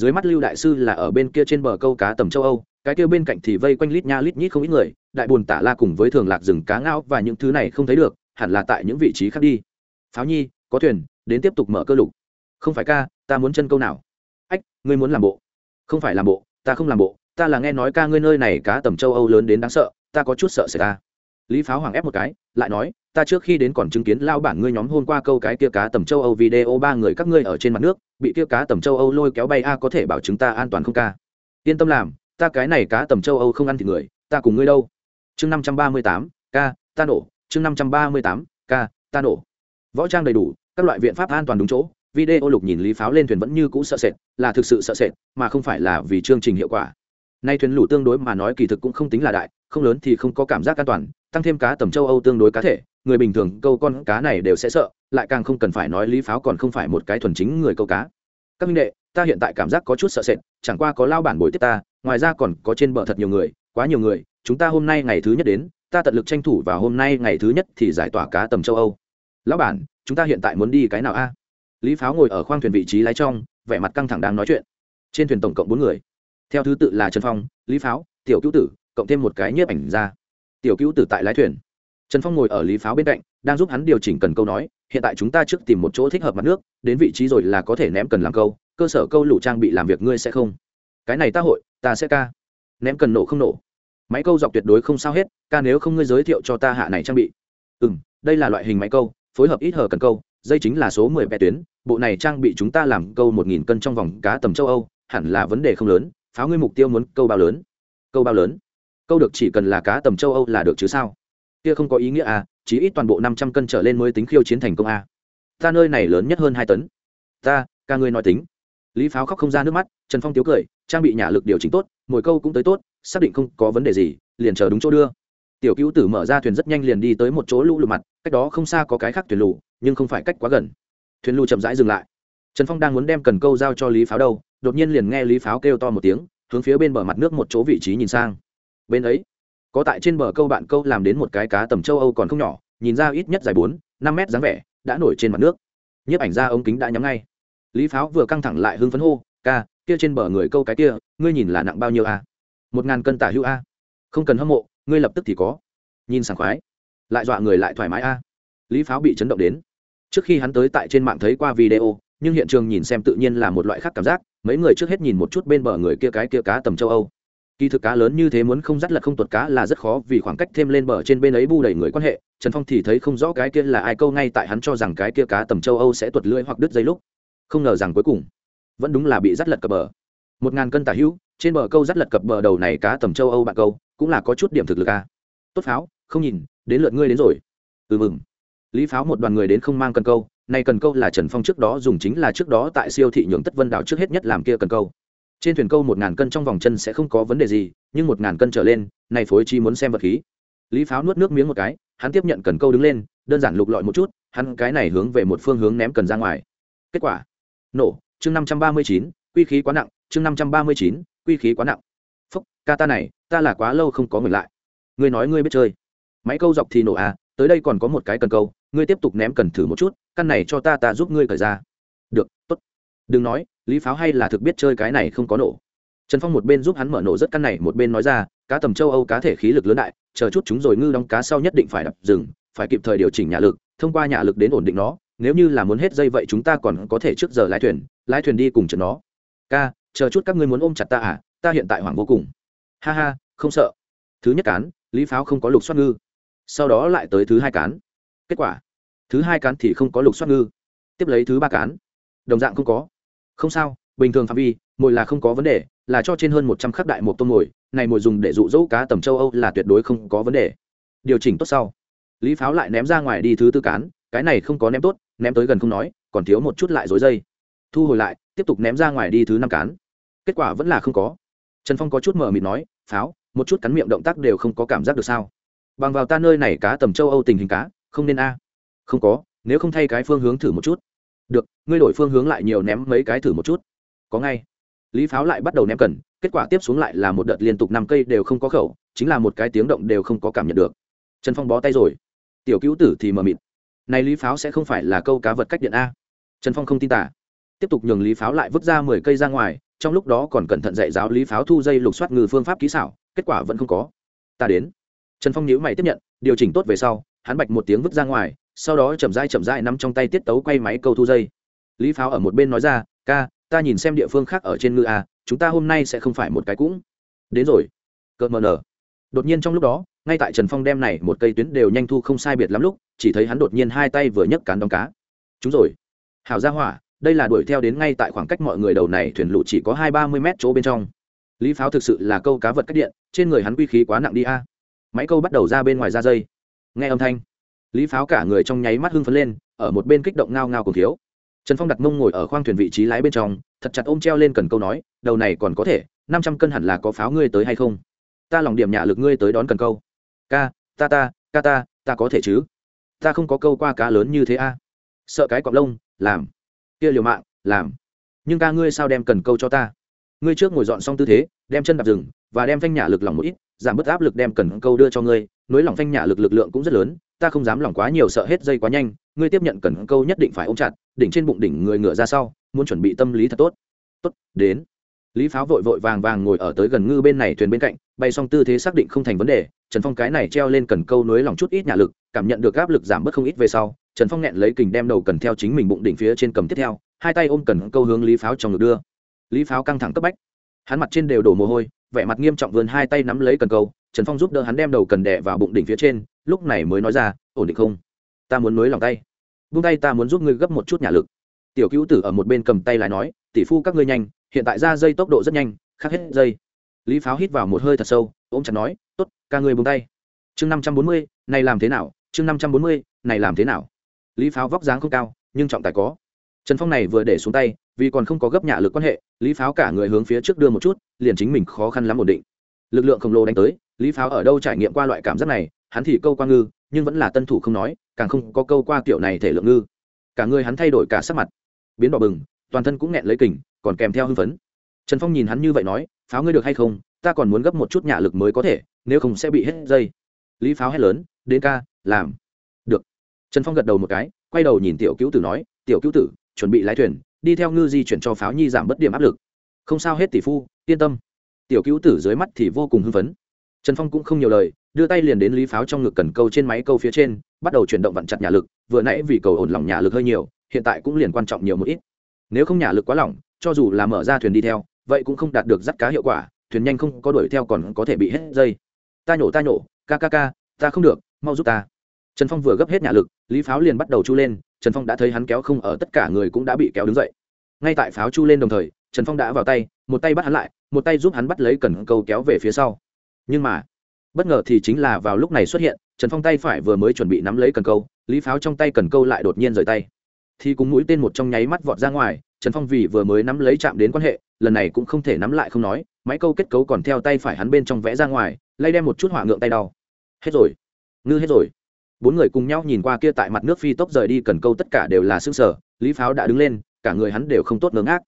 Dưới mắt lưu đại sư là ở bên kia trên bờ câu cá tầm châu âu cái kia bên cạnh thì vây quanh lít nha lít nhít không ít người đại bồn tả la cùng với thường lạc rừng cá ngao và những thứ này không thấy được hẳn là tại những vị trí khác đi. Pháo nhi có thuyền đến tiếp tục mở cơ lục. Không phải ca ta muốn chân câu nào? Ách ngươi muốn làm bộ? Không phải làm bộ ta không làm bộ ta là nghe nói ca ngươi nơi này cá tầm châu âu lớn đến đáng sợ ta có chút sợ xảy ta. Lý pháo hoàng ép một cái lại nói ta trước khi đến còn chứng kiến lao bản ngươi nhóm hôm qua câu cái kia cá tầm châu âu video ba người các ngươi ở trên mặt nước bị kia cá tầm châu âu lôi kéo bay a có thể bảo chúng ta an toàn không ca? Yên tâm làm ta cái này cá tầm châu âu không ăn thịt người ta cùng ngươi đâu? Chương năm trăm ba mươi tám ca, ta nổ chương năm trăm ba mươi tám k ta nổ. Võ trang đầy đủ, các loại viện pháp an toàn đúng chỗ. Video lục nhìn lý pháo lên thuyền vẫn như cũ sợ sệt, là thực sự sợ sệt, mà không phải là vì chương trình hiệu quả. Nay thuyền lũ tương đối mà nói kỳ thực cũng không tính là đại, không lớn thì không có cảm giác an toàn, tăng thêm cá tầm châu âu tương đối cá thể, người bình thường câu con cá này đều sẽ sợ, lại càng không cần phải nói lý pháo còn không phải một cái thuần chính người câu cá. Các minh đệ, ta hiện tại cảm giác có chút sợ sệt, chẳng qua có lao bản bồi tiếp ta, ngoài ra còn có trên bờ thật nhiều người, quá nhiều người chúng ta hôm nay ngày thứ nhất đến, ta tận lực tranh thủ và hôm nay ngày thứ nhất thì giải tỏa cá tầm châu âu. Lão bản, chúng ta hiện tại muốn đi cái nào a? Lý pháo ngồi ở khoang thuyền vị trí lái trong, vẻ mặt căng thẳng đang nói chuyện. Trên thuyền tổng cộng bốn người. Theo thứ tự là trần phong, lý pháo, tiểu cứu tử, cộng thêm một cái nhiếp ảnh ra. Tiểu cứu tử tại lái thuyền. Trần phong ngồi ở lý pháo bên cạnh, đang giúp hắn điều chỉnh cần câu nói, hiện tại chúng ta trước tìm một chỗ thích hợp mặt nước, đến vị trí rồi là có thể ném cần làm câu, cơ sở câu lũ trang bị làm việc ngươi sẽ không. Cái này ta hội, ta sẽ ca. Ném cần nổ không nổ máy câu dọc tuyệt đối không sao hết, ca nếu không ngươi giới thiệu cho ta hạ này trang bị. Ừ m đây là loại hình máy câu, phối hợp ít hờ cần câu, dây chính là số mười bé tuyến, bộ này trang bị chúng ta làm câu một nghìn cân trong vòng cá tầm châu âu, hẳn là vấn đề không lớn, pháo ngươi mục tiêu muốn câu bao lớn? Câu bao lớn? Câu được chỉ cần là cá tầm châu âu là được chứ sao? Kia không có ý nghĩa à chỉ ít toàn bộ năm trăm cân trở lên mới tính khiêu chiến thành công a ta nơi này lớn nhất hơn hai tấn. Ta, ca ngươi nói tính. Lý pháo khóc không ra nước mắt, trần phong tiếu cười, trang bị nhà lực điều chỉnh tốt, mỗi câu cũng tới tốt xác định không có vấn đề gì, liền chờ đúng chỗ đưa. Tiểu cứu tử mở ra thuyền rất nhanh liền đi tới một chỗ lũ lụt mặt, cách đó không xa có cái khác thuyền lù nhưng không phải cách quá gần. Thuyền lù chậm rãi dừng lại. Trần phong đang muốn đem cần câu giao cho lý pháo đâu, đột nhiên liền nghe lý pháo kêu to một tiếng, hướng phía bên bờ mặt nước một chỗ vị trí nhìn sang. Bên ấy, có tại trên bờ câu bạn câu làm đến một cái cá tầm châu âu còn không nhỏ, nhìn ra ít nhất dài bốn, năm mét dáng vẻ, đã nổi trên mặt nước. Nhiếp ảnh ra ống kính đã nhắm ngay. Lý pháo vừa căng thẳng lại hưng phấn hô, ca, kia trên bờ người câu cái kia, ngươi nhìn là nặng bao nhiêu à? Một ngàn cân tả hữu a. Không cần hâm mộ, ngươi lập tức thì có. Nhìn sảng khoái, lại dọa người lại thoải mái a. Lý pháo bị chấn động đến. Trước khi hắn tới tại trên mạng thấy qua video, nhưng hiện trường nhìn xem tự nhiên là một loại khác cảm giác, mấy người trước hết nhìn một chút bên bờ người kia cái kia cá tầm châu âu. Kỳ thực cá lớn như thế muốn không dắt lật không tuột cá là rất khó vì khoảng cách thêm lên bờ trên bên ấy bu đầy người quan hệ, trần phong thì thấy không rõ cái kia là ai câu ngay tại hắn cho rằng cái kia cá tầm châu âu sẽ tuột lưỡi hoặc đứt dây lúc. Không ngờ rằng cuối cùng, vẫn đúng là bị dắt lật cập bờ. Một ngàn cân tả hữu trên bờ câu dắt lật cập bờ đầu này cá tầm châu âu bạn câu, cũng là có chút điểm thực lực a tốt pháo, không nhìn, đến lượt ngươi đến rồi. Ừ mừng. Lý pháo một đoàn người đến không mang cần câu, nay cần câu là trần phong trước đó dùng chính là trước đó tại siêu thị nhường tất vân đảo trước hết nhất làm kia cần câu. Trên thuyền câu một ngàn cân trong vòng chân sẽ không có vấn đề gì, nhưng một ngàn cân trở lên này phối chi muốn xem vật khí. Lý pháo nuốt nước miếng một cái, hắn tiếp nhận cần câu đứng lên, đơn giản lục lọi một chút, hắn cái này hướng về một phương hướng ném cần ra ngoài. Kết quả. Nổ, chương năm trăm ba mươi chín, quy khí quá nặng, chương năm trăm ba mươi chín quy khí quá nặng. Phúc, ca ta này, ta là quá lâu không có người lại. Ngươi nói ngươi biết chơi. Máy câu dọc thì nổ à tới đây còn có một cái cần câu, ngươi tiếp tục ném cần thử một chút, căn này cho ta ta giúp ngươi cởi ra. Được, tốt. Đừng nói, lý pháo hay là thực biết chơi cái này không có nổ. Trần phong một bên giúp hắn mở nổ rất căn này, một bên nói ra, cá tầm châu âu cá thể khí lực lớn đại, chờ chút chúng rồi ngư đóng cá sau nhất định phải đập rừng, phải kịp thời điều chỉnh nhà lực, thông qua nhà lực đến ổn định nó, nếu như là muốn hết dây vậy chúng ta còn có thể trước giờ lái thuyền lái thuyền đi cùng trận nó. Ca chờ chút các ngươi muốn ôm chặt ta à ta hiện tại hoảng vô cùng. Ha ha, không sợ. Thứ nhất cán, lý pháo không có lục xoát ngư. Sau đó lại tới thứ hai cán. Kết quả, thứ hai cán thì không có lục xoát ngư. Tiếp lấy thứ ba cán. Đồng dạng không có. Không sao, bình thường phạm vi, mồi là không có vấn đề, là cho trên hơn một trăm khắc đại một tôm mồi, này mồi dùng để dụ dỗ cá tầm châu âu là tuyệt đối không có vấn đề. Điều chỉnh tốt sau. Lý pháo lại ném ra ngoài đi thứ tư cán, cái này không có ném tốt, ném tới gần không nói, còn thiếu một chút lại dối dây. Thu hồi lại, tiếp tục ném ra ngoài đi thứ năm cán kết quả vẫn là không có. Trần phong có chút mờ mịt nói, pháo, một chút cắn miệng động tác đều không có cảm giác được sao? Bằng vào ta nơi này cá tầm châu âu tình hình cá, không nên a. Không có, nếu không thay cái phương hướng thử một chút. Được, ngươi đổi phương hướng lại nhiều ném mấy cái thử một chút. Có ngay. Lý pháo lại bắt đầu ném cần, kết quả tiếp xuống lại là một đợt liên tục năm cây đều không có khẩu, chính là một cái tiếng động đều không có cảm nhận được. Trần phong bó tay rồi. Tiểu cứu tử thì mờ mịt. Này lý pháo sẽ không phải là câu cá vật cách điện a. Trần phong không tin tả tiếp tục nhường lý pháo lại vứt ra mười cây ra ngoài, trong lúc đó còn cẩn thận dạy giáo lý pháo thu dây lục soát ngư phương pháp kỹ xảo, kết quả vẫn không có. Ta đến. Trần phong nhíu mày tiếp nhận, điều chỉnh tốt về sau, hắn bạch một tiếng vứt ra ngoài, sau đó chậm rãi chậm rãi nắm trong tay tiết tấu quay máy câu thu dây. Lý pháo ở một bên nói ra, ca, ta nhìn xem địa phương khác ở trên ngư a chúng ta hôm nay sẽ không phải một cái cũng. Đến rồi. Cợt mờ nở. Đột nhiên trong lúc đó, ngay tại trần phong đem này một cây tuyến đều nhanh thu không sai biệt lắm lúc, chỉ thấy hắn đột nhiên hai tay vừa nhấc cán đóng cá. Chúng rồi. Hảo ra hỏa đây là đuổi theo đến ngay tại khoảng cách mọi người đầu này thuyền lụ chỉ có hai ba mươi mét chỗ bên trong. Lý pháo thực sự là câu cá vật cách điện, trên người hắn quy khí quá nặng đi a. Máy câu bắt đầu ra bên ngoài ra dây. Nghe âm thanh, lý pháo cả người trong nháy mắt hưng phấn lên, ở một bên kích động ngao ngao cùng thiếu. Trần phong đặt mông ngồi ở khoang thuyền vị trí lái bên trong, thật chặt ôm treo lên cần câu nói, đầu này còn có thể, năm trăm cân hẳn là có pháo ngươi tới hay không? Ta lòng điểm nhả lực ngươi tới đón cần câu. Ca, ta ta, ca ta ta có thể chứ? Ta không có câu qua cá lớn như thế a. Sợ cái cọp lông, làm kia liều mạng, làm. Nhưng ca ngươi sao đem cần câu cho ta? Ngươi trước ngồi dọn xong tư thế, đem chân đạp rừng, và đem phanh nhả lực lòng một ít, giảm bớt áp lực đem cần câu đưa cho ngươi. Nối lòng phanh nhả lực lực lượng cũng rất lớn, ta không dám lòng quá nhiều sợ hết dây quá nhanh. Ngươi tiếp nhận cần câu nhất định phải ôm chặt, đỉnh trên bụng đỉnh người ngựa ra sau, muốn chuẩn bị tâm lý thật tốt. Tốt, đến lý pháo vội vội vàng vàng ngồi ở tới gần ngư bên này thuyền bên cạnh, bay xong tư thế xác định không thành vấn đề, trần phong cái này treo lên cần câu nối lòng chút ít nhà lực, cảm nhận được áp lực giảm bớt không ít về sau, trần phong nghẹn lấy kình đem đầu cần theo chính mình bụng đỉnh phía trên cầm tiếp theo, hai tay ôm cần câu hướng lý pháo trong ngực đưa. Lý pháo căng thẳng cấp bách. Hắn mặt trên đều đổ mồ hôi, vẻ mặt nghiêm trọng vươn hai tay nắm lấy cần câu, trần phong giúp đỡ hắn đem đầu cần đẻ vào bụng đỉnh phía trên, lúc này mới nói ra, ổn định không? Ta muốn nối lòng tay. Vung tay ta muốn giúp ngươi gấp một chút nhà lực. Tiểu cứu tử ở một bên cầm tay lại nói, tỷ phu các ngươi nhanh hiện tại ra dây tốc độ rất nhanh khác hết dây. Lý pháo hít vào một hơi thật sâu, ôm chặt nói t ố t ca người bông tay. Chương năm trăm bốn mươi, này làm thế nào? Chương năm trăm bốn mươi, này làm thế nào? Lý pháo vóc dáng không cao, nhưng trọng tài có. Trần phong này vừa để xuống tay, vì còn không có gấp nhả lực quan hệ, lý pháo cả người hướng phía trước đưa một chút, liền chính mình khó khăn lắm ổn định. Lực lượng khổng lồ đánh tới, lý pháo ở đâu trải nghiệm qua loại cảm giác này, hắn thì câu qua ngư, nhưng vẫn là tân thủ không nói, càng không có câu qua kiểu này thể lượng ngư. Cả người hắn thay đổi cả sắc mặt. Biến đỏ bừng, toàn thân cũng nghẹn lấy kình còn kèm theo hưng phấn. Trần phong nhìn hắn như vậy nói, pháo ngươi được hay không? Ta còn muốn gấp một chút nhả lực mới có thể, nếu không sẽ bị hết dây. Lý pháo hét lớn, đến ca, làm. Được. Trần phong gật đầu một cái, quay đầu nhìn tiểu cứu tử nói, tiểu cứu tử, chuẩn bị lái thuyền, đi theo ngư di chuyển cho pháo nhi giảm bất điểm áp lực. Không sao hết tỷ phu, yên tâm. Tiểu cứu tử dưới mắt thì vô cùng hưng phấn. Trần phong cũng không nhiều lời, đưa tay liền đến lý pháo trong ngực cần câu trên máy câu phía trên, bắt đầu chuyển động vặn chặt nhà lực, vừa nãy vì cầu ổn lỏng nhà lực hơi nhiều, hiện tại cũng liền quan trọng nhiều một ít. Nếu không nhà lực quá lỏng cho dù là mở ra thuyền đi theo, vậy cũng không đạt được dắt cá hiệu quả, thuyền nhanh không có đuổi theo còn có thể bị hết dây. Ta nhổ ta nhổ, ca ca ca, ta không được, mau giúp ta. Trần phong vừa gấp hết nhà lực, lý pháo liền bắt đầu chu lên, trần phong đã thấy hắn kéo không ở, tất cả người cũng đã bị kéo đứng dậy. Ngay tại pháo chu lên đồng thời, trần phong đã vào tay, một tay bắt hắn lại, một tay giúp hắn bắt lấy cần câu kéo về phía sau. Nhưng mà, bất ngờ thì chính là vào lúc này xuất hiện, trần phong tay phải vừa mới chuẩn bị nắm lấy cần câu, lý pháo trong tay cần câu lại đột nhiên rời tay. Thì cùng mũi tên một trong nháy mắt vọt ra ngoài trần phong vì vừa mới nắm lấy chạm đến quan hệ, lần này cũng không thể nắm lại không nói, máy câu kết cấu còn theo tay phải hắn bên trong vẽ ra ngoài, lay đem một chút hỏa ngượng tay đau. Hết rồi. Ngư hết rồi. Bốn người cùng nhau nhìn qua kia tại mặt nước phi tốc rời đi cần câu tất cả đều là xương sở, lý pháo đã đứng lên, cả người hắn đều không tốt ngớ ngác.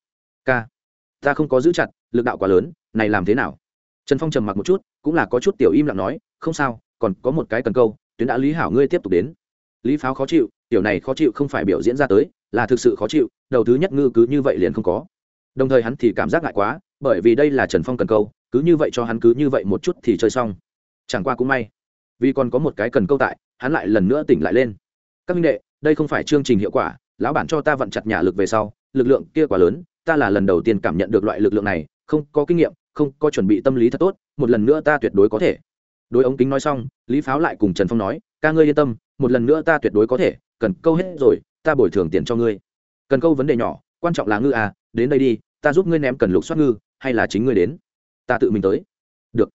K ta không có giữ chặt, lực đạo quá lớn, này làm thế nào? Trần phong trầm mặc một chút, cũng là có chút tiểu im lặng nói, không sao, còn có một cái cần câu, tuyến đã lý hảo ngươi tiếp tục đến. Lý pháo khó chịu, tiểu này khó chịu không phải biểu diễn ra tới là thực sự khó chịu, đầu thứ nhất ngư cứ như vậy liền không có. Đồng thời hắn thì cảm giác ngại quá, bởi vì đây là trần phong cần câu, cứ như vậy cho hắn cứ như vậy một chút thì chơi xong. Chẳng qua cũng may, vì còn có một cái cần câu tại, hắn lại lần nữa tỉnh lại lên. Các minh đệ, đây không phải chương trình hiệu quả, lão bản cho ta vặn chặt nhà lực về sau, lực lượng kia quá lớn, ta là lần đầu tiên cảm nhận được loại lực lượng này, không có kinh nghiệm, không có chuẩn bị tâm lý thật tốt, một lần nữa ta tuyệt đối có thể. Đối ống kính nói xong, lý pháo lại cùng trần phong nói, ca ngươi yên tâm, một lần nữa ta tuyệt đối có thể, cần câu hết rồi ta bồi thường tiền cho ngươi. Cần câu vấn đề nhỏ, quan trọng là ngư à đến đây đi, ta giúp ngươi ném cần lục soát ngư, hay là chính ngươi đến. Ta tự mình tới. Được.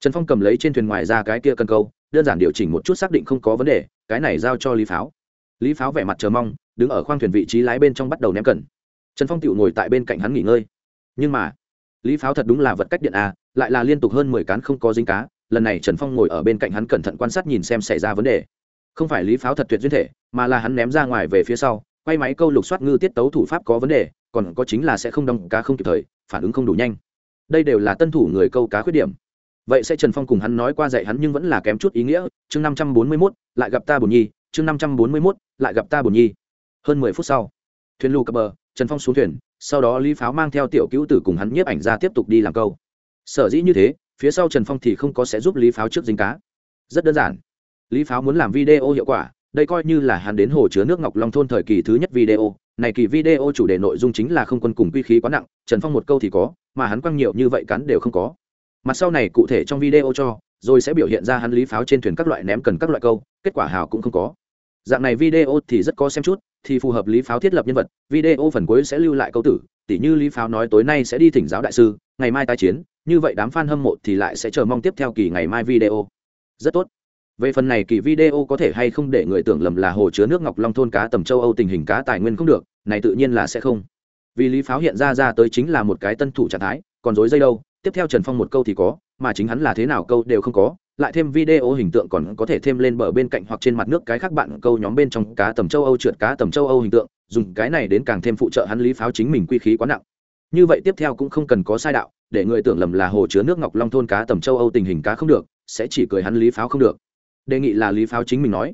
Trần phong cầm lấy trên thuyền ngoài ra cái kia cần câu, đơn giản điều chỉnh một chút xác định không có vấn đề, cái này giao cho lý pháo. Lý pháo vẻ mặt chờ mong, đứng ở khoang thuyền vị trí lái bên trong bắt đầu ném cần. Trần phong tự ngồi tại bên cạnh hắn nghỉ ngơi. Nhưng mà, lý pháo thật đúng là vật cách điện à lại là liên tục hơn mười cán không có dính cá, lần này trần phong ngồi ở bên cạnh hắn cẩn thận quan sát nhìn xem xảy ra vấn đề không phải lý pháo thật tuyệt duyên thể, mà là hắn ném ra ngoài về phía sau, quay máy câu lục soát ngư tiết tấu thủ pháp có vấn đề, còn có chính là sẽ không đong cá không kịp thời, phản ứng không đủ nhanh. Đây đều là tân thủ người câu cá khuyết điểm. Vậy sẽ trần phong cùng hắn nói qua dạy hắn nhưng vẫn là kém chút ý nghĩa, chương năm trăm bốn mươi mốt, lại gặp ta bồn nhi, chương năm trăm bốn mươi mốt, lại gặp ta bồn nhi. Hơn mười phút sau, thuyền lù cập bờ, trần phong xuống thuyền, sau đó lý pháo mang theo tiểu cứu tử cùng hắn nhiếp ảnh ra tiếp tục đi làm câu. Sở dĩ như thế, phía sau trần phong thì không có sẽ giúp lý pháo trước dính cá. Rất đơn giản lý pháo muốn làm video hiệu quả, đây coi như là hắn đến hồ chứa nước ngọc long thôn thời kỳ thứ nhất video. Này kỳ video chủ đề nội dung chính là không quân cùng quy khí quá nặng, trần phong một câu thì có, mà hắn quăng nhiều như vậy cắn đều không có. Mặt sau này cụ thể trong video cho, rồi sẽ biểu hiện ra hắn lý pháo trên thuyền các loại ném cần các loại câu, kết quả hào cũng không có. Dạng này video thì rất có xem chút, thì phù hợp lý pháo thiết lập nhân vật, video phần cuối sẽ lưu lại câu tử, tỉ như lý pháo nói tối nay sẽ đi thỉnh giáo đại sư, ngày mai tái chiến, như vậy đám fan hâm mộ thì lại sẽ chờ mong tiếp theo kỳ ngày mai video. Rất tốt về phần này kỳ video có thể hay không để người tưởng lầm là hồ chứa nước ngọc long thôn cá tầm châu âu tình hình cá tài nguyên không được, này tự nhiên là sẽ không. Vì lý pháo hiện ra ra tới chính là một cái tân thủ trạng thái, còn dối dây đâu, tiếp theo trần phong một câu thì có, mà chính hắn là thế nào câu đều không có, lại thêm video hình tượng còn có thể thêm lên bờ bên cạnh hoặc trên mặt nước cái khác bạn câu nhóm bên trong cá tầm châu âu trượt cá tầm châu âu hình tượng, dùng cái này đến càng thêm phụ trợ hắn lý pháo chính mình quy khí quá nặng. Như vậy tiếp theo cũng không cần có sai đạo, để người tưởng lầm là hồ chứa nước ngọc long thôn cá tầm châu âu tình hình cá không được, sẽ chỉ cười hắn lý pháo không được đề nghị là lý pháo chính mình nói.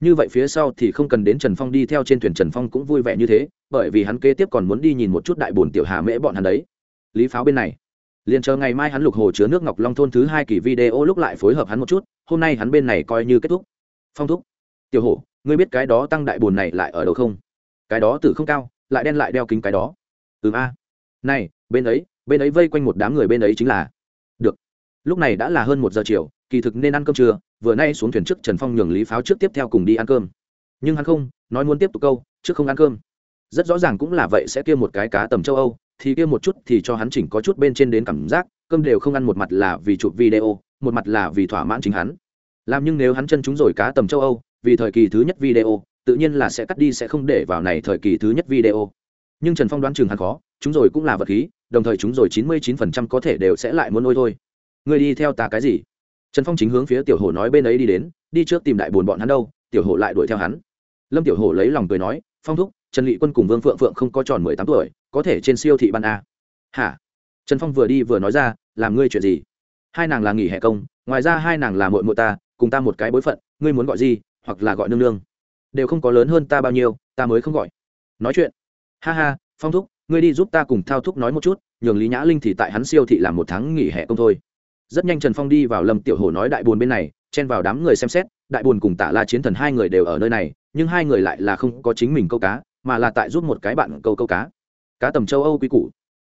Như vậy phía sau thì không cần đến trần phong đi theo trên thuyền trần phong cũng vui vẻ như thế, bởi vì hắn kế tiếp còn muốn đi nhìn một chút đại bồn tiểu hà mễ bọn hắn đấy. Lý pháo bên này. Liền chờ ngày mai hắn lục hồ chứa nước ngọc long thôn thứ hai kỳ video lúc lại phối hợp hắn một chút, hôm nay hắn bên này coi như kết thúc. Phong thúc. Tiểu hổ, ngươi biết cái đó tăng đại bồn này lại ở đâu không? Cái đó tử không cao, lại đen lại đeo kính cái đó. Ừ a. Này, bên ấy bên ấy vây quanh một đám người bên ấy chính là. Được. Lúc này đã là hơn một giờ chiều, kỳ thực nên ăn cơm trưa vừa nay xuống thuyền trước trần phong nhường lý pháo trước tiếp theo cùng đi ăn cơm. Nhưng hắn không, nói muốn tiếp tục câu, trước không ăn cơm. Rất rõ ràng cũng là vậy sẽ kia một cái cá tầm châu âu, thì kia một chút thì cho hắn chỉnh có chút bên trên đến cảm giác, cơm đều không ăn một mặt là vì chụp video, một mặt là vì thỏa mãn chính hắn. Làm nhưng nếu hắn chân chúng rồi cá tầm châu âu, vì thời kỳ thứ nhất video, tự nhiên là sẽ cắt đi sẽ không để vào này thời kỳ thứ nhất video. Nhưng trần phong đoán chừng hắn khó chúng rồi cũng là vật khí, đồng thời chúng rồi chín mươi chín phần trăm có thể đều sẽ lại muốn ôi thôi. Ngươi đi theo ta cái gì? Trần phong chính hướng phía tiểu hổ nói bên ấy đi đến, đi trước tìm đại bồn bọn hắn đâu, tiểu hổ lại đuổi theo hắn. Lâm tiểu hổ lấy lòng cười nói, phong thúc, trần lị quân cùng vương phượng phượng không có tròn mười tám tuổi, có thể trên siêu thị ban a. Hả? Trần phong vừa đi vừa nói ra, làm ngươi chuyện gì? Hai nàng là nghỉ hè công, ngoài ra hai nàng là mội mội ta, cùng ta một cái bối phận, ngươi muốn gọi gì, hoặc là gọi nương nương. Đều không có lớn hơn ta bao nhiêu, ta mới không gọi. Nói chuyện. Ha ha, phong thúc, ngươi đi giúp ta cùng thao thúc nói một chút, nhường lý nhã linh thì tại hắn siêu thị làm một tháng nghỉ hè công thôi rất nhanh trần phong đi vào lâm tiểu hồ nói đại buồn bên này, chen vào đám người xem xét, đại buồn cùng tả la chiến thần hai người đều ở nơi này, nhưng hai người lại là không có chính mình câu cá, mà là tại giúp một cái bạn câu câu cá. Cá tầm châu âu quy củ.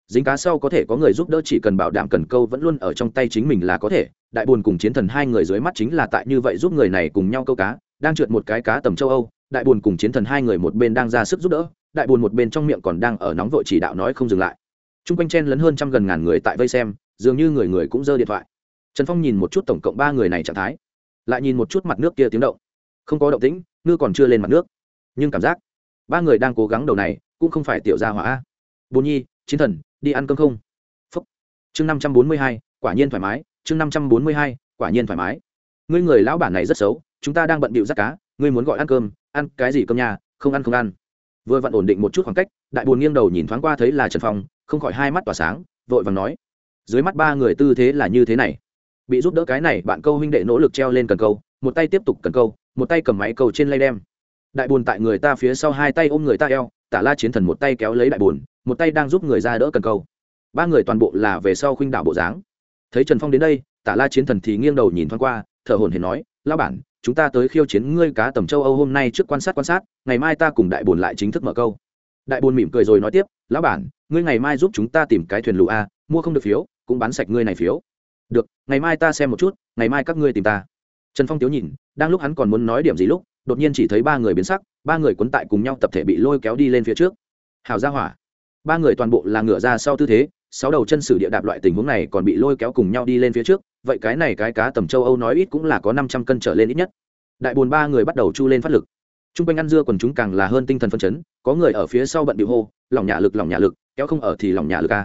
Dính cá sau có thể có người giúp đỡ, chỉ cần bảo đảm cần câu vẫn luôn ở trong tay chính mình là có thể. Đại buồn cùng chiến thần hai người dưới mắt chính là tại như vậy giúp người này cùng nhau câu cá, đang trượt một cái cá tầm châu âu, đại buồn cùng chiến thần hai người một bên đang ra sức giúp đỡ, đại buồn một bên trong miệng còn đang ở nóng vội chỉ đạo nói không dừng lại. T r u n g quanh chen lấn hơn trăm gần ngàn người tại vây xem dường như người người cũng giơ điện thoại. Trần phong nhìn một chút tổng cộng ba người này trạng thái, lại nhìn một chút mặt nước kia tiếng động. Không có động tĩnh, ngư còn chưa lên mặt nước. Nhưng cảm giác, ba người đang cố gắng đầu này, cũng không phải tiểu gia hỏa bồn nhi, chiến thần, đi ăn cơm không? Phúc. Chương năm trăm bốn mươi hai, quả nhiên thoải mái, chương năm trăm bốn mươi hai, quả nhiên thoải mái. Ngươi người lão bản này rất xấu, chúng ta đang bận bịu rắt cá, ngươi muốn gọi ăn cơm, ăn cái gì cơm nhà, không ăn không ăn. Vừa vặn ổn định một chút khoảng cách, đại bồn nghiêng đầu nhìn thoáng qua thấy là trần phong, không khỏi hai mắt tỏa sáng, vội vàng nói dưới mắt ba người tư thế là như thế này. Bị giúp đỡ cái này, bạn câu huynh đệ nỗ lực treo lên cần câu, một tay tiếp tục cần câu, một tay cầm máy câu trên lay đem. Đại bồn tại người ta phía sau hai tay ôm người ta eo, tả la chiến thần một tay kéo lấy đại bồn một tay đang giúp người ra đỡ cần câu. Ba người toàn bộ là về sau khuynh đảo bộ dáng. Thấy trần phong đến đây, tả la chiến thần thì nghiêng đầu nhìn thoáng qua, thở hồn hển nói lao bản, chúng ta tới khiêu chiến ngươi cá tầm châu âu hôm nay trước quan sát quan sát, ngày mai ta cùng đại bồn lại chính thức mở câu. Đại bồn mỉm cười rồi nói tiếp, lão bản, ngươi ngày mai giúp chúng ta tìm cái thuyền lụa a, mua không được phiếu cũng bán sạch ngươi này phiếu. Được, ngày mai ta xem một chút, ngày mai các ngươi tìm ta. Trần phong tiếu nhìn, đang lúc hắn còn muốn nói điểm gì lúc, đột nhiên chỉ thấy ba người biến sắc, ba người quấn tại cùng nhau tập thể bị lôi kéo đi lên phía trước. Hào ra hỏa. Ba người toàn bộ là ngửa ra sau tư thế, sáu đầu chân sử địa đạp loại tình huống này còn bị lôi kéo cùng nhau đi lên phía trước, vậy cái này cái cá tầm châu âu nói ít cũng là có năm trăm cân trở lên ít nhất. Đại bồn ba người bắt đầu chu lên phát lực. T r u n g quanh ăn dưa còn chúng càng là hơn tinh thần phân chấn, có người ở phía sau bận điệu hô, lòng nhà lực, lòng nhà lực, kéo không ở thì lòng nhà lực a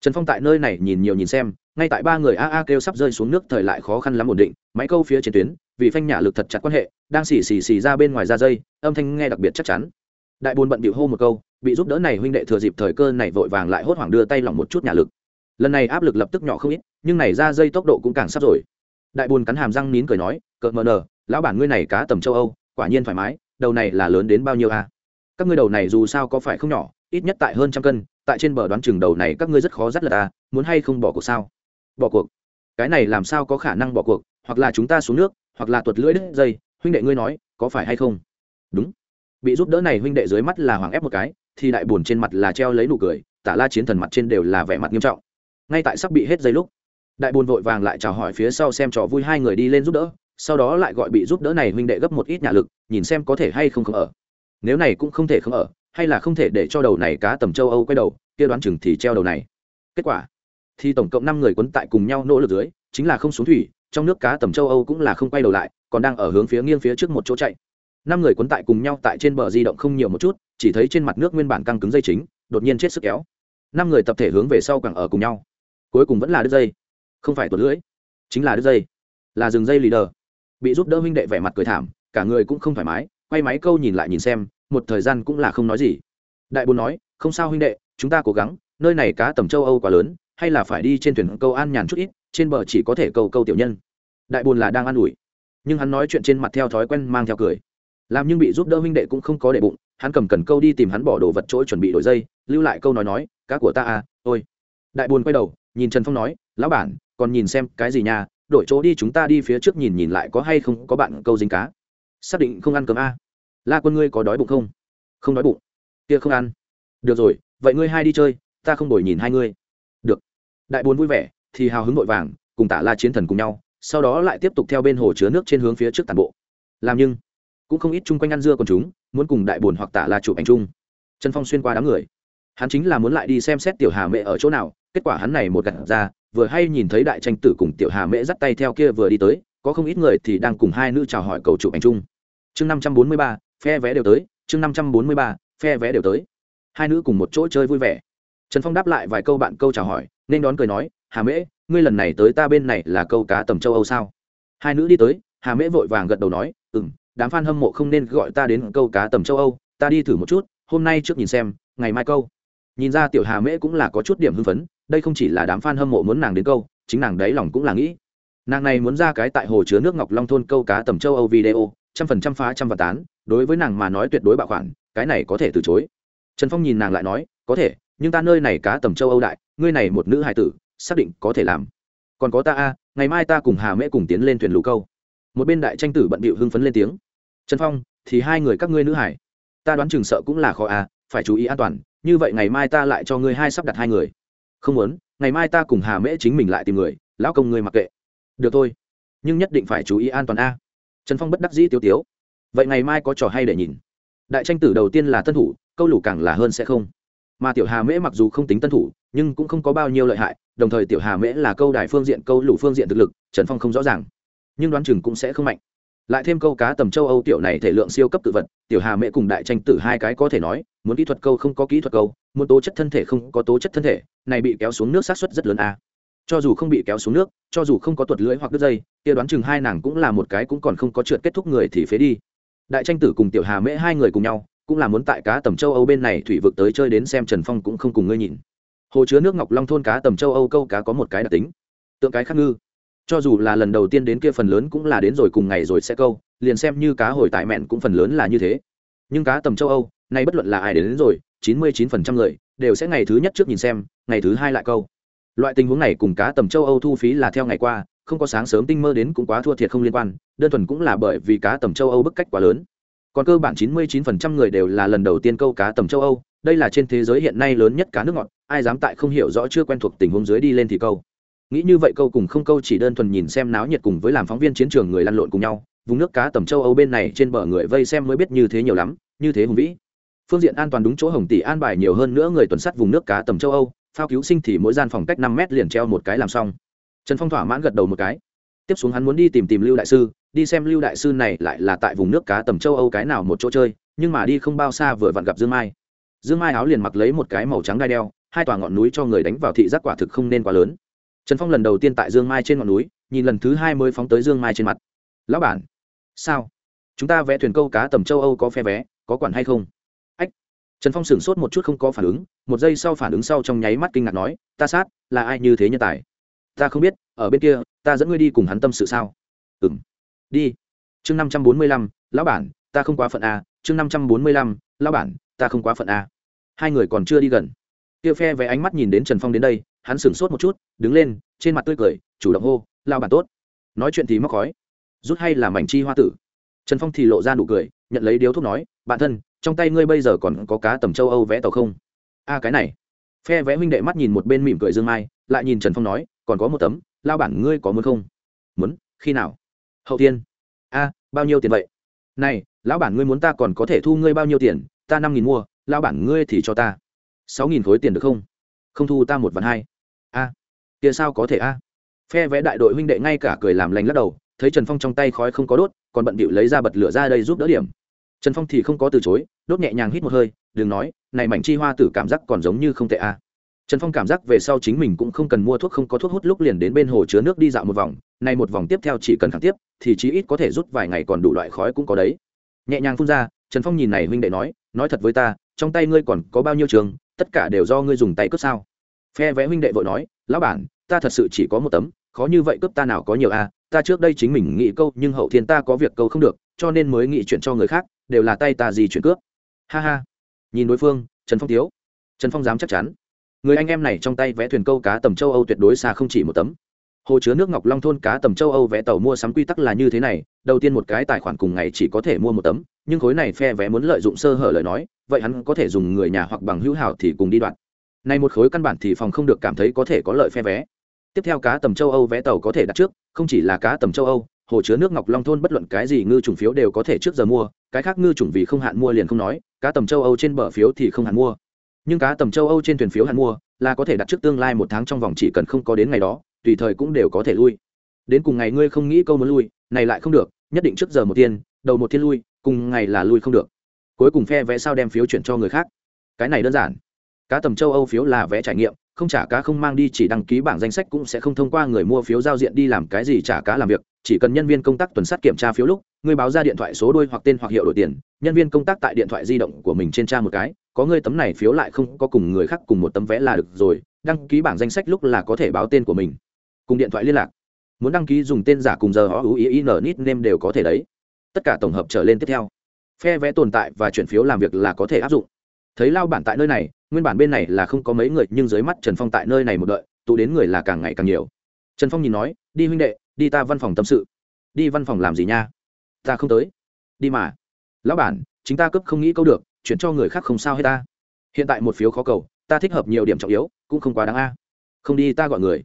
trần phong tại nơi này nhìn nhiều nhìn xem, ngay tại ba người a a kêu sắp rơi xuống nước thời lại khó khăn lắm ổn định, máy câu phía trên tuyến, vì phanh nhả lực thật chặt quan hệ, đang xì xì xì ra bên ngoài ra dây, âm thanh nghe đặc biệt chắc chắn. Đại bồn bận điệu hô một câu, bị giúp đỡ này huynh đệ thừa dịp thời cơ này vội vàng lại hốt hoảng đưa tay lỏng một chút nhà lực. Lần này áp lực lập tức nhỏ không ít, nhưng này ra dây tốc độ cũng càng sắp rồi. Đại bùn cắn hàm răng nín cười nói cợt mờ nờ, lão bản ngươi này cá tầm châu âu, quả nhiên thoải mái, đầu này là lớn đến bao nhiêu a? À? các ngươi đầu này dù sao có phải không nhỏ, ít nhất tại hơn trăm cân tại trên bờ đoán chừng đầu này các ngươi rất khó dắt lật ta muốn hay không bỏ cuộc sao? Bỏ cuộc? Cái này làm sao có khả năng bỏ cuộc? Hoặc là chúng ta xuống nước, hoặc là tuột lưỡi đứt dây, huynh đệ ngươi nói, có phải hay không? Đúng. Bị giúp đỡ này huynh đệ dưới mắt là hoàng ép một cái, thì đại buồn trên mặt là treo lấy nụ cười, tả la chiến thần mặt trên đều là vẻ mặt nghiêm trọng. Ngay tại sắp bị hết dây lúc, đại buồn vội vàng lại chào hỏi phía sau xem trò vui hai người đi lên giúp đỡ, sau đó lại gọi bị giúp đỡ này huynh đệ gấp một ít nhà lực, nhìn xem có thể hay không không ở. Nếu này cũng không thể không ở hay là không thể để cho đầu này cá tầm châu âu quay đầu, kia đoán chừng thì treo đầu này. Kết quả, thì tổng cộng năm người quấn tại cùng nhau nỗ lực dưới, chính là không xuống thủy, trong nước cá tầm châu âu cũng là không quay đầu lại, còn đang ở hướng phía nghiêng phía trước một chỗ chạy. Năm người quấn tại cùng nhau tại trên bờ di động không nhiều một chút, chỉ thấy trên mặt nước nguyên bản căng cứng dây chính, đột nhiên chết sức kéo. Năm người tập thể hướng về sau càng ở cùng nhau. Cuối cùng vẫn là đứt dây. Không phải tuột lưỡi, chính là đứt dây. Là dừng dây leader bị giúp đỡ huynh đệ vẻ mặt cười thảm, cả người cũng không thoải mái, quay máy câu nhìn lại nhìn xem một thời gian cũng là không nói gì. Đại bồn nói, không sao huynh đệ, chúng ta cố gắng, nơi này cá tầm châu âu quá lớn, hay là phải đi trên thuyền câu an nhàn chút ít, trên bờ chỉ có thể câu câu tiểu nhân. Đại bồn là đang an ủi, nhưng hắn nói chuyện trên mặt theo thói quen mang theo cười. Làm nhưng bị giúp đỡ huynh đệ cũng không có để bụng, hắn cầm cần câu đi tìm hắn bỏ đồ vật chỗ chuẩn bị đổi dây, lưu lại câu nói nói, cá của ta à ôi. Đại bồn quay đầu, nhìn trần phong nói, lão bản, còn nhìn xem cái gì nha, đổi chỗ đi chúng ta đi phía trước nhìn nhìn lại có hay không có bạn câu dính cá. Xác định không ăn cơm a à la quân ngươi có đói bụng không? Không đói bụng. Kia không ăn. Được rồi, vậy ngươi hai đi chơi, ta không đổi nhìn hai ngươi. Được. Đại bốn vui vẻ, thì hào hứng vội vàng, cùng tả la chiến thần cùng nhau, sau đó lại tiếp tục theo bên hồ chứa nước trên hướng phía trước tàn bộ. Làm nhưng, cũng không ít chung quanh ăn dưa còn chúng, muốn cùng đại bồn hoặc tả la chụp ảnh chung. Trần phong xuyên qua đám người. Hắn chính là muốn lại đi xem xét tiểu hà mẹ ở chỗ nào, kết quả hắn này một gặt ra, vừa hay nhìn thấy đại tranh tử cùng tiểu hà mễ dắt tay theo kia vừa đi tới, có không ít người thì đang cùng hai nữ chào hỏi cầu chụp ảnh chung. Chương năm trăm bốn mươi ba phe vé đều tới, chương năm trăm bốn mươi ba, phe vé đều tới. Hai nữ cùng một chỗ chơi vui vẻ. Trần phong đáp lại vài câu bạn câu chào hỏi, nên đón cười nói, hà mễ, ngươi lần này tới ta bên này là câu cá tầm châu âu sao? Hai nữ đi tới, hà mễ vội vàng gật đầu nói ừ m đám f a n hâm mộ không nên gọi ta đến câu cá tầm châu âu, ta đi thử một chút, hôm nay trước nhìn xem, ngày mai câu. Nhìn ra tiểu hà mễ cũng là có chút điểm hưng phấn, đây không chỉ là đám f a n hâm mộ muốn nàng đến câu, chính nàng đấy lòng cũng là nghĩ. Nàng này muốn ra cái tại hồ chứa nước ngọc long thôn câu cá tầm châu âu video trăm phần trăm phá trăm và tán, đối với nàng mà nói tuyệt đối bạo khoản, cái này có thể từ chối. Trần phong nhìn nàng lại nói, có thể, nhưng ta nơi này cá tầm châu âu đại, ngươi này một nữ hài tử, xác định có thể làm. Còn có ta a, ngày mai ta cùng hà mễ cùng tiến lên thuyền lũ câu. Một bên đại tranh tử bận bịu hưng phấn lên tiếng. Trần phong, thì hai người các ngươi nữ hải ta đoán chừng sợ cũng là khó a, phải chú ý an toàn, như vậy ngày mai ta lại cho ngươi hai sắp đặt hai người. Không muốn, ngày mai ta cùng hà mễ chính mình lại tìm người, lão công ngươi mặc kệ. Được thôi, nhưng nhất định phải chú ý an toàn a trần phong bất đắc dĩ tiêu tiếu. Vậy ngày mai có trò hay để nhìn. Đại tranh tử đầu tiên là tân thủ, câu lủ càng là hơn sẽ không. Mà tiểu hà mễ mặc dù không tính tân thủ, nhưng cũng không có bao nhiêu lợi hại, đồng thời tiểu hà mễ là câu đài phương diện, câu lủ phương diện thực lực, trần phong không rõ ràng. Nhưng đoán chừng cũng sẽ không mạnh. Lại thêm câu cá tầm châu âu tiểu này thể lượng siêu cấp tự vật, tiểu hà mễ cùng đại tranh tử hai cái có thể nói, muốn kỹ thuật câu không có kỹ thuật câu, muốn tố chất thân thể không có tố chất thân thể, này bị kéo xuống nước sát xuất rất lớn a cho dù không bị kéo xuống nước cho dù không có tuột lưỡi hoặc đứt dây kia đoán chừng hai nàng cũng là một cái cũng còn không có trượt kết thúc người thì phế đi. Đại tranh tử cùng tiểu hà mễ hai người cùng nhau cũng là muốn tại cá tầm châu âu bên này thủy vực tới chơi đến xem trần phong cũng không cùng ngươi nhìn. Hồ chứa nước ngọc long thôn cá tầm châu âu câu cá có một cái đặc tính. Tượng cái khắc ngư. Cho dù là lần đầu tiên đến kia phần lớn cũng là đến rồi cùng ngày rồi sẽ câu liền xem như cá hồi tại mẹn cũng phần lớn là như thế. Nhưng cá tầm châu âu nay bất luận là ai đến, đến rồi chín mươi chín phần trăm người đều sẽ ngày thứ nhất trước nhìn xem ngày thứ hai lại câu loại tình huống này cùng cá tầm châu âu thu phí là theo ngày qua, không có sáng sớm tinh mơ đến cũng quá thua thiệt không liên quan, đơn thuần cũng là bởi vì cá tầm châu âu bức cách quá lớn. Còn cơ bản 99% người đều là lần đầu tiên câu cá tầm châu âu, đây là trên thế giới hiện nay lớn nhất cá nước ngọt, ai dám tại không hiểu rõ chưa quen thuộc tình huống dưới đi lên thì câu. Nghĩ như vậy câu cùng không câu chỉ đơn thuần nhìn xem náo nhiệt cùng với làm phóng viên chiến trường người lăn lộn cùng nhau, vùng nước cá tầm châu âu bên này trên bờ người vây xem mới biết như thế nhiều lắm, như thế hùng vĩ. Phương diện an toàn đúng chỗ hồng tỷ an bài nhiều hơn nữa người tuần sắt vùng nước cá tầm châu âu phao cứu sinh thì mỗi gian phòng cách năm mét liền treo một cái làm xong. Trần phong thỏa mãn gật đầu một cái. Tiếp xuống hắn muốn đi tìm tìm lưu đại sư, đi xem lưu đại sư này lại là tại vùng nước cá tầm châu âu cái nào một chỗ chơi, nhưng mà đi không bao xa vừa vặn gặp dương mai. Dương mai áo liền mặc lấy một cái màu trắng đai đeo, hai tòa ngọn núi cho người đánh vào thị giác quả thực không nên quá lớn. Trần phong lần đầu tiên tại dương mai trên ngọn núi, nhìn lần thứ hai mới phóng tới dương mai trên mặt. Lão bản, sao? Chúng ta vẽ thuyền câu cá tầm châu âu có phe vé, có quản hay không? Trần phong sửng sốt một chút không có phản ứng, một giây sau phản ứng sau trong nháy mắt kinh ngạc nói, ta sát, là ai như thế nhân tài? Ta không biết, ở bên kia, ta dẫn ngươi đi cùng hắn tâm sự sao? Ừ m đi. Chương năm trăm bốn mươi lăm, lão bản, ta không quá phận a, chương năm trăm bốn mươi lăm, lão bản, ta không quá phận a. Hai người còn chưa đi gần. Kia phe vé ánh mắt nhìn đến trần phong đến đây, hắn sửng sốt một chút, đứng lên, trên mặt tươi cười, chủ động hô lao bản tốt. Nói chuyện thì móc khói. Rút hay là mảnh chi hoa tử? Trần phong thì lộ ra nụ cười, nhận lấy điếu thuốc nói, bạn thân trong tay ngươi bây giờ còn có cá tầm châu âu vé tàu không? A cái này. Phe vé huynh đệ mắt nhìn một bên mỉm cười dương mai lại nhìn trần phong nói còn có một tấm lao bản ngươi có muốn không? Muốn khi nào? Hậu tiên. A bao nhiêu tiền vậy? Này lão bản ngươi muốn ta còn có thể thu ngươi bao nhiêu tiền? Ta năm nghìn mua lao bản ngươi thì cho ta. Sáu nghìn khối tiền được không? Không thu ta một vạn hai. A à, kia sao có thể a phe vé đại đội huynh đệ ngay cả cười làm lành lắc đầu thấy trần phong trong tay khói không có đốt còn bận bịu lấy ra bật lửa ra đây giúp đỡ điểm trần phong thì không có từ chối, đốt nhẹ nhàng hít một hơi, đừng nói, này mảnh chi hoa tử cảm giác còn giống như không tệ a trần phong cảm giác về sau chính mình cũng không cần mua thuốc không có thuốc hút lúc liền đến bên hồ chứa nước đi dạo một vòng, nay một vòng tiếp theo chỉ cần khẳng tiếp, thì chí ít có thể rút vài ngày còn đủ loại khói cũng có đấy. Nhẹ nhàng phun ra, trần phong nhìn này huynh đệ nói nói thật với ta, trong tay ngươi còn có bao nhiêu trường, tất cả đều do ngươi dùng tay cướp sao? Phe vẽ huynh đệ vội nói, lão bản, ta thật sự chỉ có một tấm, khó như vậy cướp ta nào có nhiều a ta trước đây chính mình nghĩ câu, nhưng hậu thiên ta có việc câu không được, cho nên mới nghĩ chuyện cho người khác đều là tay ta gì chuyển cướp. Ha ha. Nhìn đối phương, trần phong tiếu trần phong dám chắc chắn. Người anh em này trong tay vẽ thuyền câu cá tầm châu âu tuyệt đối xa không chỉ một tấm. Hồ chứa nước ngọc long thôn cá tầm châu âu vẽ tàu mua sắm quy tắc là như thế này, đầu tiên một cái tài khoản cùng ngày chỉ có thể mua một tấm, nhưng khối này phe vé muốn lợi dụng sơ hở lời nói, vậy hắn có thể dùng người nhà hoặc bằng hữu hảo thì cùng đi đoạn. Này một khối căn bản thì phòng không được cảm thấy có thể có lợi phe vé. Tiếp theo cá tầm châu âu vé tàu có thể đặt trước, không chỉ là cá tầm châu âu hồ chứa nước ngọc long thôn bất luận cái gì ngư trùng phiếu đều có thể trước giờ mua, cái khác ngư trùng vì không hạn mua liền không nói, cá tầm châu âu trên bờ phiếu thì không hạn mua. Nhưng cá tầm châu âu trên thuyền phiếu hạn mua là có thể đặt trước tương lai một tháng trong vòng chỉ cần không có đến ngày đó, tùy thời cũng đều có thể lui. Đến cùng ngày ngươi không nghĩ câu muốn lui, này lại không được, nhất định trước giờ một tiên, đầu một thiên lui, cùng ngày là lui không được. Cuối cùng phe vé sao đem phiếu chuyển cho người khác. Cái này đơn giản. Cá tầm châu âu phiếu là vé trải nghiệm không trả cá không mang đi, chỉ đăng ký bảng danh sách cũng sẽ không thông qua người mua phiếu giao diện đi làm cái gì trả cá làm việc. Chỉ cần nhân viên công tác tuần sát kiểm tra phiếu lúc, người báo ra điện thoại số đôi hoặc tên hoặc hiệu đổi tiền, nhân viên công tác tại điện thoại di động của mình trên tra một cái, có người tấm này phiếu lại không có cùng người khác cùng một tấm vé là được rồi, đăng ký bảng danh sách lúc là có thể báo tên của mình. Cùng điện thoại liên lạc. Muốn đăng ký dùng tên giả cùng giờ họ ưu ý in nít nêm đều có thể đấy. Tất cả tổng hợp trở lên tiếp theo. Phe vé tồn tại và chuyển phiếu làm việc là có thể áp dụng. Thấy lao bản tại nơi này nguyên bản bên này là không có mấy người, nhưng dưới mắt trần phong tại nơi này một đợi, tụ đến người là càng ngày càng nhiều. Trần phong nhìn nói, đi huynh đệ, đi ta văn phòng tâm sự. Đi văn phòng làm gì nha? Ta không tới. Đi mà. Lão bản, chính ta cấp không nghĩ câu được, chuyển cho người khác không sao hết ta. Hiện tại một phiếu khó cầu, ta thích hợp nhiều điểm trọng yếu, cũng không quá đáng a. Không đi ta gọi người.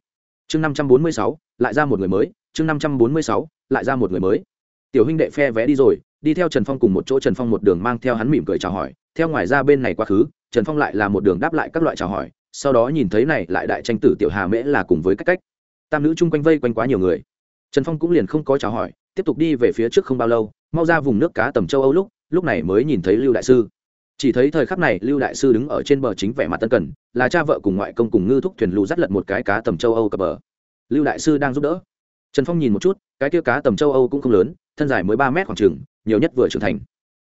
Chương năm trăm bốn mươi sáu, lại ra một người mới, chương năm trăm bốn mươi sáu, lại ra một người mới. Tiểu huynh đệ phe vé đi rồi, đi theo trần phong cùng một chỗ. Trần phong một đường mang theo hắn mỉm cười chào hỏi, theo ngoài ra bên này quá khứ trần phong lại là một đường đáp lại các loại chào hỏi, sau đó nhìn thấy này lại đại tranh tử tiểu hà mễ là cùng với cách cách. Tam nữ chung quanh vây quanh quá nhiều người. Trần phong cũng liền không có chào hỏi, tiếp tục đi về phía trước không bao lâu, mau ra vùng nước cá tầm châu âu lúc lúc này mới nhìn thấy lưu đại sư. Chỉ thấy thời khắc này lưu đại sư đứng ở trên bờ chính vẻ mặt tân cần, là cha vợ cùng ngoại công cùng ngư thúc thuyền lù dắt lật một cái cá tầm châu âu cập bờ. Lưu đại sư đang giúp đỡ. Trần phong nhìn một chút, cái kia cá tầm châu âu cũng không lớn, thân dài mới ba mét khoảng trừng nhiều nhất vừa trưởng thành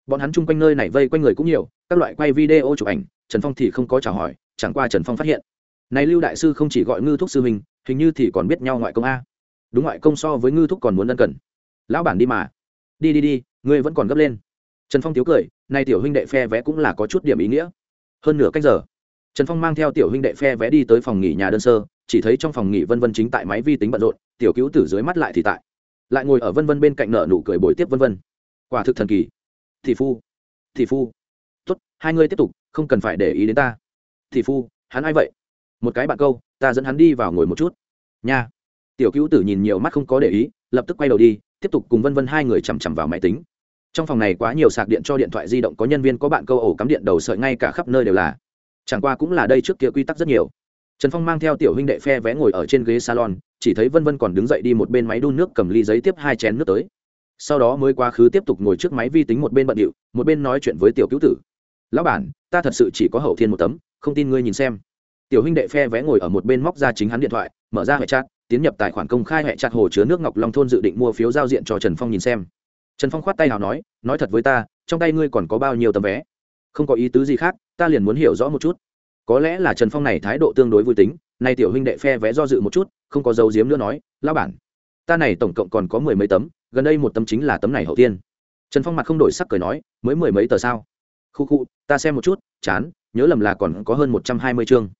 bọn hắn chung quanh nơi này vây quanh người cũng nhiều, các loại quay video chụp ảnh, trần phong thì không có chào hỏi, chẳng qua trần phong phát hiện. Này lưu đại sư không chỉ gọi ngư thúc sư mình hình như thì còn biết nhau ngoại công a. Đúng ngoại công so với ngư thúc còn muốn ân cần. Lão bản đi mà. Đi đi đi, ngươi vẫn còn gấp lên. Trần phong tiếu cười nay tiểu huynh đệ phe vé cũng là có chút điểm ý nghĩa. Hơn nửa cách giờ, trần phong mang theo tiểu huynh đệ phe vé đi tới phòng nghỉ nhà đơn sơ, chỉ thấy trong phòng nghỉ vân vân chính tại máy vi tính bận rộn, tiểu cứu tử dưới mắt lại thì tại. Lại ngồi ở vân vân bên cạnh nợ nụ cười bồi tiếp vân vân. Quả thực thần kỳ thị phu. Thị phu. Tốt, hai ngươi tiếp tục, không cần phải để ý đến ta. Thị phu, hắn ai vậy? Một cái bạn câu, ta dẫn hắn đi vào ngồi một chút. Nha. Tiểu cứu tử nhìn nhiều mắt không có để ý, lập tức quay đầu đi, tiếp tục cùng vân vân hai người chằm chằm vào máy tính. Trong phòng này quá nhiều sạc điện cho điện thoại di động, có nhân viên, có bạn câu ổ cắm điện đầu sợi ngay cả khắp nơi đều là. Chẳng qua cũng là đây trước kia quy tắc rất nhiều. Trần phong mang theo tiểu huynh đệ phe vé ngồi ở trên ghế salon, chỉ thấy vân vân còn đứng dậy đi một bên máy đun nước cầm ly giấy tiếp hai chén nước tới sau đó mới quá khứ tiếp tục ngồi trước máy vi tính một bên bận điệu, một bên nói chuyện với tiểu cứu tử. Lão bản, ta thật sự chỉ có hậu thiên một tấm, không tin ngươi nhìn xem. Tiểu huynh đệ phe vé ngồi ở một bên móc ra chính hắn điện thoại, mở ra hệ chat, tiến nhập tài khoản công khai hệ chặt hồ chứa nước ngọc long thôn dự định mua phiếu giao diện cho trần phong nhìn xem. Trần phong khoát tay nào nói nói thật với ta, trong tay ngươi còn có bao nhiêu tấm vé? Không có ý tứ gì khác, ta liền muốn hiểu rõ một chút. Có lẽ là trần phong này thái độ tương đối vui tính, nay tiểu huynh đệ phe vé do dự một chút, không có dấu diếm nữa nói lao bản ta này tổng cộng còn có mười mấy tấm, gần đây một tấm chính là tấm này hậu tiên. Trần phong mặt không đổi sắc cười nói, mới mười mấy tờ sao? Khu khu, ta xem một chút, chán, nhớ lầm là còn có hơn một trăm hai mươi chương.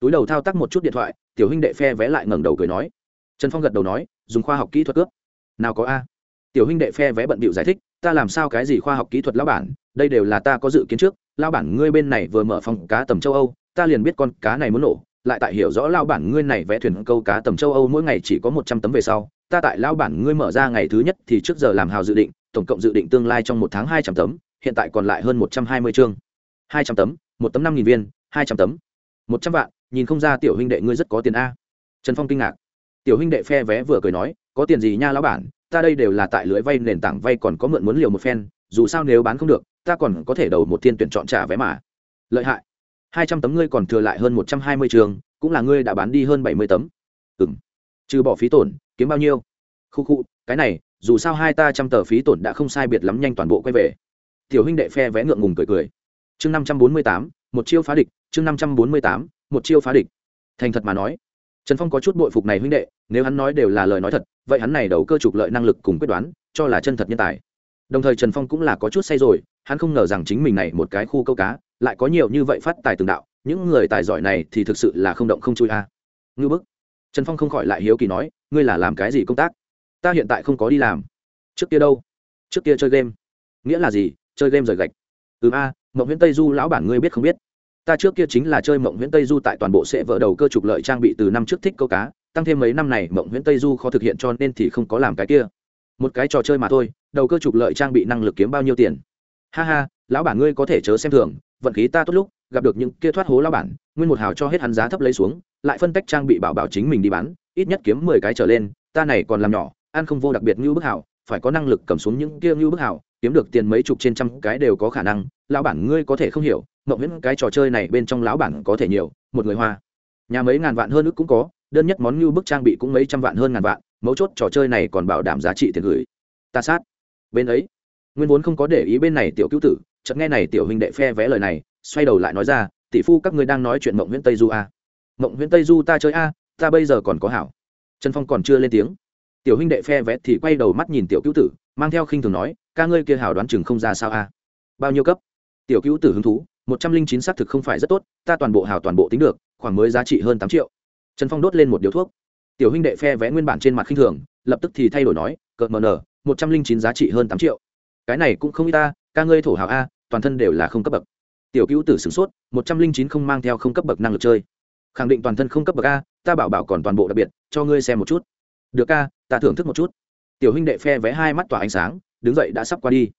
Túi đầu thao tác một chút điện thoại, tiểu huynh đệ phe vẽ lại ngẩng đầu cười nói. Trần phong gật đầu nói, dùng khoa học kỹ thuật cướp. Nào có a. Tiểu huynh đệ phe vẽ bận bịu giải thích, ta làm sao cái gì khoa học kỹ thuật lão bản, đây đều là ta có dự kiến trước lao bản ngươi bên này vừa mở phòng cá tầm châu âu, ta liền biết con cá này muốn nổ lại tại hiểu rõ lao bản ngươi này vẽ thuyền câu cá tầm châu âu mỗi ngày chỉ có một trăm tấm về sau, ta tại lao bản ngươi mở ra ngày thứ nhất thì trước giờ làm hào dự định, tổng cộng dự định tương lai trong một tháng hai trăm tấm, hiện tại còn lại hơn một trăm hai mươi chương. Hai trăm tấm, một tấm năm nghìn viên, hai trăm tấm. Một trăm vạn, nhìn không ra tiểu huynh đệ ngươi rất có tiền a. Trần phong kinh ngạc. Tiểu huynh đệ phe vé vừa cười nói, có tiền gì nha lão bản, ta đây đều là tại lưới vay, nền tảng vay còn có mượn muốn liều một phen, dù sao nếu bán không được, ta còn có thể đầu một thiên tuyển chọn trả vé mà. Lợi hại hai trăm tấm ngươi còn thừa lại hơn một trăm hai mươi trường, cũng là ngươi đã bán đi hơn bảy mươi tấm. Ừ m trừ bỏ phí tổn, kiếm bao nhiêu? Khu khu, cái này, dù sao hai ta trăm tờ phí tổn đã không sai biệt lắm nhanh toàn bộ quay về. Tiểu huynh đệ phe vé ngượng ngùng cười cười. Chương năm trăm bốn mươi tám, một chiêu phá địch, chương năm trăm bốn mươi tám, một chiêu phá địch. Thành thật mà nói, trần phong có chút bội phục này huynh đệ, nếu hắn nói đều là lời nói thật, vậy hắn này đầu cơ trục lợi năng lực cùng quyết đoán, cho là chân thật nhân tài. Đồng thời trần phong cũng là có chút say rồi, hắn không ngờ rằng chính mình này một cái khu câu cá lại có nhiều như vậy phát tài từng đạo, những người tài giỏi này thì thực sự là không động không chui a. À. ngư bức, trần phong không khỏi lại hiếu kỳ nói, ngươi là làm cái gì công tác? Ta hiện tại không có đi làm. Trước kia đâu? Trước kia chơi game. Nghĩa là gì? Chơi game rời gạch. Ừ a, mộng nguyễn tây du lão bản ngươi biết không biết? Ta trước kia chính là chơi mộng nguyễn tây du tại toàn bộ sẽ vỡ đầu cơ trục lợi trang bị từ năm trước thích câu cá, tăng thêm mấy năm này mộng nguyễn tây du khó thực hiện cho nên thì không có làm cái kia. Một cái trò chơi mà thôi, đầu cơ trục lợi trang bị năng lực kiếm bao nhiêu tiền? Ha ha, lão bản ngươi có thể chớ xem thường vận khí ta tốt lúc, gặp được những kia thoát hố lão bản, nguyên một hào cho hết hắn giá thấp lấy xuống, lại phân tách trang bị bảo bảo chính mình đi bán, ít nhất kiếm mười cái trở lên, ta này còn làm nhỏ, ăn không vô đặc biệt như bức hảo phải có năng lực cầm xuống những kia như bức hảo kiếm được tiền mấy chục trên trăm cái đều có khả năng, lão bản ngươi có thể không hiểu, mộng những cái trò chơi này bên trong lão bản có thể nhiều, một người hoa. Nhà mấy ngàn vạn hơn ức cũng có, đơn nhất món như bức trang bị cũng mấy trăm vạn hơn ngàn vạn, mấu chốt trò chơi này còn bảo đảm giá trị tiền gửi. Ta sát. Bên ấy, nguyên vốn không có để ý bên này tiểu cứu tử chợt nghe này tiểu huynh đệ phe vẽ lời này, xoay đầu lại nói ra, tỷ phu, các ngươi đang nói chuyện mộng nguyễn tây du a à. mộng nguyễn tây du ta chơi a, ta bây giờ còn có hảo. Trần phong còn chưa lên tiếng. Tiểu huynh đệ phe vẽ thì quay đầu mắt nhìn tiểu cứu tử, mang theo khinh thường nói, ca ngươi kia hảo đoán chừng không ra sao a. Bao nhiêu cấp? Tiểu cứu tử hứng thú, một trăm linh chín xác thực không phải rất tốt, ta toàn bộ hảo toàn bộ tính được, khoảng mới giá trị hơn tám triệu. Trần phong đốt lên một điếu thuốc. Tiểu huynh đệ phe vẽ nguyên bản trên mặt khinh thường, lập tức thì thay đổi nói, cợt mờ nở, một trăm linh chín giá trị hơn tám triệu. Cái này cũng không y ta, ca ngươi thổ hào a toàn thân đều là không cấp bậc. Tiểu cữu tử sửng sốt, một trăm linh chín không mang theo không cấp bậc năng lực chơi. Khẳng định toàn thân không cấp bậc a, ta bảo bảo còn toàn bộ đặc biệt, cho ngươi xem một chút. Được a, ta thưởng thức một chút. Tiểu huynh đệ phe vé hai mắt tỏa ánh sáng, đứng dậy đã sắp qua đi.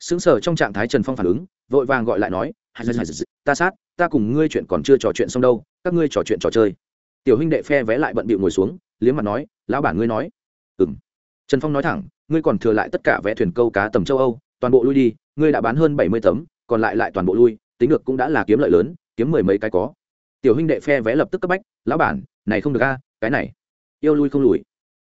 Xứng sở trong trạng thái trần phong phản ứng, vội vàng gọi lại nói ta sát, ta cùng ngươi chuyện còn chưa trò chuyện xong đâu, các ngươi trò chuyện trò chơi. Tiểu huynh đệ phe vé lại bận bịu ngồi xuống, liếm mặt nói, lão bản ngươi nói. Ừ m trần phong nói thẳng, ngươi còn thừa lại tất cả vé thuyền câu cá tầm châu âu, toàn bộ lui đi ngươi đã bán hơn bảy mươi tấm, còn lại lại toàn bộ lui, tính được cũng đã là kiếm lợi lớn, kiếm mười mấy cái có. Tiểu huynh đệ phe vé lập tức cấp bách, lão bản, này không được a, cái này. Yêu lui không lùi.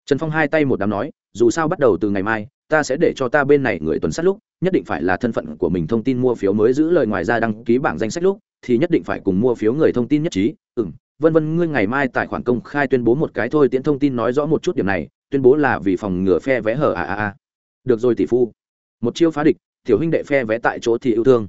Trần phong hai tay một đám nói, dù sao bắt đầu từ ngày mai, ta sẽ để cho ta bên này người tuần sát lúc, nhất định phải là thân phận của mình thông tin mua phiếu mới giữ lời ngoài ra đăng ký bảng danh sách lúc, thì nhất định phải cùng mua phiếu người thông tin nhất trí. Ừ m vân vân, ngươi ngày mai tài khoản công khai tuyên bố một cái thôi, tiễn thông tin nói rõ một chút điểm này, tuyên bố là vì phòng ngừa phe vé hở à à à được rồi, tỷ phu. Một chiêu phá địch tiểu huynh đệ phe vé tại chỗ thì yêu thương.